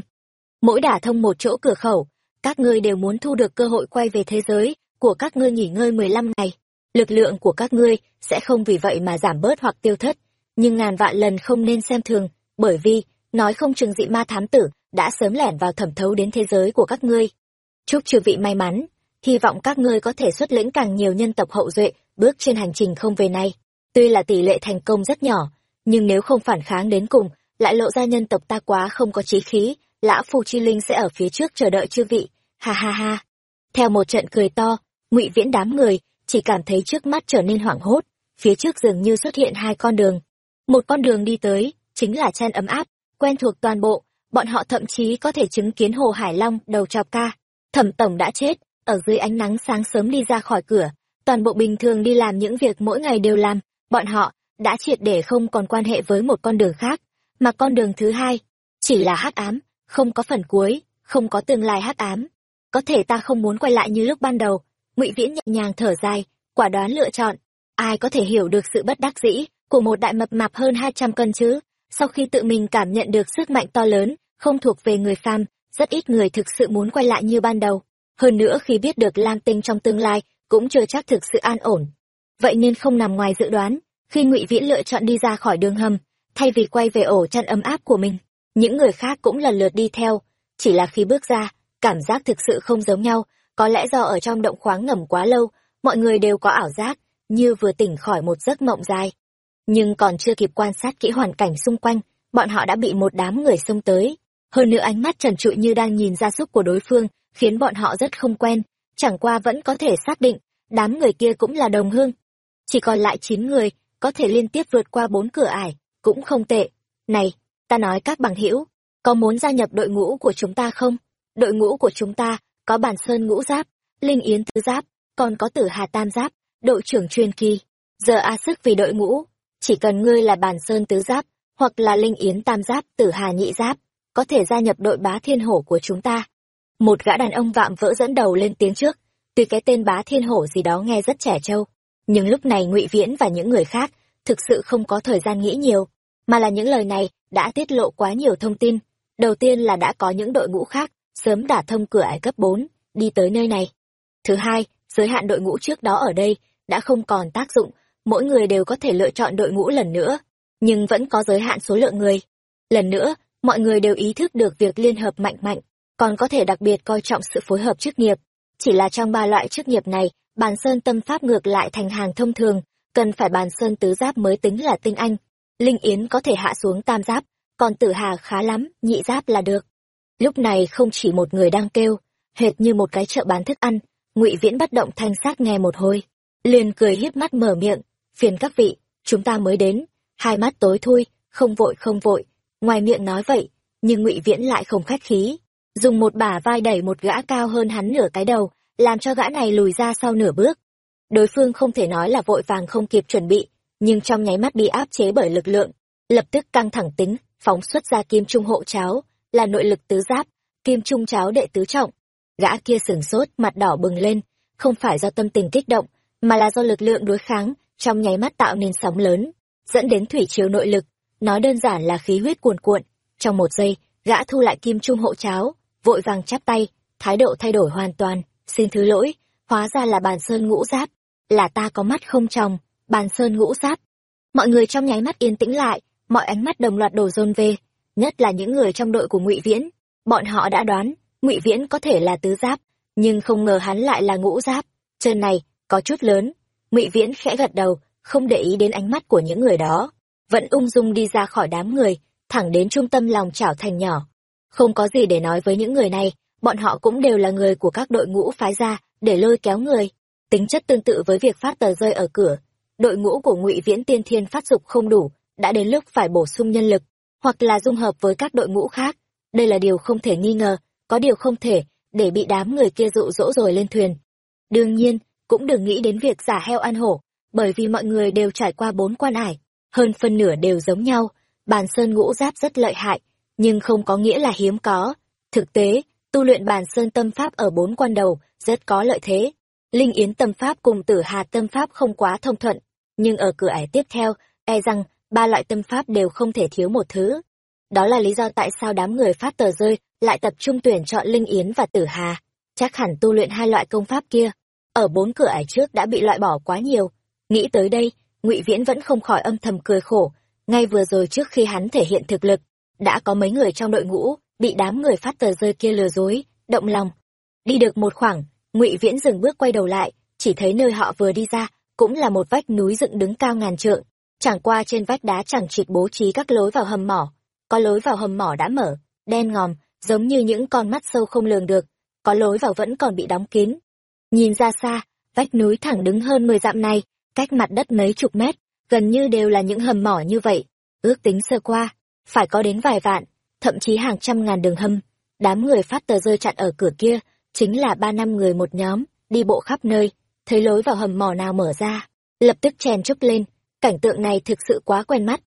Mỗi đả thông một chỗ cửa khẩu, các ngươi đều muốn thu được cơ hội quay về thế giới của các ngươi nghỉ ngơi mười lăm ngày. Lực lượng của các ngươi sẽ không vì vậy mà giảm bớt hoặc tiêu thất, nhưng ngàn vạn lần không nên xem thường, bởi vì nói không chừng dị ma thám tử đã sớm lẻn vào thẩm thấu đến thế giới của các ngươi. Chúc chư vị may mắn, hy vọng các ngươi có thể xuất lĩnh càng nhiều nhân tộc hậu duệ bước trên hành trình không về này tuy là tỷ lệ thành công rất nhỏ, nhưng nếu không phản kháng đến cùng, lại lộ ra nhân tộc ta quá không có trí khí lão phù chi linh sẽ ở phía trước chờ đợi chư vị. Ha ha ha. Theo một trận cười to ngụy viễn đám người chỉ cảm thấy trước mắt trở nên hoảng hốt, phía trước dường như xuất hiện hai con đường. Một con đường đi tới chính là chen ấm áp, quen thuộc toàn bộ, bọn họ thậm chí có thể chứng kiến hồ hải long đầu trọc ca. Thẩm tổng đã chết, ở dưới ánh nắng sáng sớm đi ra khỏi cửa, toàn bộ bình thường đi làm những việc mỗi ngày đều làm, bọn họ đã triệt để không còn quan hệ với một con đường khác, mà con đường thứ hai chỉ là hắc ám, không có phần cuối, không có tương lai hắc ám. Có thể ta không muốn quay lại như lúc ban đầu ngụy viễn nhẹ nhàng thở dài, quả đoán lựa chọn. Ai có thể hiểu được sự bất đắc dĩ của một đại mập mạp hơn hai trăm cân chứ? Sau khi tự mình cảm nhận được sức mạnh to lớn, không thuộc về người phàm, rất ít người thực sự muốn quay lại như ban đầu. Hơn nữa khi biết được lam tinh trong tương lai, cũng chưa chắc thực sự an ổn. Vậy nên không nằm ngoài dự đoán, khi ngụy viễn lựa chọn đi ra khỏi đường hầm, thay vì quay về ổ chăn ấm áp của mình, những người khác cũng lần lượt đi theo. Chỉ là khi bước ra, cảm giác thực sự không giống nhau có lẽ do ở trong động khoáng ngầm quá lâu, mọi người đều có ảo giác như vừa tỉnh khỏi một giấc mộng dài nhưng còn chưa kịp quan sát kỹ hoàn cảnh xung quanh, bọn họ đã bị một đám người xông tới. Hơn nữa ánh mắt trần trụi như đang nhìn ra súc của đối phương khiến bọn họ rất không quen. Chẳng qua vẫn có thể xác định đám người kia cũng là đồng hương. Chỉ còn lại chín người, có thể liên tiếp vượt qua bốn cửa ải, cũng không tệ. Này, ta nói các bằng hữu, có muốn gia nhập đội ngũ của chúng ta không? Đội ngũ của chúng ta có bản sơn ngũ giáp, linh yến tứ giáp, còn có tử hà tam giáp, đội trưởng truyền kỳ. Giờ a sức vì đội ngũ, chỉ cần ngươi là bản sơn tứ giáp, hoặc là linh yến tam giáp, tử hà nhị giáp, có thể gia nhập đội bá thiên hổ của chúng ta. Một gã đàn ông vạm vỡ dẫn đầu lên tiếng trước, tuy cái tên bá thiên hổ gì đó nghe rất trẻ trâu, nhưng lúc này ngụy viễn và những người khác thực sự không có thời gian nghĩ nhiều, mà là những lời này đã tiết lộ quá nhiều thông tin. Đầu tiên là đã có những đội ngũ khác sớm đả thông cửa ải cấp bốn, đi tới nơi này. Thứ hai, giới hạn đội ngũ trước đó ở đây đã không còn tác dụng, mỗi người đều có thể lựa chọn đội ngũ lần nữa, nhưng vẫn có giới hạn số lượng người. Lần nữa, mọi người đều ý thức được việc liên hợp mạnh mạnh, còn có thể đặc biệt coi trọng sự phối hợp chức nghiệp. Chỉ là trong ba loại chức nghiệp này, bàn sơn tâm pháp ngược lại thành hàng thông thường, cần phải bàn sơn tứ giáp mới tính là tinh anh. Linh yến có thể hạ xuống tam giáp, còn tử hà khá lắm, nhị giáp là được lúc này không chỉ một người đang kêu, hệt như một cái chợ bán thức ăn, ngụy viễn bất động thanh sát nghe một hồi, liền cười hiếp mắt mở miệng, phiền các vị, chúng ta mới đến, hai mắt tối thui, không vội không vội. Ngoài miệng nói vậy, nhưng ngụy viễn lại không khách khí, dùng một bả vai đẩy một gã cao hơn hắn nửa cái đầu, làm cho gã này lùi ra sau nửa bước. Đối phương không thể nói là vội vàng không kịp chuẩn bị, nhưng trong nháy mắt bị áp chế bởi lực lượng, lập tức căng thẳng tính, phóng xuất ra kim trung hộ cháo là nội lực tứ giáp, kim trung cháo đệ tứ trọng. Gã kia sửng sốt, mặt đỏ bừng lên, không phải do tâm tình kích động, mà là do lực lượng đối kháng, trong nháy mắt tạo nên sóng lớn, dẫn đến thủy chiếu nội lực. Nói đơn giản là khí huyết cuồn cuộn. Trong một giây, gã thu lại kim trung hộ cháo, vội vàng chắp tay, thái độ thay đổi hoàn toàn. Xin thứ lỗi, hóa ra là bàn sơn ngũ giáp. Là ta có mắt không tròng bàn sơn ngũ giáp. Mọi người trong nháy mắt yên tĩnh lại, mọi ánh mắt đồng loạt đổ dồn về nhất là những người trong đội của ngụy viễn. Bọn họ đã đoán, ngụy viễn có thể là tứ giáp, nhưng không ngờ hắn lại là ngũ giáp. Chân này, có chút lớn. Ngụy viễn khẽ gật đầu, không để ý đến ánh mắt của những người đó. Vẫn ung dung đi ra khỏi đám người, thẳng đến trung tâm lòng chảo thành nhỏ. Không có gì để nói với những người này, bọn họ cũng đều là người của các đội ngũ phái ra để lôi kéo người. Tính chất tương tự với việc phát tờ rơi ở cửa. Đội ngũ của ngụy viễn tiên thiên phát dục không đủ, đã đến lúc phải bổ sung nhân lực hoặc là dung hợp với các đội ngũ khác. Đây là điều không thể nghi ngờ, có điều không thể để bị đám người kia dụ dỗ rồi lên thuyền. Đương nhiên, cũng đừng nghĩ đến việc giả heo ăn hổ, bởi vì mọi người đều trải qua bốn quan ải hơn phân nửa đều giống nhau, bàn sơn ngũ giáp rất lợi hại, nhưng không có nghĩa là hiếm có. Thực tế, tu luyện bàn sơn tâm pháp ở bốn quan đầu rất có lợi thế. Linh yến tâm pháp cùng tử hà tâm pháp không quá thông thuận, nhưng ở cửa ải tiếp theo e rằng ba loại tâm pháp đều không thể thiếu một thứ. Đó là lý do tại sao đám người phát tờ rơi lại tập trung tuyển chọn linh yến và tử hà. Chắc hẳn tu luyện hai loại công pháp kia, ở bốn cửa ải trước đã bị loại bỏ quá nhiều. Nghĩ tới đây, ngụy viễn vẫn không khỏi âm thầm cười khổ. Ngay vừa rồi trước khi hắn thể hiện thực lực, đã có mấy người trong đội ngũ bị đám người phát tờ rơi kia lừa dối, động lòng. Đi được một khoảng, ngụy viễn dừng bước quay đầu lại, chỉ thấy nơi họ vừa đi ra cũng là một vách núi dựng đứng cao ngàn trượng chẳng qua trên vách đá chẳng chịt bố trí các lối vào hầm mỏ. Có lối vào hầm mỏ đã mở, đen ngòm, giống như những con mắt sâu không lường được. Có lối vào vẫn còn bị đóng kín. Nhìn ra xa, vách núi thẳng đứng hơn mười dặm này, cách mặt đất mấy chục mét, gần như đều là những hầm mỏ như vậy. Ước tính sơ qua, phải có đến vài vạn, thậm chí hàng trăm ngàn đường hầm. Đám người phát tờ rơi chặn ở cửa kia, chính là ba năm người một nhóm, đi bộ khắp nơi, thấy lối vào hầm mỏ nào mở ra, lập tức chèn chúc lên cảnh tượng này thực sự quá quen mắt.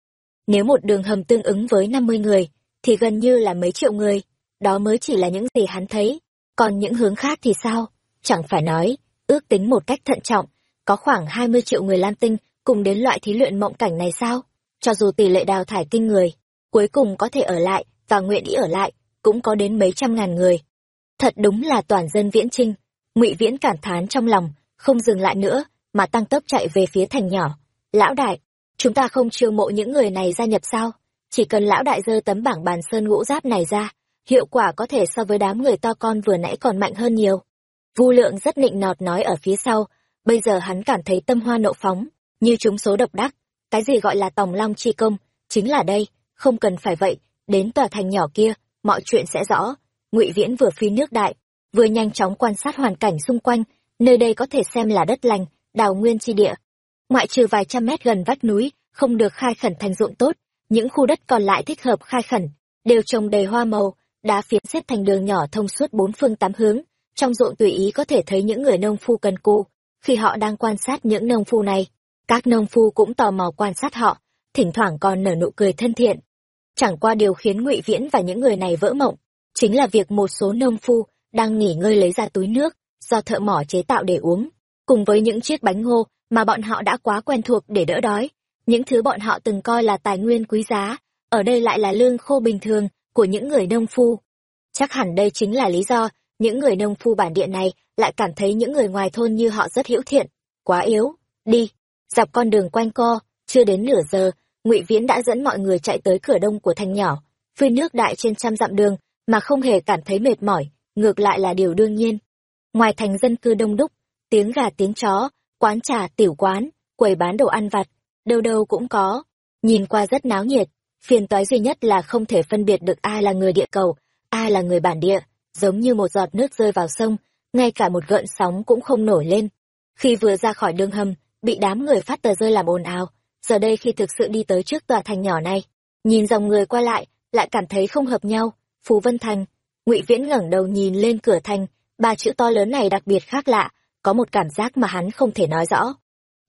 Nếu một đường hầm tương ứng với năm mươi người, thì gần như là mấy triệu người. Đó mới chỉ là những gì hắn thấy. Còn những hướng khác thì sao? Chẳng phải nói, ước tính một cách thận trọng, có khoảng hai mươi triệu người lan tinh cùng đến loại thí luyện mộng cảnh này sao? Cho dù tỷ lệ đào thải kinh người, cuối cùng có thể ở lại và nguyện ý ở lại cũng có đến mấy trăm ngàn người. Thật đúng là toàn dân viễn trinh. Ngụy viễn cảm thán trong lòng, không dừng lại nữa, mà tăng tốc chạy về phía thành nhỏ lão đại, chúng ta không chiêu mộ những người này gia nhập sao? Chỉ cần lão đại dơ tấm bảng bàn sơn ngũ giáp này ra, hiệu quả có thể so với đám người to con vừa nãy còn mạnh hơn nhiều. Vu lượng rất nịnh nọt nói ở phía sau, bây giờ hắn cảm thấy tâm hoa nộ phóng, như chúng số độc đắc. Cái gì gọi là tòng long chi công, chính là đây, không cần phải vậy, đến tòa thành nhỏ kia, mọi chuyện sẽ rõ. Ngụy viễn vừa phi nước đại, vừa nhanh chóng quan sát hoàn cảnh xung quanh, nơi đây có thể xem là đất lành, đào nguyên chi địa ngoại trừ vài trăm mét gần vách núi, không được khai khẩn thành ruộng tốt, những khu đất còn lại thích hợp khai khẩn, đều trồng đầy hoa màu, đá phiến xếp thành đường nhỏ thông suốt bốn phương tám hướng. Trong ruộng tùy ý có thể thấy những người nông phu cần cù, khi họ đang quan sát những nông phu này, các nông phu cũng tò mò quan sát họ, thỉnh thoảng còn nở nụ cười thân thiện. Chẳng qua điều khiến ngụy viễn và những người này vỡ mộng, chính là việc một số nông phu đang nghỉ ngơi lấy ra túi nước, do thợ mỏ chế tạo để uống. Cùng với những chiếc bánh ngô mà bọn họ đã quá quen thuộc để đỡ đói. Những thứ bọn họ từng coi là tài nguyên quý giá, ở đây lại là lương khô bình thường của những người nông phu. Chắc hẳn đây chính là lý do những người nông phu bản địa này lại cảm thấy những người ngoài thôn như họ rất hữu thiện, quá yếu. Đi, dọc con đường quanh co, chưa đến nửa giờ, ngụy viễn đã dẫn mọi người chạy tới cửa đông của thành nhỏ phi nước đại trên trăm dặm đường mà không hề cảm thấy mệt mỏi, ngược lại là điều đương nhiên. Ngoài thành dân cư đông đúc, tiếng gà tiếng chó quán trà, tiểu quán, quầy bán đồ ăn vặt, đâu đâu cũng có. Nhìn qua rất náo nhiệt, phiền toái duy nhất là không thể phân biệt được ai là người địa cầu, ai là người bản địa. Giống như một giọt nước rơi vào sông, ngay cả một gợn sóng cũng không nổi lên. Khi vừa ra khỏi đường hầm, bị đám người phát tờ rơi làm ồn ào. Giờ đây khi thực sự đi tới trước tòa thành nhỏ này, nhìn dòng người qua lại lại cảm thấy không hợp nhau. Phú vân thành, ngụy viễn ngẩng đầu nhìn lên cửa thành. Ba chữ to lớn này đặc biệt khác lạ có một cảm giác mà hắn không thể nói rõ.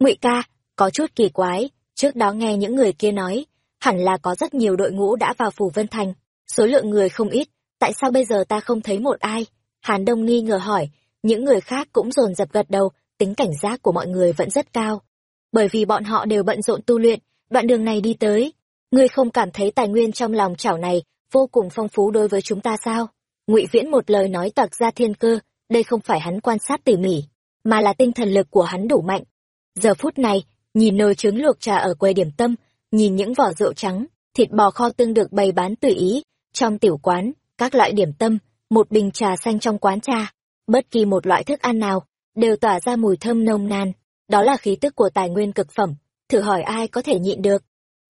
Ngụy ca, có chút kỳ quái, trước đó nghe những người kia nói, hẳn là có rất nhiều đội ngũ đã vào phủ vân thành, số lượng người không ít, tại sao bây giờ ta không thấy một ai? Hàn đông nghi ngờ hỏi, những người khác cũng dồn dập gật đầu, tính cảnh giác của mọi người vẫn rất cao. Bởi vì bọn họ đều bận rộn tu luyện, đoạn đường này đi tới, ngươi không cảm thấy tài nguyên trong lòng chảo này vô cùng phong phú đối với chúng ta sao? Ngụy viễn một lời nói tặc ra thiên cơ, đây không phải hắn quan sát tỉ mỉ mà là tinh thần lực của hắn đủ mạnh. Giờ phút này nhìn nồi trứng luộc trà ở quầy điểm tâm nhìn những vỏ rượu trắng thịt bò kho tương được bày bán tùy ý trong tiểu quán các loại điểm tâm một bình trà xanh trong quán trà bất kỳ một loại thức ăn nào đều tỏa ra mùi thơm nồng nàn đó là khí tức của tài nguyên cực phẩm thử hỏi ai có thể nhịn được.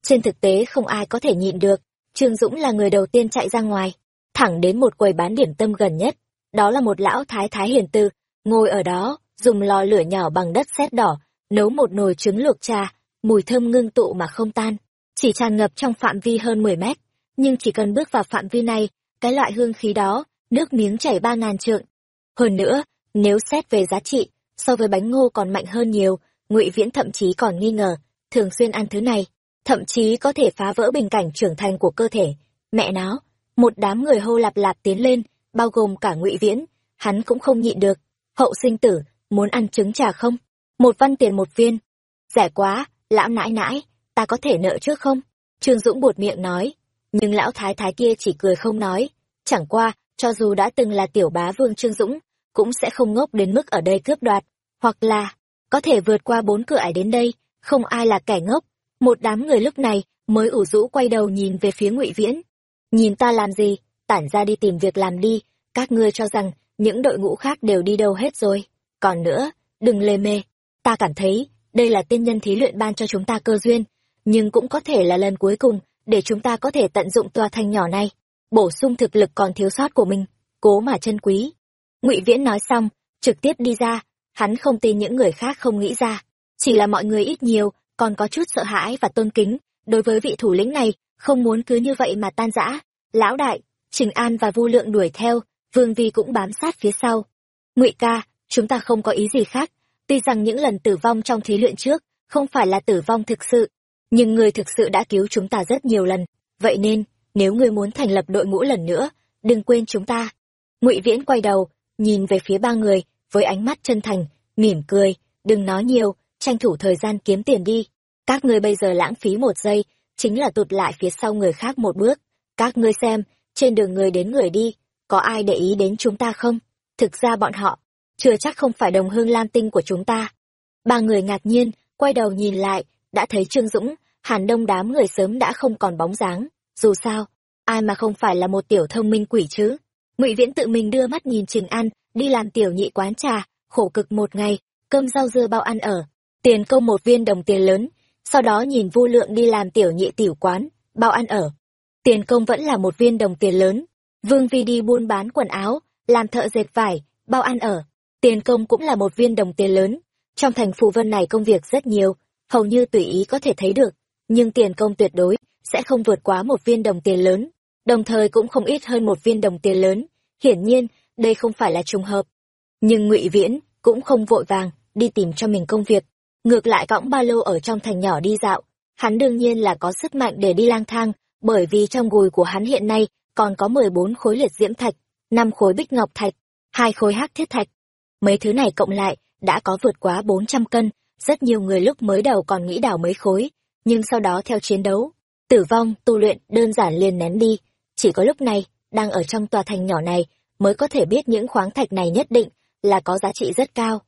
Trên thực tế không ai có thể nhịn được trương dũng là người đầu tiên chạy ra ngoài thẳng đến một quầy bán điểm tâm gần nhất đó là một lão thái thái hiền tư ngồi ở đó, dùng lò lửa nhỏ bằng đất sét đỏ, nấu một nồi trứng luộc trà, mùi thơm ngưng tụ mà không tan, chỉ tràn ngập trong phạm vi hơn 10 mét. Nhưng chỉ cần bước vào phạm vi này, cái loại hương khí đó, nước miếng chảy ba ngàn trượng. Hơn nữa, nếu xét về giá trị, so với bánh ngô còn mạnh hơn nhiều, ngụy Viễn thậm chí còn nghi ngờ, thường xuyên ăn thứ này, thậm chí có thể phá vỡ bình cảnh trưởng thành của cơ thể. Mẹ nó, một đám người hô lạp lạp tiến lên, bao gồm cả ngụy Viễn, hắn cũng không nhịn được. Hậu sinh tử, muốn ăn trứng trà không? Một văn tiền một viên. Rẻ quá, lão nãi nãi, ta có thể nợ trước không? Trương Dũng buột miệng nói, nhưng lão thái thái kia chỉ cười không nói. Chẳng qua, cho dù đã từng là tiểu bá vương Trương Dũng, cũng sẽ không ngốc đến mức ở đây cướp đoạt, hoặc là có thể vượt qua bốn cửa ải đến đây, không ai là kẻ ngốc. Một đám người lúc này mới ủ rũ quay đầu nhìn về phía Ngụy Viễn. Nhìn ta làm gì, tản ra đi tìm việc làm đi, các ngươi cho rằng những đội ngũ khác đều đi đâu hết rồi. Còn nữa, đừng lê mê, ta cảm thấy đây là tiên nhân thí luyện ban cho chúng ta cơ duyên, nhưng cũng có thể là lần cuối cùng để chúng ta có thể tận dụng tòa thanh nhỏ này, bổ sung thực lực còn thiếu sót của mình, cố mà chân quý. Ngụy Viễn nói xong, trực tiếp đi ra, hắn không tin những người khác không nghĩ ra, chỉ là mọi người ít nhiều còn có chút sợ hãi và tôn kính đối với vị thủ lĩnh này, không muốn cứ như vậy mà tan rã. Lão đại, Trình An và Vu Lượng đuổi theo, Vương Vi cũng bám sát phía sau. Ngụy ca, chúng ta không có ý gì khác, tuy rằng những lần tử vong trong thí luyện trước không phải là tử vong thực sự, nhưng người thực sự đã cứu chúng ta rất nhiều lần, vậy nên, nếu ngươi muốn thành lập đội ngũ lần nữa, đừng quên chúng ta. Ngụy Viễn quay đầu, nhìn về phía ba người, với ánh mắt chân thành, mỉm cười, đừng nói nhiều, tranh thủ thời gian kiếm tiền đi. Các ngươi bây giờ lãng phí một giây, chính là tụt lại phía sau người khác một bước. Các ngươi xem, trên đường người đến người đi, có ai để ý đến chúng ta không? Thực ra bọn họ, chưa chắc không phải đồng hương lam tinh của chúng ta. Ba người ngạc nhiên, quay đầu nhìn lại, đã thấy Trương Dũng, Hàn Đông đám người sớm đã không còn bóng dáng. Dù sao, ai mà không phải là một tiểu thông minh quỷ chứ? Ngụy Viễn tự mình đưa mắt nhìn Trình An, đi làm tiểu nhị quán trà, khổ cực một ngày, cơm rau dưa bao ăn ở, tiền công một viên đồng tiền lớn, sau đó nhìn Vu Lượng đi làm tiểu nhị tiểu quán, bao ăn ở. Tiền công vẫn là một viên đồng tiền lớn. Vương Vi đi buôn bán quần áo, làm thợ dệt vải, bao ăn ở. Tiền công cũng là một viên đồng tiền lớn. Trong thành Phù Vân này công việc rất nhiều, hầu như tùy ý có thể thấy được, nhưng tiền công tuyệt đối sẽ không vượt quá một viên đồng tiền lớn, đồng thời cũng không ít hơn một viên đồng tiền lớn. Hiển nhiên, đây không phải là trùng hợp. Nhưng Ngụy Viễn cũng không vội vàng đi tìm cho mình công việc, ngược lại cõng ba lô ở trong thành nhỏ đi dạo. Hắn đương nhiên là có sức mạnh để đi lang thang, bởi vì trong gùi của hắn hiện nay còn có 14 khối liệt diễm thạch, 5 khối bích ngọc thạch, hai khối hắc thiết thạch. Mấy thứ này cộng lại đã có vượt quá 400 cân, rất nhiều người lúc mới đầu còn nghĩ đảo mấy khối, nhưng sau đó theo chiến đấu, tử vong, tu luyện đơn giản liền nén đi. Chỉ có lúc này, đang ở trong tòa thành nhỏ này, mới có thể biết những khoáng thạch này nhất định là có giá trị rất cao.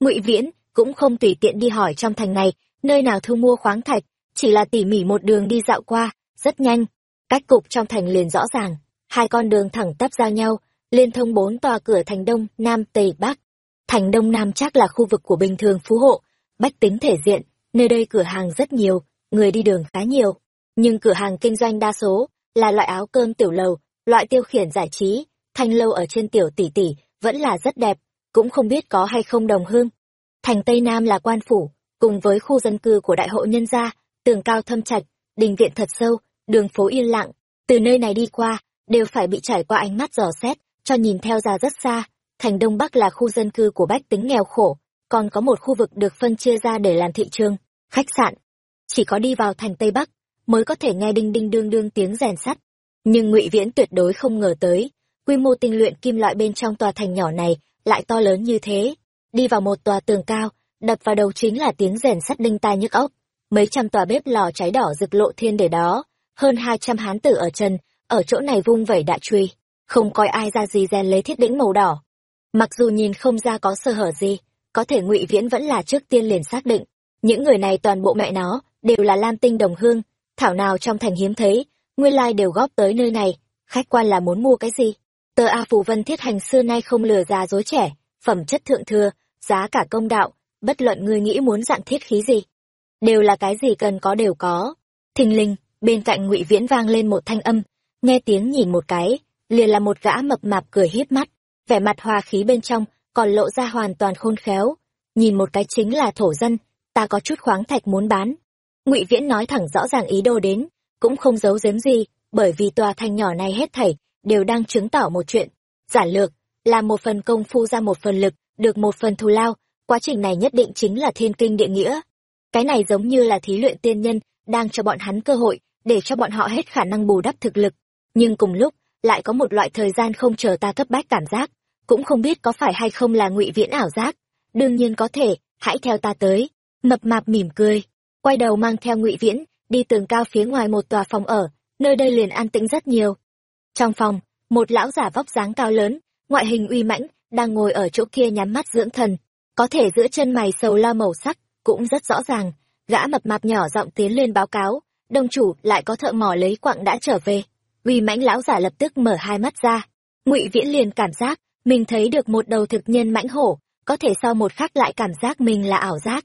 Ngụy Viễn cũng không tùy tiện đi hỏi trong thành này nơi nào thu mua khoáng thạch, chỉ là tỉ mỉ một đường đi dạo qua, rất nhanh. Cách cục trong thành liền rõ ràng, hai con đường thẳng tắp giao nhau, liên thông bốn tòa cửa thành Đông, Nam, Tây, Bắc. Thành Đông Nam chắc là khu vực của bình thường phú hộ, bách tính thể diện, nơi đây cửa hàng rất nhiều, người đi đường khá nhiều. Nhưng cửa hàng kinh doanh đa số là loại áo cơm tiểu lầu, loại tiêu khiển giải trí, thanh lâu ở trên tiểu tỷ tỷ vẫn là rất đẹp, cũng không biết có hay không đồng hương. Thành Tây Nam là quan phủ, cùng với khu dân cư của đại hội nhân gia, tường cao thâm trạch, đình viện thật sâu, đường phố yên lặng, từ nơi này đi qua, đều phải bị trải qua ánh mắt dò xét, cho nhìn theo ra rất xa. Thành Đông Bắc là khu dân cư của bách tính nghèo khổ, còn có một khu vực được phân chia ra để làm thị trường, khách sạn. Chỉ có đi vào thành Tây Bắc, mới có thể nghe đinh đinh đương đương tiếng rèn sắt. Nhưng Ngụy Viễn tuyệt đối không ngờ tới, quy mô tinh luyện kim loại bên trong tòa thành nhỏ này lại to lớn như thế. Đi vào một tòa tường cao, đập vào đầu chính là tiếng rèn sắt đinh tai nhức óc. Mấy trăm tòa bếp lò cháy đỏ rực lộ thiên để đó, hơn hai trăm hán tử ở chân, ở chỗ này vung vẩy đại truy, không coi ai ra gì rèn lấy thiết đĩnh màu đỏ. Mặc dù nhìn không ra có sơ hở gì, có thể ngụy Viễn vẫn là trước tiên liền xác định, những người này toàn bộ mẹ nó đều là Lam Tinh đồng hương, thảo nào trong thành hiếm thấy, nguyên lai đều góp tới nơi này, khách quan là muốn mua cái gì? Tờ A Phù Vân thiết hành xưa nay không lừa già dối trẻ, phẩm chất thượng thừa, giá cả công đạo, bất luận người nghĩ muốn dạng thiết khí gì. Đều là cái gì cần có đều có. Thình lình bên cạnh ngụy Viễn vang lên một thanh âm, nghe tiếng nhìn một cái, liền là một gã mập mạp cười hiếp mắt, vẻ mặt hòa khí bên trong, còn lộ ra hoàn toàn khôn khéo. Nhìn một cái chính là thổ dân ta có chút khoáng thạch muốn bán. Ngụy viễn nói thẳng rõ ràng ý đồ đến cũng không giấu giếm gì bởi vì tòa thành nhỏ này hết thảy đều đang chứng tỏ một chuyện. Giản lược là một phần công phu ra một phần lực được một phần thù lao quá trình này nhất định chính là thiên kinh địa nghĩa. Cái này giống như là thí luyện tiên nhân đang cho bọn hắn cơ hội để cho bọn họ hết khả năng bù đắp thực lực. Nhưng cùng lúc lại có một loại thời gian không chờ ta cấp bách cảm giác. Cũng không biết có phải hay không là ngụy viễn ảo giác. Đương nhiên có thể, hãy theo ta tới. Mập mạp mỉm cười, quay đầu mang theo ngụy viễn, đi tường cao phía ngoài một tòa phòng ở, nơi đây liền an tĩnh rất nhiều. Trong phòng, một lão giả vóc dáng cao lớn, ngoại hình uy mãnh, đang ngồi ở chỗ kia nhắm mắt dưỡng thần. Có thể giữa chân mày sầu la màu sắc, cũng rất rõ ràng. Gã mập mạp nhỏ giọng tiến lên báo cáo, đông chủ, lại có thợ mỏ lấy quặng đã trở về uy mãnh lão giả lập tức mở hai mắt ra. Ngụy viễn liền cảm giác mình thấy được một đầu thực nhân mãnh hổ, có thể sau một khắc lại cảm giác mình là ảo giác.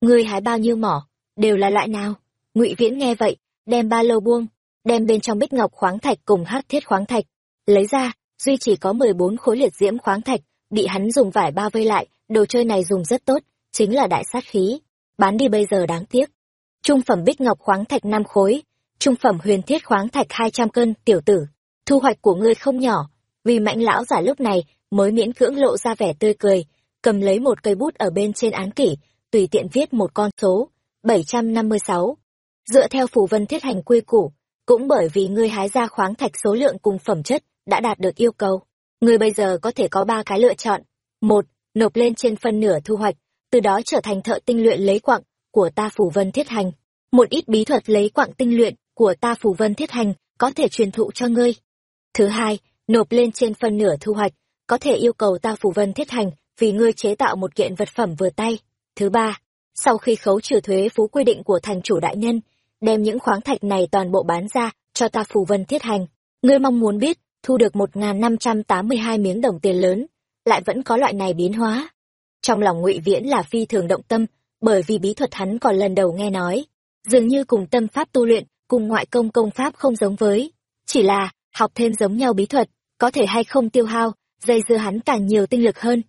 Ngươi hái bao nhiêu mỏ, đều là loại nào? Ngụy viễn nghe vậy, đem ba lô buông, đem bên trong bích ngọc khoáng thạch cùng hắc thiết khoáng thạch, lấy ra, duy chỉ có mười bốn khối liệt diễm khoáng thạch, bị hắn dùng vải bao vây lại, đồ chơi này dùng rất tốt, chính là đại sát khí. Bán đi bây giờ đáng tiếc. Trung phẩm bích ngọc khoáng thạch năm khối trung phẩm huyền thiết khoáng thạch hai trăm cân, tiểu tử. Thu hoạch của ngươi không nhỏ. Vì mạnh lão giả lúc này mới miễn cưỡng lộ ra vẻ tươi cười, cầm lấy một cây bút ở bên trên án kỷ, tùy tiện viết một con số, bảy trăm năm mươi sáu. Dựa theo phù vân thiết hành quy củ, cũng bởi vì ngươi hái ra khoáng thạch số lượng cùng phẩm chất đã đạt được yêu cầu, ngươi bây giờ có thể có ba cái lựa chọn. Một, nộp lên trên phân nửa thu hoạch, từ đó trở thành thợ tinh luyện lấy quặng của ta phù vân thiết hành. Một ít bí thuật lấy quặng tinh luyện của ta phù vân thiết hành, có thể truyền thụ cho ngươi. Thứ hai, nộp lên trên phân nửa thu hoạch, có thể yêu cầu ta phù vân thiết hành vì ngươi chế tạo một kiện vật phẩm vừa tay. Thứ ba, sau khi khấu trừ thuế phú quy định của thành chủ đại nhân, đem những khoáng thạch này toàn bộ bán ra cho ta phù vân thiết hành. Ngươi mong muốn biết, thu được một năm trăm tám mươi hai miếng đồng tiền lớn, lại vẫn có loại này biến hóa. Trong lòng ngụy viễn là phi thường động tâm, bởi vì bí thuật hắn còn lần đầu nghe nói. Dường như cùng tâm pháp tu luyện cùng ngoại công công pháp không giống với, chỉ là học thêm giống nhau bí thuật, có thể hay không tiêu hao, dây dưa hắn càng nhiều tinh lực hơn.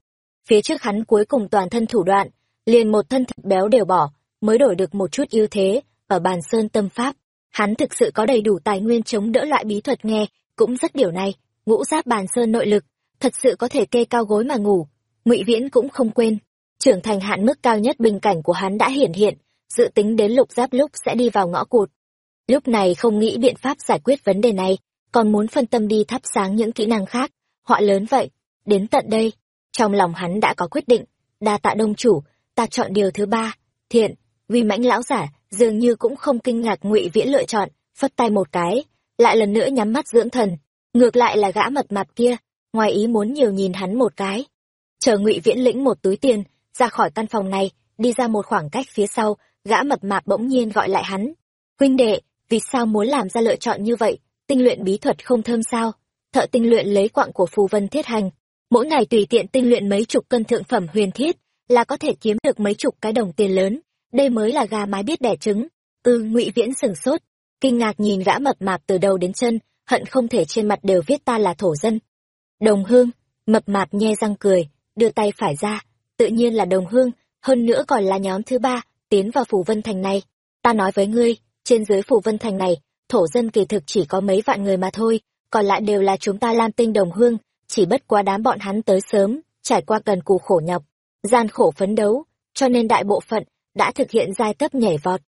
Phía trước hắn cuối cùng toàn thân thủ đoạn, liền một thân thịt béo đều bỏ, mới đổi được một chút ưu thế ở bàn sơn tâm pháp. Hắn thực sự có đầy đủ tài nguyên chống đỡ loại bí thuật nghe, cũng rất điều này, ngũ giáp bàn sơn nội lực, thật sự có thể kê cao gối mà ngủ, ngụy viễn cũng không quên. Trưởng thành hạn mức cao nhất bình cảnh của hắn đã hiển hiện, dự tính đến lục giáp lúc sẽ đi vào ngõ cụt lúc này không nghĩ biện pháp giải quyết vấn đề này, còn muốn phân tâm đi thắp sáng những kỹ năng khác. Họa lớn vậy, đến tận đây. Trong lòng hắn đã có quyết định, đa tạ đông chủ, ta chọn điều thứ ba. Thiện, uy mãnh lão giả, dường như cũng không kinh ngạc ngụy viễn lựa chọn, phất tay một cái, lại lần nữa nhắm mắt dưỡng thần. Ngược lại là gã mập mạp kia, ngoài ý muốn nhiều nhìn hắn một cái. Chờ ngụy viễn lĩnh một túi tiền, ra khỏi căn phòng này, đi ra một khoảng cách phía sau, gã mập mạp bỗng nhiên gọi lại hắn. Huynh đệ vì sao muốn làm ra lựa chọn như vậy? Tinh luyện bí thuật không thơm sao? Thợ tinh luyện lấy quặng của phù vân thiết hành. Mỗi ngày tùy tiện tinh luyện mấy chục cân thượng phẩm huyền thiết là có thể kiếm được mấy chục cái đồng tiền lớn. Đây mới là gà mái biết đẻ trứng. Ư ừ, ngụy viễn sửng sốt kinh ngạc nhìn gã mập mạp từ đầu đến chân hận không thể trên mặt đều viết ta là thổ dân. Đồng hương mập mạp nhe răng cười đưa tay phải ra tự nhiên là đồng hương hơn nữa còn là nhóm thứ ba tiến vào phủ vân thành này. Ta nói với ngươi trên dưới phủ vân thành này, thổ dân kỳ thực chỉ có mấy vạn người mà thôi, còn lại đều là chúng ta lam tinh đồng hương, chỉ bất quá đám bọn hắn tới sớm, trải qua cần cù khổ nhọc, gian khổ phấn đấu, cho nên đại bộ phận đã thực hiện giai cấp nhảy vọt.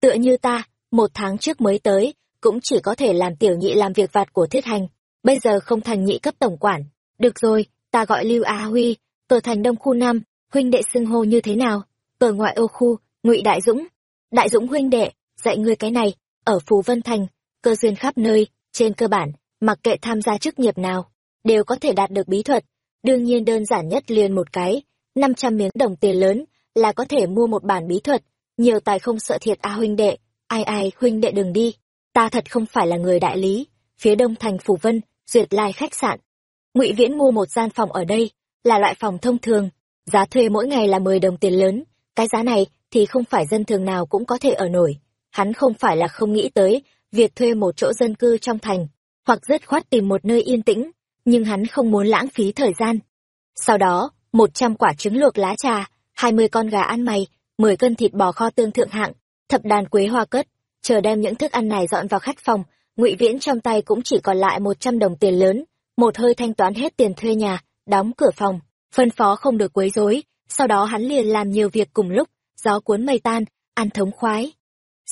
Tựa như ta, một tháng trước mới tới, cũng chỉ có thể làm tiểu nhị làm việc vặt của thiết hành, bây giờ không thành nhị cấp tổng quản. Được rồi, ta gọi lưu a huy, tờ thành đông khu năm huynh đệ xưng hô như thế nào? Tờ ngoại ô khu, ngụy đại dũng. Đại dũng huynh đệ dạy ngươi cái này, ở phù vân thành, cơ duyên khắp nơi, trên cơ bản, mặc kệ tham gia chức nghiệp nào, đều có thể đạt được bí thuật. Đương nhiên đơn giản nhất liền một cái, năm trăm miếng đồng tiền lớn là có thể mua một bản bí thuật. Nhiều tài không sợ thiệt a huynh đệ, ai ai huynh đệ đừng đi. Ta thật không phải là người đại lý, phía đông thành Phù vân, duyệt lai khách sạn. Ngụy viễn mua một gian phòng ở đây, là loại phòng thông thường, giá thuê mỗi ngày là mười đồng tiền lớn. Cái giá này thì không phải dân thường nào cũng có thể ở nổi hắn không phải là không nghĩ tới, việc thuê một chỗ dân cư trong thành, hoặc dứt khoát tìm một nơi yên tĩnh, nhưng hắn không muốn lãng phí thời gian. Sau đó, một trăm quả trứng luộc lá trà, hai mươi con gà ăn mày, mười cân thịt bò kho tương thượng hạng, thập đàn quế hoa cất, chờ đem những thức ăn này dọn vào khách phòng, ngụy viễn trong tay cũng chỉ còn lại một trăm đồng tiền lớn, một hơi thanh toán hết tiền thuê nhà, đóng cửa phòng, phân phó không được quấy rối, sau đó hắn liền làm nhiều việc cùng lúc, gió cuốn mây tan, ăn thống khoái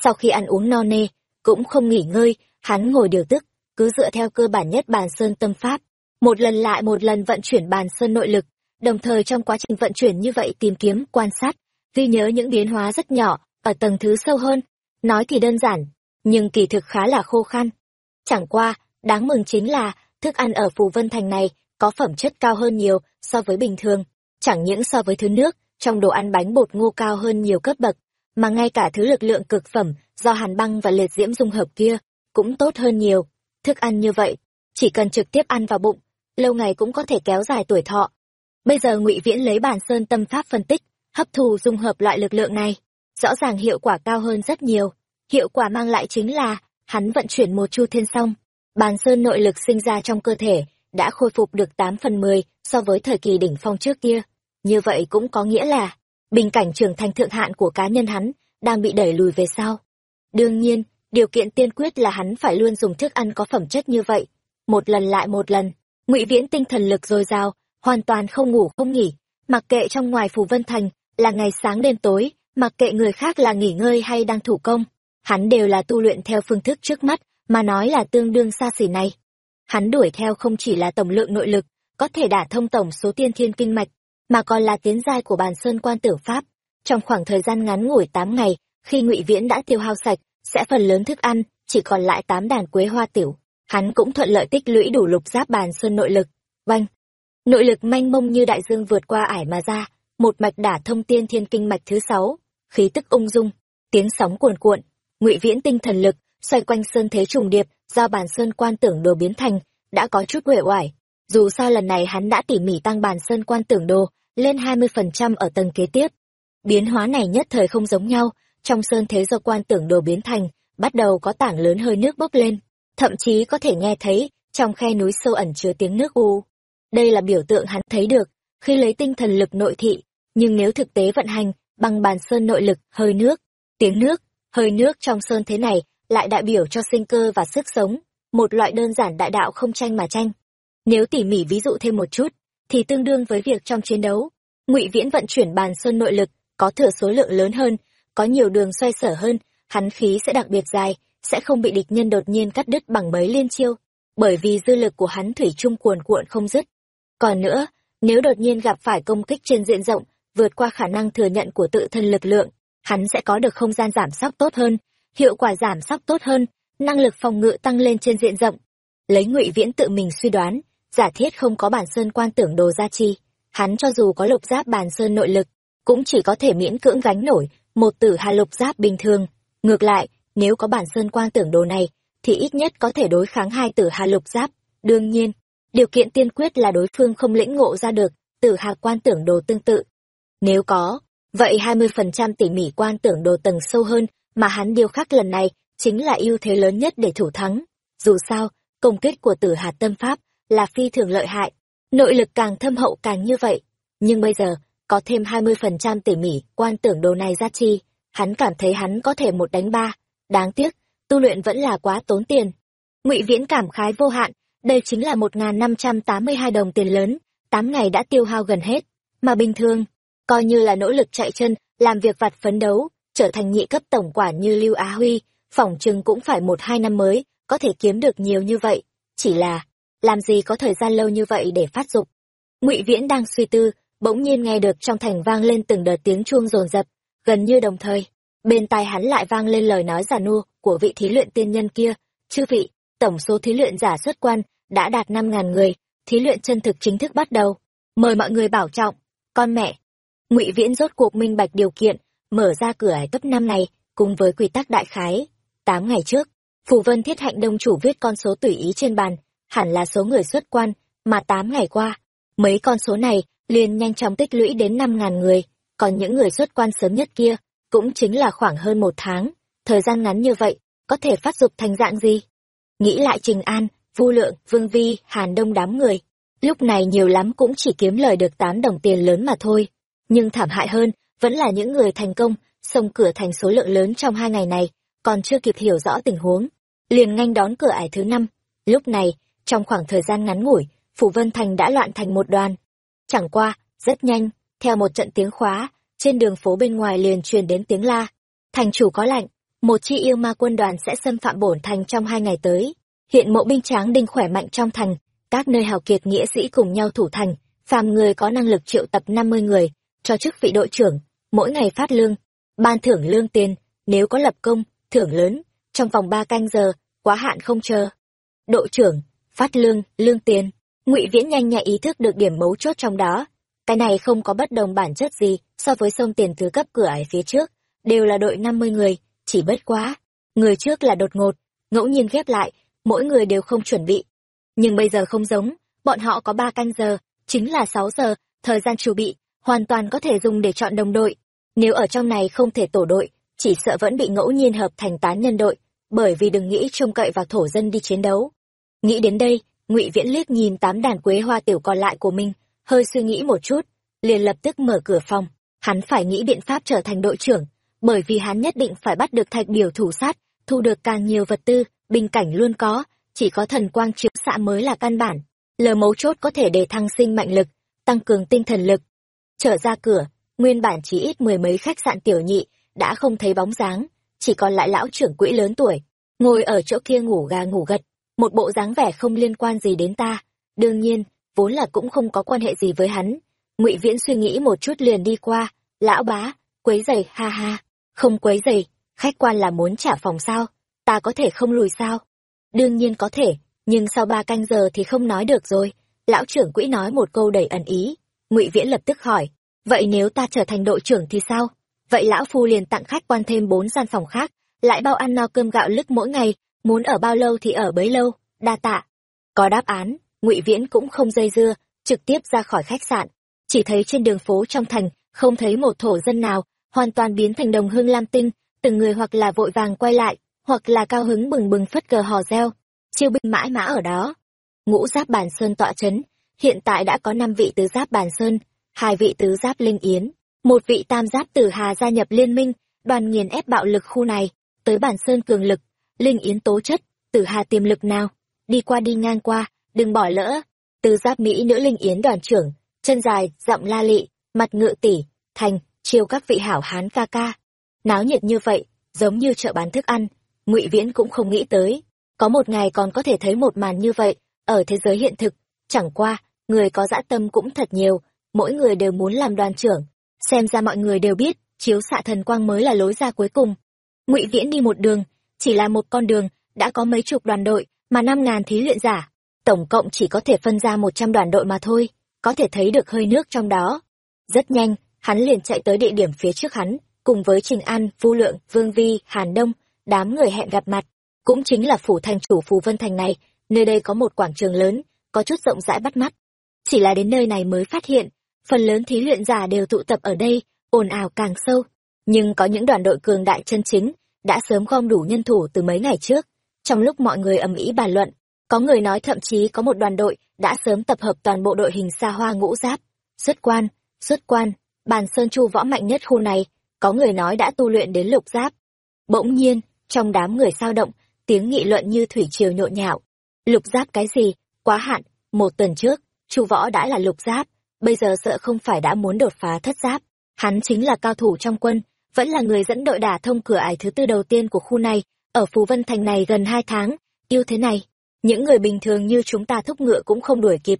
sau khi ăn uống no nê, cũng không nghỉ ngơi, hắn ngồi điều tức, cứ dựa theo cơ bản nhất bàn sơn tâm pháp. Một lần lại một lần vận chuyển bàn sơn nội lực, đồng thời trong quá trình vận chuyển như vậy tìm kiếm, quan sát, ghi nhớ những biến hóa rất nhỏ, ở tầng thứ sâu hơn. Nói thì đơn giản, nhưng kỳ thực khá là khô khan. Chẳng qua, đáng mừng chính là, thức ăn ở phù vân thành này có phẩm chất cao hơn nhiều so với bình thường, chẳng những so với thứ nước, trong đồ ăn bánh bột ngô cao hơn nhiều cấp bậc mà ngay cả thứ lực lượng cực phẩm do hàn băng và liệt diễm dung hợp kia cũng tốt hơn nhiều. Thức ăn như vậy, chỉ cần trực tiếp ăn vào bụng, lâu ngày cũng có thể kéo dài tuổi thọ. Bây giờ ngụy viễn lấy bản sơn tâm pháp phân tích, hấp thù dung hợp loại lực lượng này. Rõ ràng hiệu quả cao hơn rất nhiều. Hiệu quả mang lại chính là hắn vận chuyển một chu thiên xong bàn sơn nội lực sinh ra trong cơ thể đã khôi phục được tám phần mười so với thời kỳ đỉnh phong trước kia. Như vậy cũng có nghĩa là bình cảnh trưởng thành thượng hạn của cá nhân hắn đang bị đẩy lùi về sau. Đương nhiên, điều kiện tiên quyết là hắn phải luôn dùng thức ăn có phẩm chất như vậy. Một lần lại một lần, ngụy viễn tinh thần lực dồi dào, hoàn toàn không ngủ không nghỉ. Mặc kệ trong ngoài phù vân thành là ngày sáng đêm tối, mặc kệ người khác là nghỉ ngơi hay đang thủ công, hắn đều là tu luyện theo phương thức trước mắt, mà nói là tương đương xa xỉ này. Hắn đuổi theo không chỉ là tổng lượng nội lực, có thể đả thông tổng số tiên thiên kinh mạch mà còn là tiến giai của bàn sơn quan tử pháp. Trong khoảng thời gian ngắn ngủi tám ngày, khi ngụy viễn đã tiêu hao sạch, sẽ phần lớn thức ăn, chỉ còn lại tám đàn quế hoa tiểu. Hắn cũng thuận lợi tích lũy đủ lục giáp bàn sơn nội lực. Oanh! Nội lực manh mông như đại dương vượt qua ải mà ra, một mạch đả thông tiên thiên kinh mạch thứ sáu, khí tức ung dung, tiếng sóng cuồn cuộn. Ngụy viễn tinh thần lực, xoay quanh sơn thế trùng điệp do bàn sơn quan tưởng đồ biến thành, đã có chút uể oải. Dù sao lần này hắn đã tỉ mỉ tăng bàn sơn quan tưởng đồ lên hai mươi phần trăm ở tầng kế tiếp. Biến hóa này nhất thời không giống nhau, trong sơn thế do quan tưởng đồ biến thành, bắt đầu có tảng lớn hơi nước bốc lên. Thậm chí có thể nghe thấy, trong khe núi sâu ẩn chứa tiếng nước u. Đây là biểu tượng hắn thấy được, khi lấy tinh thần lực nội thị, nhưng nếu thực tế vận hành, bằng bàn sơn nội lực, hơi nước, tiếng nước, hơi nước trong sơn thế này lại đại biểu cho sinh cơ và sức sống, một loại đơn giản đại đạo không tranh mà tranh. Nếu tỉ mỉ ví dụ thêm một chút thì tương đương với việc trong chiến đấu, ngụy viễn vận chuyển bàn sơn nội lực, có thừa số lượng lớn hơn, có nhiều đường xoay sở hơn, hắn khí sẽ đặc biệt dài, sẽ không bị địch nhân đột nhiên cắt đứt bằng mấy liên chiêu, bởi vì dư lực của hắn thủy chung cuồn cuộn không dứt. Còn nữa, nếu đột nhiên gặp phải công kích trên diện rộng, vượt qua khả năng thừa nhận của tự thân lực lượng, hắn sẽ có được không gian giảm sóc tốt hơn, hiệu quả giảm sóc tốt hơn, năng lực phòng ngự tăng lên trên diện rộng. Lấy ngụy viễn tự mình suy đoán giả thiết không có bản sơn quan tưởng đồ gia chi, hắn cho dù có lục giáp bản sơn nội lực, cũng chỉ có thể miễn cưỡng gánh nổi một tử hà lục giáp bình thường. Ngược lại, nếu có bản sơn quan tưởng đồ này, thì ít nhất có thể đối kháng hai tử hà lục giáp. Đương nhiên, điều kiện tiên quyết là đối phương không lĩnh ngộ ra được tử hà quan tưởng đồ tương tự. Nếu có, vậy hai mươi phần trăm tỉ mỉ quan tưởng đồ tầng sâu hơn mà hắn điêu khắc lần này chính là ưu thế lớn nhất để thủ thắng. Dù sao, công kích của tử hà tâm pháp là phi thường lợi hại. Nội lực càng thâm hậu càng như vậy. Nhưng bây giờ, có thêm hai mươi phần trăm tỉ mỉ quan tưởng đồ này ra chi, hắn cảm thấy hắn có thể một đánh ba. Đáng tiếc, tu luyện vẫn là quá tốn tiền. Ngụy viễn cảm khái vô hạn, đây chính là một năm trăm tám mươi hai đồng tiền lớn, tám ngày đã tiêu hao gần hết. Mà bình thường, coi như là nỗ lực chạy chân, làm việc vặt phấn đấu, trở thành nhị cấp tổng quản như lưu á huy phỏng chừng cũng phải một hai năm mới, có thể kiếm được nhiều như vậy. Chỉ là làm gì có thời gian lâu như vậy để phát dục? ngụy viễn đang suy tư, bỗng nhiên nghe được trong thành vang lên từng đợt tiếng chuông rồn rập gần như đồng thời, bên tai hắn lại vang lên lời nói giả nua của vị thí luyện tiên nhân kia. Chư vị, tổng số thí luyện giả xuất quan đã đạt năm ngàn người, thí luyện chân thực chính thức bắt đầu. Mời mọi người bảo trọng, con mẹ. Ngụy viễn rốt cuộc minh bạch điều kiện, mở ra cửa ải cấp năm này, cùng với quy tắc đại khái, tám ngày trước, phù vân thiết hạnh đông chủ viết con số tùy ý trên bàn hẳn là số người xuất quan mà tám ngày qua mấy con số này liền nhanh chóng tích lũy đến năm ngàn người còn những người xuất quan sớm nhất kia cũng chính là khoảng hơn một tháng thời gian ngắn như vậy có thể phát dục thành dạng gì nghĩ lại trình an vu lượng vương vi hàn đông đám người lúc này nhiều lắm cũng chỉ kiếm lời được tám đồng tiền lớn mà thôi. Nhưng thảm hại hơn, vẫn là những người thành công, xông cửa thành số lượng lớn trong hai ngày này, còn chưa kịp hiểu rõ tình huống. Liền nhanh đón cửa ải thứ năm. Lúc này, trong khoảng thời gian ngắn ngủi, Phủ Vân Thành đã loạn thành một đoàn. Chẳng qua, rất nhanh, theo một trận tiếng khóa, trên đường phố bên ngoài liền truyền đến tiếng la. Thành chủ có lạnh, một chi yêu ma quân đoàn sẽ xâm phạm bổn thành trong hai ngày tới. Hiện mộ binh tráng đinh khỏe mạnh trong thành, các nơi hào kiệt nghĩa sĩ cùng nhau thủ thành, phàm người có năng lực triệu tập 50 người, cho chức vị đội trưởng, mỗi ngày phát lương, ban thưởng lương tiền, nếu có lập công, thưởng lớn, trong vòng 3 canh giờ, quá hạn không chờ. Đội trưởng, phát lương, lương tiền, ngụy Viễn nhanh nhạy ý thức được điểm mấu chốt trong đó. Cái này không có bất đồng bản chất gì so với sông tiền thứ cấp cửa ải phía trước, đều là đội 50 người, chỉ bất quá. Người trước là đột ngột, ngẫu nhiên ghép lại, mỗi người đều không chuẩn bị. Nhưng bây giờ không giống, bọn họ có ba canh giờ, chính là sáu giờ, thời gian chuẩn bị, hoàn toàn có thể dùng để chọn đồng đội. Nếu ở trong này không thể tổ đội, chỉ sợ vẫn bị ngẫu nhiên hợp thành tán nhân đội, bởi vì đừng nghĩ trông cậy vào thổ dân đi chiến đấu. Nghĩ đến đây, ngụy Viễn liếc nhìn tám đàn quế hoa tiểu còn lại của mình, hơi suy nghĩ một chút, liền lập tức mở cửa phòng. Hắn phải nghĩ biện pháp trở thành đội trưởng, bởi vì hắn nhất định phải bắt được thạch biểu thủ sát, thu được càng nhiều vật tư, bình cảnh luôn có, chỉ có thần quang chiếu xạ mới là căn bản. Lờ mấu chốt có thể để thăng sinh mạnh lực, tăng cường tinh thần lực. Trở ra cửa, nguyên bản chỉ ít mười mấy khách sạn tiểu nhị, đã không thấy bóng dáng, chỉ còn lại lão trưởng quỹ lớn tuổi, ngồi ở chỗ kia ngủ gà ngủ gật, một bộ dáng vẻ không liên quan gì đến ta. Đương nhiên, vốn là cũng không có quan hệ gì với hắn. Ngụy Viễn suy nghĩ một chút liền đi qua, lão bá, quấy giày, ha ha, không quấy giày, khách quan là muốn trả phòng sao, ta có thể không lùi sao? Đương nhiên có thể, nhưng sau ba canh giờ thì không nói được rồi. Lão trưởng quỹ nói một câu đầy ẩn ý. Ngụy Viễn lập tức hỏi, vậy nếu ta trở thành đội trưởng thì sao? vậy lão phu liền tặng khách quan thêm bốn gian phòng khác lại bao ăn no cơm gạo lứt mỗi ngày muốn ở bao lâu thì ở bấy lâu, đa tạ. Có đáp án, ngụy viễn cũng không dây dưa, trực tiếp ra khỏi khách sạn. Chỉ thấy trên đường phố trong thành, không thấy một thổ dân nào, hoàn toàn biến thành đồng hương lam tinh, từng người hoặc là vội vàng quay lại, hoặc là cao hứng bừng bừng phất cờ hò reo. Chiêu binh mãi mã ở đó. Ngũ giáp bàn sơn tọa chấn, hiện tại đã có năm vị tứ giáp bàn sơn, hai vị tứ giáp linh yến, một vị tam giáp tử hà gia nhập liên minh, đoàn nghiền ép bạo lực khu này, tới bản sơn cường lực linh yến tố chất tử hà tiềm lực nào? Đi qua đi ngang qua, đừng bỏ lỡ. Từ giáp mỹ nữ linh yến đoàn trưởng, chân dài, giọng la lị, mặt ngự tỷ thành, chiêu các vị hảo hán ca ca. Náo nhiệt như vậy, giống như chợ bán thức ăn, ngụy viễn cũng không nghĩ tới. Có một ngày còn có thể thấy một màn như vậy, ở thế giới hiện thực, chẳng qua, người có dã tâm cũng thật nhiều, mỗi người đều muốn làm đoàn trưởng. Xem ra mọi người đều biết, chiếu xạ thần quang mới là lối ra cuối cùng. Ngụy viễn đi một đường chỉ là một con đường đã có mấy chục đoàn đội mà năm ngàn thí luyện giả. Tổng cộng chỉ có thể phân ra một trăm đoàn đội mà thôi có thể thấy được hơi nước trong đó. Rất nhanh hắn liền chạy tới địa điểm phía trước hắn cùng với trình an vu lượng vương vi hàn đông đám người hẹn gặp mặt. Cũng chính là phủ thành chủ phù vân thành này nơi đây có một quảng trường lớn có chút rộng rãi bắt mắt. Chỉ là đến nơi này mới phát hiện phần lớn thí luyện giả đều tụ tập ở đây, ồn ào càng sâu. Nhưng có những đoàn đội cường đại chân chính, đã sớm gom đủ nhân thủ từ mấy ngày trước. Trong lúc mọi người ầm ĩ bàn luận, có người nói thậm chí có một đoàn đội đã sớm tập hợp toàn bộ đội hình xa hoa ngũ giáp. Xuất quan, xuất quan, bàn sơn chu võ mạnh nhất khu này, có người nói đã tu luyện đến lục giáp. Bỗng nhiên, trong đám người sao động, tiếng nghị luận như thủy triều nhộn nhạo. Lục giáp cái gì? Quá hạn, một tuần trước, chu võ đã là lục giáp, bây giờ sợ không phải đã muốn đột phá thất giáp hắn chính là cao thủ trong quân vẫn là người dẫn đội đả thông cửa ải thứ tư đầu tiên của khu này ở phú vân thành này gần hai tháng yêu thế này. Những người bình thường như chúng ta thúc ngựa cũng không đuổi kịp.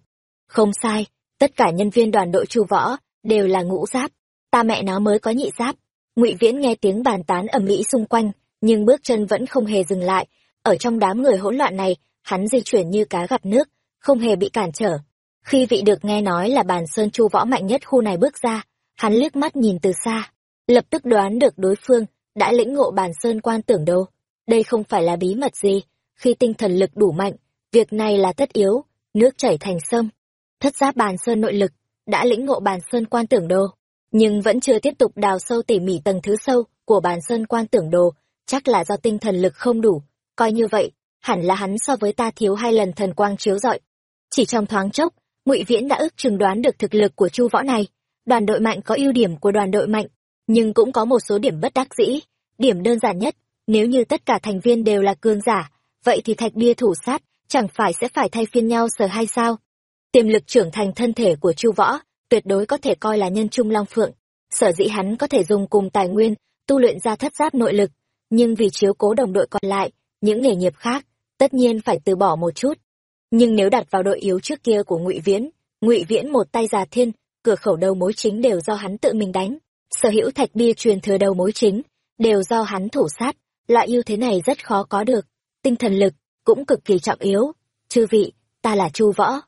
Không sai tất cả nhân viên đoàn đội chu võ đều là ngũ giáp. Ta mẹ nó mới có nhị giáp. Ngụy viễn nghe tiếng bàn tán ầm ĩ xung quanh nhưng bước chân vẫn không hề dừng lại. Ở trong đám người hỗn loạn này hắn di chuyển như cá gặp nước không hề bị cản trở. Khi vị được nghe nói là bàn sơn chu võ mạnh nhất khu này bước ra, hắn liếc mắt nhìn từ xa, lập tức đoán được đối phương đã lĩnh ngộ bàn sơn quan tưởng đồ. Đây không phải là bí mật gì, khi tinh thần lực đủ mạnh, việc này là tất yếu, nước chảy thành sông. Thất giáp bàn sơn nội lực, đã lĩnh ngộ bàn sơn quan tưởng đồ, nhưng vẫn chưa tiếp tục đào sâu tỉ mỉ tầng thứ sâu của bàn sơn quan tưởng đồ, chắc là do tinh thần lực không đủ, coi như vậy, hẳn là hắn so với ta thiếu hai lần thần quang chiếu rọi. Chỉ trong thoáng chốc, ngụy viễn đã ước chừng đoán được thực lực của chu võ này đoàn đội mạnh có ưu điểm của đoàn đội mạnh nhưng cũng có một số điểm bất đắc dĩ. Điểm đơn giản nhất, nếu như tất cả thành viên đều là cương giả, vậy thì thạch bia thủ sát chẳng phải sẽ phải thay phiên nhau sờ hay sao? Tiềm lực trưởng thành thân thể của chu võ, tuyệt đối có thể coi là nhân trung long phượng. Sở dĩ hắn có thể dùng cùng tài nguyên, tu luyện ra thất giáp nội lực, nhưng vì chiếu cố đồng đội còn lại, những nghề nghiệp khác, tất nhiên phải từ bỏ một chút. Nhưng nếu đặt vào đội yếu trước kia của ngụy viễn ngụy viễn một tay già thiên, cửa khẩu đầu mối chính đều do hắn tự mình đánh sở hữu thạch bia truyền thừa đầu mối chính, đều do hắn thủ sát, loại ưu thế này rất khó có được. Tinh thần lực cũng cực kỳ trọng yếu. Chư vị, ta là chu võ.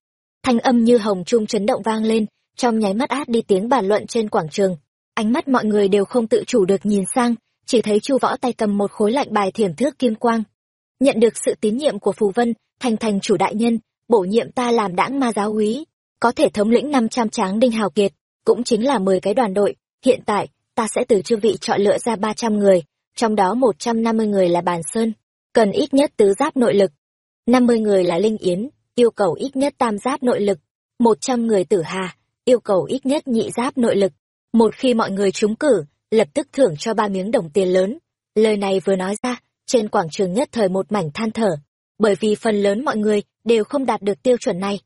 Thanh âm như hồng trung chấn động vang lên, trong nháy mắt át đi tiếng bàn luận trên quảng trường. Ánh mắt mọi người đều không tự chủ được nhìn sang, chỉ thấy chu võ tay cầm một khối lạnh bài thiểm thước kim quang. Nhận được sự tín nhiệm của phù vân, thành thành chủ đại nhân, bổ nhiệm ta làm đãng ma giáo úy, có thể thống lĩnh năm trăm tráng đinh hào kiệt, cũng chính là mười cái đoàn đội hiện tại, ta sẽ từ chư vị chọn lựa ra ba trăm người, trong đó một trăm năm mươi người là bàn sơn, cần ít nhất tứ giáp nội lực. năm mươi người là linh yến, yêu cầu ít nhất tam giáp nội lực. một trăm người tử hà, yêu cầu ít nhất nhị giáp nội lực. Một khi mọi người trúng cử, lập tức thưởng cho ba miếng đồng tiền lớn. Lời này vừa nói ra, trên quảng trường nhất thời một mảnh than thở, bởi vì phần lớn mọi người đều không đạt được tiêu chuẩn này.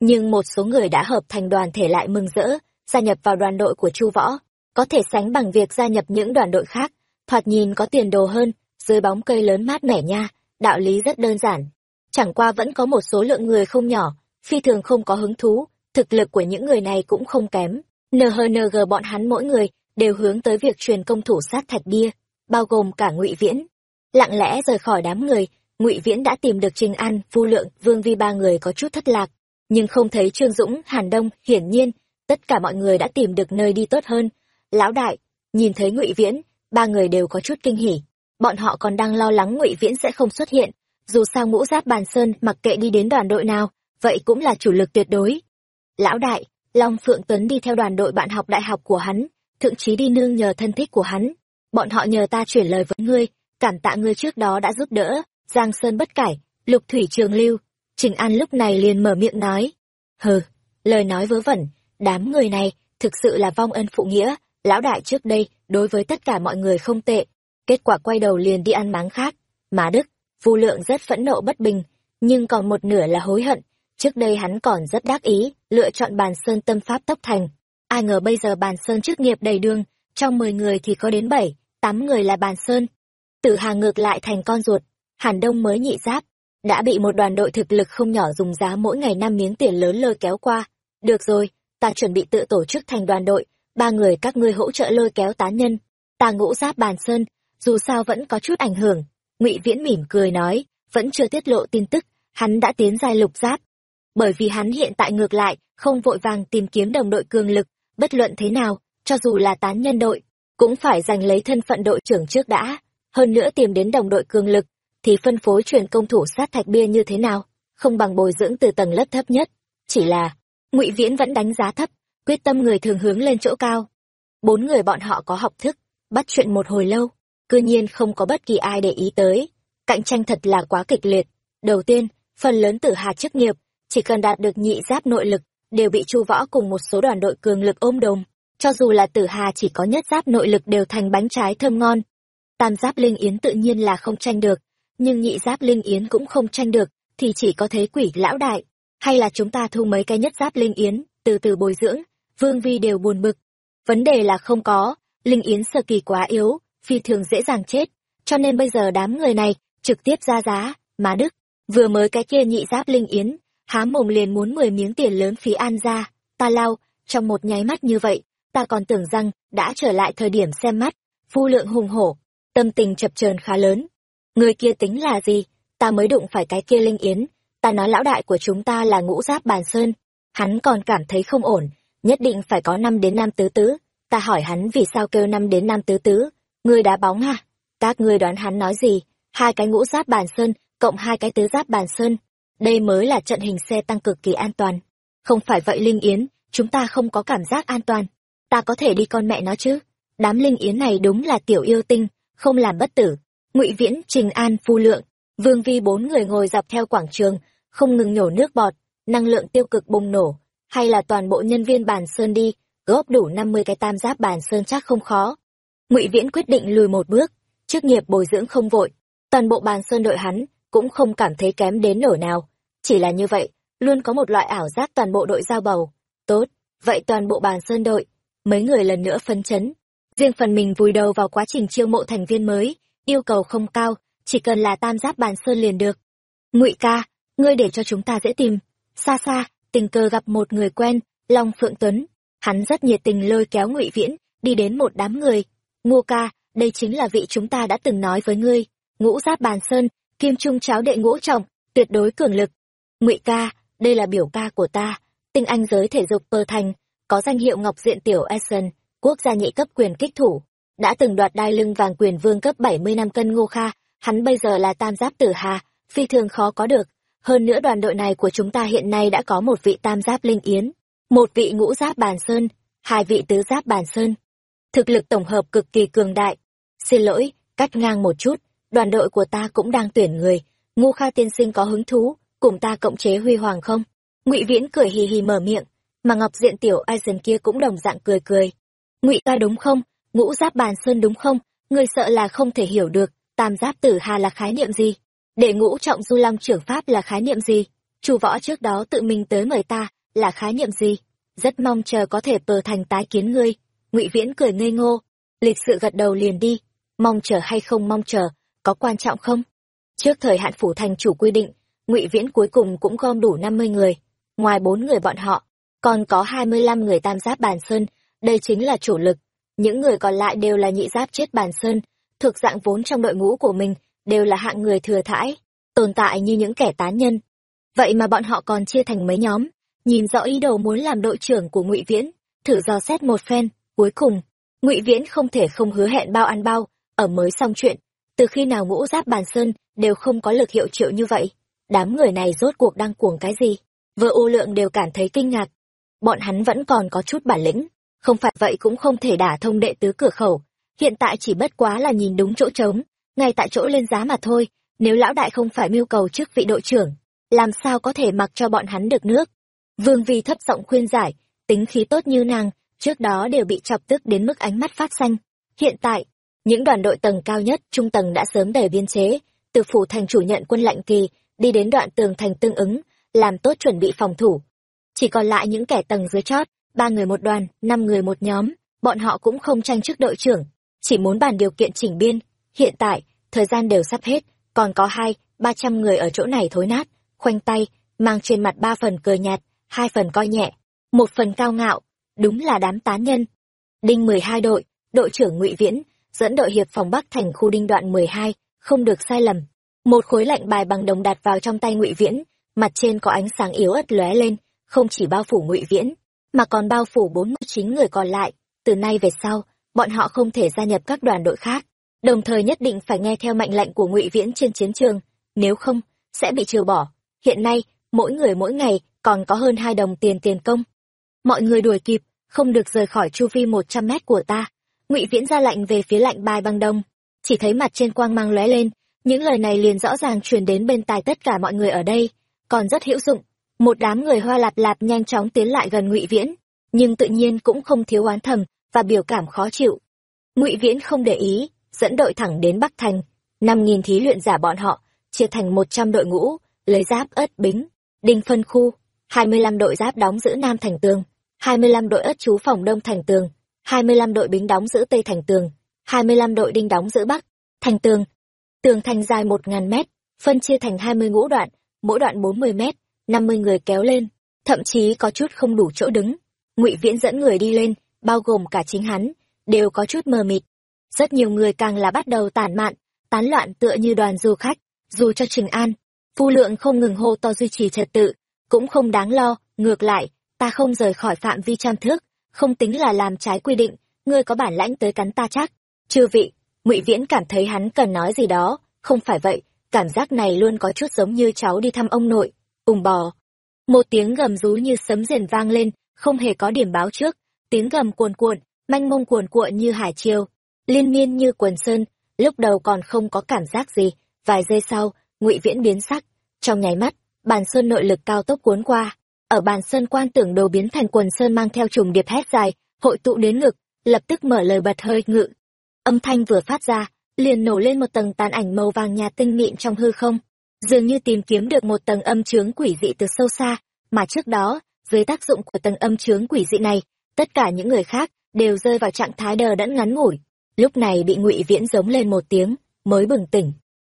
Nhưng một số người đã hợp thành đoàn thể lại mừng rỡ, gia nhập vào đoàn đội của chu võ có thể sánh bằng việc gia nhập những đoàn đội khác, thoạt nhìn có tiền đồ hơn, dưới bóng cây lớn mát mẻ nha, đạo lý rất đơn giản. Chẳng qua vẫn có một số lượng người không nhỏ, phi thường không có hứng thú, thực lực của những người này cũng không kém. Nhng bọn hắn mỗi người đều hướng tới việc truyền công thủ sát thạch bia, bao gồm cả ngụy viễn. Lặng lẽ rời khỏi đám người, ngụy viễn đã tìm được trình an, vu lượng, vương vi ba người có chút thất lạc. Nhưng không thấy trương dũng, hàn đông, hiển nhiên, tất cả mọi người đã tìm được nơi đi tốt hơn lão đại, nhìn thấy ngụy viễn, ba người đều có chút kinh hỉ. Bọn họ còn đang lo lắng ngụy viễn sẽ không xuất hiện. Dù sao ngũ giáp bàn sơn, mặc kệ đi đến đoàn đội nào, vậy cũng là chủ lực tuyệt đối. Lão đại, long phượng tuấn đi theo đoàn đội bạn học đại học của hắn, thượng trí đi nương nhờ thân thích của hắn. Bọn họ nhờ ta chuyển lời với ngươi, cảm tạ ngươi trước đó đã giúp đỡ, giang sơn bất cải, lục thủy trường lưu. Trình an lúc này liền mở miệng nói. Hừ, lời nói vớ vẩn, đám người này thực sự là vong ân phụ nghĩa lão đại trước đây, đối với tất cả mọi người không tệ. Kết quả quay đầu liền đi ăn máng khác. Mà đức, vu lượng rất phẫn nộ bất bình, nhưng còn một nửa là hối hận. Trước đây hắn còn rất đắc ý, lựa chọn bàn sơn tâm pháp tốc thành. Ai ngờ bây giờ bàn sơn chức nghiệp đầy đường, trong mười người thì có đến bảy, tám người là bàn sơn. Tử hà ngược lại thành con ruột, hàn đông mới nhị giáp, đã bị một đoàn đội thực lực không nhỏ dùng giá mỗi ngày năm miếng tiền lớn lôi kéo qua. Được rồi, ta chuẩn bị tự tổ chức thành đoàn đội ba người các ngươi hỗ trợ lôi kéo tán nhân. Ta ngũ giáp bàn sơn, dù sao vẫn có chút ảnh hưởng. Ngụy viễn mỉm cười nói, vẫn chưa tiết lộ tin tức, hắn đã tiến giai lục giáp. Bởi vì hắn hiện tại ngược lại, không vội vàng tìm kiếm đồng đội cường lực, bất luận thế nào, cho dù là tán nhân đội, cũng phải giành lấy thân phận đội trưởng trước đã. Hơn nữa tìm đến đồng đội cường lực, thì phân phối truyền công thủ sát thạch bia như thế nào, không bằng bồi dưỡng từ tầng lớp thấp nhất. Chỉ là, ngụy viễn vẫn đánh giá thấp quyết tâm người thường hướng lên chỗ cao. Bốn người bọn họ có học thức, bắt chuyện một hồi lâu, cư nhiên không có bất kỳ ai để ý tới. Cạnh tranh thật là quá kịch liệt. Đầu tiên, phần lớn tử hà chức nghiệp, chỉ cần đạt được nhị giáp nội lực, đều bị chu võ cùng một số đoàn đội cường lực ôm đồm. Cho dù là tử hà chỉ có nhất giáp nội lực đều thành bánh trái thơm ngon. Tam giáp linh yến tự nhiên là không tranh được, nhưng nhị giáp linh yến cũng không tranh được, thì chỉ có thế quỷ lão đại. Hay là chúng ta thu mấy cái nhất giáp linh yến, từ từ bồi dưỡng vương vi đều buồn bực. Vấn đề là không có, linh yến sơ kỳ quá yếu, phi thường dễ dàng chết, cho nên bây giờ đám người này trực tiếp ra giá mà đức. Vừa mới cái kia nhị giáp linh yến, há mồm liền muốn mười miếng tiền lớn phí an ra. Ta lao trong một nháy mắt như vậy, ta còn tưởng rằng đã trở lại thời điểm xem mắt. Phu lượng hùng hổ, tâm tình chập chờn khá lớn. Người kia tính là gì? Ta mới đụng phải cái kia linh yến. Ta nói lão đại của chúng ta là ngũ giáp bàn sơn. Hắn còn cảm thấy không ổn nhất định phải có năm đến năm tứ tứ. Ta hỏi hắn vì sao kêu năm đến năm tứ tứ. Người đá bóng à? Các ngươi đoán hắn nói gì? Hai cái ngũ giáp bàn sơn cộng hai cái tứ giáp bàn sơn. Đây mới là trận hình xe tăng cực kỳ an toàn. Không phải vậy linh yến, chúng ta không có cảm giác an toàn. Ta có thể đi con mẹ nó chứ? Đám linh yến này đúng là tiểu yêu tinh, không làm bất tử. Ngụy viễn, trình an, phu lượng, vương vi bốn người ngồi dọc theo quảng trường, không ngừng nhổ nước bọt, năng lượng tiêu cực bùng nổ hay là toàn bộ nhân viên bàn sơn đi, góp đủ năm mươi cái tam giáp bàn sơn chắc không khó. Ngụy viễn quyết định lùi một bước, chức nghiệp bồi dưỡng không vội. Toàn bộ bàn sơn đội hắn cũng không cảm thấy kém đến nổi nào. Chỉ là như vậy, luôn có một loại ảo giác toàn bộ đội giao bầu. Tốt, vậy toàn bộ bàn sơn đội, mấy người lần nữa phấn chấn. Riêng phần mình vùi đầu vào quá trình chiêu mộ thành viên mới, yêu cầu không cao, chỉ cần là tam giáp bàn sơn liền được. Ngụy ca, ngươi để cho chúng ta dễ tìm. Xa xa tình cờ gặp một người quen, long phượng tuấn. Hắn rất nhiệt tình lôi kéo ngụy viễn, đi đến một đám người. Ngô ca, đây chính là vị chúng ta đã từng nói với ngươi. Ngũ giáp bàn sơn, kim trung cháo đệ ngũ trọng, tuyệt đối cường lực. Ngụy ca, đây là biểu ca của ta, tinh anh giới thể dục pơ thành, có danh hiệu ngọc diện tiểu essen, quốc gia nhị cấp quyền kích thủ, đã từng đoạt đai lưng vàng quyền vương cấp bảy mươi năm cân ngô kha. Hắn bây giờ là tam giáp tử hà, phi thường khó có được hơn nữa đoàn đội này của chúng ta hiện nay đã có một vị tam giáp linh yến, một vị ngũ giáp bàn sơn, hai vị tứ giáp bàn sơn. Thực lực tổng hợp cực kỳ cường đại. Xin lỗi, cắt ngang một chút, đoàn đội của ta cũng đang tuyển người. Ngu kha tiên sinh có hứng thú, cùng ta cộng chế huy hoàng không? Ngụy viễn cười hì hì mở miệng, mà ngọc diện tiểu aizen kia cũng đồng dạng cười cười. Ngụy ca đúng không? Ngũ giáp bàn sơn đúng không? Người sợ là không thể hiểu được, tam giáp tử hà là khái niệm gì? Đệ ngũ trọng du long trưởng pháp là khái niệm gì? Chu võ trước đó tự mình tới mời ta, là khái niệm gì? Rất mong chờ có thể pờ thành tái kiến ngươi. Ngụy viễn cười ngây ngô, lịch sự gật đầu liền đi. Mong chờ hay không mong chờ, có quan trọng không? Trước thời hạn phủ thành chủ quy định, ngụy viễn cuối cùng cũng gom đủ năm mươi người. Ngoài bốn người bọn họ, còn có hai mươi lăm người tam giáp bàn sơn, đây chính là chủ lực. Những người còn lại đều là nhị giáp chết bàn sơn, thuộc dạng vốn trong đội ngũ của mình đều là hạng người thừa thãi, tồn tại như những kẻ tán nhân. Vậy mà bọn họ còn chia thành mấy nhóm, nhìn rõ ý đồ muốn làm đội trưởng của ngụy viễn, thử dò xét một phen, cuối cùng, ngụy viễn không thể không hứa hẹn bao ăn bao, ở mới xong chuyện, từ khi nào ngũ giáp bàn sơn đều không có lực hiệu triệu như vậy, đám người này rốt cuộc đang cuồng cái gì? Vợ ô lượng đều cảm thấy kinh ngạc, bọn hắn vẫn còn có chút bản lĩnh, không phải vậy cũng không thể đả thông đệ tứ cửa khẩu, hiện tại chỉ bất quá là nhìn đúng chỗ trống ngay tại chỗ lên giá mà thôi, nếu lão đại không phải mưu cầu trước vị đội trưởng, làm sao có thể mặc cho bọn hắn được nước? Vương vi thấp giọng khuyên giải, tính khí tốt như nàng, trước đó đều bị chọc tức đến mức ánh mắt phát xanh. Hiện tại, những đoàn đội tầng cao nhất, trung tầng đã sớm đầy biên chế, từ phủ thành chủ nhận quân lạnh kỳ, đi đến đoạn tường thành tương ứng, làm tốt chuẩn bị phòng thủ. Chỉ còn lại những kẻ tầng dưới chót, ba người một đoàn, năm người một nhóm, bọn họ cũng không tranh chức đội trưởng, chỉ muốn bàn điều kiện chỉnh biên. Hiện tại thời gian đều sắp hết, còn có hai, ba trăm người ở chỗ này thối nát, khoanh tay, mang trên mặt ba phần cười nhạt, hai phần coi nhẹ, một phần cao ngạo, đúng là đám tán nhân. Đinh mười hai đội đội trưởng ngụy viễn, dẫn đội hiệp phòng bắc thành khu đinh đoạn mười hai, không được sai lầm. Một khối lạnh bài bằng đồng đặt vào trong tay ngụy viễn, mặt trên có ánh sáng yếu ớt lóe lên, không chỉ bao phủ ngụy viễn, mà còn bao phủ bốn mươi chín người còn lại. Từ nay về sau, bọn họ không thể gia nhập các đoàn đội khác đồng thời nhất định phải nghe theo mệnh lệnh của ngụy viễn trên chiến trường, nếu không, sẽ bị trừ bỏ. Hiện nay, mỗi người mỗi ngày còn có hơn hai đồng tiền tiền công. Mọi người đuổi kịp, không được rời khỏi chu vi một trăm mét của ta. Ngụy viễn ra lệnh về phía lạnh bài băng đông. Chỉ thấy mặt trên quang mang lóe lên, những lời này liền rõ ràng truyền đến bên tai tất cả mọi người ở đây. Còn rất hữu dụng, một đám người hoa lạp lạp nhanh chóng tiến lại gần ngụy viễn, nhưng tự nhiên cũng không thiếu oán thầm và biểu cảm khó chịu. Ngụy viễn không để ý dẫn đội thẳng đến bắc thành. Năm nghìn thí luyện giả bọn họ, chia thành một trăm đội ngũ, lấy giáp ớt bính, đinh phân khu, hai mươi lăm đội giáp đóng giữ nam thành tường, hai mươi lăm đội ớt trú phòng đông thành tường, hai mươi lăm đội bính đóng giữ tây thành tường, hai mươi lăm đội đinh đóng giữ bắc thành tường. Tường thành dài một ngàn mét, phân chia thành hai mươi ngũ đoạn, mỗi đoạn bốn mươi mét, năm mươi người kéo lên, thậm chí có chút không đủ chỗ đứng. Ngụy viễn dẫn người đi lên, bao gồm cả chính hắn, đều có chút mờ mịt rất nhiều người càng là bắt đầu tản mạn, tán loạn tựa như đoàn du khách, dù cho trình an, phu lượng không ngừng hô to duy trì trật tự, cũng không đáng lo, ngược lại, ta không rời khỏi phạm vi trăm thước, không tính là làm trái quy định, ngươi có bản lãnh tới cắn ta chắc. Chư vị, ngụy viễn cảm thấy hắn cần nói gì đó, không phải vậy, cảm giác này luôn có chút giống như cháu đi thăm ông nội ùng bò. Một tiếng gầm rú như sấm rền vang lên, không hề có điểm báo trước, tiếng gầm cuồn cuộn, manh mông cuồn cuộn như hải triều liên miên như quần sơn, lúc đầu còn không có cảm giác gì. Vài giây sau, ngụy viễn biến sắc. Trong nháy mắt, bàn sơn nội lực cao tốc cuốn qua. Ở bàn sơn quan tưởng đồ biến thành quần sơn mang theo trùng điệp hét dài, hội tụ đến ngực, lập tức mở lời bật hơi ngự. Âm thanh vừa phát ra, liền nổ lên một tầng tàn ảnh màu vàng nhạt tinh mịn trong hư không. Dường như tìm kiếm được một tầng âm chướng quỷ dị từ sâu xa, mà trước đó, dưới tác dụng của tầng âm chướng quỷ dị này, tất cả những người khác đều rơi vào trạng thái đờ đẫn ngắn ngủi lúc này bị ngụy viễn giống lên một tiếng, mới bừng tỉnh.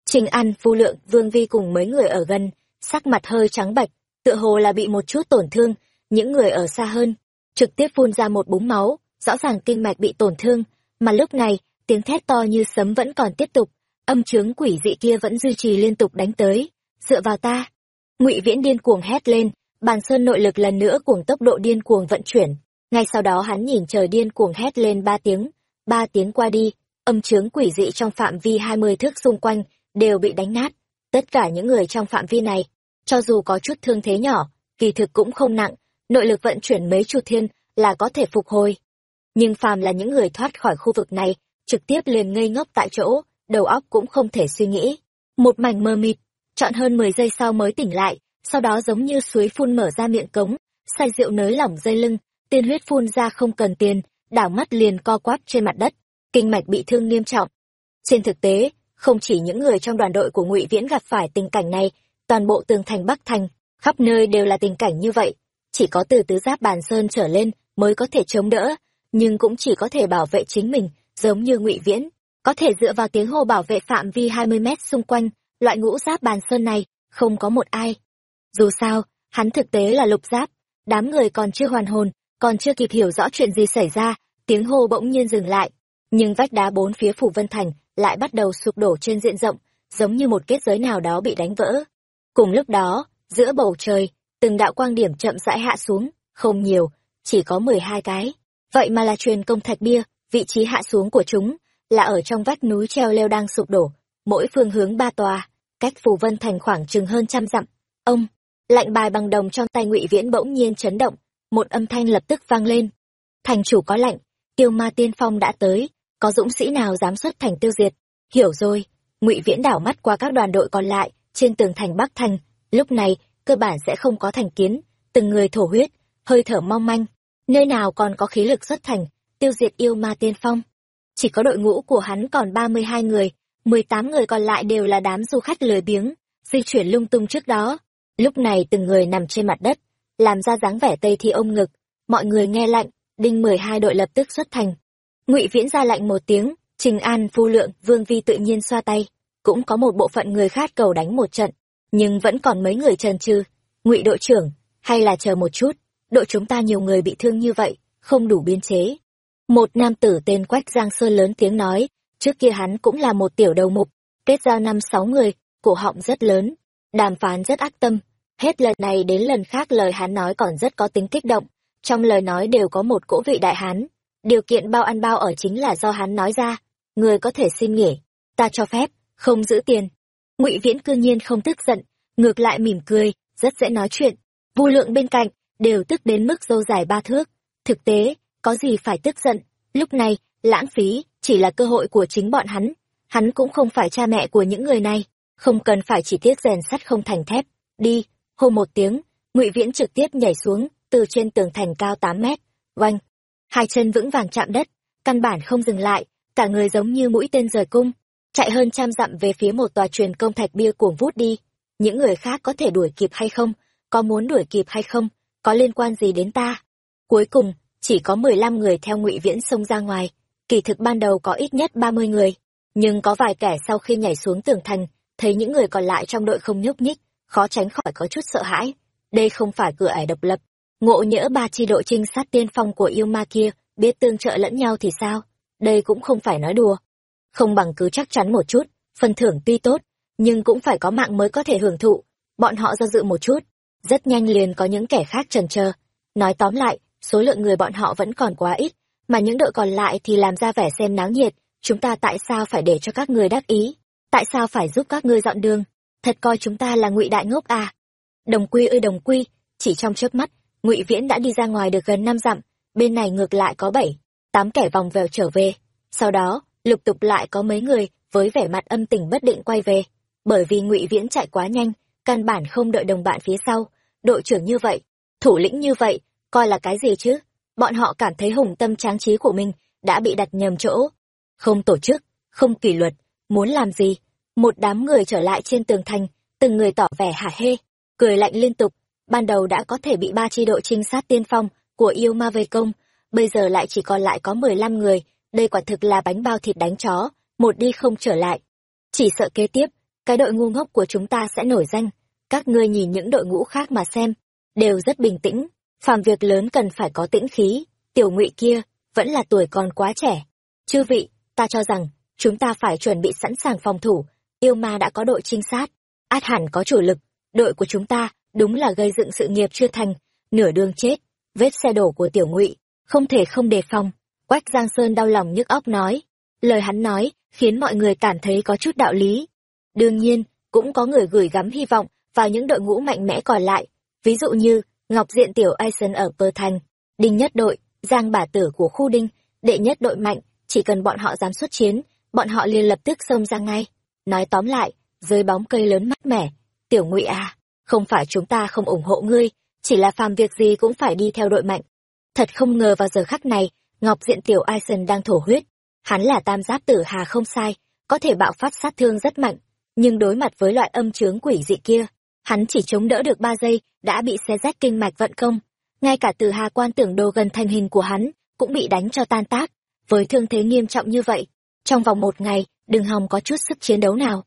Trình an, phu lượng, vương vi cùng mấy người ở gần, sắc mặt hơi trắng bạch, tựa hồ là bị một chút tổn thương, những người ở xa hơn, trực tiếp phun ra một búng máu, rõ ràng kinh mạch bị tổn thương, mà lúc này, tiếng thét to như sấm vẫn còn tiếp tục, âm chướng quỷ dị kia vẫn duy trì liên tục đánh tới, dựa vào ta! Ngụy viễn điên cuồng hét lên, bàn sơn nội lực lần nữa cuồng tốc độ điên cuồng vận chuyển. Ngay sau đó hắn nhìn trời điên cuồng hét lên ba tiếng ba tiếng qua đi, âm chướng quỷ dị trong phạm vi hai mươi thước xung quanh đều bị đánh nát. Tất cả những người trong phạm vi này, cho dù có chút thương thế nhỏ, kỳ thực cũng không nặng, nội lực vận chuyển mấy chu thiên là có thể phục hồi. Nhưng phàm là những người thoát khỏi khu vực này, trực tiếp liền ngây ngốc tại chỗ, đầu óc cũng không thể suy nghĩ. Một mảnh mơ mịt chọn hơn mười giây sau mới tỉnh lại, sau đó giống như suối phun mở ra miệng cống, say rượu nới lỏng dây lưng, tiên huyết phun ra không cần tiền đảo mắt liền co quắp trên mặt đất, kinh mạch bị thương nghiêm trọng. Trên thực tế, không chỉ những người trong đoàn đội của ngụy viễn gặp phải tình cảnh này, toàn bộ tường thành bắc thành, khắp nơi đều là tình cảnh như vậy. Chỉ có từ tứ giáp bàn sơn trở lên mới có thể chống đỡ, nhưng cũng chỉ có thể bảo vệ chính mình, giống như ngụy viễn. Có thể dựa vào tiếng hô bảo vệ phạm vi hai mươi mét xung quanh, loại ngũ giáp bàn sơn này, không có một ai. Dù sao, hắn thực tế là lục giáp, đám người còn chưa hoàn hồn còn chưa kịp hiểu rõ chuyện gì xảy ra, tiếng hô bỗng nhiên dừng lại. Nhưng vách đá bốn phía phủ vân thành lại bắt đầu sụp đổ trên diện rộng, giống như một kết giới nào đó bị đánh vỡ. Cùng lúc đó, giữa bầu trời, từng đạo quang điểm chậm rãi hạ xuống, không nhiều, chỉ có mười hai cái. Vậy mà là truyền công thạch bia, vị trí hạ xuống của chúng là ở trong vách núi treo leo đang sụp đổ, mỗi phương hướng ba tòa, cách phù vân thành khoảng chừng hơn trăm dặm. Ông, lạnh bài bằng đồng trong tay ngụy viễn bỗng nhiên chấn động một âm thanh lập tức vang lên. Thành chủ có lệnh, tiêu ma tiên phong đã tới có dũng sĩ nào dám xuất thành tiêu diệt? Hiểu rồi ngụy viễn đảo mắt qua các đoàn đội còn lại trên tường thành bắc thành lúc này cơ bản sẽ không có thành kiến từng người thổ huyết hơi thở mong manh. Nơi nào còn có khí lực xuất thành tiêu diệt yêu ma tiên phong? Chỉ có đội ngũ của hắn còn ba mươi hai người mười tám người còn lại đều là đám du khách lười biếng di chuyển lung tung trước đó. Lúc này từng người nằm trên mặt đất làm ra dáng vẻ tây thi ôm ngực. Mọi người nghe lạnh, đinh mười hai đội lập tức xuất thành. Ngụy viễn ra lạnh một tiếng, trình an, phu lượng, vương vi tự nhiên xoa tay. Cũng có một bộ phận người khát cầu đánh một trận, nhưng vẫn còn mấy người trần trừ. Ngụy đội trưởng, hay là chờ một chút. Đội chúng ta nhiều người bị thương như vậy, không đủ biên chế. Một nam tử tên quách giang sơn lớn tiếng nói, trước kia hắn cũng là một tiểu đầu mục, kết giao năm sáu người, cổ họng rất lớn, đàm phán rất ác tâm hết lần này đến lần khác lời hắn nói còn rất có tính kích động. Trong lời nói đều có một cỗ vị đại hán. Điều kiện bao ăn bao ở chính là do hắn nói ra. Người có thể xin nghỉ. Ta cho phép, không giữ tiền. Ngụy viễn cư nhiên không tức giận, ngược lại mỉm cười, rất dễ nói chuyện. Vu lượng bên cạnh đều tức đến mức dâu dài ba thước. Thực tế, có gì phải tức giận? Lúc này, lãng phí chỉ là cơ hội của chính bọn hắn. Hắn cũng không phải cha mẹ của những người này. Không cần phải chỉ tiếc rèn sắt không thành thép. Đi hô một tiếng, ngụy viễn trực tiếp nhảy xuống, từ trên tường thành cao tám mét. Oanh! Hai chân vững vàng chạm đất, căn bản không dừng lại, cả người giống như mũi tên rời cung. Chạy hơn trăm dặm về phía một tòa truyền công thạch bia cuồng vút đi. Những người khác có thể đuổi kịp hay không, có muốn đuổi kịp hay không, có liên quan gì đến ta? Cuối cùng, chỉ có mười lăm người theo ngụy viễn xông ra ngoài. Kỳ thực ban đầu có ít nhất ba mươi người, nhưng có vài kẻ sau khi nhảy xuống tường thành, thấy những người còn lại trong đội không nhúc nhích khó tránh khỏi có chút sợ hãi. Đây không phải cửa ải độc lập. Ngộ nhỡ ba chi đội trinh sát tiên phong của yêu ma kia, biết tương trợ lẫn nhau thì sao? Đây cũng không phải nói đùa. Không bằng cứ chắc chắn một chút, phần thưởng tuy tốt, nhưng cũng phải có mạng mới có thể hưởng thụ. Bọn họ do dự một chút, rất nhanh liền có những kẻ khác trần chờ. nói tóm lại, số lượng người bọn họ vẫn còn quá ít, mà những đội còn lại thì làm ra vẻ xem náo nhiệt. Chúng ta tại sao phải để cho các người đắc ý? Tại sao phải giúp các ngươi dọn đường? Thật coi chúng ta là ngụy đại ngốc à. Đồng quy ơi đồng quy, chỉ trong chớp mắt, ngụy viễn đã đi ra ngoài được gần năm dặm, bên này ngược lại có bảy, tám kẻ vòng vèo trở về. Sau đó, lục tục lại có mấy người với vẻ mặt âm tình bất định quay về. Bởi vì ngụy viễn chạy quá nhanh, căn bản không đợi đồng bạn phía sau. Đội trưởng như vậy, thủ lĩnh như vậy, coi là cái gì chứ? Bọn họ cảm thấy hùng tâm tráng trí của mình đã bị đặt nhầm chỗ. Không tổ chức, không kỷ luật, muốn làm gì? Một đám người trở lại trên tường thành, từng người tỏ vẻ hả hê, cười lạnh liên tục. Ban đầu đã có thể bị ba tri đội trinh sát tiên phong của yêu ma vây công, bây giờ lại chỉ còn lại có mười lăm người. Đây quả thực là bánh bao thịt đánh chó, một đi không trở lại. Chỉ sợ kế tiếp, cái đội ngu ngốc của chúng ta sẽ nổi danh. Các ngươi nhìn những đội ngũ khác mà xem, đều rất bình tĩnh. Phàm việc lớn cần phải có tĩnh khí. Tiểu ngụy kia vẫn là tuổi còn quá trẻ. Chư vị, ta cho rằng chúng ta phải chuẩn bị sẵn sàng phòng thủ yêu ma đã có đội trinh sát. Át hẳn có chủ lực. Đội của chúng ta đúng là gây dựng sự nghiệp chưa thành. Nửa đường chết, vết xe đổ của tiểu ngụy, không thể không đề phòng. Quách giang sơn đau lòng nhức óc nói. Lời hắn nói khiến mọi người cảm thấy có chút đạo lý. Đương nhiên, cũng có người gửi gắm hy vọng vào những đội ngũ mạnh mẽ còn lại. Ví dụ như ngọc diện tiểu Eisen ở pơ thành, đinh nhất đội, giang bà tử của khu đinh, đệ nhất đội mạnh, chỉ cần bọn họ dám xuất chiến, bọn họ liền lập tức xông ra ngay nói tóm lại, dưới bóng cây lớn mát mẻ, tiểu ngụy à không phải chúng ta không ủng hộ ngươi, chỉ là phàm việc gì cũng phải đi theo đội mạnh. Thật không ngờ vào giờ khắc này, ngọc diện tiểu Aisen đang thổ huyết. Hắn là tam giáp tử hà không sai, có thể bạo phát sát thương rất mạnh, nhưng đối mặt với loại âm chướng quỷ dị kia, hắn chỉ chống đỡ được ba giây, đã bị xe rách kinh mạch vận công. Ngay cả từ hà quan tưởng đồ gần thành hình của hắn, cũng bị đánh cho tan tác. Với thương thế nghiêm trọng như vậy trong vòng một ngày, đừng hòng có chút sức chiến đấu nào.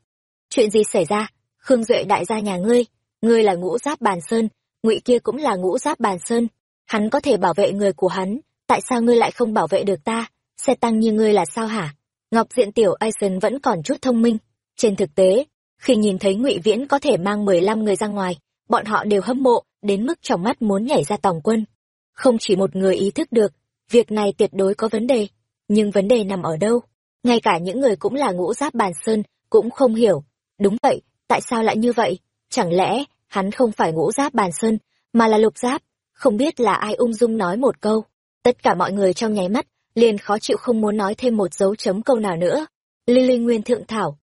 Chuyện gì xảy ra? Khương duệ đại gia nhà ngươi ngươi là ngũ giáp bàn sơn, ngụy kia cũng là ngũ giáp bàn sơn. Hắn có thể bảo vệ người của hắn, tại sao ngươi lại không bảo vệ được ta? Xe tăng như ngươi là sao hả? Ngọc diện tiểu Aizen vẫn còn chút thông minh. Trên thực tế, khi nhìn thấy ngụy viễn có thể mang mười lăm người ra ngoài, bọn họ đều hâm mộ, đến mức trong mắt muốn nhảy ra tòng quân. Không chỉ một người ý thức được, việc này tuyệt đối có vấn đề. Nhưng vấn đề nằm ở đâu? Ngay cả những người cũng là ngũ giáp bàn sơn, cũng không hiểu. Đúng vậy, tại sao lại như vậy? Chẳng lẽ hắn không phải ngũ giáp bàn sơn, mà là lục giáp? Không biết là ai ung dung nói một câu. Tất cả mọi người trong nháy mắt, liền khó chịu không muốn nói thêm một dấu chấm câu nào nữa. Lily nguyên thượng thảo.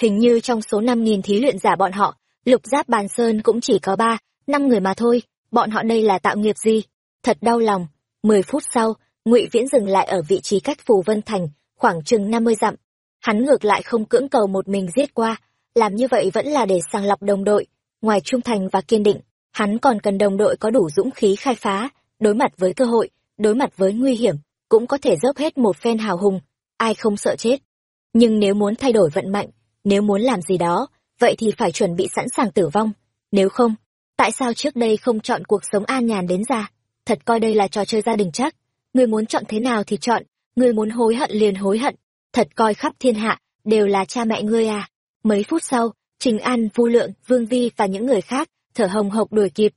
Hình như trong số năm nghìn thí luyện giả bọn họ, lục giáp bàn sơn cũng chỉ có ba, năm người mà thôi. Bọn họ đây là tạo nghiệp gì? Thật đau lòng. Mười phút sau, ngụy viễn dừng lại ở vị trí cách phù vân thành khoảng chừng năm mươi dặm. Hắn ngược lại không cưỡng cầu một mình giết qua, làm như vậy vẫn là để sàng lọc đồng đội, ngoài trung thành và kiên định, hắn còn cần đồng đội có đủ dũng khí khai phá, đối mặt với cơ hội, đối mặt với nguy hiểm, cũng có thể dốc hết một phen hào hùng, ai không sợ chết. Nhưng nếu muốn thay đổi vận mệnh, nếu muốn làm gì đó, vậy thì phải chuẩn bị sẵn sàng tử vong, nếu không, tại sao trước đây không chọn cuộc sống an nhàn đến ra thật coi đây là trò chơi gia đình chắc, người muốn chọn thế nào thì chọn ngươi muốn hối hận liền hối hận, thật coi khắp thiên hạ, đều là cha mẹ ngươi à. Mấy phút sau, trình an, vu lượng, vương vi và những người khác, thở hồng hộc đuổi kịp.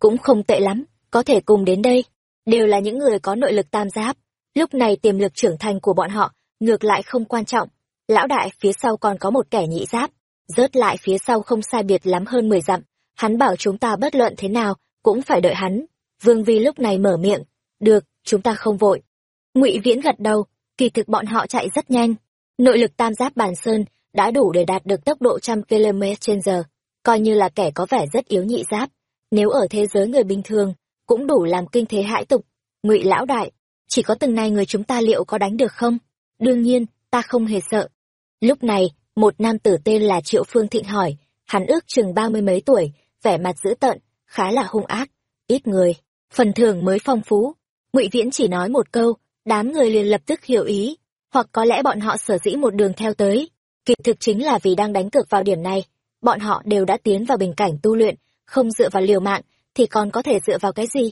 Cũng không tệ lắm, có thể cùng đến đây. Đều là những người có nội lực tam giáp. Lúc này tiềm lực trưởng thành của bọn họ, ngược lại không quan trọng. Lão đại phía sau còn có một kẻ nhị giáp. Rớt lại phía sau không sai biệt lắm hơn mười dặm. Hắn bảo chúng ta bất luận thế nào, cũng phải đợi hắn. Vương vi lúc này mở miệng. Được, chúng ta không vội ngụy viễn gật đầu, kỳ thực bọn họ chạy rất nhanh. Nội lực tam giáp bàn sơn đã đủ để đạt được tốc độ trăm km trên giờ, coi như là kẻ có vẻ rất yếu nhị giáp. Nếu ở thế giới người bình thường, cũng đủ làm kinh thế hãi tục. Ngụy lão đại, chỉ có từng này người chúng ta liệu có đánh được không? Đương nhiên, ta không hề sợ. Lúc này, một nam tử tên là triệu phương thịnh hỏi, hắn ước chừng ba mươi mấy tuổi, vẻ mặt dữ tợn, khá là hung ác, ít người, phần thưởng mới phong phú. Ngụy viễn chỉ nói một câu đám người liền lập tức hiểu ý, hoặc có lẽ bọn họ sở dĩ một đường theo tới. Kỳ thực chính là vì đang đánh cược vào điểm này, bọn họ đều đã tiến vào bình cảnh tu luyện, không dựa vào liều mạng, thì còn có thể dựa vào cái gì?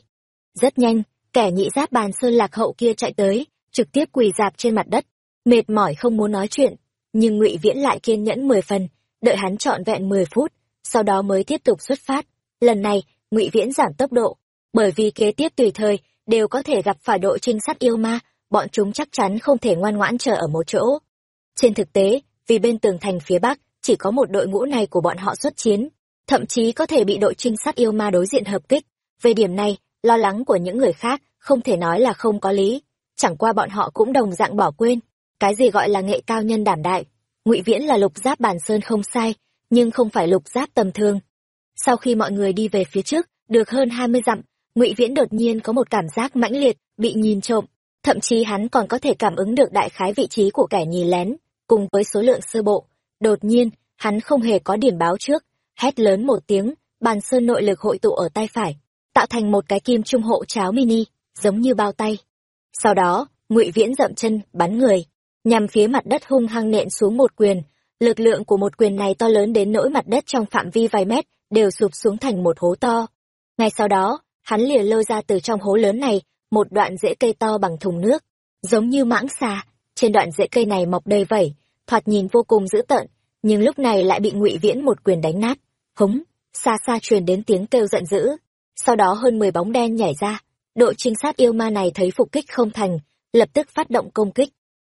Rất nhanh, kẻ nhị giáp bàn sơn lạc hậu kia chạy tới, trực tiếp quỳ dạp trên mặt đất, mệt mỏi không muốn nói chuyện, nhưng ngụy viễn lại kiên nhẫn mười phần, đợi hắn trọn vẹn mười phút, sau đó mới tiếp tục xuất phát. Lần này, ngụy viễn giảm tốc độ, bởi vì kế tiếp tùy thời đều có thể gặp phải đội trinh sát yêu ma, bọn chúng chắc chắn không thể ngoan ngoãn chờ ở một chỗ. Trên thực tế, vì bên tường thành phía bắc, chỉ có một đội ngũ này của bọn họ xuất chiến, thậm chí có thể bị đội trinh sát yêu ma đối diện hợp kích. Về điểm này, lo lắng của những người khác không thể nói là không có lý. Chẳng qua bọn họ cũng đồng dạng bỏ quên. Cái gì gọi là nghệ cao nhân đảm đại? Ngụy viễn là lục giáp bàn sơn không sai, nhưng không phải lục giáp tầm thường. Sau khi mọi người đi về phía trước, được hơn hai mươi dặm ngụy viễn đột nhiên có một cảm giác mãnh liệt, bị nhìn trộm. Thậm chí hắn còn có thể cảm ứng được đại khái vị trí của kẻ nhìn lén, cùng với số lượng sơ bộ. Đột nhiên, hắn không hề có điểm báo trước, hét lớn một tiếng, bàn sơn nội lực hội tụ ở tay phải, tạo thành một cái kim trung hộ cháo mini, giống như bao tay. Sau đó, ngụy viễn dậm chân, bắn người. Nhằm phía mặt đất hung hăng nện xuống một quyền, lực lượng của một quyền này to lớn đến nỗi mặt đất trong phạm vi vài mét đều sụp xuống thành một hố to. Ngay sau đó hắn lìa lôi ra từ trong hố lớn này, một đoạn rễ cây to bằng thùng nước, giống như mãng xà. Trên đoạn rễ cây này mọc đầy vẩy thoạt nhìn vô cùng dữ tợn, nhưng lúc này lại bị ngụy viễn một quyền đánh nát. Hống xa xa truyền đến tiếng kêu giận dữ. Sau đó hơn mười bóng đen nhảy ra. Đội trinh sát yêu ma này thấy phục kích không thành, lập tức phát động công kích.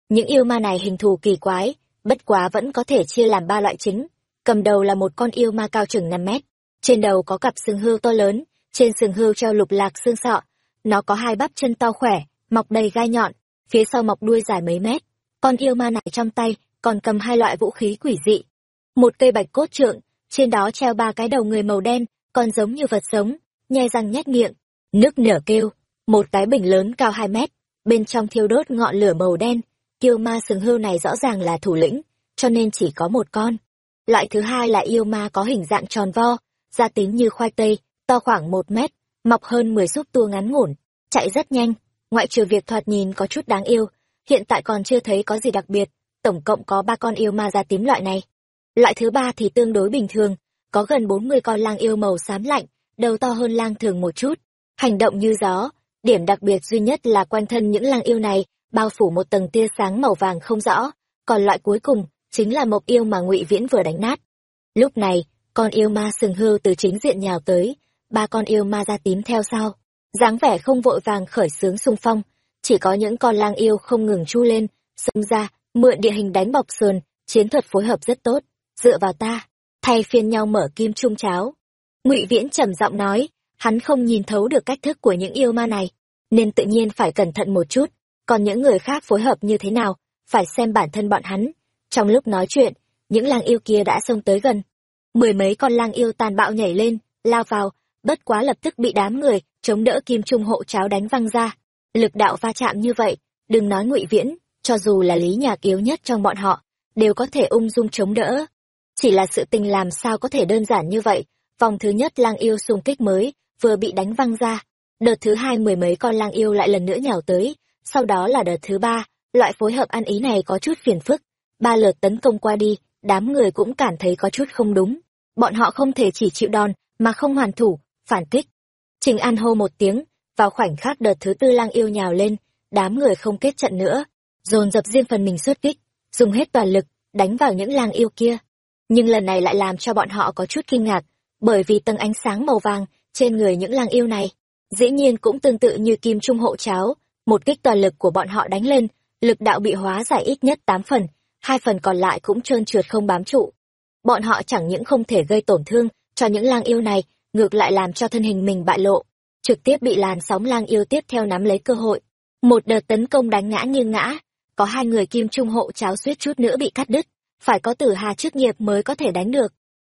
Những yêu ma này hình thù kỳ quái, bất quá vẫn có thể chia làm ba loại chính. Cầm đầu là một con yêu ma cao chừng năm mét, trên đầu có cặp xương hươu to lớn trên sừng hươu treo lục lạc xương sọ. Nó có hai bắp chân to khỏe, mọc đầy gai nhọn, phía sau mọc đuôi dài mấy mét. Con yêu ma này trong tay, còn cầm hai loại vũ khí quỷ dị. Một cây bạch cốt trượng, trên đó treo ba cái đầu người màu đen, còn giống như vật sống nhai răng nhét miệng, nước nở kêu. Một cái bình lớn cao hai mét, bên trong thiêu đốt ngọn lửa màu đen. Yêu ma sừng hươu này rõ ràng là thủ lĩnh, cho nên chỉ có một con. Loại thứ hai là yêu ma có hình dạng tròn vo, da tím như khoai tây to khoảng một mét, mọc hơn mười xúc tua ngắn ngủn, chạy rất nhanh. Ngoại trừ việc thoạt nhìn có chút đáng yêu, hiện tại còn chưa thấy có gì đặc biệt, tổng cộng có ba con yêu ma da tím loại này. Loại thứ ba thì tương đối bình thường, có gần bốn mươi con lang yêu màu xám lạnh, đầu to hơn lang thường một chút. Hành động như gió, điểm đặc biệt duy nhất là quanh thân những lang yêu này, bao phủ một tầng tia sáng màu vàng không rõ, còn loại cuối cùng chính là mộc yêu mà ngụy viễn vừa đánh nát. Lúc này, con yêu ma sừng hưu từ chính diện nhào tới ba con yêu ma da tím theo sau. dáng vẻ không vội vàng khởi xướng xung phong, chỉ có những con lang yêu không ngừng chu lên, xông ra, mượn địa hình đánh bọc sườn, chiến thuật phối hợp rất tốt. Dựa vào ta, thay phiên nhau mở kim trung cháo. Ngụy viễn trầm giọng nói, hắn không nhìn thấu được cách thức của những yêu ma này, nên tự nhiên phải cẩn thận một chút. Còn những người khác phối hợp như thế nào, phải xem bản thân bọn hắn. Trong lúc nói chuyện, những lang yêu kia đã xông tới gần. Mười mấy con lang yêu tàn bạo nhảy lên, lao vào bất quá lập tức bị đám người chống đỡ kim trung hộ cháo đánh văng ra. Lực đạo va chạm như vậy, đừng nói ngụy viễn, cho dù là lý nhạc yếu nhất trong bọn họ, đều có thể ung dung chống đỡ. Chỉ là sự tình làm sao có thể đơn giản như vậy, vòng thứ nhất lang yêu xung kích mới, vừa bị đánh văng ra. Đợt thứ hai mười mấy con lang yêu lại lần nữa nhào tới, sau đó là đợt thứ ba, loại phối hợp ăn ý này có chút phiền phức. Ba lượt tấn công qua đi, đám người cũng cảm thấy có chút không đúng. Bọn họ không thể chỉ chịu đòn, mà không hoàn thủ phản kích. Trình an hô một tiếng, vào khoảnh khắc đợt thứ tư lang yêu nhào lên, đám người không kết trận nữa, dồn dập riêng phần mình xuất kích, dùng hết toàn lực, đánh vào những lang yêu kia. Nhưng lần này lại làm cho bọn họ có chút kinh ngạc, bởi vì tầng ánh sáng màu vàng trên người những lang yêu này, dĩ nhiên cũng tương tự như kim trung hộ cháo, một kích toàn lực của bọn họ đánh lên, lực đạo bị hóa giải ít nhất tám phần, hai phần còn lại cũng trơn trượt không bám trụ. Bọn họ chẳng những không thể gây tổn thương cho những lang yêu này ngược lại làm cho thân hình mình bại lộ, trực tiếp bị làn sóng lang yêu tiếp theo nắm lấy cơ hội. Một đợt tấn công đánh ngã như ngã, có hai người kim trung hộ cháo suýt chút nữa bị cắt đứt, phải có tử hà chức nghiệp mới có thể đánh được.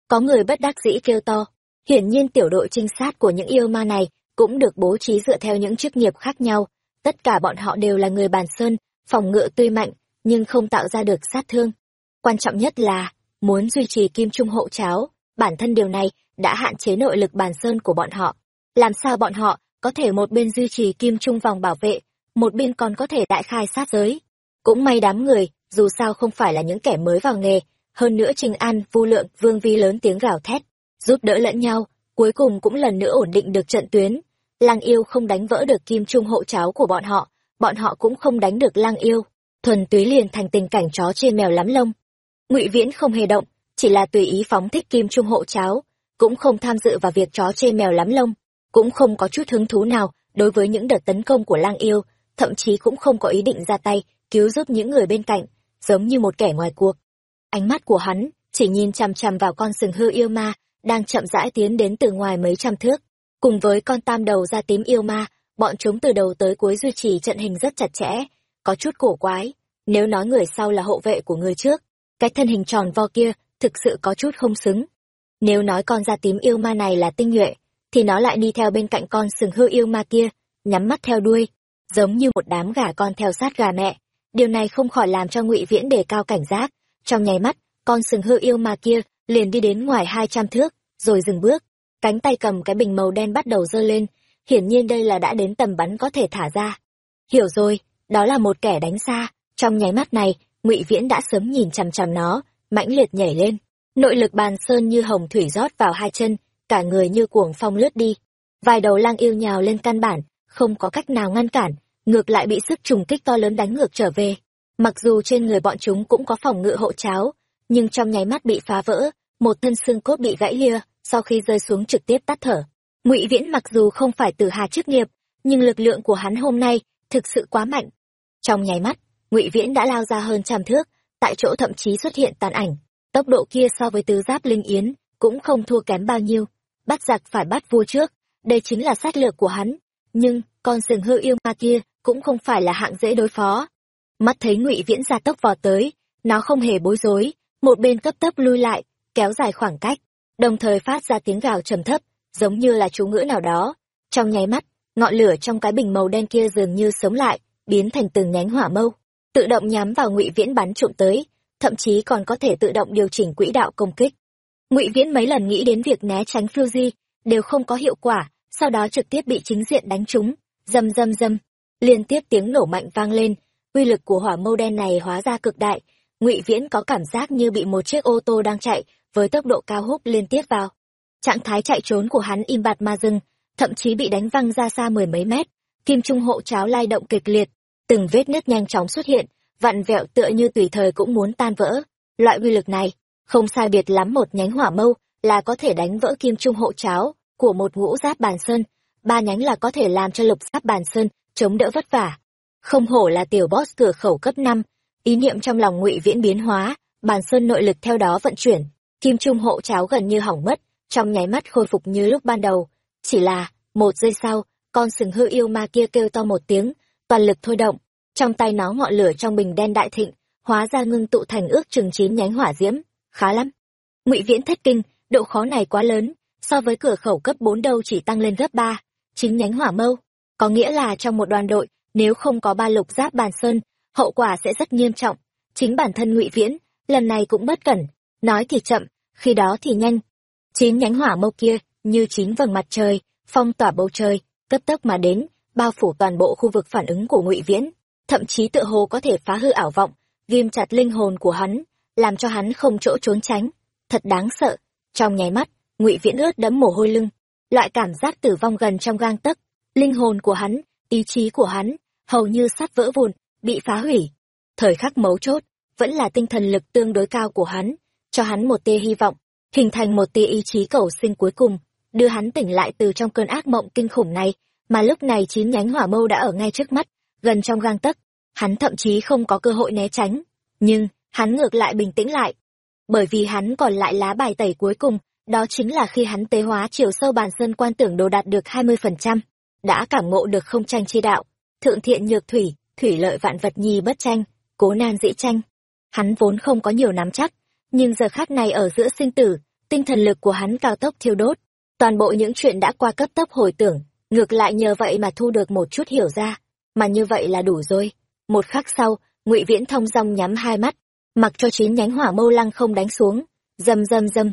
Có người bất đắc dĩ kêu to, hiển nhiên tiểu đội trinh sát của những yêu ma này cũng được bố trí dựa theo những chức nghiệp khác nhau, tất cả bọn họ đều là người bàn sơn, phòng ngự tuy mạnh, nhưng không tạo ra được sát thương. Quan trọng nhất là, muốn duy trì kim trung hộ cháo bản thân điều này đã hạn chế nội lực bàn sơn của bọn họ. Làm sao bọn họ có thể một bên duy trì kim trung vòng bảo vệ, một bên còn có thể đại khai sát giới? Cũng may đám người, dù sao không phải là những kẻ mới vào nghề, hơn nữa trình an, vu lượng, vương vi lớn tiếng gào thét, giúp đỡ lẫn nhau, cuối cùng cũng lần nữa ổn định được trận tuyến. Lang yêu không đánh vỡ được kim trung hộ cháo của bọn họ bọn họ cũng không đánh được lang yêu. Thuần túy liền thành tình cảnh chó chê mèo lắm lông. Ngụy viễn không hề động chỉ là tùy ý phóng thích kim trung hộ cháo, cũng không tham dự vào việc chó chê mèo lắm lông, cũng không có chút hứng thú nào đối với những đợt tấn công của lang yêu, thậm chí cũng không có ý định ra tay cứu giúp những người bên cạnh, giống như một kẻ ngoài cuộc. Ánh mắt của hắn chỉ nhìn chằm chằm vào con sừng hư yêu ma đang chậm rãi tiến đến từ ngoài mấy trăm thước. Cùng với con tam đầu da tím yêu ma, bọn chúng từ đầu tới cuối duy trì trận hình rất chặt chẽ, có chút cổ quái, nếu nói người sau là hộ vệ của người trước, cái thân hình tròn vo kia thực sự có chút không xứng. Nếu nói con da tím yêu ma này là tinh nhuệ, thì nó lại đi theo bên cạnh con sừng hư yêu ma kia, nhắm mắt theo đuôi, giống như một đám gà con theo sát gà mẹ. Điều này không khỏi làm cho ngụy viễn đề cao cảnh giác. Trong nháy mắt, con sừng hư yêu ma kia liền đi đến ngoài hai trăm thước, rồi dừng bước. Cánh tay cầm cái bình màu đen bắt đầu giơ lên, hiển nhiên đây là đã đến tầm bắn có thể thả ra. Hiểu rồi, đó là một kẻ đánh xa. Trong nháy mắt này, ngụy viễn đã sớm nhìn chằm chằm nó mãnh liệt nhảy lên. Nội lực bàn sơn như hồng thủy rót vào hai chân, cả người như cuồng phong lướt đi. Vài đầu lang yêu nhào lên căn bản, không có cách nào ngăn cản, ngược lại bị sức trùng kích to lớn đánh ngược trở về. Mặc dù trên người bọn chúng cũng có phòng ngự hộ cháo, nhưng trong nháy mắt bị phá vỡ, một thân xương cốt bị gãy lia sau khi rơi xuống trực tiếp tắt thở. Ngụy viễn mặc dù không phải từ hà chức nghiệp, nhưng lực lượng của hắn hôm nay thực sự quá mạnh. Trong nháy mắt, ngụy viễn đã lao ra hơn trăm thước tại chỗ thậm chí xuất hiện tàn ảnh, tốc độ kia so với tứ giáp linh yến cũng không thua kém bao nhiêu. Bắt giặc phải bắt vua trước, đây chính là sách lược của hắn, nhưng con sừng hư yêu ma kia cũng không phải là hạng dễ đối phó. Mắt thấy ngụy viễn gia tốc vò tới, nó không hề bối rối, một bên cấp tấp lui lại, kéo dài khoảng cách, đồng thời phát ra tiếng gào trầm thấp, giống như là chú ngữ nào đó. Trong nháy mắt, ngọn lửa trong cái bình màu đen kia dường như sống lại, biến thành từng nhánh hỏa mâu tự động nhắm vào ngụy viễn bắn trụm tới, thậm chí còn có thể tự động điều chỉnh quỹ đạo công kích. Ngụy viễn mấy lần nghĩ đến việc né tránh phiêu di, đều không có hiệu quả, sau đó trực tiếp bị chính diện đánh trúng, dầm dầm dầm. Liên tiếp tiếng nổ mạnh vang lên, uy lực của hỏa mâu đen này hóa ra cực đại, ngụy viễn có cảm giác như bị một chiếc ô tô đang chạy, với tốc độ cao húc liên tiếp vào. Trạng thái chạy trốn của hắn im bặt ma dừng, thậm chí bị đánh văng ra xa mười mấy mét, kim trung hộ cháo lai động kịch liệt từng vết nứt nhanh chóng xuất hiện, vặn vẹo tựa như tùy thời cũng muốn tan vỡ. Loại uy lực này, không sai biệt lắm một nhánh hỏa mâu là có thể đánh vỡ kim trung hộ cháo của một ngũ giáp bàn sơn. Ba nhánh là có thể làm cho lục giáp bàn sơn chống đỡ vất vả. Không hổ là tiểu boss cửa khẩu cấp năm. Ý niệm trong lòng ngụy viễn biến hóa, bàn sơn nội lực theo đó vận chuyển. Kim trung hộ cháo gần như hỏng mất, trong nháy mắt khôi phục như lúc ban đầu. Chỉ là một giây sau, con sừng hư yêu ma kia kêu to một tiếng toàn lực thôi động. Trong tay nó ngọn lửa trong bình đen đại thịnh, hóa ra ngưng tụ thành ước chừng chín nhánh hỏa diễm. Khá lắm. Ngụy viễn thất kinh, độ khó này quá lớn, so với cửa khẩu cấp bốn đâu chỉ tăng lên gấp ba. Chín nhánh hỏa mâu. Có nghĩa là trong một đoàn đội, nếu không có ba lục giáp bàn sơn, hậu quả sẽ rất nghiêm trọng. Chính bản thân ngụy viễn, lần này cũng bất cẩn. Nói thì chậm, khi đó thì nhanh. Chín nhánh hỏa mâu kia, như chín vầng mặt trời, phong tỏa bầu trời, cấp tốc mà đến bao phủ toàn bộ khu vực phản ứng của ngụy viễn, thậm chí tựa hồ có thể phá hư ảo vọng, ghim chặt linh hồn của hắn, làm cho hắn không chỗ trốn tránh. Thật đáng sợ. Trong nháy mắt, ngụy viễn ướt đẫm mồ hôi lưng. Loại cảm giác tử vong gần trong gang tấc, linh hồn của hắn, ý chí của hắn, hầu như sắp vỡ vụn, bị phá hủy. Thời khắc mấu chốt, vẫn là tinh thần lực tương đối cao của hắn, cho hắn một tia hy vọng, hình thành một tia ý chí cầu sinh cuối cùng, đưa hắn tỉnh lại từ trong cơn ác mộng kinh khủng này mà lúc này chín nhánh hỏa mâu đã ở ngay trước mắt, gần trong gang tấc. Hắn thậm chí không có cơ hội né tránh. Nhưng, hắn ngược lại bình tĩnh lại. Bởi vì hắn còn lại lá bài tẩy cuối cùng, đó chính là khi hắn tế hóa chiều sâu bàn sơn quan tưởng đồ đạt được hai mươi phần trăm, đã cảm ngộ được không tranh chi đạo. Thượng thiện nhược thủy thủy lợi vạn vật nhi bất tranh, cố nan dĩ tranh. Hắn vốn không có nhiều nắm chắc, nhưng giờ khác này ở giữa sinh tử, tinh thần lực của hắn cao tốc thiêu đốt. Toàn bộ những chuyện đã qua cấp tốc hồi tưởng ngược lại nhờ vậy mà thu được một chút hiểu ra. Mà như vậy là đủ rồi. Một khắc sau, ngụy viễn thông dong nhắm hai mắt. Mặc cho chín nhánh hỏa mâu lăng không đánh xuống. Dầm dầm dầm.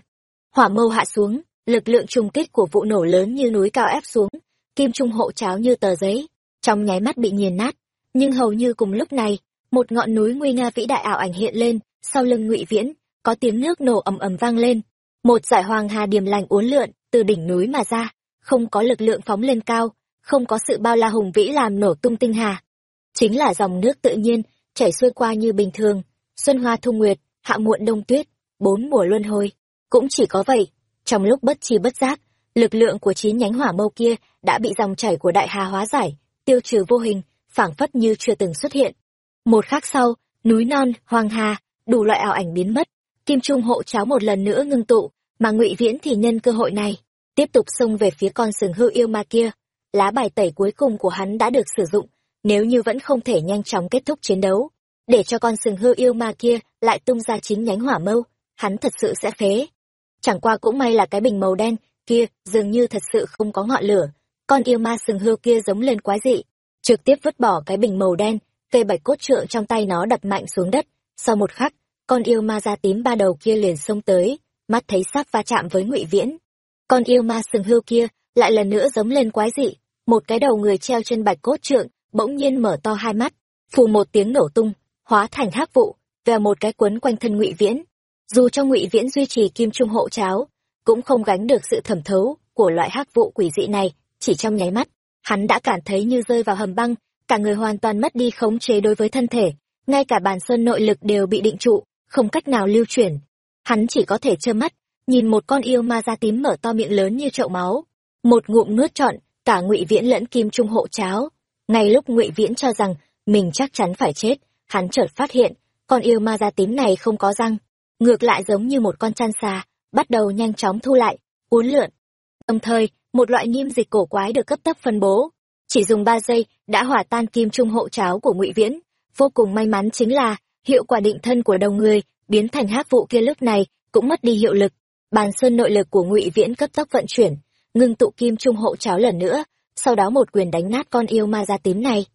Hỏa mâu hạ xuống, lực lượng trùng kích của vụ nổ lớn như núi cao ép xuống. Kim trung hộ cháo như tờ giấy. Trong nháy mắt bị nghiền nát. Nhưng hầu như cùng lúc này, một ngọn núi nguy nga vĩ đại ảo ảnh hiện lên. Sau lưng ngụy viễn, có tiếng nước nổ ầm ầm vang lên. Một giải hoàng hà điềm lành uốn lượn từ đỉnh núi mà ra không có lực lượng phóng lên cao, không có sự bao la hùng vĩ làm nổ tung tinh hà. Chính là dòng nước tự nhiên, chảy xuôi qua như bình thường. Xuân hoa thu nguyệt, hạ muộn đông tuyết, bốn mùa luân hồi. Cũng chỉ có vậy, trong lúc bất chi bất giác, lực lượng của chín nhánh hỏa mâu kia đã bị dòng chảy của đại hà hóa giải, tiêu trừ vô hình, phảng phất như chưa từng xuất hiện. Một khắc sau, núi non hoàng hà, đủ loại ảo ảnh biến mất. Kim trung hộ cháo một lần nữa ngưng tụ, mà ngụy viễn thì nhân cơ hội này tiếp tục xông về phía con sừng hư yêu ma kia. Lá bài tẩy cuối cùng của hắn đã được sử dụng, nếu như vẫn không thể nhanh chóng kết thúc chiến đấu. Để cho con sừng hư yêu ma kia lại tung ra chín nhánh hỏa mâu, hắn thật sự sẽ phế. Chẳng qua cũng may là cái bình màu đen kia dường như thật sự không có ngọn lửa. Con yêu ma sừng hươu kia giống lên quái dị, trực tiếp vứt bỏ cái bình màu đen, cây bạch cốt trượng trong tay nó đập mạnh xuống đất. Sau một khắc, con yêu ma da tím ba đầu kia liền xông tới, mắt thấy sắp va chạm với ngụy viễn con yêu ma sừng hươu kia lại lần nữa giống lên quái dị, một cái đầu người treo trên bạch cốt trượng bỗng nhiên mở to hai mắt, phù một tiếng nổ tung, hóa thành hắc vụ, vèo một cái quấn quanh thân ngụy viễn. Dù cho ngụy viễn duy trì kim trung hộ cháo, cũng không gánh được sự thẩm thấu của loại hắc vụ quỷ dị này, chỉ trong nháy mắt, hắn đã cảm thấy như rơi vào hầm băng, cả người hoàn toàn mất đi khống chế đối với thân thể, ngay cả bàn sơn nội lực đều bị định trụ, không cách nào lưu chuyển. Hắn chỉ có thể trơ mắt nhìn một con yêu ma da tím mở to miệng lớn như chậu máu. Một ngụm nuốt trọn, cả ngụy viễn lẫn kim trung hộ cháo. Ngay lúc ngụy viễn cho rằng mình chắc chắn phải chết, hắn chợt phát hiện, con yêu ma da tím này không có răng. Ngược lại giống như một con chăn xà, bắt đầu nhanh chóng thu lại, uốn lượn. Đồng thời, một loại niêm dịch cổ quái được cấp tốc phân bố. Chỉ dùng ba giây, đã hỏa tan kim trung hộ cháo của ngụy viễn. Vô cùng may mắn chính là, hiệu quả định thân của đầu người biến thành hắc vụ kia lúc này cũng mất đi hiệu lực bàn sơn nội lực của ngụy viễn cấp tốc vận chuyển, ngưng tụ kim trung hộ cháo lần nữa, sau đó một quyền đánh nát con yêu ma da tím này.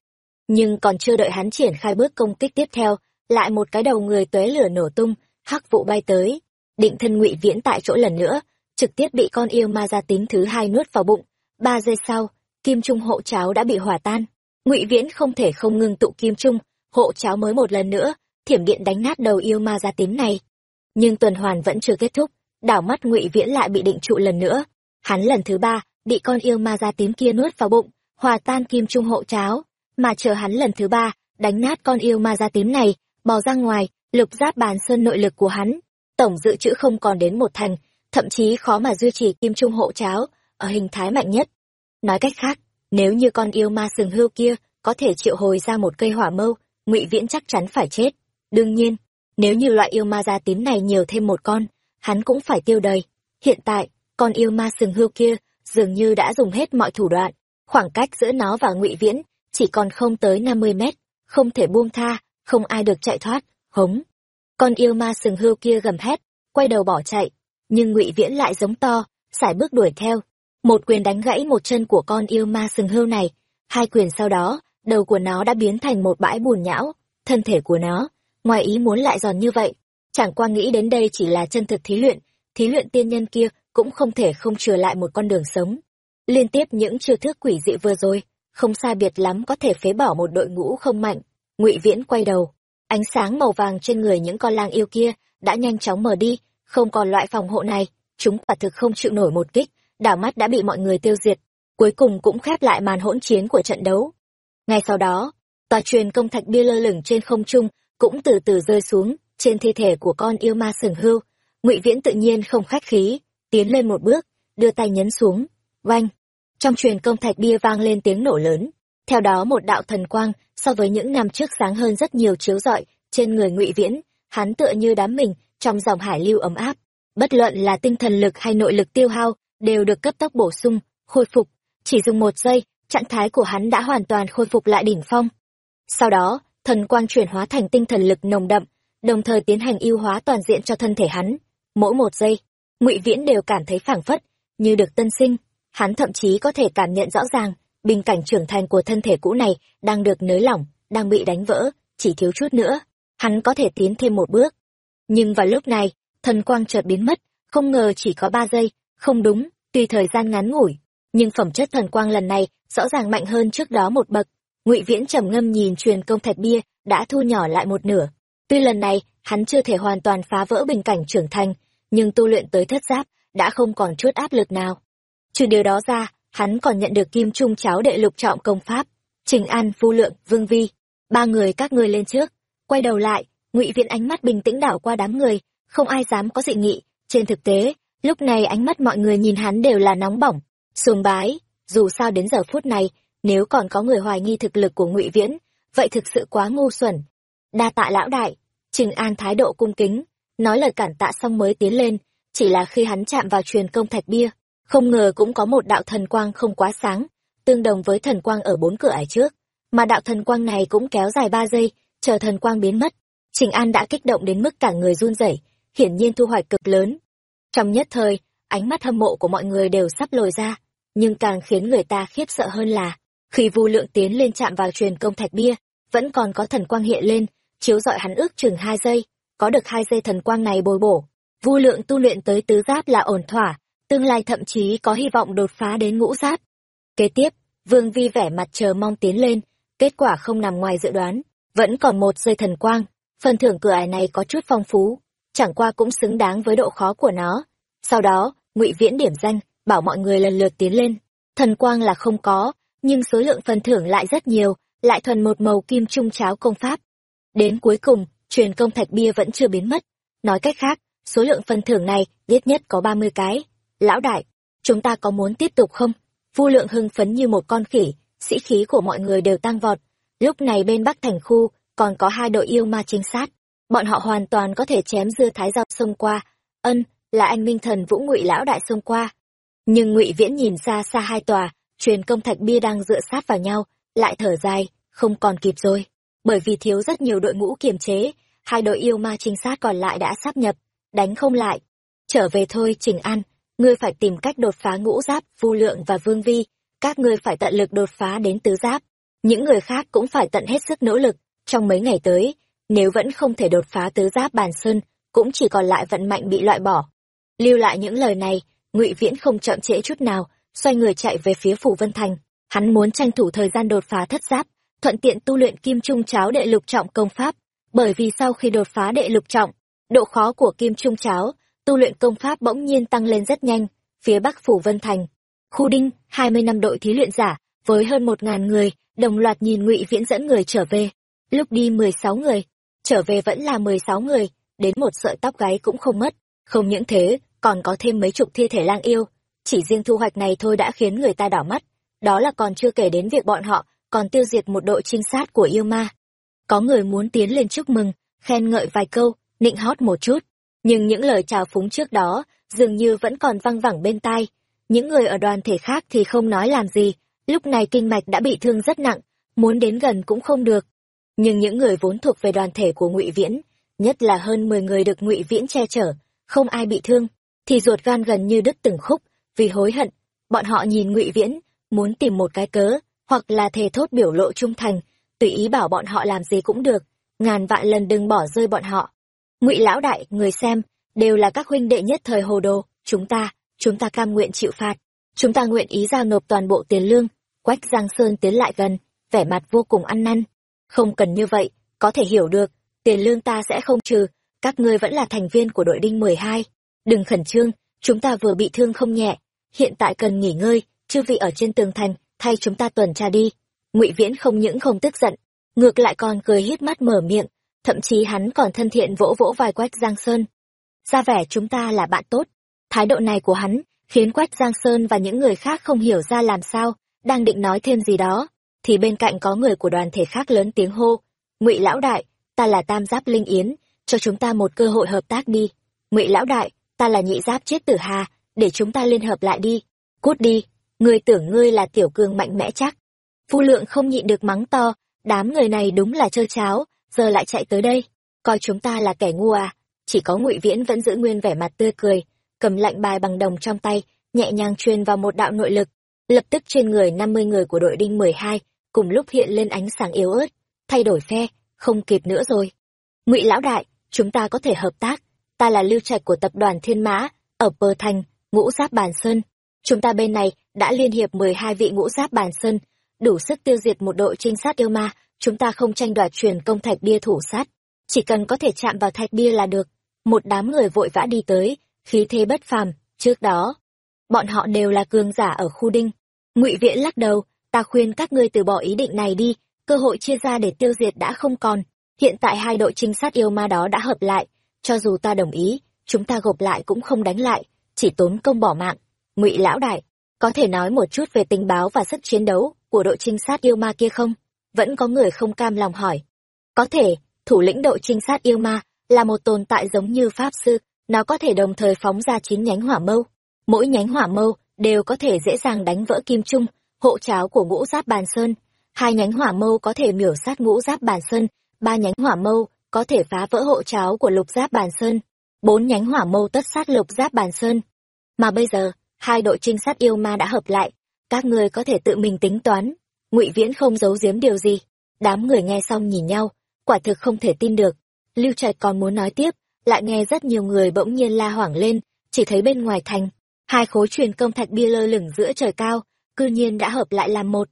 Nhưng còn chưa đợi hắn triển khai bước công kích tiếp theo, lại một cái đầu người tuế lửa nổ tung, hắc vụ bay tới. Định thân ngụy viễn tại chỗ lần nữa, trực tiếp bị con yêu ma da tím thứ hai nuốt vào bụng. Ba giây sau, kim trung hộ cháo đã bị hỏa tan. Ngụy viễn không thể không ngưng tụ kim trung, hộ cháo mới một lần nữa, thiểm điện đánh nát đầu yêu ma da tím này. Nhưng tuần hoàn vẫn chưa kết thúc đảo mắt ngụy viễn lại bị định trụ lần nữa. Hắn lần thứ ba bị con yêu ma da tím kia nuốt vào bụng, hòa tan kim trung hộ cháo. Mà chờ hắn lần thứ ba đánh nát con yêu ma da tím này, bò ra ngoài, lục giáp bàn sơn nội lực của hắn. Tổng dự trữ không còn đến một thành, thậm chí khó mà duy trì kim trung hộ cháo ở hình thái mạnh nhất. Nói cách khác, nếu như con yêu ma sừng hươu kia có thể triệu hồi ra một cây hỏa mâu, ngụy viễn chắc chắn phải chết. Đương nhiên, nếu như loại yêu ma da tím này nhiều thêm một con hắn cũng phải tiêu đời. Hiện tại, con yêu ma sừng hươu kia dường như đã dùng hết mọi thủ đoạn, khoảng cách giữa nó và ngụy viễn chỉ còn không tới năm mươi mét, không thể buông tha, không ai được chạy thoát, hống. Con yêu ma sừng hươu kia gầm hét, quay đầu bỏ chạy, nhưng ngụy viễn lại giống to, sải bước đuổi theo. Một quyền đánh gãy một chân của con yêu ma sừng hươu này, hai quyền sau đó, đầu của nó đã biến thành một bãi bùn nhão, thân thể của nó, ngoài ý muốn lại giòn như vậy chẳng qua nghĩ đến đây chỉ là chân thực thí luyện thí luyện tiên nhân kia cũng không thể không trừ lại một con đường sống. Liên tiếp những chiêu thức quỷ dị vừa rồi, không sai biệt lắm có thể phế bỏ một đội ngũ không mạnh. Ngụy viễn quay đầu, ánh sáng màu vàng trên người những con lang yêu kia đã nhanh chóng mở đi, không còn loại phòng hộ này. Chúng quả thực không chịu nổi một kích, đảo mắt đã bị mọi người tiêu diệt, cuối cùng cũng khép lại màn hỗn chiến của trận đấu. Ngay sau đó, tòa truyền công thạch bia lơ lửng trên không trung cũng từ từ rơi xuống trên thi thể của con yêu ma sừng hưu, ngụy viễn tự nhiên không khách khí, tiến lên một bước, đưa tay nhấn xuống, oanh. Trong truyền công thạch bia vang lên tiếng nổ lớn. Theo đó một đạo thần quang, so với những năm trước sáng hơn rất nhiều chiếu rọi trên người ngụy viễn, hắn tựa như đám mình trong dòng hải lưu ấm áp. Bất luận là tinh thần lực hay nội lực tiêu hao, đều được cấp tốc bổ sung, khôi phục. Chỉ dùng một giây, trạng thái của hắn đã hoàn toàn khôi phục lại đỉnh phong. Sau đó, thần quang chuyển hóa thành tinh thần lực nồng đậm đồng thời tiến hành ưu hóa toàn diện cho thân thể hắn. Mỗi một giây, ngụy viễn đều cảm thấy phảng phất như được tân sinh. Hắn thậm chí có thể cảm nhận rõ ràng, bình cảnh trưởng thành của thân thể cũ này đang được nới lỏng, đang bị đánh vỡ, chỉ thiếu chút nữa, hắn có thể tiến thêm một bước. Nhưng vào lúc này, thần quang chợt biến mất, không ngờ chỉ có ba giây, không đúng, tuy thời gian ngắn ngủi, nhưng phẩm chất thần quang lần này rõ ràng mạnh hơn trước đó một bậc. Ngụy viễn trầm ngâm nhìn truyền công thạch bia, đã thu nhỏ lại một nửa tuy lần này, hắn chưa thể hoàn toàn phá vỡ bình cảnh trưởng thành, nhưng tu luyện tới thất giáp, đã không còn chút áp lực nào. Trừ điều đó ra, hắn còn nhận được kim trung cháo đệ lục trọng công pháp, trình an phu lượng, vương vi. Ba người các ngươi lên trước, quay đầu lại, ngụy viễn ánh mắt bình tĩnh đảo qua đám người, không ai dám có dị nghị. Trên thực tế, lúc này ánh mắt mọi người nhìn hắn đều là nóng bỏng, sùng bái. Dù sao đến giờ phút này, nếu còn có người hoài nghi thực lực của ngụy viễn, vậy thực sự quá ngu xuẩn. Đa tạ lão đại trình an thái độ cung kính, nói lời cản tạ xong mới tiến lên, chỉ là khi hắn chạm vào truyền công thạch bia, không ngờ cũng có một đạo thần quang không quá sáng, tương đồng với thần quang ở bốn cửa ải trước, mà đạo thần quang này cũng kéo dài ba giây, chờ thần quang biến mất, trình an đã kích động đến mức cả người run rẩy, hiển nhiên thu hoạch cực lớn. Trong nhất thời, ánh mắt hâm mộ của mọi người đều sắp lồi ra, nhưng càng khiến người ta khiếp sợ hơn là, khi vu lượng tiến lên chạm vào truyền công thạch bia, vẫn còn có thần quang hiện lên chiếu dọi hắn ước chừng hai giây, có được hai giây thần quang này bồi bổ. Vu lượng tu luyện tới tứ giáp là ổn thỏa, tương lai thậm chí có hy vọng đột phá đến ngũ giáp. Kế tiếp, vương vi vẻ mặt chờ mong tiến lên, kết quả không nằm ngoài dự đoán, vẫn còn một giây thần quang, phần thưởng cửa ải này có chút phong phú, chẳng qua cũng xứng đáng với độ khó của nó. Sau đó, ngụy viễn điểm danh, bảo mọi người lần lượt tiến lên. Thần quang là không có, nhưng số lượng phần thưởng lại rất nhiều, lại thuần một màu kim trung cháo công pháp đến cuối cùng, truyền công thạch bia vẫn chưa biến mất. Nói cách khác, số lượng phần thưởng này ít nhất có ba mươi cái. Lão đại, chúng ta có muốn tiếp tục không? Vu lượng hưng phấn như một con khỉ, sĩ khí của mọi người đều tăng vọt. Lúc này bên bắc thành khu còn có hai đội yêu ma trinh sát. Bọn họ hoàn toàn có thể chém dưa thái rau xông qua. Ân, là anh minh thần vũ ngụy lão đại xông qua. Nhưng ngụy viễn nhìn xa xa hai tòa, truyền công thạch bia đang dựa sát vào nhau, lại thở dài, không còn kịp rồi bởi vì thiếu rất nhiều đội ngũ kiềm chế, hai đội yêu ma trinh sát còn lại đã sắp nhập, đánh không lại. Trở về thôi, trình an, ngươi phải tìm cách đột phá ngũ giáp, vu lượng và vương vi. Các ngươi phải tận lực đột phá đến tứ giáp. Những người khác cũng phải tận hết sức nỗ lực. Trong mấy ngày tới, nếu vẫn không thể đột phá tứ giáp bàn sơn, cũng chỉ còn lại vận mạnh bị loại bỏ. Lưu lại những lời này, ngụy viễn không chậm trễ chút nào, xoay người chạy về phía phủ vân thành. Hắn muốn tranh thủ thời gian đột phá thất giáp thuận tiện tu luyện kim trung cháo đệ lục trọng công pháp, bởi vì sau khi đột phá đệ lục trọng, độ khó của kim trung cháo, tu luyện công pháp bỗng nhiên tăng lên rất nhanh, phía bắc phủ vân thành. Khu đinh, hai mươi năm đội thí luyện giả, với hơn một ngàn người, đồng loạt nhìn ngụy viễn dẫn người trở về. Lúc đi mười sáu người, trở về vẫn là mười sáu người, đến một sợi tóc gáy cũng không mất. Không những thế, còn có thêm mấy chục thi thể lang yêu. Chỉ riêng thu hoạch này thôi đã khiến người ta đỏ mắt. Đó là còn chưa kể đến việc bọn họ còn tiêu diệt một đội trinh sát của yêu ma. Có người muốn tiến lên chúc mừng, khen ngợi vài câu, nịnh hót một chút. Nhưng những lời chào phúng trước đó dường như vẫn còn văng vẳng bên tai. Những người ở đoàn thể khác thì không nói làm gì, lúc này kinh mạch đã bị thương rất nặng, muốn đến gần cũng không được. Nhưng những người vốn thuộc về đoàn thể của ngụy viễn, nhất là hơn mười người được ngụy viễn che chở, không ai bị thương, thì ruột gan gần như đứt từng khúc, vì hối hận, bọn họ nhìn ngụy viễn, muốn tìm một cái cớ hoặc là thề thốt biểu lộ trung thành, tùy ý bảo bọn họ làm gì cũng được, ngàn vạn lần đừng bỏ rơi bọn họ. Ngụy lão đại, người xem, đều là các huynh đệ nhất thời hồ đồ, chúng ta chúng ta cam nguyện chịu phạt. Chúng ta nguyện ý giao nộp toàn bộ tiền lương, quách giang sơn tiến lại gần, vẻ mặt vô cùng ăn năn. Không cần như vậy, có thể hiểu được, tiền lương ta sẽ không trừ, các ngươi vẫn là thành viên của đội đinh mười hai. Đừng khẩn trương, chúng ta vừa bị thương không nhẹ, hiện tại cần nghỉ ngơi, chư vị ở trên tường thành thay chúng ta tuần tra đi. Ngụy viễn không những không tức giận, ngược lại còn cười hít mắt mở miệng, thậm chí hắn còn thân thiện vỗ vỗ vai quách giang sơn. Ra vẻ chúng ta là bạn tốt. Thái độ này của hắn khiến quách giang sơn và những người khác không hiểu ra làm sao, đang định nói thêm gì đó, thì bên cạnh có người của đoàn thể khác lớn tiếng hô, ngụy lão đại, ta là tam giáp linh yến, cho chúng ta một cơ hội hợp tác đi. Ngụy lão đại, ta là nhị giáp chết tử hà, để chúng ta liên hợp lại đi. Cút đi ngươi tưởng ngươi là tiểu cương mạnh mẽ chắc. Phu lượng không nhịn được mắng to, đám người này đúng là chơi cháo, giờ lại chạy tới đây. Coi chúng ta là kẻ ngu à. Chỉ có ngụy viễn vẫn giữ nguyên vẻ mặt tươi cười, cầm lạnh bài bằng đồng trong tay, nhẹ nhàng truyền vào một đạo nội lực. Lập tức trên người năm mươi người của đội đinh mười hai, cùng lúc hiện lên ánh sáng yếu ớt, thay đổi phe, không kịp nữa rồi. Ngụy lão đại, chúng ta có thể hợp tác. Ta là lưu trạch của tập đoàn thiên mã, ở pơ thành, ngũ giáp bàn sơn chúng ta bên này đã liên hiệp mười hai vị ngũ giáp bàn sơn, đủ sức tiêu diệt một đội trinh sát yêu ma, chúng ta không tranh đoạt truyền công thạch bia thủ sát. Chỉ cần có thể chạm vào thạch bia là được. Một đám người vội vã đi tới, khí thế bất phàm. Trước đó, bọn họ đều là cường giả ở khu đinh. Ngụy viễn lắc đầu, ta khuyên các ngươi từ bỏ ý định này đi. Cơ hội chia ra để tiêu diệt đã không còn. Hiện tại hai đội trinh sát yêu ma đó đã hợp lại. Cho dù ta đồng ý, chúng ta gộp lại cũng không đánh lại. Chỉ tốn công bỏ mạng ngụy lão đại, có thể nói một chút về tình báo và sức chiến đấu của đội trinh sát yêu ma kia không? Vẫn có người không cam lòng hỏi. Có thể, thủ lĩnh đội trinh sát yêu ma là một tồn tại giống như pháp sư, nó có thể đồng thời phóng ra chín nhánh hỏa mâu. Mỗi nhánh hỏa mâu đều có thể dễ dàng đánh vỡ kim trung, hộ cháo của ngũ giáp bàn sơn. Hai nhánh hỏa mâu có thể miểu sát ngũ giáp bàn sơn, ba nhánh hỏa mâu có thể phá vỡ hộ cháo của lục giáp bàn sơn. Bốn nhánh hỏa mâu tất sát lục giáp bàn sơn. Mà bây giờ hai đội trinh sát yêu ma đã hợp lại. Các ngươi có thể tự mình tính toán. Ngụy viễn không giấu giếm điều gì. Đám người nghe xong nhìn nhau, quả thực không thể tin được. Lưu trạch còn muốn nói tiếp, lại nghe rất nhiều người bỗng nhiên la hoảng lên, chỉ thấy bên ngoài thành, hai khối truyền công thạch bia lơ lửng giữa trời cao, cư nhiên đã hợp lại làm một.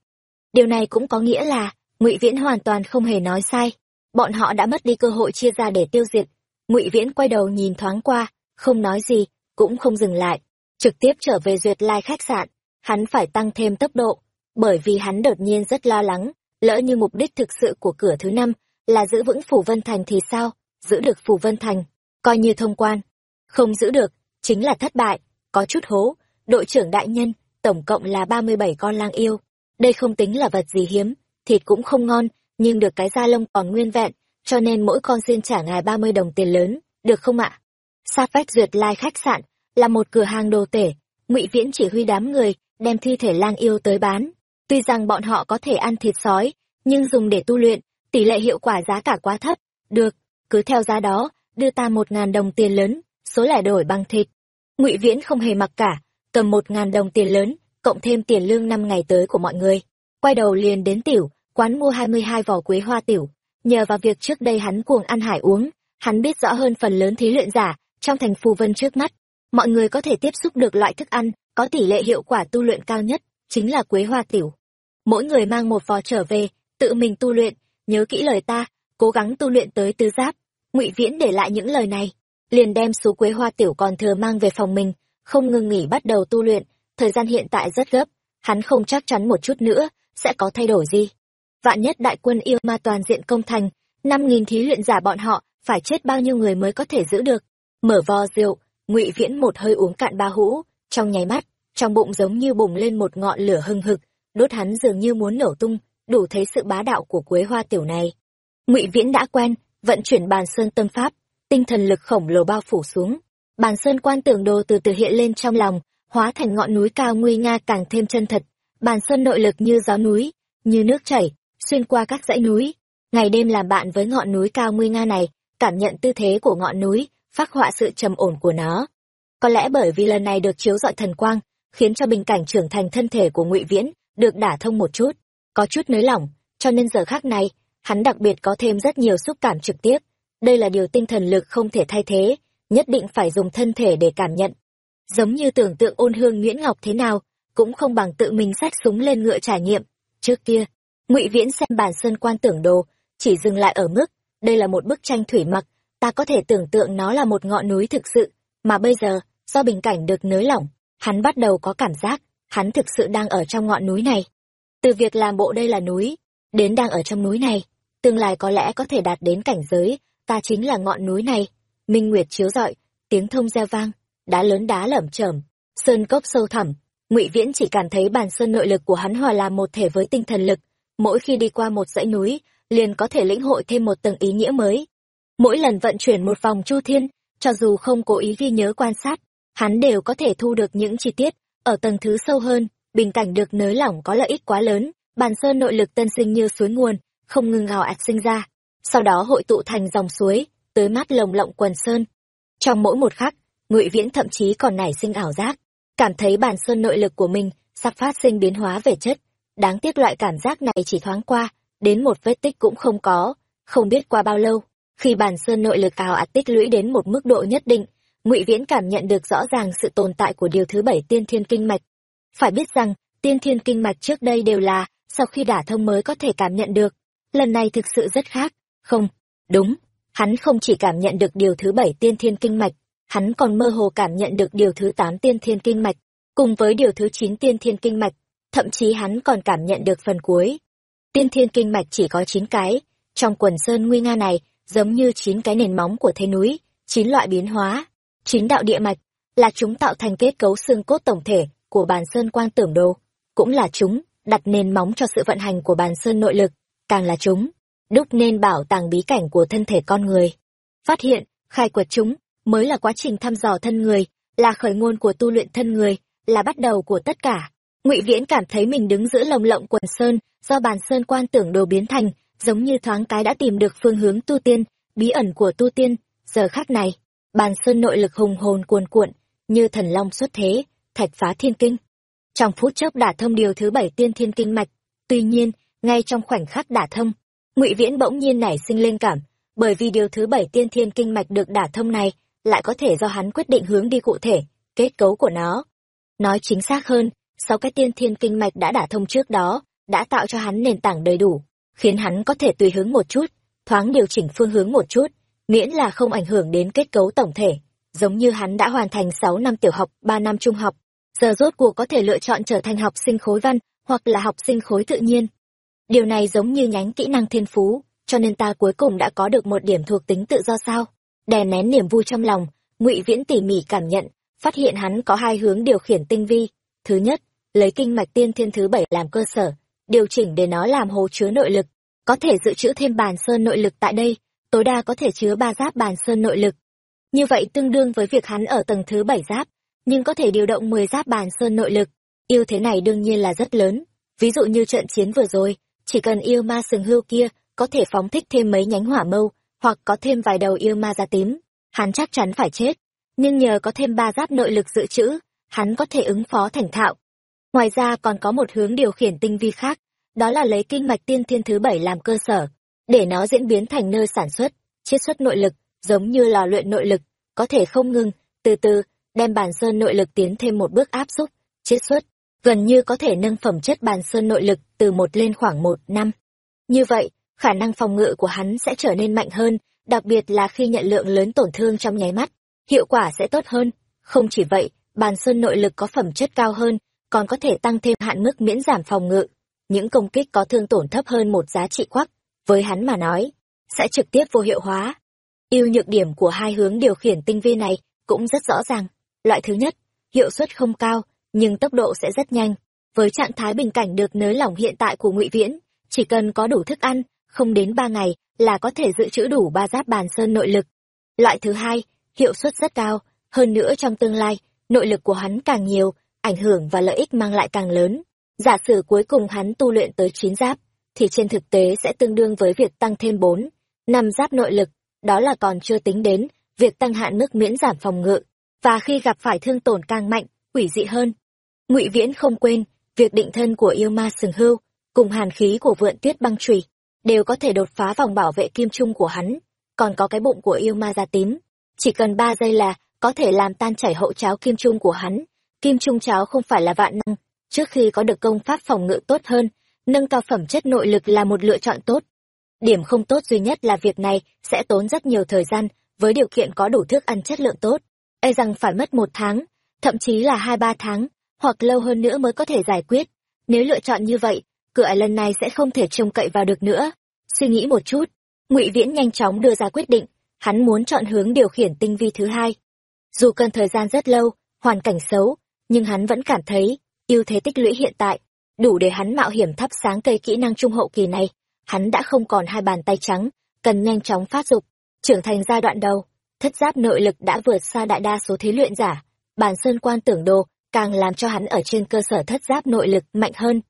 Điều này cũng có nghĩa là, ngụy viễn hoàn toàn không hề nói sai. Bọn họ đã mất đi cơ hội chia ra để tiêu diệt. Ngụy viễn quay đầu nhìn thoáng qua, không nói gì, cũng không dừng lại trực tiếp trở về duyệt lai khách sạn. Hắn phải tăng thêm tốc độ, bởi vì hắn đột nhiên rất lo lắng, lỡ như mục đích thực sự của cửa thứ năm là giữ vững phủ vân thành thì sao? Giữ được phủ vân thành, coi như thông quan. Không giữ được, chính là thất bại, có chút hố. Đội trưởng đại nhân, tổng cộng là ba mươi bảy con lang yêu. Đây không tính là vật gì hiếm, thịt cũng không ngon, nhưng được cái da lông còn nguyên vẹn, cho nên mỗi con xin trả ngài ba mươi đồng tiền lớn, được không ạ? Sa phách duyệt lai khách sạn là một cửa hàng đồ tể. Ngụy viễn chỉ huy đám người, đem thi thể lang yêu tới bán. Tuy rằng bọn họ có thể ăn thịt sói, nhưng dùng để tu luyện, tỷ lệ hiệu quả giá cả quá thấp. Được, cứ theo giá đó, đưa ta một ngàn đồng tiền lớn, số lẻ đổi bằng thịt. Ngụy viễn không hề mặc cả, cầm một ngàn đồng tiền lớn, cộng thêm tiền lương năm ngày tới của mọi người. Quay đầu liền đến tiểu, quán mua hai mươi hai vỏ quế hoa tiểu. Nhờ vào việc trước đây hắn cuồng ăn hải uống, hắn biết rõ hơn phần lớn thí luyện giả trong thành phù vân trước mắt mọi người có thể tiếp xúc được loại thức ăn, có tỷ lệ hiệu quả tu luyện cao nhất, chính là quế hoa tiểu. Mỗi người mang một vò trở về, tự mình tu luyện, nhớ kỹ lời ta, cố gắng tu luyện tới tứ giáp. Ngụy viễn để lại những lời này, liền đem số quế hoa tiểu còn thừa mang về phòng mình, không ngừng nghỉ bắt đầu tu luyện. Thời gian hiện tại rất gấp, hắn không chắc chắn một chút nữa sẽ có thay đổi gì. Vạn nhất đại quân yêu ma toàn diện công thành, năm nghìn thí luyện giả bọn họ phải chết bao nhiêu người mới có thể giữ được. Mở vò rượu ngụy viễn một hơi uống cạn ba hũ, trong nháy mắt, trong bụng giống như bùng lên một ngọn lửa hừng hực, đốt hắn dường như muốn nổ tung, đủ thấy sự bá đạo của quế hoa tiểu này. Ngụy viễn đã quen, vận chuyển bàn sơn tâm pháp, tinh thần lực khổng lồ bao phủ xuống. Bàn sơn quan tưởng đồ từ từ hiện lên trong lòng, hóa thành ngọn núi cao nguy nga càng thêm chân thật. Bàn sơn nội lực như gió núi, như nước chảy, xuyên qua các dãy núi. Ngày đêm làm bạn với ngọn núi cao nguy nga này, cảm nhận tư thế của ngọn núi phác họa sự trầm ổn của nó. Có lẽ bởi vì lần này được chiếu dọi thần quang, khiến cho bình cảnh trưởng thành thân thể của ngụy viễn được đả thông một chút, có chút nới lỏng, cho nên giờ khác này, hắn đặc biệt có thêm rất nhiều xúc cảm trực tiếp. Đây là điều tinh thần lực không thể thay thế, nhất định phải dùng thân thể để cảm nhận. Giống như tưởng tượng ôn hương nguyễn ngọc thế nào, cũng không bằng tự mình xách súng lên ngựa trải nghiệm. Trước kia, ngụy viễn xem bản sơn quan tưởng đồ, chỉ dừng lại ở mức, đây là một bức tranh thủy mặc ta có thể tưởng tượng nó là một ngọn núi thực sự, mà bây giờ, do bình cảnh được nới lỏng, hắn bắt đầu có cảm giác, hắn thực sự đang ở trong ngọn núi này. Từ việc làm bộ đây là núi, đến đang ở trong núi này, tương lai có lẽ có thể đạt đến cảnh giới, ta chính là ngọn núi này. Minh nguyệt chiếu rọi, tiếng thông reo vang, đá lớn đá lởm chởm, sơn cốc sâu thẳm. Ngụy viễn chỉ cảm thấy bàn sơn nội lực của hắn hòa làm một thể với tinh thần lực, mỗi khi đi qua một dãy núi, liền có thể lĩnh hội thêm một tầng ý nghĩa mới mỗi lần vận chuyển một vòng chu thiên, cho dù không cố ý ghi nhớ quan sát, hắn đều có thể thu được những chi tiết ở tầng thứ sâu hơn. Bình cảnh được nới lỏng có lợi ích quá lớn, bàn sơn nội lực tân sinh như suối nguồn, không ngừng gào ạt sinh ra. Sau đó hội tụ thành dòng suối, tới mát lồng lộng quần sơn. Trong mỗi một khắc, ngụy viễn thậm chí còn nảy sinh ảo giác, cảm thấy bàn sơn nội lực của mình sắp phát sinh biến hóa về chất. Đáng tiếc loại cảm giác này chỉ thoáng qua, đến một vết tích cũng không có, không biết qua bao lâu khi bàn sơn nội lực ảo ạt tích lũy đến một mức độ nhất định, ngụy viễn cảm nhận được rõ ràng sự tồn tại của điều thứ bảy tiên thiên kinh mạch. Phải biết rằng, tiên thiên kinh mạch trước đây đều là sau khi đả thông mới có thể cảm nhận được. Lần này thực sự rất khác. Không, đúng. Hắn không chỉ cảm nhận được điều thứ bảy tiên thiên kinh mạch, hắn còn mơ hồ cảm nhận được điều thứ tám tiên thiên kinh mạch, cùng với điều thứ chín tiên thiên kinh mạch, thậm chí hắn còn cảm nhận được phần cuối. Tiên thiên kinh mạch chỉ có chín cái, trong quần sơn nguy nga này giống như chín cái nền móng của thế núi, chín loại biến hóa, chín đạo địa mạch, là chúng tạo thành kết cấu xương cốt tổng thể của bàn sơn quang tưởng đồ, cũng là chúng đặt nền móng cho sự vận hành của bàn sơn nội lực, càng là chúng đúc nên bảo tàng bí cảnh của thân thể con người. Phát hiện, khai quật chúng mới là quá trình thăm dò thân người, là khởi nguồn của tu luyện thân người, là bắt đầu của tất cả. Ngụy viễn cảm thấy mình đứng giữa lồng lộng quần sơn do bàn sơn quan tưởng đồ biến thành giống như thoáng cái đã tìm được phương hướng tu tiên bí ẩn của tu tiên giờ khác này bàn sơn nội lực hùng hồn cuồn cuộn như thần long xuất thế, thạch phá thiên kinh. Trong phút chốc đả thông điều thứ bảy tiên thiên kinh mạch, tuy nhiên, ngay trong khoảnh khắc đả thông, Ngụy Viễn bỗng nhiên nảy sinh linh cảm, bởi vì điều thứ bảy tiên thiên kinh mạch được đả thông này lại có thể do hắn quyết định hướng đi cụ thể, kết cấu của nó. Nói chính xác hơn, sau cái tiên thiên kinh mạch đã đả thông trước đó, đã tạo cho hắn nền tảng đầy đủ, khiến hắn có thể tùy hướng một chút, thoáng điều chỉnh phương hướng một chút, miễn là không ảnh hưởng đến kết cấu tổng thể. Giống như hắn đã hoàn thành 6 năm tiểu học, 3 năm trung học, giờ rốt cuộc có thể lựa chọn trở thành học sinh khối văn, hoặc là học sinh khối tự nhiên. Điều này giống như nhánh kỹ năng thiên phú, cho nên ta cuối cùng đã có được một điểm thuộc tính tự do sao. Đè nén niềm vui trong lòng, ngụy Viễn tỉ mỉ cảm nhận, phát hiện hắn có hai hướng điều khiển tinh vi. Thứ nhất, lấy kinh mạch tiên thiên thứ bảy làm cơ sở, điều chỉnh để nó làm hồ chứa nội lực, có thể dự trữ thêm bàn sơn nội lực tại đây, tối đa có thể chứa ba giáp bàn sơn nội lực. Như vậy tương đương với việc hắn ở tầng thứ bảy giáp, nhưng có thể điều động 10 giáp bàn sơn nội lực. Yêu thế này đương nhiên là rất lớn. Ví dụ như trận chiến vừa rồi, chỉ cần yêu ma sừng hưu kia có thể phóng thích thêm mấy nhánh hỏa mâu, hoặc có thêm vài đầu yêu ma da tím, hắn chắc chắn phải chết. Nhưng nhờ có thêm ba giáp nội lực dự trữ, hắn có thể ứng phó thành thạo. Ngoài ra còn có một hướng điều khiển tinh vi khác, đó là lấy kinh mạch tiên thiên thứ bảy làm cơ sở, để nó diễn biến thành nơi sản xuất, chiết xuất nội lực, giống như lò luyện nội lực, có thể không ngừng, từ từ, đem bàn sơn nội lực tiến thêm một bước áp xúc, chiết xuất, gần như có thể nâng phẩm chất bàn sơn nội lực từ một lên khoảng một năm. Như vậy, khả năng phòng ngự của hắn sẽ trở nên mạnh hơn, đặc biệt là khi nhận lượng lớn tổn thương trong nháy mắt, hiệu quả sẽ tốt hơn. Không chỉ vậy, bàn sơn nội lực có phẩm chất cao hơn, còn có thể tăng thêm hạn mức miễn giảm phòng ngự. Những công kích có thương tổn thấp hơn một giá trị quắc, với hắn mà nói, sẽ trực tiếp vô hiệu hóa. ưu nhược điểm của hai hướng điều khiển tinh vi này cũng rất rõ ràng. Loại thứ nhất, hiệu suất không cao, nhưng tốc độ sẽ rất nhanh. Với trạng thái bình cảnh được nới lỏng hiện tại của ngụy Viễn, chỉ cần có đủ thức ăn, không đến ba ngày là có thể dự trữ đủ ba giáp bàn sơn nội lực. Loại thứ hai, hiệu suất rất cao, hơn nữa trong tương lai, nội lực của hắn càng nhiều, ảnh hưởng và lợi ích mang lại càng lớn. Giả sử cuối cùng hắn tu luyện tới chín giáp, thì trên thực tế sẽ tương đương với việc tăng thêm bốn, năm giáp nội lực, đó là còn chưa tính đến việc tăng hạn mức miễn giảm phòng ngự, và khi gặp phải thương tổn càng mạnh, quỷ dị hơn. Ngụy Viễn không quên việc định thân của yêu ma sừng hưu, cùng hàn khí của vượn tuyết băng trùy, đều có thể đột phá vòng bảo vệ kim trung của hắn, còn có cái bụng của yêu ma da tím, chỉ cần ba giây là có thể làm tan chảy hậu cháo kim trung của hắn. Kim trung cháo không phải là vạn năng, trước khi có được công pháp phòng ngự tốt hơn, nâng cao phẩm chất nội lực là một lựa chọn tốt. Điểm không tốt duy nhất là việc này sẽ tốn rất nhiều thời gian, với điều kiện có đủ thức ăn chất lượng tốt. E rằng phải mất một tháng, thậm chí là hai ba tháng, hoặc lâu hơn nữa mới có thể giải quyết. Nếu lựa chọn như vậy, cửa ải lần này sẽ không thể trông cậy vào được nữa. Suy nghĩ một chút, ngụy Viễn nhanh chóng đưa ra quyết định, hắn muốn chọn hướng điều khiển tinh vi thứ hai. Dù cần thời gian rất lâu, hoàn cảnh xấu, nhưng hắn vẫn cảm thấy, ưu thế tích lũy hiện tại, đủ để hắn mạo hiểm thắp sáng cây kỹ năng trung hậu kỳ này. Hắn đã không còn hai bàn tay trắng, cần nhanh chóng phát dục, trưởng thành giai đoạn đầu. Thất giáp nội lực đã vượt xa đại đa số thí luyện giả, bàn sơn quan tưởng đồ càng làm cho hắn ở trên cơ sở thất giáp nội lực mạnh hơn.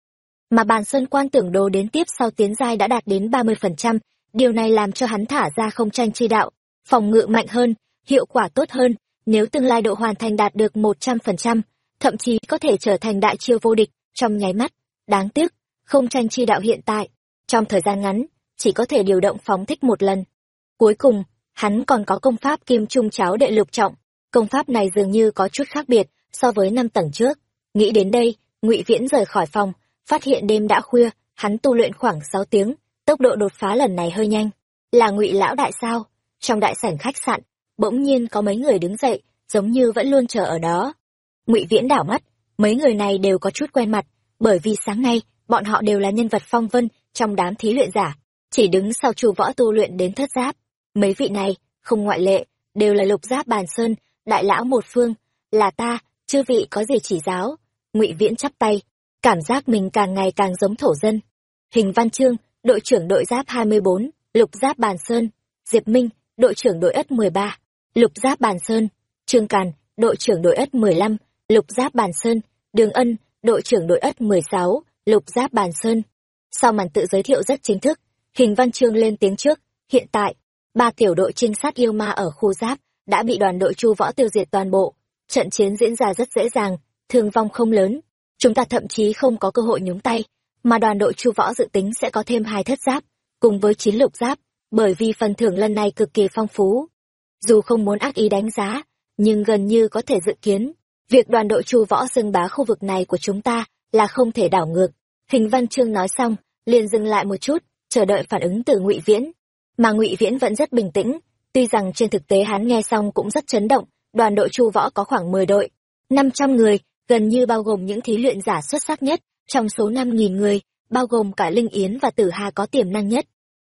Mà bàn sơn quan tưởng đồ đến tiếp sau tiến giai đã đạt đến 30%, điều này làm cho hắn thả ra không tranh chi đạo, phòng ngự mạnh hơn, hiệu quả tốt hơn, nếu tương lai độ hoàn thành đạt được 100%, thậm chí có thể trở thành đại chiêu vô địch trong nháy mắt. Đáng tiếc, không tranh chi đạo hiện tại, trong thời gian ngắn, chỉ có thể điều động phóng thích một lần. Cuối cùng, hắn còn có công pháp kim trung cháo đệ lục trọng. Công pháp này dường như có chút khác biệt so với năm tầng trước. Nghĩ đến đây, ngụy Viễn rời khỏi phòng, phát hiện đêm đã khuya, hắn tu luyện khoảng sáu tiếng, tốc độ đột phá lần này hơi nhanh. Là ngụy lão đại sao? Trong đại sảnh khách sạn, bỗng nhiên có mấy người đứng dậy, giống như vẫn luôn chờ ở đó. Ngụy Viễn đảo mắt, mấy người này đều có chút quen mặt, bởi vì sáng nay, bọn họ đều là nhân vật phong vân trong đám thí luyện giả, chỉ đứng sau chu võ tu luyện đến thất giáp. Mấy vị này, không ngoại lệ, đều là lục giáp bàn sơn, đại lão một phương, là ta, chư vị có gì chỉ giáo. Ngụy Viễn chắp tay, cảm giác mình càng ngày càng giống thổ dân. Hình Văn Trương, đội trưởng đội giáp 24, lục giáp bàn sơn, Diệp Minh, đội trưởng đội ất 13, lục giáp bàn sơn, Trương Càn, đội trưởng đội ất 15, lục giáp bàn sơn, Đường Ân, đội trưởng đội ất 16, lục giáp bàn sơn. Sau màn tự giới thiệu rất chính thức, Hình Văn Trương lên tiếng trước, hiện tại, ba tiểu đội trinh sát yêu ma ở khu giáp đã bị đoàn đội Chu Võ tiêu diệt toàn bộ. trận chiến diễn ra rất dễ dàng, thương vong không lớn. Chúng ta thậm chí không có cơ hội nhúng tay, mà đoàn đội chu võ dự tính sẽ có thêm hai thất giáp, cùng với chín lục giáp, bởi vì phần thưởng lần này cực kỳ phong phú. Dù không muốn ác ý đánh giá, nhưng gần như có thể dự kiến, việc đoàn đội chu võ xưng bá khu vực này của chúng ta là không thể đảo ngược. Hình Văn Chương nói xong, liền dừng lại một chút, chờ đợi phản ứng từ Ngụy Viễn. Mà Ngụy Viễn vẫn rất bình tĩnh, tuy rằng trên thực tế hắn nghe xong cũng rất chấn động, đoàn đội chu võ có khoảng 10 đội, 500 người, gần như bao gồm những thí luyện giả xuất sắc nhất, trong số 5.000 người, bao gồm cả Linh Yến và Tử Hà có tiềm năng nhất.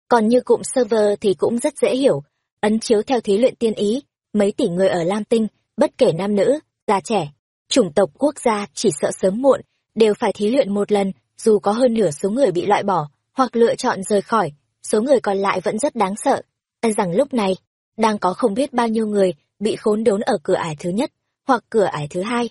Còn như cụm server thì cũng rất dễ hiểu, ấn chiếu theo thí luyện tiên ý, mấy tỷ người ở Lam Tinh, bất kể nam nữ, già trẻ, chủng tộc quốc gia chỉ sợ sớm muộn, đều phải thí luyện một lần, dù có hơn nửa số người bị loại bỏ, hoặc lựa chọn rời khỏi, số người còn lại vẫn rất đáng sợ. Anh rằng lúc này, đang có không biết bao nhiêu người bị khốn đốn ở cửa ải thứ nhất, hoặc cửa ải thứ hai.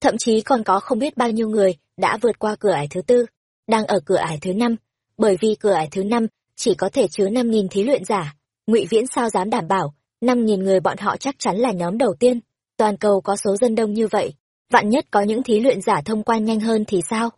Thậm chí còn có không biết bao nhiêu người đã vượt qua cửa ải thứ tư, đang ở cửa ải thứ năm, bởi vì cửa ải thứ năm chỉ có thể chứa năm nghìn thí luyện giả. Ngụy Viễn sao dám đảm bảo, năm nghìn người bọn họ chắc chắn là nhóm đầu tiên. Toàn cầu có số dân đông như vậy, vạn nhất có những thí luyện giả thông quan nhanh hơn thì sao?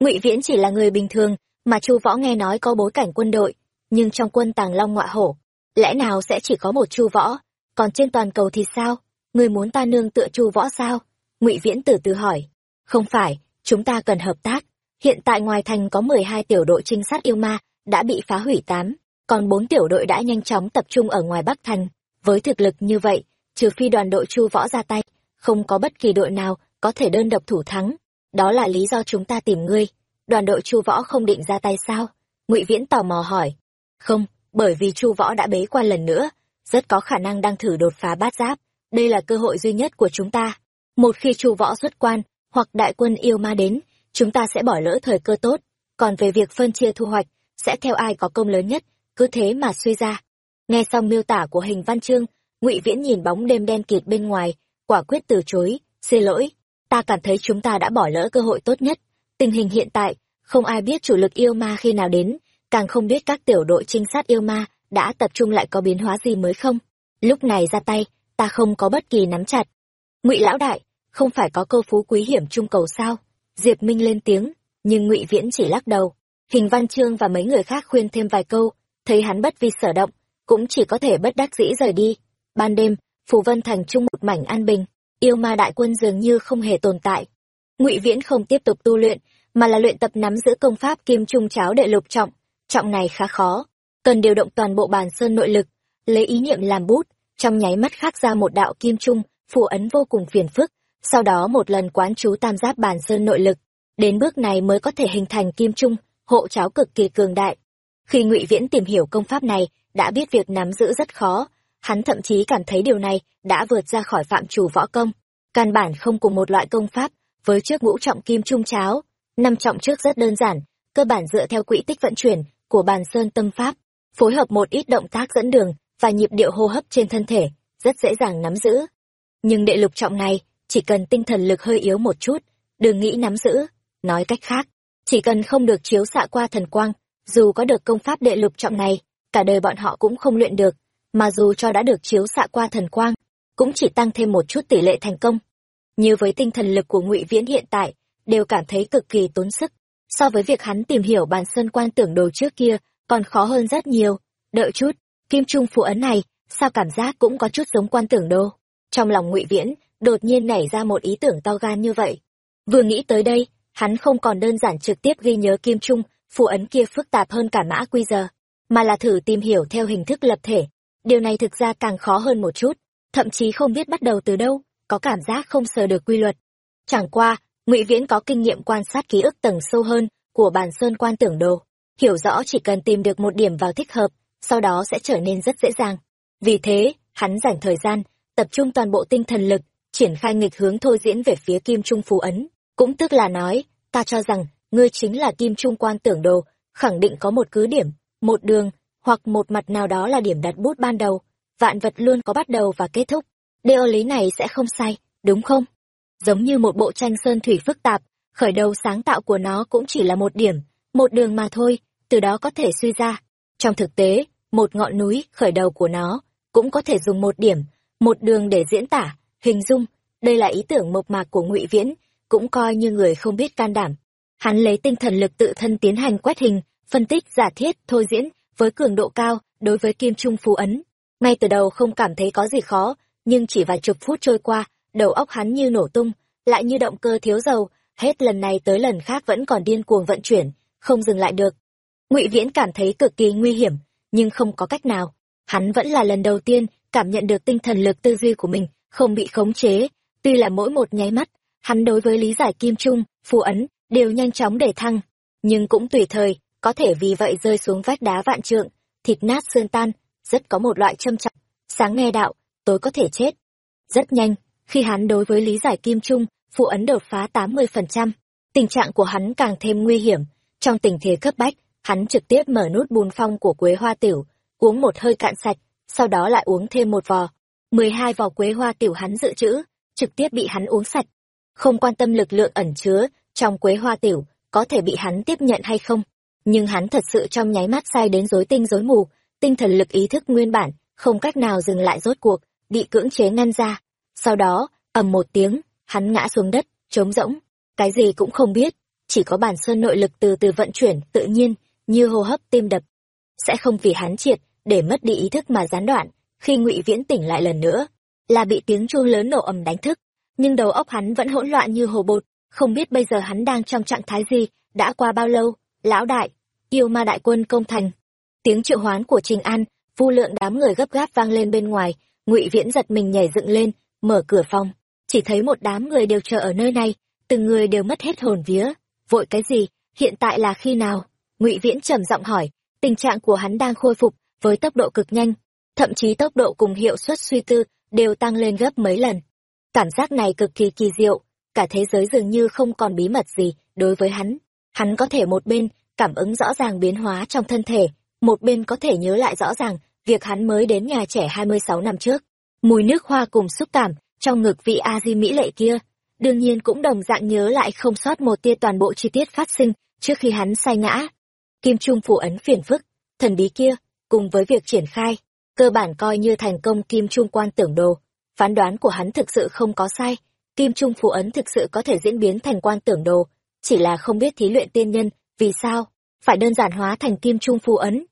Ngụy Viễn chỉ là người bình thường, mà Chu Võ nghe nói có bối cảnh quân đội, nhưng trong quân Tàng Long ngọa hổ, lẽ nào sẽ chỉ có một Chu Võ, còn trên toàn cầu thì sao? Người muốn ta nương tựa Chu Võ sao? Ngụy Viễn từ từ hỏi. Không phải, chúng ta cần hợp tác. Hiện tại ngoài thành có mười hai tiểu đội trinh sát yêu ma, đã bị phá hủy tám, còn bốn tiểu đội đã nhanh chóng tập trung ở ngoài Bắc Thành. Với thực lực như vậy, trừ phi đoàn đội Chu Võ ra tay, không có bất kỳ đội nào có thể đơn độc thủ thắng. Đó là lý do chúng ta tìm ngươi. Đoàn đội Chu Võ không định ra tay sao? Ngụy Viễn tò mò hỏi. Không, bởi vì Chu Võ đã bế quan lần nữa, rất có khả năng đang thử đột phá bát giáp. Đây là cơ hội duy nhất của chúng ta. Một khi Chu Võ xuất quan, hoặc đại quân yêu ma đến, chúng ta sẽ bỏ lỡ thời cơ tốt. Còn về việc phân chia thu hoạch, sẽ theo ai có công lớn nhất, cứ thế mà suy ra. Nghe xong miêu tả của hình văn chương, Ngụy Viễn nhìn bóng đêm đen kịt bên ngoài, quả quyết từ chối, xin lỗi, ta cảm thấy chúng ta đã bỏ lỡ cơ hội tốt nhất. Tình hình hiện tại, không ai biết chủ lực yêu ma khi nào đến, càng không biết các tiểu đội trinh sát yêu ma đã tập trung lại có biến hóa gì mới không. Lúc này ra tay, ta không có bất kỳ nắm chặt. Ngụy lão đại, không phải có câu phú quý hiểm trung cầu sao? Diệp Minh lên tiếng, nhưng Ngụy Viễn chỉ lắc đầu. Hình Văn Chương và mấy người khác khuyên thêm vài câu, thấy hắn bất vi sở động, cũng chỉ có thể bất đắc dĩ rời đi. Ban đêm, Phù Vân Thành trung một mảnh an bình, yêu ma đại quân dường như không hề tồn tại. Ngụy Viễn không tiếp tục tu luyện, mà là luyện tập nắm giữ công pháp kim trung cháo đệ lục trọng. Trọng này khá khó, cần điều động toàn bộ bàn sơn nội lực, lấy ý niệm làm bút, trong nháy mắt khắc ra một đạo kim trung, phù ấn vô cùng phiền phức, sau đó một lần quán chú tam giáp bàn sơn nội lực, đến bước này mới có thể hình thành kim trung, hộ cháo cực kỳ cường đại. Khi Ngụy Viễn tìm hiểu công pháp này, đã biết việc nắm giữ rất khó, hắn thậm chí cảm thấy điều này đã vượt ra khỏi phạm chủ võ công. Căn bản không cùng một loại công pháp, với trước ngũ trọng kim trung cháo, năm trọng trước rất đơn giản, cơ bản dựa theo quỹ tích vận chuyển của bàn sơn tâm pháp, phối hợp một ít động tác dẫn đường và nhịp điệu hô hấp trên thân thể, rất dễ dàng nắm giữ. Nhưng đệ lục trọng này, chỉ cần tinh thần lực hơi yếu một chút, đừng nghĩ nắm giữ. Nói cách khác, chỉ cần không được chiếu xạ qua thần quang, dù có được công pháp đệ lục trọng này, cả đời bọn họ cũng không luyện được, mà dù cho đã được chiếu xạ qua thần quang, cũng chỉ tăng thêm một chút tỷ lệ thành công. Như với tinh thần lực của ngụy Viễn hiện tại, đều cảm thấy cực kỳ tốn sức. So với việc hắn tìm hiểu bàn sơn quan tưởng đồ trước kia, còn khó hơn rất nhiều. Đợi chút, kim trung phụ ấn này, sao cảm giác cũng có chút giống quan tưởng đồ. Trong lòng ngụy Viễn, đột nhiên nảy ra một ý tưởng to gan như vậy. Vừa nghĩ tới đây, hắn không còn đơn giản trực tiếp ghi nhớ kim trung, phù ấn kia phức tạp hơn cả mã quy giờ, mà là thử tìm hiểu theo hình thức lập thể. Điều này thực ra càng khó hơn một chút, thậm chí không biết bắt đầu từ đâu, có cảm giác không sờ được quy luật. Chẳng qua, Ngụy Viễn có kinh nghiệm quan sát ký ức tầng sâu hơn của bản sơn quan tưởng đồ, hiểu rõ chỉ cần tìm được một điểm vào thích hợp, sau đó sẽ trở nên rất dễ dàng. Vì thế, hắn dành thời gian, tập trung toàn bộ tinh thần lực, triển khai nghịch hướng thôi diễn về phía kim trung phù ấn cũng tức là nói ta cho rằng ngươi chính là kim trung quan tưởng đồ khẳng định có một cứ điểm một đường hoặc một mặt nào đó là điểm đặt bút ban đầu, vạn vật luôn có bắt đầu và kết thúc. Điều lý này sẽ không sai, đúng không? Giống như một bộ tranh sơn thủy phức tạp, khởi đầu sáng tạo của nó cũng chỉ là một điểm, một đường mà thôi, từ đó có thể suy ra. Trong thực tế, một ngọn núi khởi đầu của nó cũng có thể dùng một điểm, một đường để diễn tả, hình dung. Đây là ý tưởng mộc mạc của ngụy viễn, cũng coi như người không biết can đảm. Hắn lấy tinh thần lực tự thân tiến hành quét hình, phân tích, giả thiết, thôi diễn với cường độ cao, đối với kim trung phú ấn. Ngay từ đầu không cảm thấy có gì khó, nhưng chỉ vài chục phút trôi qua, đầu óc hắn như nổ tung, lại như động cơ thiếu dầu. Hết lần này tới lần khác vẫn còn điên cuồng vận chuyển, không dừng lại được. Ngụy viễn cảm thấy cực kỳ nguy hiểm, nhưng không có cách nào. Hắn vẫn là lần đầu tiên cảm nhận được tinh thần lực tư duy của mình không bị khống chế. Tuy là mỗi một nháy mắt, hắn đối với lý giải kim trung phù ấn đều nhanh chóng để thăng, nhưng cũng tùy thời có thể vì vậy rơi xuống vách đá vạn trượng, thịt nát xương tan, rất có một loại châm trọng. Sáng nghe đạo tối có thể chết. Rất nhanh, khi hắn đối với lý giải kim trung, phụ ấn đột phá tám mươi phần trăm, tình trạng của hắn càng thêm nguy hiểm. Trong tình thế cấp bách, hắn trực tiếp mở nút bùn phong của quế hoa tiểu, uống một hơi cạn sạch, sau đó lại uống thêm một vò. mười hai vò quế hoa tiểu hắn dự trữ, trực tiếp bị hắn uống sạch. Không quan tâm lực lượng ẩn chứa trong quế hoa tiểu, có thể bị hắn tiếp nhận hay không? Nhưng hắn thật sự trong nháy mắt say đến rối tinh rối mù, tinh thần lực ý thức nguyên bản, không cách nào dừng lại rốt cuộc, bị cưỡng chế ngăn ra. Sau đó, ầm một tiếng, hắn ngã xuống đất, trống rỗng. Cái gì cũng không biết, chỉ có bản sơn nội lực từ từ vận chuyển, tự nhiên, như hô hấp tim đập. Sẽ không vì hắn triệt, để mất đi ý thức mà gián đoạn, khi ngụy viễn tỉnh lại lần nữa, là bị tiếng chuông lớn nổ ầm đánh thức. Nhưng đầu óc hắn vẫn hỗn loạn như hồ bột, không biết bây giờ hắn đang trong trạng thái gì, đã qua bao lâu lão đại, yêu ma đại quân công thành. Tiếng triệu hoán của trình an, vu lượng đám người gấp gáp vang lên bên ngoài. Ngụy viễn giật mình nhảy dựng lên, mở cửa phòng. Chỉ thấy một đám người đều chờ ở nơi này, từng người đều mất hết hồn vía. Vội cái gì, hiện tại là khi nào? Ngụy viễn trầm giọng hỏi, tình trạng của hắn đang khôi phục với tốc độ cực nhanh, thậm chí tốc độ cùng hiệu suất suy tư đều tăng lên gấp mấy lần. Cảm giác này cực kỳ kỳ diệu, cả thế giới dường như không còn bí mật gì đối với hắn hắn có thể một bên cảm ứng rõ ràng biến hóa trong thân thể một bên có thể nhớ lại rõ ràng việc hắn mới đến nhà trẻ 26 năm trước. Mùi nước hoa cùng xúc cảm trong ngực vị A Di Mỹ lệ kia, đương nhiên cũng đồng dạng nhớ lại không sót một tia toàn bộ chi tiết phát sinh trước khi hắn say ngã. Kim Trung phủ ấn phiền phức, thần bí kia, cùng với việc triển khai, cơ bản coi như thành công Kim Trung quan tưởng đồ. Phán đoán của hắn thực sự không có sai, Kim Trung phủ ấn thực sự có thể diễn biến thành quan tưởng đồ, chỉ là không biết thí luyện tiên nhân, vì sao, phải đơn giản hóa thành Kim Trung phù ấn.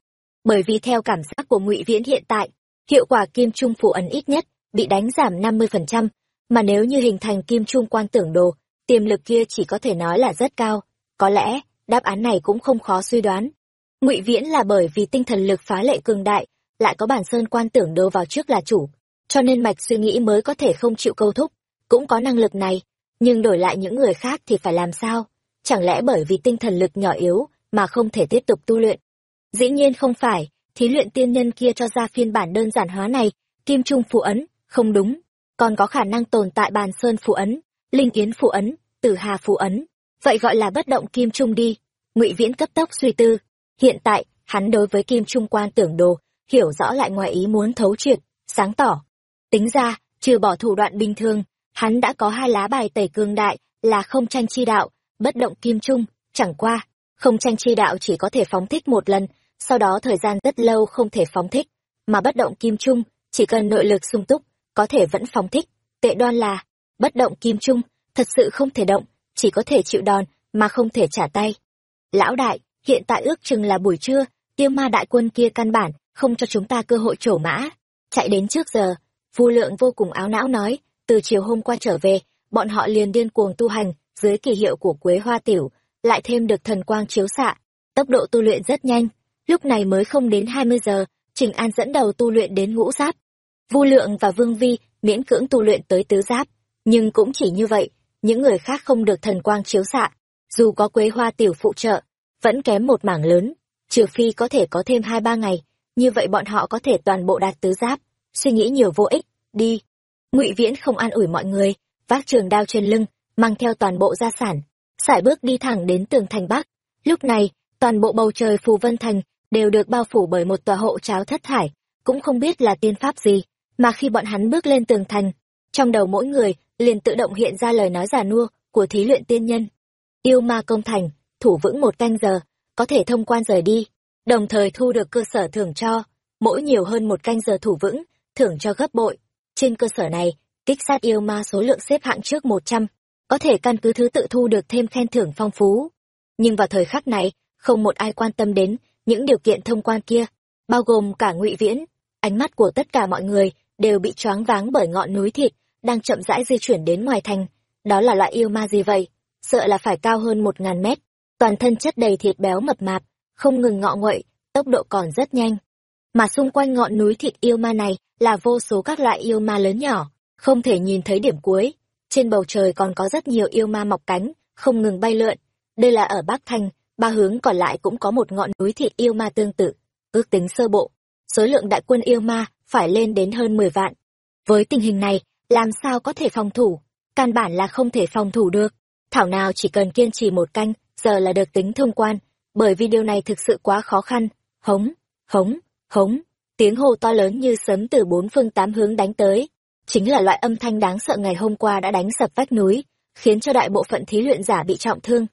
Bởi vì theo cảm giác của ngụy viễn hiện tại hiệu quả kim trung phù ấn ít nhất bị đánh giảm năm mươi phần trăm mà nếu như hình thành kim trung quan tưởng đồ tiềm lực kia chỉ có thể nói là rất cao. Có lẽ đáp án này cũng không khó suy đoán. Ngụy viễn là bởi vì tinh thần lực phá lệ cường đại lại có bản sơn quan tưởng đồ vào trước là chủ cho nên mạch suy nghĩ mới có thể không chịu câu thúc cũng có năng lực này. Nhưng đổi lại những người khác thì phải làm sao? Chẳng lẽ bởi vì tinh thần lực nhỏ yếu mà không thể tiếp tục tu luyện Dĩ nhiên không phải, thí luyện tiên nhân kia cho ra phiên bản đơn giản hóa này, kim trung phụ ấn, không đúng, còn có khả năng tồn tại bàn sơn phụ ấn, linh yến phụ ấn, tử hà phụ ấn, vậy gọi là bất động kim trung đi. Ngụy Viễn cấp tốc suy tư, hiện tại, hắn đối với kim trung quan tưởng đồ, hiểu rõ lại ngoài ý muốn thấu triệt, sáng tỏ. Tính ra, trừ bỏ thủ đoạn bình thường, hắn đã có hai lá bài tẩy cương đại, là không tranh chi đạo, bất động kim trung, chẳng qua, không tranh chi đạo chỉ có thể phóng thích một lần, sau đó thời gian rất lâu không thể phóng thích, mà bất động kim trung, chỉ cần nội lực sung túc, có thể vẫn phóng thích. Tệ đoan là, bất động kim trung, thật sự không thể động, chỉ có thể chịu đòn, mà không thể trả tay. Lão đại, hiện tại ước chừng là buổi trưa, tiêu ma đại quân kia căn bản, không cho chúng ta cơ hội trổ mã. Chạy đến trước giờ, Vu lượng vô cùng áo não nói, từ chiều hôm qua trở về, bọn họ liền điên cuồng tu hành, dưới kỳ hiệu của Quế Hoa Tiểu, lại thêm được thần quang chiếu xạ, tốc độ tu luyện rất nhanh, lúc này mới không đến hai mươi giờ, Trình An dẫn đầu tu luyện đến ngũ giáp. Vu Lượng và Vương Vi miễn cưỡng tu luyện tới tứ giáp, nhưng cũng chỉ như vậy, những người khác không được thần quang chiếu xạ, dù có quế hoa tiểu phụ trợ, vẫn kém một mảng lớn, trừ phi có thể có thêm hai ba ngày, như vậy bọn họ có thể toàn bộ đạt tứ giáp, suy nghĩ nhiều vô ích, đi. Ngụy Viễn không an ủi mọi người, vác trường đao trên lưng, mang theo toàn bộ gia sản, sải bước đi thẳng đến tường thành bắc. Lúc này toàn bộ bầu trời phù vân thành đều được bao phủ bởi một tòa hộ cháo thất thải cũng không biết là tiên pháp gì mà khi bọn hắn bước lên tường thành trong đầu mỗi người liền tự động hiện ra lời nói giả nua của thí luyện tiên nhân. Yêu ma công thành thủ vững một canh giờ có thể thông quan rời đi đồng thời thu được cơ sở thưởng cho mỗi nhiều hơn một canh giờ thủ vững thưởng cho gấp bội. Trên cơ sở này kích sát yêu ma số lượng xếp hạng trước một trăm có thể căn cứ thứ tự thu được thêm khen thưởng phong phú. Nhưng vào thời khắc này, không một ai quan tâm đến những điều kiện thông quan kia, bao gồm cả ngụy Viễn. Ánh mắt của tất cả mọi người đều bị choáng váng bởi ngọn núi thịt đang chậm rãi di chuyển đến ngoài thành. Đó là loại yêu ma gì vậy? Sợ là phải cao hơn một ngàn mét, toàn thân chất đầy thịt béo mập mạp, không ngừng ngọ nguậy, tốc độ còn rất nhanh. Mà xung quanh ngọn núi thịt yêu ma này là vô số các loại yêu ma lớn nhỏ, không thể nhìn thấy điểm cuối. Trên bầu trời còn có rất nhiều yêu ma mọc cánh, không ngừng bay lượn. Đây là ở Bắc Thành, ba hướng còn lại cũng có một ngọn núi thịt yêu ma tương tự. Ước tính sơ bộ, số lượng đại quân yêu ma phải lên đến hơn 10 vạn. Với tình hình này, làm sao có thể phòng thủ? Căn bản là không thể phòng thủ được. Thảo nào chỉ cần kiên trì một canh, giờ là được tính thông quan, bởi vì điều này thực sự quá khó khăn. Hống, hống, hống, tiếng hô to lớn như sấm từ bốn phương tám hướng đánh tới. Chính là loại âm thanh đáng sợ ngày hôm qua đã đánh sập vách núi, khiến cho đại bộ phận thí luyện giả bị trọng thương.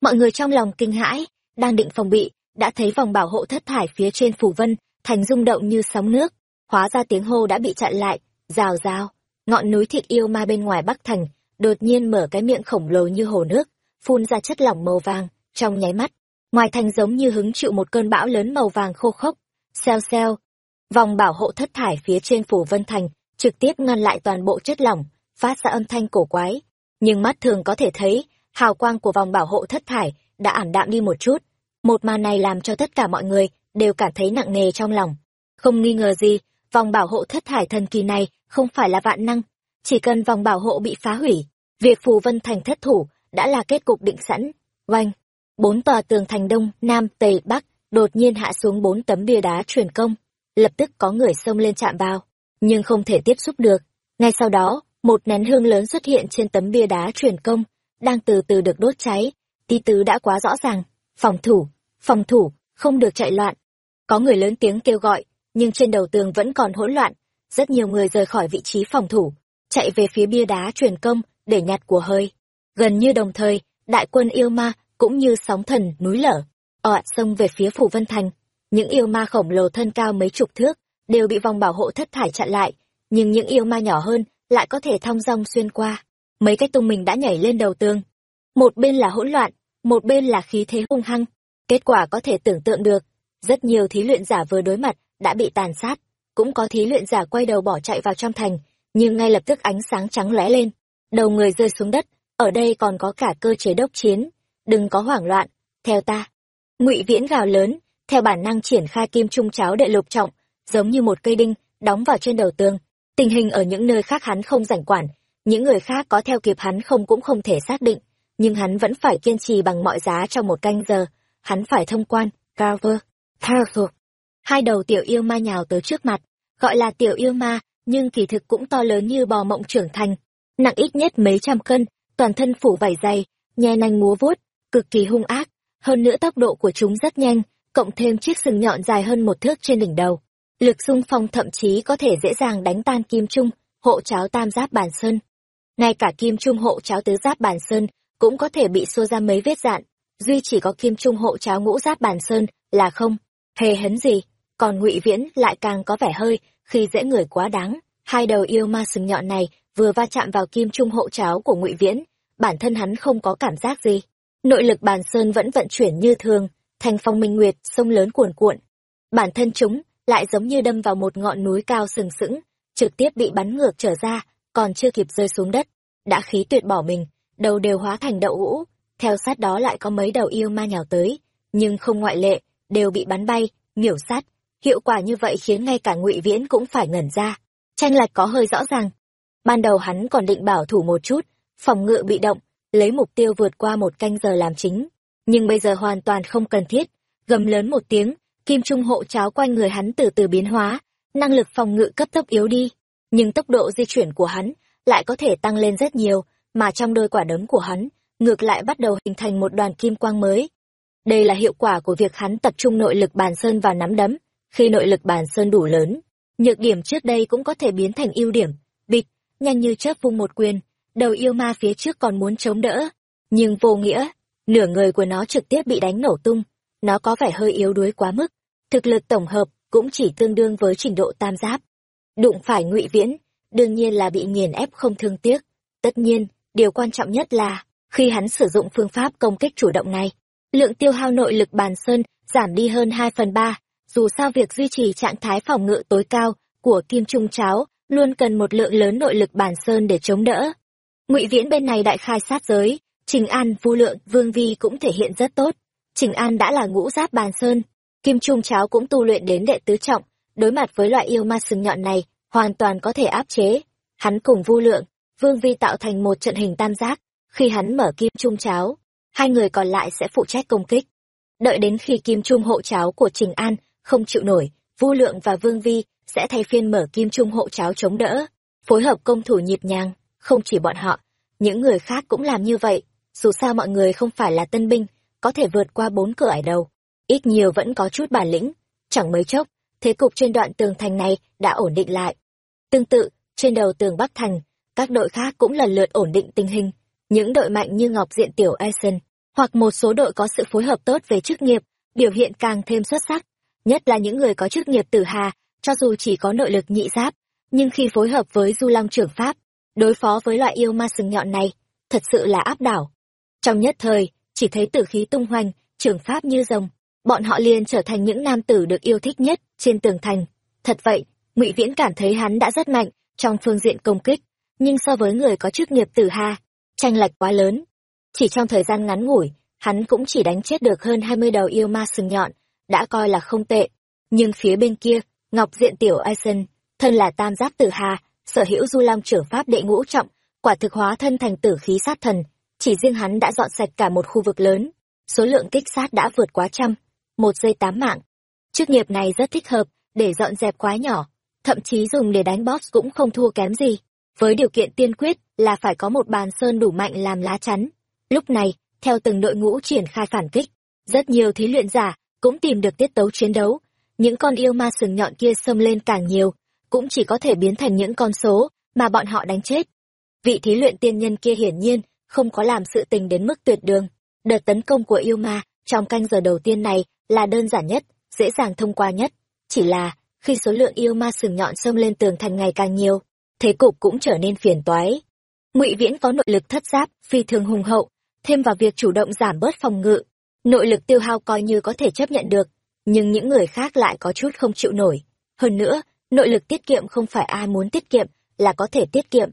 Mọi người trong lòng kinh hãi, đang định phòng bị, đã thấy vòng bảo hộ thất thải phía trên phủ vân, thành rung động như sóng nước. Hóa ra tiếng hô đã bị chặn lại, rào rào. Ngọn núi thịt yêu ma bên ngoài Bắc Thành, đột nhiên mở cái miệng khổng lồ như hồ nước, phun ra chất lỏng màu vàng, trong nháy mắt. Ngoài thành giống như hứng chịu một cơn bão lớn màu vàng khô khốc. Xeo xeo. Vòng bảo hộ thất thải phía trên phủ vân thành, trực tiếp ngăn lại toàn bộ chất lỏng, phát ra âm thanh cổ quái. Nhưng mắt thường có thể thấy, hào quang của vòng bảo hộ thất thải đã ảm đạm đi một chút. Một màn này làm cho tất cả mọi người đều cảm thấy nặng nề trong lòng. Không nghi ngờ gì, vòng bảo hộ thất thải thần kỳ này không phải là vạn năng. Chỉ cần vòng bảo hộ bị phá hủy, việc phù vân thành thất thủ đã là kết cục định sẵn. Oanh! Bốn tòa tường thành đông, nam, tây, bắc, đột nhiên hạ xuống bốn tấm bia đá truyền công. Lập tức có người xông lên chạm vào, nhưng không thể tiếp xúc được. Ngay sau đó, một nén hương lớn xuất hiện trên tấm bia đá truyền công, đang từ từ được đốt cháy. Tí tứ đã quá rõ ràng. Phòng thủ, phòng thủ, không được chạy loạn. Có người lớn tiếng kêu gọi, nhưng trên đầu tường vẫn còn hỗn loạn. Rất nhiều người rời khỏi vị trí phòng thủ, chạy về phía bia đá truyền công để nhặt của hơi. Gần như đồng thời, đại quân yêu ma cũng như sóng thần núi lở, ọa xông về phía phủ Vân Thành. Những yêu ma khổng lồ thân cao mấy chục thước đều bị vòng bảo hộ thất thải chặn lại, nhưng những yêu ma nhỏ hơn lại có thể thong dong xuyên qua. Mấy cái tung mình đã nhảy lên đầu tường. Một bên là hỗn loạn, một bên là khí thế hung hăng. Kết quả có thể tưởng tượng được, rất nhiều thí luyện giả vừa đối mặt đã bị tàn sát, cũng có thí luyện giả quay đầu bỏ chạy vào trong thành, nhưng ngay lập tức ánh sáng trắng lóe lên, đầu người rơi xuống đất, ở đây còn có cả cơ chế đốc chiến, đừng có hoảng loạn, theo ta. Ngụy Viễn gào lớn, theo bản năng triển khai kim trung cháo đệ lục trọng, giống như một cây đinh đóng vào trên đầu tường. Tình hình ở những nơi khác hắn không rảnh quản, những người khác có theo kịp hắn không cũng không thể xác định, nhưng hắn vẫn phải kiên trì bằng mọi giá trong một canh giờ, hắn phải thông quan, Carver, Carver. Hai đầu tiểu yêu ma nhào tới trước mặt, gọi là tiểu yêu ma, nhưng kỳ thực cũng to lớn như bò mộng trưởng thành, nặng ít nhất mấy trăm cân, toàn thân phủ vảy dày, nhe nanh múa vuốt, cực kỳ hung ác, hơn nữa tốc độ của chúng rất nhanh, cộng thêm chiếc sừng nhọn dài hơn một thước trên đỉnh đầu. Lực xung phong thậm chí có thể dễ dàng đánh tan kim trung, hộ cháo tam giáp bản sơn. Ngay cả kim trung hộ cháo tứ giáp bản sơn cũng có thể bị xô ra mấy vết dạn, duy chỉ có kim trung hộ cháo ngũ giáp bản sơn là không, hề hấn gì, còn ngụy viễn lại càng có vẻ hơi, khi dễ người quá đáng. Hai đầu yêu ma sừng nhọn này vừa va chạm vào kim trung hộ cháo của ngụy viễn, bản thân hắn không có cảm giác gì nội lực bàn sơn vẫn vận chuyển như thường thành phong minh nguyệt sông lớn cuồn cuộn bản thân chúng lại giống như đâm vào một ngọn núi cao sừng sững trực tiếp bị bắn ngược trở ra còn chưa kịp rơi xuống đất đã khí tuyệt bỏ mình đầu đều hóa thành đậu hũ theo sát đó lại có mấy đầu yêu ma nhào tới nhưng không ngoại lệ đều bị bắn bay miểu sát hiệu quả như vậy khiến ngay cả ngụy viễn cũng phải ngẩn ra tranh lệch có hơi rõ ràng ban đầu hắn còn định bảo thủ một chút phòng ngự bị động lấy mục tiêu vượt qua một canh giờ làm chính. Nhưng bây giờ hoàn toàn không cần thiết. Gầm lớn một tiếng, kim trung hộ cháo quanh người hắn từ từ biến hóa, năng lực phòng ngự cấp tốc yếu đi. Nhưng tốc độ di chuyển của hắn lại có thể tăng lên rất nhiều, mà trong đôi quả đấm của hắn, ngược lại bắt đầu hình thành một đoàn kim quang mới. Đây là hiệu quả của việc hắn tập trung nội lực bàn sơn vào nắm đấm. Khi nội lực bàn sơn đủ lớn, nhược điểm trước đây cũng có thể biến thành ưu điểm. Bịch, nhanh như chớp vung một quyền, đầu yêu ma phía trước còn muốn chống đỡ, nhưng vô nghĩa, nửa người của nó trực tiếp bị đánh nổ tung, nó có vẻ hơi yếu đuối quá mức, thực lực tổng hợp cũng chỉ tương đương với trình độ tam giáp. Đụng phải ngụy viễn, đương nhiên là bị nghiền ép không thương tiếc. Tất nhiên, điều quan trọng nhất là, khi hắn sử dụng phương pháp công kích chủ động này, lượng tiêu hao nội lực bàn sơn giảm đi hơn hai phần ba. Dù sao việc duy trì trạng thái phòng ngự tối cao của kim trung cháo luôn cần một lượng lớn nội lực bàn sơn để chống đỡ. Ngụy Viễn bên này đại khai sát giới, Trình An, Vu Lượng, Vương Vi cũng thể hiện rất tốt. Trình An đã là ngũ giáp bàn sơn, Kim Trung Cháo cũng tu luyện đến đệ tứ trọng, đối mặt với loại yêu ma sừng nhọn này, hoàn toàn có thể áp chế. Hắn cùng Vu Lượng, Vương Vi tạo thành một trận hình tam giác, khi hắn mở Kim Trung Cháo, hai người còn lại sẽ phụ trách công kích. Đợi đến khi Kim Trung hộ cháo của Trình An không chịu nổi, Vu Lượng và Vương Vi sẽ thay phiên mở Kim Trung hộ cháo chống đỡ, phối hợp công thủ nhịp nhàng, không chỉ bọn họ, những người khác cũng làm như vậy, dù sao mọi người không phải là tân binh, có thể vượt qua bốn cửa ải đầu, ít nhiều vẫn có chút bản lĩnh, chẳng mấy chốc, thế cục trên đoạn tường thành này đã ổn định lại. Tương tự, trên đầu tường Bắc Thành, các đội khác cũng lần lượt ổn định tình hình, những đội mạnh như Ngọc Diện Tiểu Eisen, hoặc một số đội có sự phối hợp tốt về chức nghiệp, biểu hiện càng thêm xuất sắc, nhất là những người có chức nghiệp tử hà, cho dù chỉ có nội lực nhị giáp, nhưng khi phối hợp với Du Long trưởng pháp, đối phó với loại yêu ma sừng nhọn này, thật sự là áp đảo. Trong nhất thời, chỉ thấy tử khí tung hoành, trường pháp như rồng, bọn họ liền trở thành những nam tử được yêu thích nhất trên tường thành. Thật vậy, Ngụy Viễn cảm thấy hắn đã rất mạnh trong phương diện công kích, nhưng so với người có chức nghiệp tử hà, tranh lệch quá lớn. Chỉ trong thời gian ngắn ngủi, hắn cũng chỉ đánh chết được hơn 20 đầu yêu ma sừng nhọn, đã coi là không tệ. Nhưng phía bên kia, Ngọc Diện Tiểu Eisen, thân là tam giáp tử hà, sở hữu du long trưởng pháp đệ ngũ trọng, quả thực hóa thân thành tử khí sát thần, chỉ riêng hắn đã dọn sạch cả một khu vực lớn, số lượng kích sát đã vượt quá trăm, một giây tám mạng. Chức nghiệp này rất thích hợp để dọn dẹp quá nhỏ, thậm chí dùng để đánh boss cũng không thua kém gì, với điều kiện tiên quyết là phải có một bàn sơn đủ mạnh làm lá chắn. Lúc này, theo từng đội ngũ triển khai phản kích, rất nhiều thí luyện giả cũng tìm được tiết tấu chiến đấu, những con yêu ma sừng nhọn kia xông lên càng nhiều, cũng chỉ có thể biến thành những con số mà bọn họ đánh chết. Vị thí luyện tiên nhân kia hiển nhiên không có làm sự tình đến mức tuyệt đường. Đợt tấn công của yêu ma trong canh giờ đầu tiên này là đơn giản nhất, dễ dàng thông qua nhất. Chỉ là, khi số lượng yêu ma sừng nhọn xông lên tường thành ngày càng nhiều, thế cục cũng trở nên phiền toái. Ngụy Viễn có nội lực thất giáp, phi thường hùng hậu, thêm vào việc chủ động giảm bớt phòng ngự, nội lực tiêu hao coi như có thể chấp nhận được, nhưng những người khác lại có chút không chịu nổi. Hơn nữa, nội lực tiết kiệm không phải ai muốn tiết kiệm là có thể tiết kiệm,